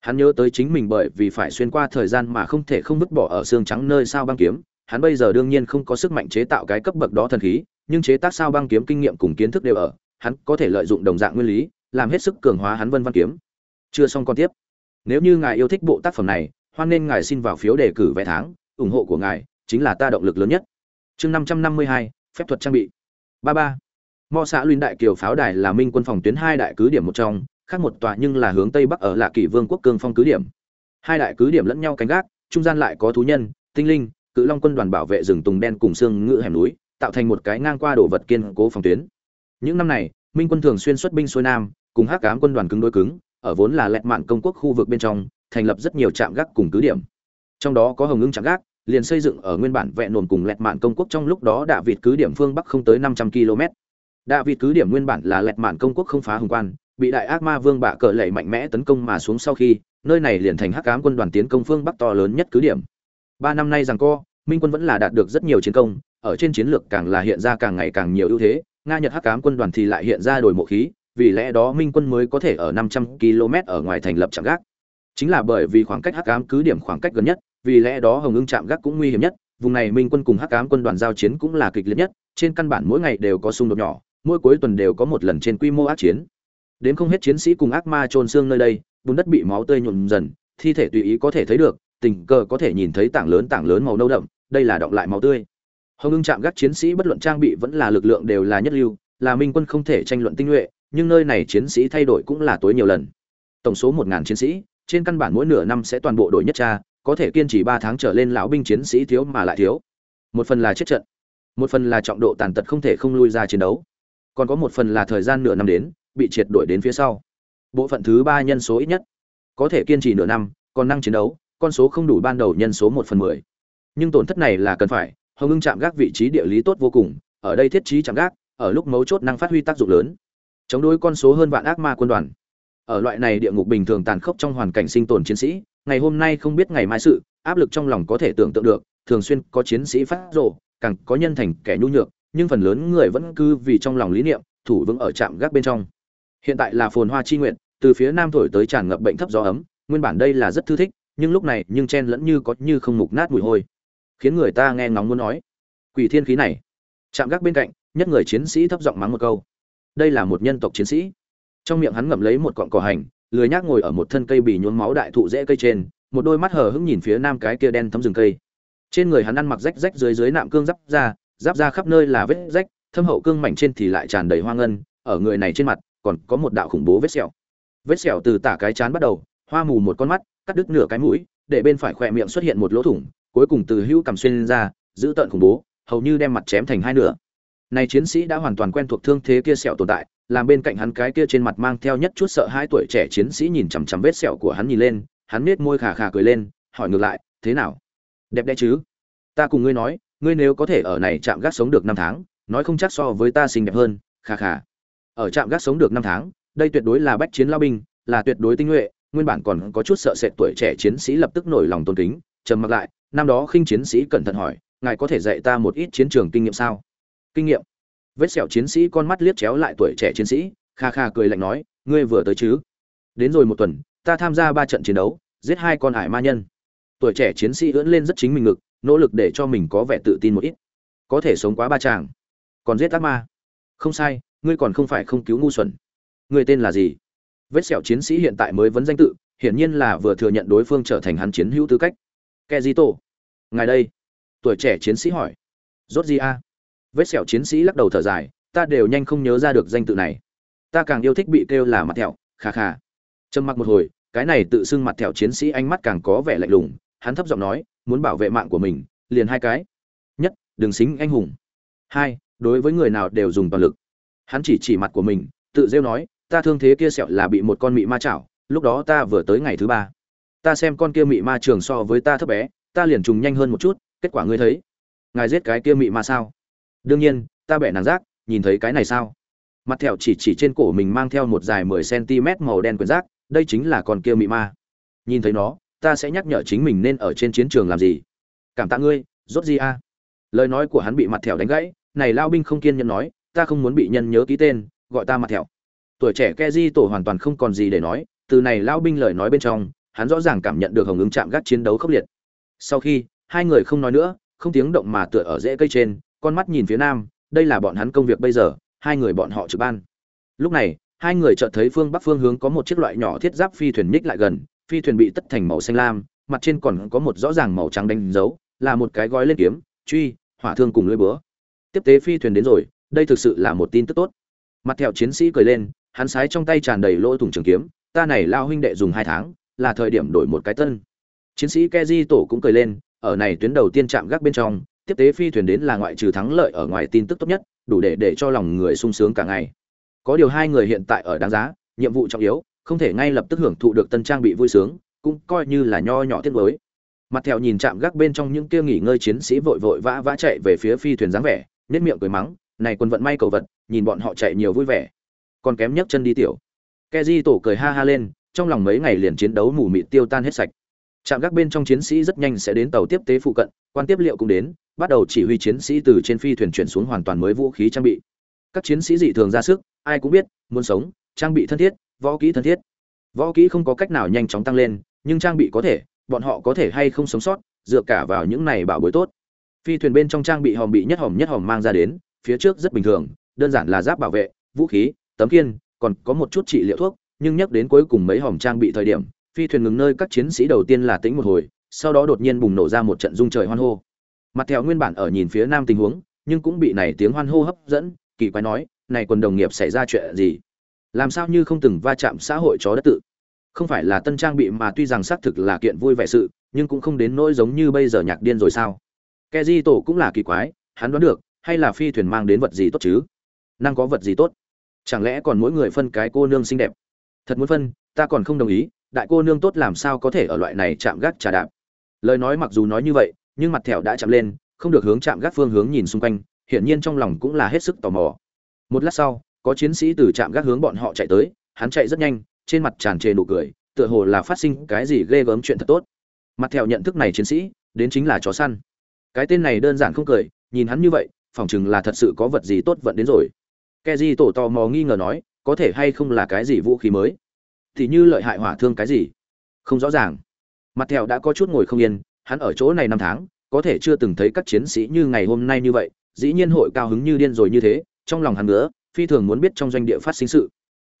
Hắn nhớ tới chính mình bởi vì phải xuyên qua thời gian mà không thể không vứt bỏ ở xương trắng nơi sao băng kiếm hắn bây giờ đương nhiên không có sức mạnh chế tạo cái cấp bậc đó thần khí nhưng chế tác sao băng kiếm kinh nghiệm cùng kiến thức đều ở hắn có thể lợi dụng đồng dạng nguyên lý làm hết sức cường hóa hắn vân văn kiếm. Chưa xong con tiếp. Nếu như ngài yêu thích bộ tác phẩm này hoan nên ngài xin vào phiếu đề cử vé tháng ủng hộ của ngài chính là ta động lực lớn nhất. Chương năm trăm năm mươi hai phép thuật trang bị. Ba ba. Mò xã Luyện Đại Kiều pháo đài là Minh quân phòng tuyến hai đại cứ điểm một trong, khác một tòa nhưng là hướng tây bắc ở là Kỷ Vương quốc cương phong cứ điểm. Hai đại cứ điểm lẫn nhau cánh gác, trung gian lại có thú nhân, tinh linh, cự long quân đoàn bảo vệ rừng tùng đen cùng xương ngự hẻm núi, tạo thành một cái ngang qua đổ vật kiên cố phòng tuyến. Những năm này, Minh quân thường xuyên xuất binh xuôi nam, cùng Hắc Ám quân đoàn cứng đối cứng, ở vốn là lẹt mạn công quốc khu vực bên trong, thành lập rất nhiều trạm gác cùng cứ điểm. Trong đó có Hồng ngưng trạm gác, liền xây dựng ở nguyên bản vẹn nồn cùng lẹt mạn công quốc trong lúc đó đạ vịt cứ điểm phương bắc không tới 500 km Đạ vịt cứ điểm nguyên bản là lẹt mạn công quốc không phá hùng quan, bị đại ác ma vương bạ cờ lệ mạnh mẽ tấn công mà xuống sau khi, nơi này liền thành hắc ám quân đoàn tiến công phương bắc to lớn nhất cứ điểm. Ba năm nay rằng co, Minh quân vẫn là đạt được rất nhiều chiến công, ở trên chiến lược càng là hiện ra càng ngày càng nhiều ưu thế, Nga Nhật hắc ám quân đoàn thì lại hiện ra đổi mộ khí, vì lẽ đó Minh quân mới có thể ở 500 km ở ngoài thành lập trạm gác. Chính là bởi vì khoảng cách hắc ám cứ điểm khoảng cách gần nhất, vì lẽ đó Hồng Ưng trạm gác cũng nguy hiểm nhất, vùng này Minh quân cùng hắc ám quân đoàn giao chiến cũng là kịch liệt nhất, trên căn bản mỗi ngày đều có xung đột nhỏ, mỗi cuối tuần đều có một lần trên quy mô ác chiến đến không hết chiến sĩ cùng ác ma trôn xương nơi đây bùn đất bị máu tươi nhuộm dần thi thể tùy ý có thể thấy được tình cờ có thể nhìn thấy tảng lớn tảng lớn màu nâu đậm, đây là động lại màu tươi. Hồng ưng chạm gác chiến sĩ bất luận trang bị vẫn là lực lượng đều là nhất lưu, là minh quân không thể tranh luận tinh nhuệ, nhưng nơi này chiến sĩ thay đổi cũng là tối nhiều lần. Tổng số một ngàn chiến sĩ, trên căn bản mỗi nửa năm sẽ toàn bộ đổi nhất tra, có thể kiên trì ba tháng trở lên lão binh chiến sĩ thiếu mà lại thiếu. Một phần là chết trận, một phần là trọng độ tàn tật không thể không lui ra chiến đấu. Còn có một phần là thời gian nửa năm đến, bị triệt đuổi đến phía sau. Bộ phận thứ ba nhân số ít nhất, có thể kiên trì nửa năm, còn năng chiến đấu con số không đủ ban đầu nhân số một phần mười. Nhưng tổn thất này là cần phải, hồng ưng chạm gác vị trí địa lý tốt vô cùng, ở đây thiết trí chạm gác, ở lúc mấu chốt năng phát huy tác dụng lớn. Chống đối con số hơn vạn ác ma quân đoàn. Ở loại này địa ngục bình thường tàn khốc trong hoàn cảnh sinh tồn chiến sĩ, ngày hôm nay không biết ngày mai sự, áp lực trong lòng có thể tưởng tượng được, thường xuyên có chiến sĩ phát rộ càng có nhân thành kẻ nhu nhược, nhưng phần lớn người vẫn cứ vì trong lòng lý niệm, thủ vững ở trạm gác bên trong. Hiện tại là phồn hoa chi nguyện, từ phía nam thổi tới tràn ngập bệnh thấp gió ấm, nguyên bản đây là rất thư thích nhưng lúc này nhưng chen lẫn như có như không mục nát mùi hôi, khiến người ta nghe ngóng muốn nói, quỷ thiên khí này. Chạm gác bên cạnh, nhất người chiến sĩ thấp giọng mắng một câu, đây là một nhân tộc chiến sĩ. Trong miệng hắn ngậm lấy một cọn cỏ hành, lười nhác ngồi ở một thân cây bì nhuốm máu đại thụ rễ cây trên, một đôi mắt hờ hững nhìn phía nam cái kia đen thấm rừng cây. Trên người hắn ăn mặc rách rách dưới dưới nạm cương giáp ra giáp ra khắp nơi là vết rách, thâm hậu cương mảnh trên thì lại tràn đầy hoa ngân, ở người này trên mặt còn có một đạo khủng bố vết sẹo. Vết sẹo từ tả cái chán bắt đầu, hoa mù một con mắt cắt đứt nửa cái mũi, để bên phải khỏe miệng xuất hiện một lỗ thủng, cuối cùng từ hữu cầm xuyên ra, giữ tợn khủng bố, hầu như đem mặt chém thành hai nửa. Này chiến sĩ đã hoàn toàn quen thuộc thương thế kia sẹo tồn tại, làm bên cạnh hắn cái kia trên mặt mang theo nhất chút sợ hai tuổi trẻ chiến sĩ nhìn chằm chằm vết sẹo của hắn nhìn lên, hắn nết môi khà khà cười lên, hỏi ngược lại, thế nào? Đẹp đẽ chứ? Ta cùng ngươi nói, ngươi nếu có thể ở này chạm gác sống được năm tháng, nói không chắc so với ta xinh đẹp hơn, khà khà. Ở trạm gác sống được năm tháng, đây tuyệt đối là bách chiến lao binh, là tuyệt đối tinh nhuệ nguyên bản còn có chút sợ sệt tuổi trẻ chiến sĩ lập tức nổi lòng tôn kính, trầm mặc lại, năm đó khinh chiến sĩ cẩn thận hỏi, ngài có thể dạy ta một ít chiến trường kinh nghiệm sao? Kinh nghiệm? Vết sẹo chiến sĩ con mắt liếc chéo lại tuổi trẻ chiến sĩ, kha kha cười lạnh nói, ngươi vừa tới chứ? Đến rồi một tuần, ta tham gia ba trận chiến đấu, giết hai con ải ma nhân. Tuổi trẻ chiến sĩ ưỡn lên rất chính mình ngực, nỗ lực để cho mình có vẻ tự tin một ít. Có thể sống quá ba chàng, còn giết ác ma. Không sai, ngươi còn không phải không cứu ngu xuẩn. Ngươi tên là gì? Vết sẹo chiến sĩ hiện tại mới vấn danh tự, hiển nhiên là vừa thừa nhận đối phương trở thành hắn chiến hữu tư cách. Ke di tổ ngài đây. Tuổi trẻ chiến sĩ hỏi. Rốt gì a vết sẹo chiến sĩ lắc đầu thở dài, ta đều nhanh không nhớ ra được danh tự này. Ta càng yêu thích bị kêu là mặt thẹo khà khà trầm mặc một hồi, cái này tự xưng mặt thẹo chiến sĩ ánh mắt càng có vẻ lạnh lùng, hắn thấp giọng nói, muốn bảo vệ mạng của mình, liền hai cái. Nhất, đừng xính anh hùng. Hai, đối với người nào đều dùng toàn lực. Hắn chỉ chỉ mặt của mình, tự rêu nói ta thương thế kia sẹo là bị một con mị ma chảo, lúc đó ta vừa tới ngày thứ ba. Ta xem con kia mị ma trường so với ta thấp bé, ta liền trùng nhanh hơn một chút, kết quả ngươi thấy. Ngài giết cái kia mị ma sao? Đương nhiên, ta bẻ nàng rác, nhìn thấy cái này sao? Mặt thẹo chỉ chỉ trên cổ mình mang theo một dài mười cm màu đen quyển rác, đây chính là con kia mị ma. Nhìn thấy nó, ta sẽ nhắc nhở chính mình nên ở trên chiến trường làm gì. Cảm tạ ngươi, rốt gì a? Lời nói của hắn bị mặt thẹo đánh gãy, này lao binh không kiên nhẫn nói, ta không muốn bị nhân nhớ ký tên, gọi ta mặt thẹo tuổi trẻ keji tổ hoàn toàn không còn gì để nói, từ này lao binh lời nói bên trong, hắn rõ ràng cảm nhận được hồng ứng chạm gác chiến đấu khốc liệt. Sau khi, hai người không nói nữa, không tiếng động mà tựa ở rễ cây trên, con mắt nhìn phía nam, đây là bọn hắn công việc bây giờ, hai người bọn họ trực ban. Lúc này, hai người chợt thấy phương bắc phương hướng có một chiếc loại nhỏ thiết giáp phi thuyền nhích lại gần, phi thuyền bị tất thành màu xanh lam, mặt trên còn có một rõ ràng màu trắng đánh dấu, là một cái gói lên kiếm, truy, hỏa thương cùng lưỡi búa. Tiếp tế phi thuyền đến rồi, đây thực sự là một tin tức tốt. Mặt thẹo chiến sĩ cười lên hắn sái trong tay tràn đầy lỗ thủng trường kiếm, ta này lao huynh đệ dùng hai tháng, là thời điểm đổi một cái tân. Chiến sĩ keji tổ cũng cười lên, ở này tuyến đầu tiên chạm gác bên trong, tiếp tế phi thuyền đến là ngoại trừ thắng lợi ở ngoài tin tức tốt nhất, đủ để để cho lòng người sung sướng cả ngày. Có điều hai người hiện tại ở đáng giá, nhiệm vụ trọng yếu, không thể ngay lập tức hưởng thụ được tân trang bị vui sướng, cũng coi như là nho nhỏ tiết mới. Mặt theo nhìn chạm gác bên trong những kia nghỉ ngơi chiến sĩ vội vội vã vã chạy về phía phi thuyền dáng vẻ nết miệng cười mắng, này quân vận may cầu vật, nhìn bọn họ chạy nhiều vui vẻ còn kém nhấc chân đi tiểu. Keji tổ cười ha ha lên, trong lòng mấy ngày liền chiến đấu mù mịt tiêu tan hết sạch. Trạm gác bên trong chiến sĩ rất nhanh sẽ đến tàu tiếp tế phụ cận, quan tiếp liệu cũng đến, bắt đầu chỉ huy chiến sĩ từ trên phi thuyền chuyển xuống hoàn toàn mới vũ khí trang bị. Các chiến sĩ dị thường ra sức, ai cũng biết, muốn sống, trang bị thân thiết, võ kỹ thân thiết. Võ kỹ không có cách nào nhanh chóng tăng lên, nhưng trang bị có thể, bọn họ có thể hay không sống sót, dựa cả vào những này bảo bối tốt. Phi thuyền bên trong trang bị hòm bị nhất hòm nhất hòm mang ra đến, phía trước rất bình thường, đơn giản là giáp bảo vệ, vũ khí tấm kiên còn có một chút trị liệu thuốc, nhưng nhắc đến cuối cùng mấy hòm trang bị thời điểm, phi thuyền ngừng nơi các chiến sĩ đầu tiên là tĩnh một hồi, sau đó đột nhiên bùng nổ ra một trận rung trời hoan hô. Mặt theo nguyên bản ở nhìn phía nam tình huống, nhưng cũng bị này tiếng hoan hô hấp dẫn, kỳ quái nói, này quần đồng nghiệp xảy ra chuyện gì? Làm sao như không từng va chạm xã hội chó đất tự? Không phải là tân trang bị mà tuy rằng xác thực là kiện vui vẻ sự, nhưng cũng không đến nỗi giống như bây giờ nhạc điên rồi sao? Keji tổ cũng là kỳ quái, hắn đoán được, hay là phi thuyền mang đến vật gì tốt chứ? Năng có vật gì tốt? Chẳng lẽ còn mỗi người phân cái cô nương xinh đẹp? Thật muốn phân, ta còn không đồng ý, đại cô nương tốt làm sao có thể ở loại này chạm gác trà đạp? Lời nói mặc dù nói như vậy, nhưng mặt thẹo đã chạm lên, không được hướng chạm gác phương hướng nhìn xung quanh, hiển nhiên trong lòng cũng là hết sức tò mò. Một lát sau, có chiến sĩ từ trạm gác hướng bọn họ chạy tới, hắn chạy rất nhanh, trên mặt tràn trề nụ cười, tựa hồ là phát sinh cái gì ghê gớm chuyện thật tốt. Mặt thẹo nhận thức này chiến sĩ, đến chính là chó săn. Cái tên này đơn giản không cười, nhìn hắn như vậy, phỏng chừng là thật sự có vật gì tốt vận đến rồi keji tổ tò mò nghi ngờ nói, có thể hay không là cái gì vũ khí mới? Thì như lợi hại hỏa thương cái gì? Không rõ ràng. Mặt thẹo đã có chút ngồi không yên, hắn ở chỗ này năm tháng, có thể chưa từng thấy các chiến sĩ như ngày hôm nay như vậy, dĩ nhiên hội cao hứng như điên rồi như thế, trong lòng hắn nữa phi thường muốn biết trong doanh địa phát sinh sự.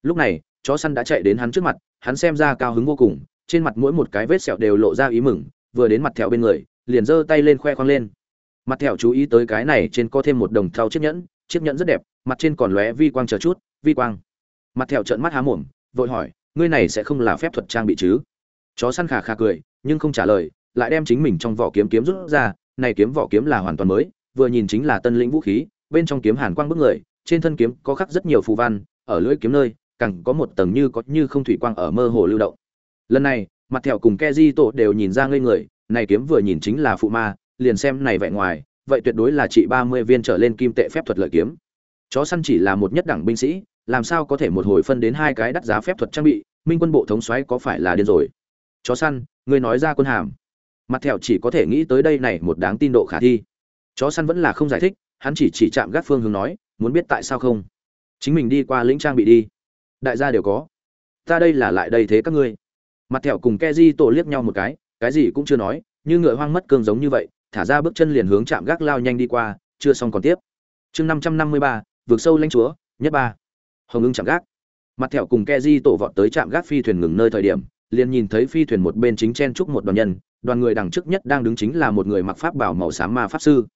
Lúc này, chó săn đã chạy đến hắn trước mặt, hắn xem ra cao hứng vô cùng, trên mặt mỗi một cái vết sẹo đều lộ ra ý mừng, vừa đến mặt thẹo bên người, liền giơ tay lên khoe khoang lên. Mặt thẹo chú ý tới cái này trên có thêm một đồng thau chiếc nhẫn chiếc nhẫn rất đẹp mặt trên còn lóe vi quang chờ chút, vi quang. Mặt thẹo trợn mắt há mồm, vội hỏi, ngươi này sẽ không là phép thuật trang bị chứ? Chó săn khà khà cười, nhưng không trả lời, lại đem chính mình trong vỏ kiếm kiếm rút ra, này kiếm vỏ kiếm là hoàn toàn mới, vừa nhìn chính là tân lĩnh vũ khí, bên trong kiếm hàn quang bức người, trên thân kiếm có khắc rất nhiều phù văn, ở lưỡi kiếm nơi cẳng có một tầng như có như không thủy quang ở mơ hồ lưu động. Lần này, mặt thẹo cùng keji tổ đều nhìn ra ngây người, này kiếm vừa nhìn chính là phụ ma, liền xem này vẻ ngoài, vậy tuyệt đối là trị ba mươi viên trở lên kim tệ phép thuật lợi kiếm chó săn chỉ là một nhất đẳng binh sĩ, làm sao có thể một hồi phân đến hai cái đắt giá phép thuật trang bị, minh quân bộ thống xoáy có phải là điên rồi? Chó săn người nói ra quân hàm. Mặt thẹo chỉ có thể nghĩ tới đây này một đáng tin độ khả thi. Chó săn vẫn là không giải thích, hắn chỉ chỉ chạm gác phương hướng nói, muốn biết tại sao không? Chính mình đi qua lĩnh trang bị đi. Đại gia đều có. Ta đây là lại đây thế các ngươi. Mặt thẹo cùng ke di tổ liếc nhau một cái cái gì cũng chưa nói, như ngựa hoang mất cương giống như vậy, thả ra bước chân liền hướng chạm gác lao nhanh đi qua, chưa xong còn tiếp. Chương năm trăm năm mươi ba vượt sâu lanh chúa, nhất ba. Hồng ưng chạm gác. Mặt thẹo cùng ke di tổ vọt tới trạm gác phi thuyền ngừng nơi thời điểm, liền nhìn thấy phi thuyền một bên chính chen chúc một đoàn nhân, đoàn người đằng trước nhất đang đứng chính là một người mặc pháp bảo màu xám ma pháp sư.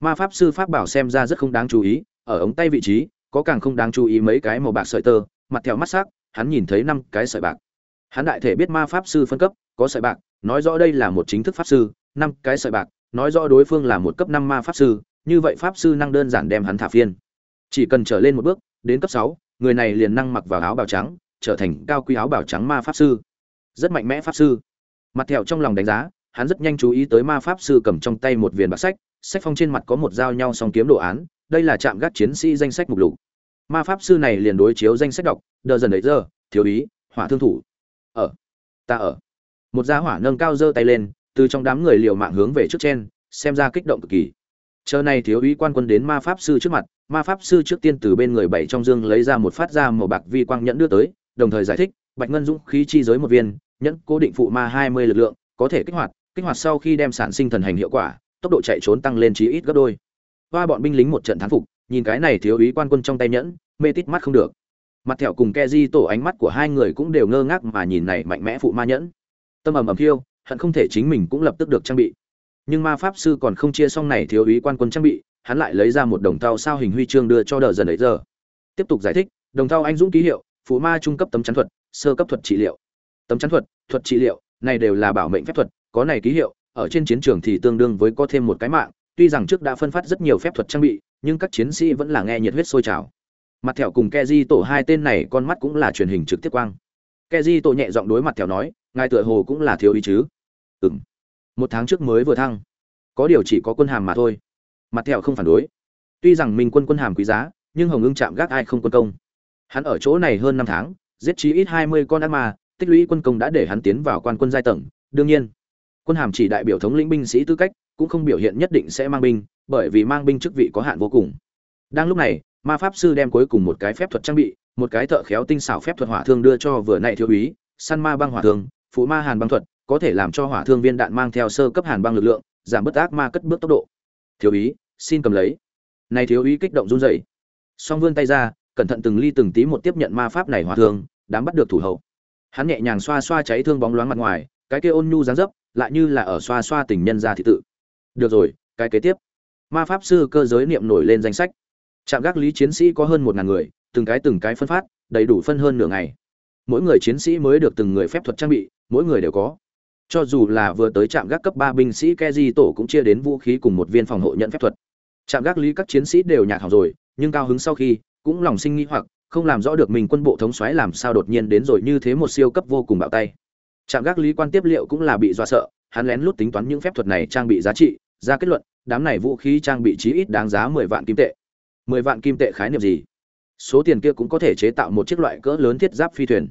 Ma pháp sư pháp bảo xem ra rất không đáng chú ý, ở ống tay vị trí, có càng không đáng chú ý mấy cái màu bạc sợi tơ, mặt thẹo mắt sắc, hắn nhìn thấy năm cái sợi bạc. Hắn đại thể biết ma pháp sư phân cấp, có sợi bạc, nói rõ đây là một chính thức pháp sư, năm cái sợi bạc, nói rõ đối phương là một cấp năm ma pháp sư, như vậy pháp sư năng đơn giản đem hắn thả phiên chỉ cần trở lên một bước, đến cấp sáu, người này liền năng mặc vào áo bào trắng, trở thành cao quý áo bào trắng ma pháp sư. Rất mạnh mẽ pháp sư. Mặt thẹo trong lòng đánh giá, hắn rất nhanh chú ý tới ma pháp sư cầm trong tay một viền bạc sách sách phong trên mặt có một dao nhau song kiếm đồ án, đây là trạm gác chiến sĩ danh sách mục lục. Ma pháp sư này liền đối chiếu danh sách đọc, đờ dần đấy giờ thiếu ý hỏa thương thủ. Ở, ta ở. Một gia hỏa nâng cao giơ tay lên, từ trong đám người liều mạng hướng về trước trên, xem ra kích động cực kỳ chờ này thiếu úy quan quân đến ma pháp sư trước mặt, ma pháp sư trước tiên từ bên người bảy trong dương lấy ra một phát ra màu bạc vi quang nhẫn đưa tới, đồng thời giải thích, bạch ngân dũng khí chi giới một viên, nhẫn cố định phụ ma hai mươi lực lượng, có thể kích hoạt kích hoạt sau khi đem sản sinh thần hành hiệu quả, tốc độ chạy trốn tăng lên chí ít gấp đôi. Hoa bọn binh lính một trận thắng phục, nhìn cái này thiếu úy quan quân trong tay nhẫn, mê tít mắt không được. Mặt thẹo cùng keji tổ ánh mắt của hai người cũng đều ngơ ngác mà nhìn này mạnh mẽ phụ ma nhẫn. Tâm ầm ầm khiêu hận không thể chính mình cũng lập tức được trang bị nhưng ma pháp sư còn không chia xong này thiếu úy quan quân trang bị, hắn lại lấy ra một đồng thau sao hình huy chương đưa cho đờ dần ấy giờ. Tiếp tục giải thích, đồng thau anh dũng ký hiệu phụ ma trung cấp tấm chắn thuật, sơ cấp thuật trị liệu. Tấm chắn thuật thuật trị liệu, này đều là bảo mệnh phép thuật, có này ký hiệu, ở trên chiến trường thì tương đương với có thêm một cái mạng, tuy rằng trước đã phân phát rất nhiều phép thuật trang bị, nhưng các chiến sĩ vẫn là nghe nhiệt huyết sôi trào. Mặt thẹo cùng keji tổ hai tên này con mắt cũng là truyền hình trực tiếp quang. Keji tổ nhẹ giọng đối mặt thẹo nói, ngài tựa hồ cũng là thiếu ý chứ? Ừ m một tháng trước mới vừa thăng. Có điều chỉ có quân hàm mà thôi. Mặt thẹo không phản đối. Tuy rằng mình quân quân hàm quý giá, nhưng hồng ưng chạm gác ai không quân công. Hắn ở chỗ này hơn năm tháng, giết chí ít hai mươi con ác ma, tích lũy quân công đã để hắn tiến vào quan quân giai tầng. Đương nhiên, quân hàm chỉ đại biểu thống lĩnh binh sĩ tư cách, cũng không biểu hiện nhất định sẽ mang binh, bởi vì mang binh chức vị có hạn vô cùng. Đang lúc này, ma pháp sư đem cuối cùng một cái phép thuật trang bị, một cái thợ khéo tinh xảo phép thuật hỏa thương đưa cho vừa nãy thiếu úy, săn ma băng hỏa thương, phụ ma hàn băng thuật có thể làm cho hỏa thương viên đạn mang theo sơ cấp hàn băng lực lượng, giảm bớt ác ma cất bước tốc độ. Thiếu úy xin cầm lấy. Này thiếu úy kích động run rẩy. Song vươn tay ra, cẩn thận từng ly từng tí một tiếp nhận ma pháp này hỏa thương, đám bắt được thủ hậu. Hắn nhẹ nhàng xoa xoa cháy thương bóng loáng mặt ngoài, cái kia ôn nhu dáng dấp, lại như là ở xoa xoa tình nhân ra thị tự. Được rồi, cái kế tiếp. Ma pháp sư cơ giới niệm nổi lên danh sách. Trạm gác lý chiến sĩ có hơn một ngàn người, từng cái từng cái phân phát, đầy đủ phân hơn nửa ngày. Mỗi người chiến sĩ mới được từng người phép thuật trang bị, mỗi người đều có cho dù là vừa tới trạm gác cấp ba binh sĩ keji tổ cũng chia đến vũ khí cùng một viên phòng hộ nhận phép thuật. Trạm gác lý các chiến sĩ đều nhạt hỏng rồi, nhưng cao hứng sau khi, cũng lòng sinh nghi hoặc, không làm rõ được mình quân bộ thống soái làm sao đột nhiên đến rồi như thế một siêu cấp vô cùng bạo tay. Trạm gác lý quan tiếp liệu cũng là bị dọa sợ, hắn lén lút tính toán những phép thuật này trang bị giá trị, ra kết luận, đám này vũ khí trang bị chí ít đáng giá mười vạn kim tệ. Mười vạn kim tệ khái niệm gì? Số tiền kia cũng có thể chế tạo một chiếc loại cỡ lớn thiết giáp phi thuyền.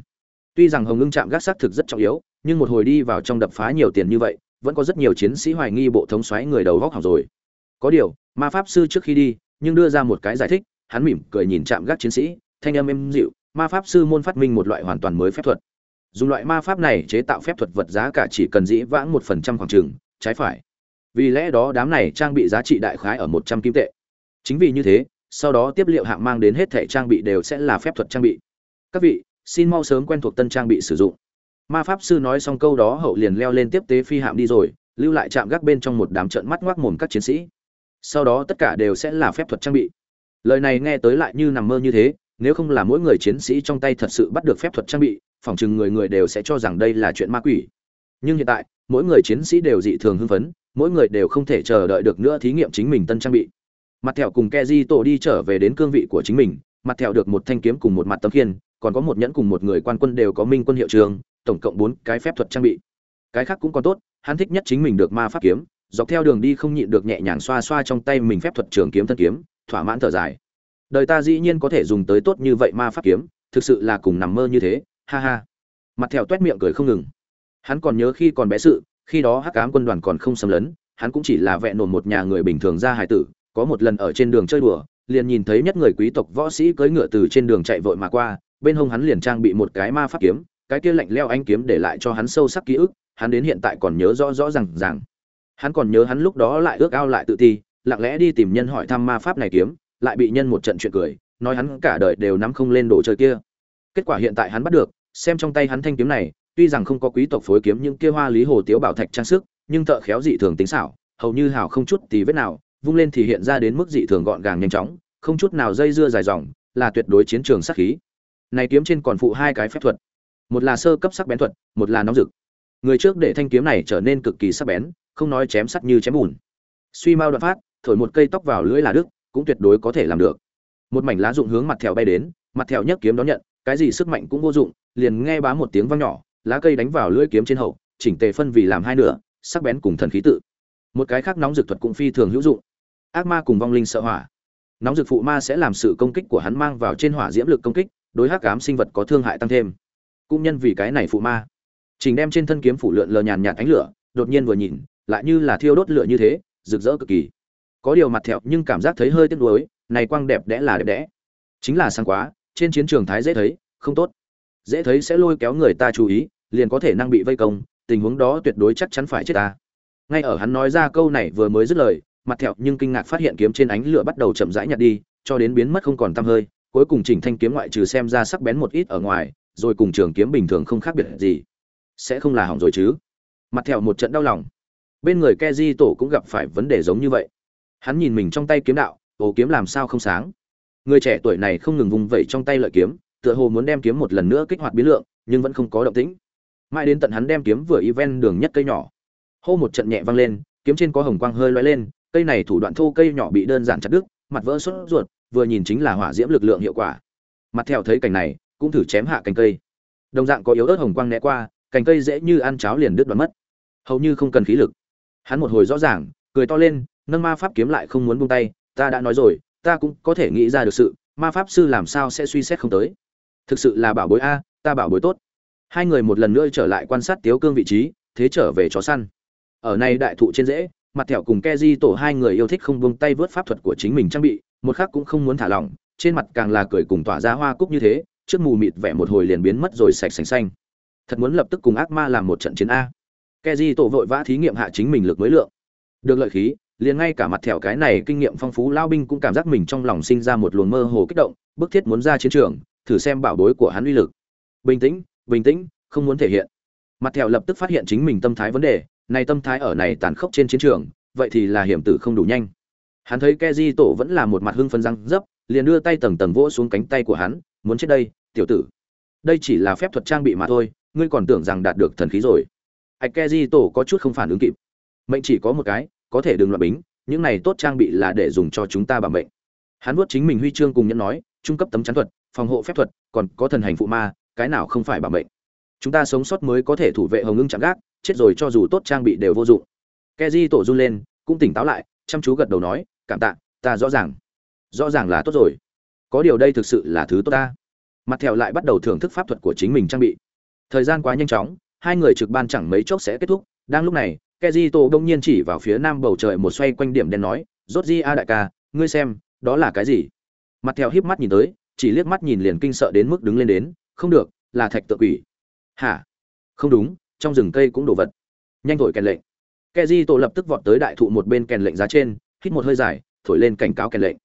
Tuy rằng hồng ngưng trạm gác xác thực rất trọng yếu nhưng một hồi đi vào trong đập phá nhiều tiền như vậy, vẫn có rất nhiều chiến sĩ hoài nghi bộ thống xoáy người đầu góc hỏng rồi. Có điều, ma pháp sư trước khi đi, nhưng đưa ra một cái giải thích, hắn mỉm cười nhìn chạm gác chiến sĩ, thanh âm êm dịu, ma pháp sư môn phát minh một loại hoàn toàn mới phép thuật. Dùng loại ma pháp này chế tạo phép thuật vật giá cả chỉ cần dĩ vãng một phần trăm khoảng trừng trái phải. Vì lẽ đó đám này trang bị giá trị đại khái ở một trăm kim tệ. Chính vì như thế, sau đó tiếp liệu hạng mang đến hết thẻ trang bị đều sẽ là phép thuật trang bị. Các vị, xin mau sớm quen thuộc tân trang bị sử dụng ma pháp sư nói xong câu đó hậu liền leo lên tiếp tế phi hạm đi rồi, lưu lại chạm gác bên trong một đám trận mắt ngoác mồm các chiến sĩ. Sau đó tất cả đều sẽ là phép thuật trang bị. Lời này nghe tới lại như nằm mơ như thế, nếu không là mỗi người chiến sĩ trong tay thật sự bắt được phép thuật trang bị, phỏng chừng người người đều sẽ cho rằng đây là chuyện ma quỷ. Nhưng hiện tại, mỗi người chiến sĩ đều dị thường hưng phấn, mỗi người đều không thể chờ đợi được nữa thí nghiệm chính mình tân trang bị. Mặt thẹo cùng keji tổ đi trở về đến cương vị của chính mình, mặt thẹo được một thanh kiếm cùng một mặt tấm khiên, còn có một nhẫn cùng một người quan quân đều có minh quân hiệu trường tổng cộng bốn cái phép thuật trang bị. Cái khác cũng còn tốt, hắn thích nhất chính mình được ma pháp kiếm, dọc theo đường đi không nhịn được nhẹ nhàng xoa xoa trong tay mình phép thuật trường kiếm thân kiếm, thỏa mãn thở dài. Đời ta dĩ nhiên có thể dùng tới tốt như vậy ma pháp kiếm, thực sự là cùng nằm mơ như thế, ha ha. Mặt thẹo toét miệng cười không ngừng. Hắn còn nhớ khi còn bé sự, khi đó hắc ám quân đoàn còn không xâm lấn, hắn cũng chỉ là vẹn nổn một nhà người bình thường ra hải tử, có một lần ở trên đường chơi đùa, liền nhìn thấy nhất người quý tộc võ sĩ cưỡi ngựa từ trên đường chạy vội mà qua, bên hông hắn liền trang bị một cái ma pháp kiếm cái kia lạnh leo anh kiếm để lại cho hắn sâu sắc ký ức, hắn đến hiện tại còn nhớ rõ rõ ràng ràng. hắn còn nhớ hắn lúc đó lại ước ao lại tự ti, lặng lẽ đi tìm nhân hỏi thăm ma pháp này kiếm, lại bị nhân một trận chuyện cười, nói hắn cả đời đều nắm không lên đồ chơi kia. Kết quả hiện tại hắn bắt được, xem trong tay hắn thanh kiếm này, tuy rằng không có quý tộc phối kiếm những kia hoa lý hồ tiếu bảo thạch trang sức, nhưng thợ khéo dị thường tính xảo, hầu như hào không chút tí vết nào, vung lên thì hiện ra đến mức dị thường gọn gàng nhanh chóng, không chút nào dây dưa dài dòng, là tuyệt đối chiến trường sắc khí. Này kiếm trên còn phụ hai cái phép thuật một là sơ cấp sắc bén thuật, một là nóng rực. Người trước để thanh kiếm này trở nên cực kỳ sắc bén, không nói chém sắt như chém bùn. Suy mau đoạn phát, thổi một cây tóc vào lưỡi là đức, cũng tuyệt đối có thể làm được. Một mảnh lá dụng hướng mặt thẹo bay đến, mặt thẹo nhấc kiếm đón nhận, cái gì sức mạnh cũng vô dụng, liền nghe bá một tiếng vang nhỏ, lá cây đánh vào lưỡi kiếm trên hậu, chỉnh tề phân vì làm hai nửa, sắc bén cùng thần khí tự. Một cái khác nóng dược thuật cũng phi thường hữu dụng. Ác ma cùng vong linh sợ hỏa. Nóng dược phụ ma sẽ làm sự công kích của hắn mang vào trên hỏa diễm lực công kích, đối hắc ám sinh vật có thương hại tăng thêm cũng nhân vì cái này phụ ma. Trình đem trên thân kiếm phủ lượn lờ nhàn nhạt ánh lửa, đột nhiên vừa nhìn, lại như là thiêu đốt lửa như thế, rực rỡ cực kỳ. Có điều mặt thẹo nhưng cảm giác thấy hơi tiếc nuối, này quang đẹp đẽ là đẹp đẽ. Chính là sang quá, trên chiến trường thái dễ thấy, không tốt. Dễ thấy sẽ lôi kéo người ta chú ý, liền có thể năng bị vây công, tình huống đó tuyệt đối chắc chắn phải chết ta. Ngay ở hắn nói ra câu này vừa mới dứt lời, mặt thẹo nhưng kinh ngạc phát hiện kiếm trên ánh lửa bắt đầu chậm rãi nhạt đi, cho đến biến mất không còn tăm hơi, cuối cùng chỉnh thanh kiếm ngoại trừ xem ra sắc bén một ít ở ngoài rồi cùng trường kiếm bình thường không khác biệt gì. Sẽ không là hỏng rồi chứ. Mặt thẹo một trận đau lòng. Bên người keji tổ cũng gặp phải vấn đề giống như vậy. Hắn nhìn mình trong tay kiếm đạo ồ kiếm làm sao không sáng? Người trẻ tuổi này không ngừng vùng vẩy trong tay lợi kiếm, tựa hồ muốn đem kiếm một lần nữa kích hoạt biến lượng, nhưng vẫn không có động tĩnh. Mãi đến tận hắn đem kiếm vừa y ven đường nhất cây nhỏ. Hô một trận nhẹ vang lên, kiếm trên có hồng quang hơi loay lên, cây này thủ đoạn thô cây nhỏ bị đơn giản chặt đứt, mặt vỡ sốt ruột, vừa nhìn chính là hỏa diễm lực lượng hiệu quả. Mặt theo thấy cảnh này cũng thử chém hạ cành cây. Đồng dạng có yếu ớt hồng quang né qua, cành cây dễ như ăn cháo liền đứt đoạn mất. Hầu như không cần khí lực. Hắn một hồi rõ ràng, cười to lên, nâng ma pháp kiếm lại không muốn buông tay, ta đã nói rồi, ta cũng có thể nghĩ ra được sự, ma pháp sư làm sao sẽ suy xét không tới? Thực sự là bảo bối a, ta bảo bối tốt. Hai người một lần nữa trở lại quan sát tiếu cương vị trí, thế trở về chó săn. Ở này đại thụ trên rễ, mặt thẹo cùng keji tổ hai người yêu thích không buông tay vớt pháp thuật của chính mình trang bị, một khác cũng không muốn thả lỏng, trên mặt càng là cười cùng tỏa ra hoa cúc như thế trước mù mịt vẻ một hồi liền biến mất rồi sạch sành xanh. Thật muốn lập tức cùng ác ma làm một trận chiến a. Keji tổ vội vã thí nghiệm hạ chính mình lực mới lượng. Được lợi khí, liền ngay cả mặt thẻo cái này kinh nghiệm phong phú lao binh cũng cảm giác mình trong lòng sinh ra một luồng mơ hồ kích động, bức thiết muốn ra chiến trường, thử xem bảo bối của hắn uy lực. Bình tĩnh bình tĩnh, không muốn thể hiện. Mặt thẻo lập tức phát hiện chính mình tâm thái vấn đề, này tâm thái ở này tàn khốc trên chiến trường, vậy thì là hiểm tử không đủ nhanh. Hắn thấy keji tổ vẫn là một mặt hưng phấn răng dấp liền đưa tay tầng tầng vỗ xuống cánh tay của hắn, muốn chết đây, tiểu tử. Đây chỉ là phép thuật trang bị mà thôi, ngươi còn tưởng rằng đạt được thần khí rồi. Ạch keji tổ có chút không phản ứng kịp. Mệnh chỉ có một cái, có thể đừng loạn bính, những này tốt trang bị là để dùng cho chúng ta bảo mệnh. Hắn vuốt chính mình huy chương cùng nhẫn nói, trung cấp tấm chắn thuật, phòng hộ phép thuật, còn có thần hành phụ ma, cái nào không phải bảo mệnh? Chúng ta sống sót mới có thể thủ vệ hồng ngưng chạm gác, chết rồi cho dù tốt trang bị đều vô dụng. Keji tổ run lên, cũng tỉnh táo lại, chăm chú gật đầu nói, cảm tạ, ta rõ ràng rõ ràng là tốt rồi. Có điều đây thực sự là thứ tốt ta. Mặt thẹo lại bắt đầu thưởng thức pháp thuật của chính mình trang bị. Thời gian quá nhanh chóng, hai người trực ban chẳng mấy chốc sẽ kết thúc. Đang lúc này keji tổ đông nhiên chỉ vào phía nam bầu trời một xoay quanh điểm đen nói, rốt di a đại ca, ngươi xem, đó là cái gì? Mặt thẹo híp mắt nhìn tới, chỉ liếc mắt nhìn liền kinh sợ đến mức đứng lên đến, không được, là thạch tự quỷ. Hả? Không đúng, trong rừng cây cũng đồ vật. Nhanh thổi kèn lệnh. Keji tổ lập tức vọt tới đại thụ một bên kèn lệnh giá trên, hít một hơi dài, thổi lên cảnh cáo kèn lệnh.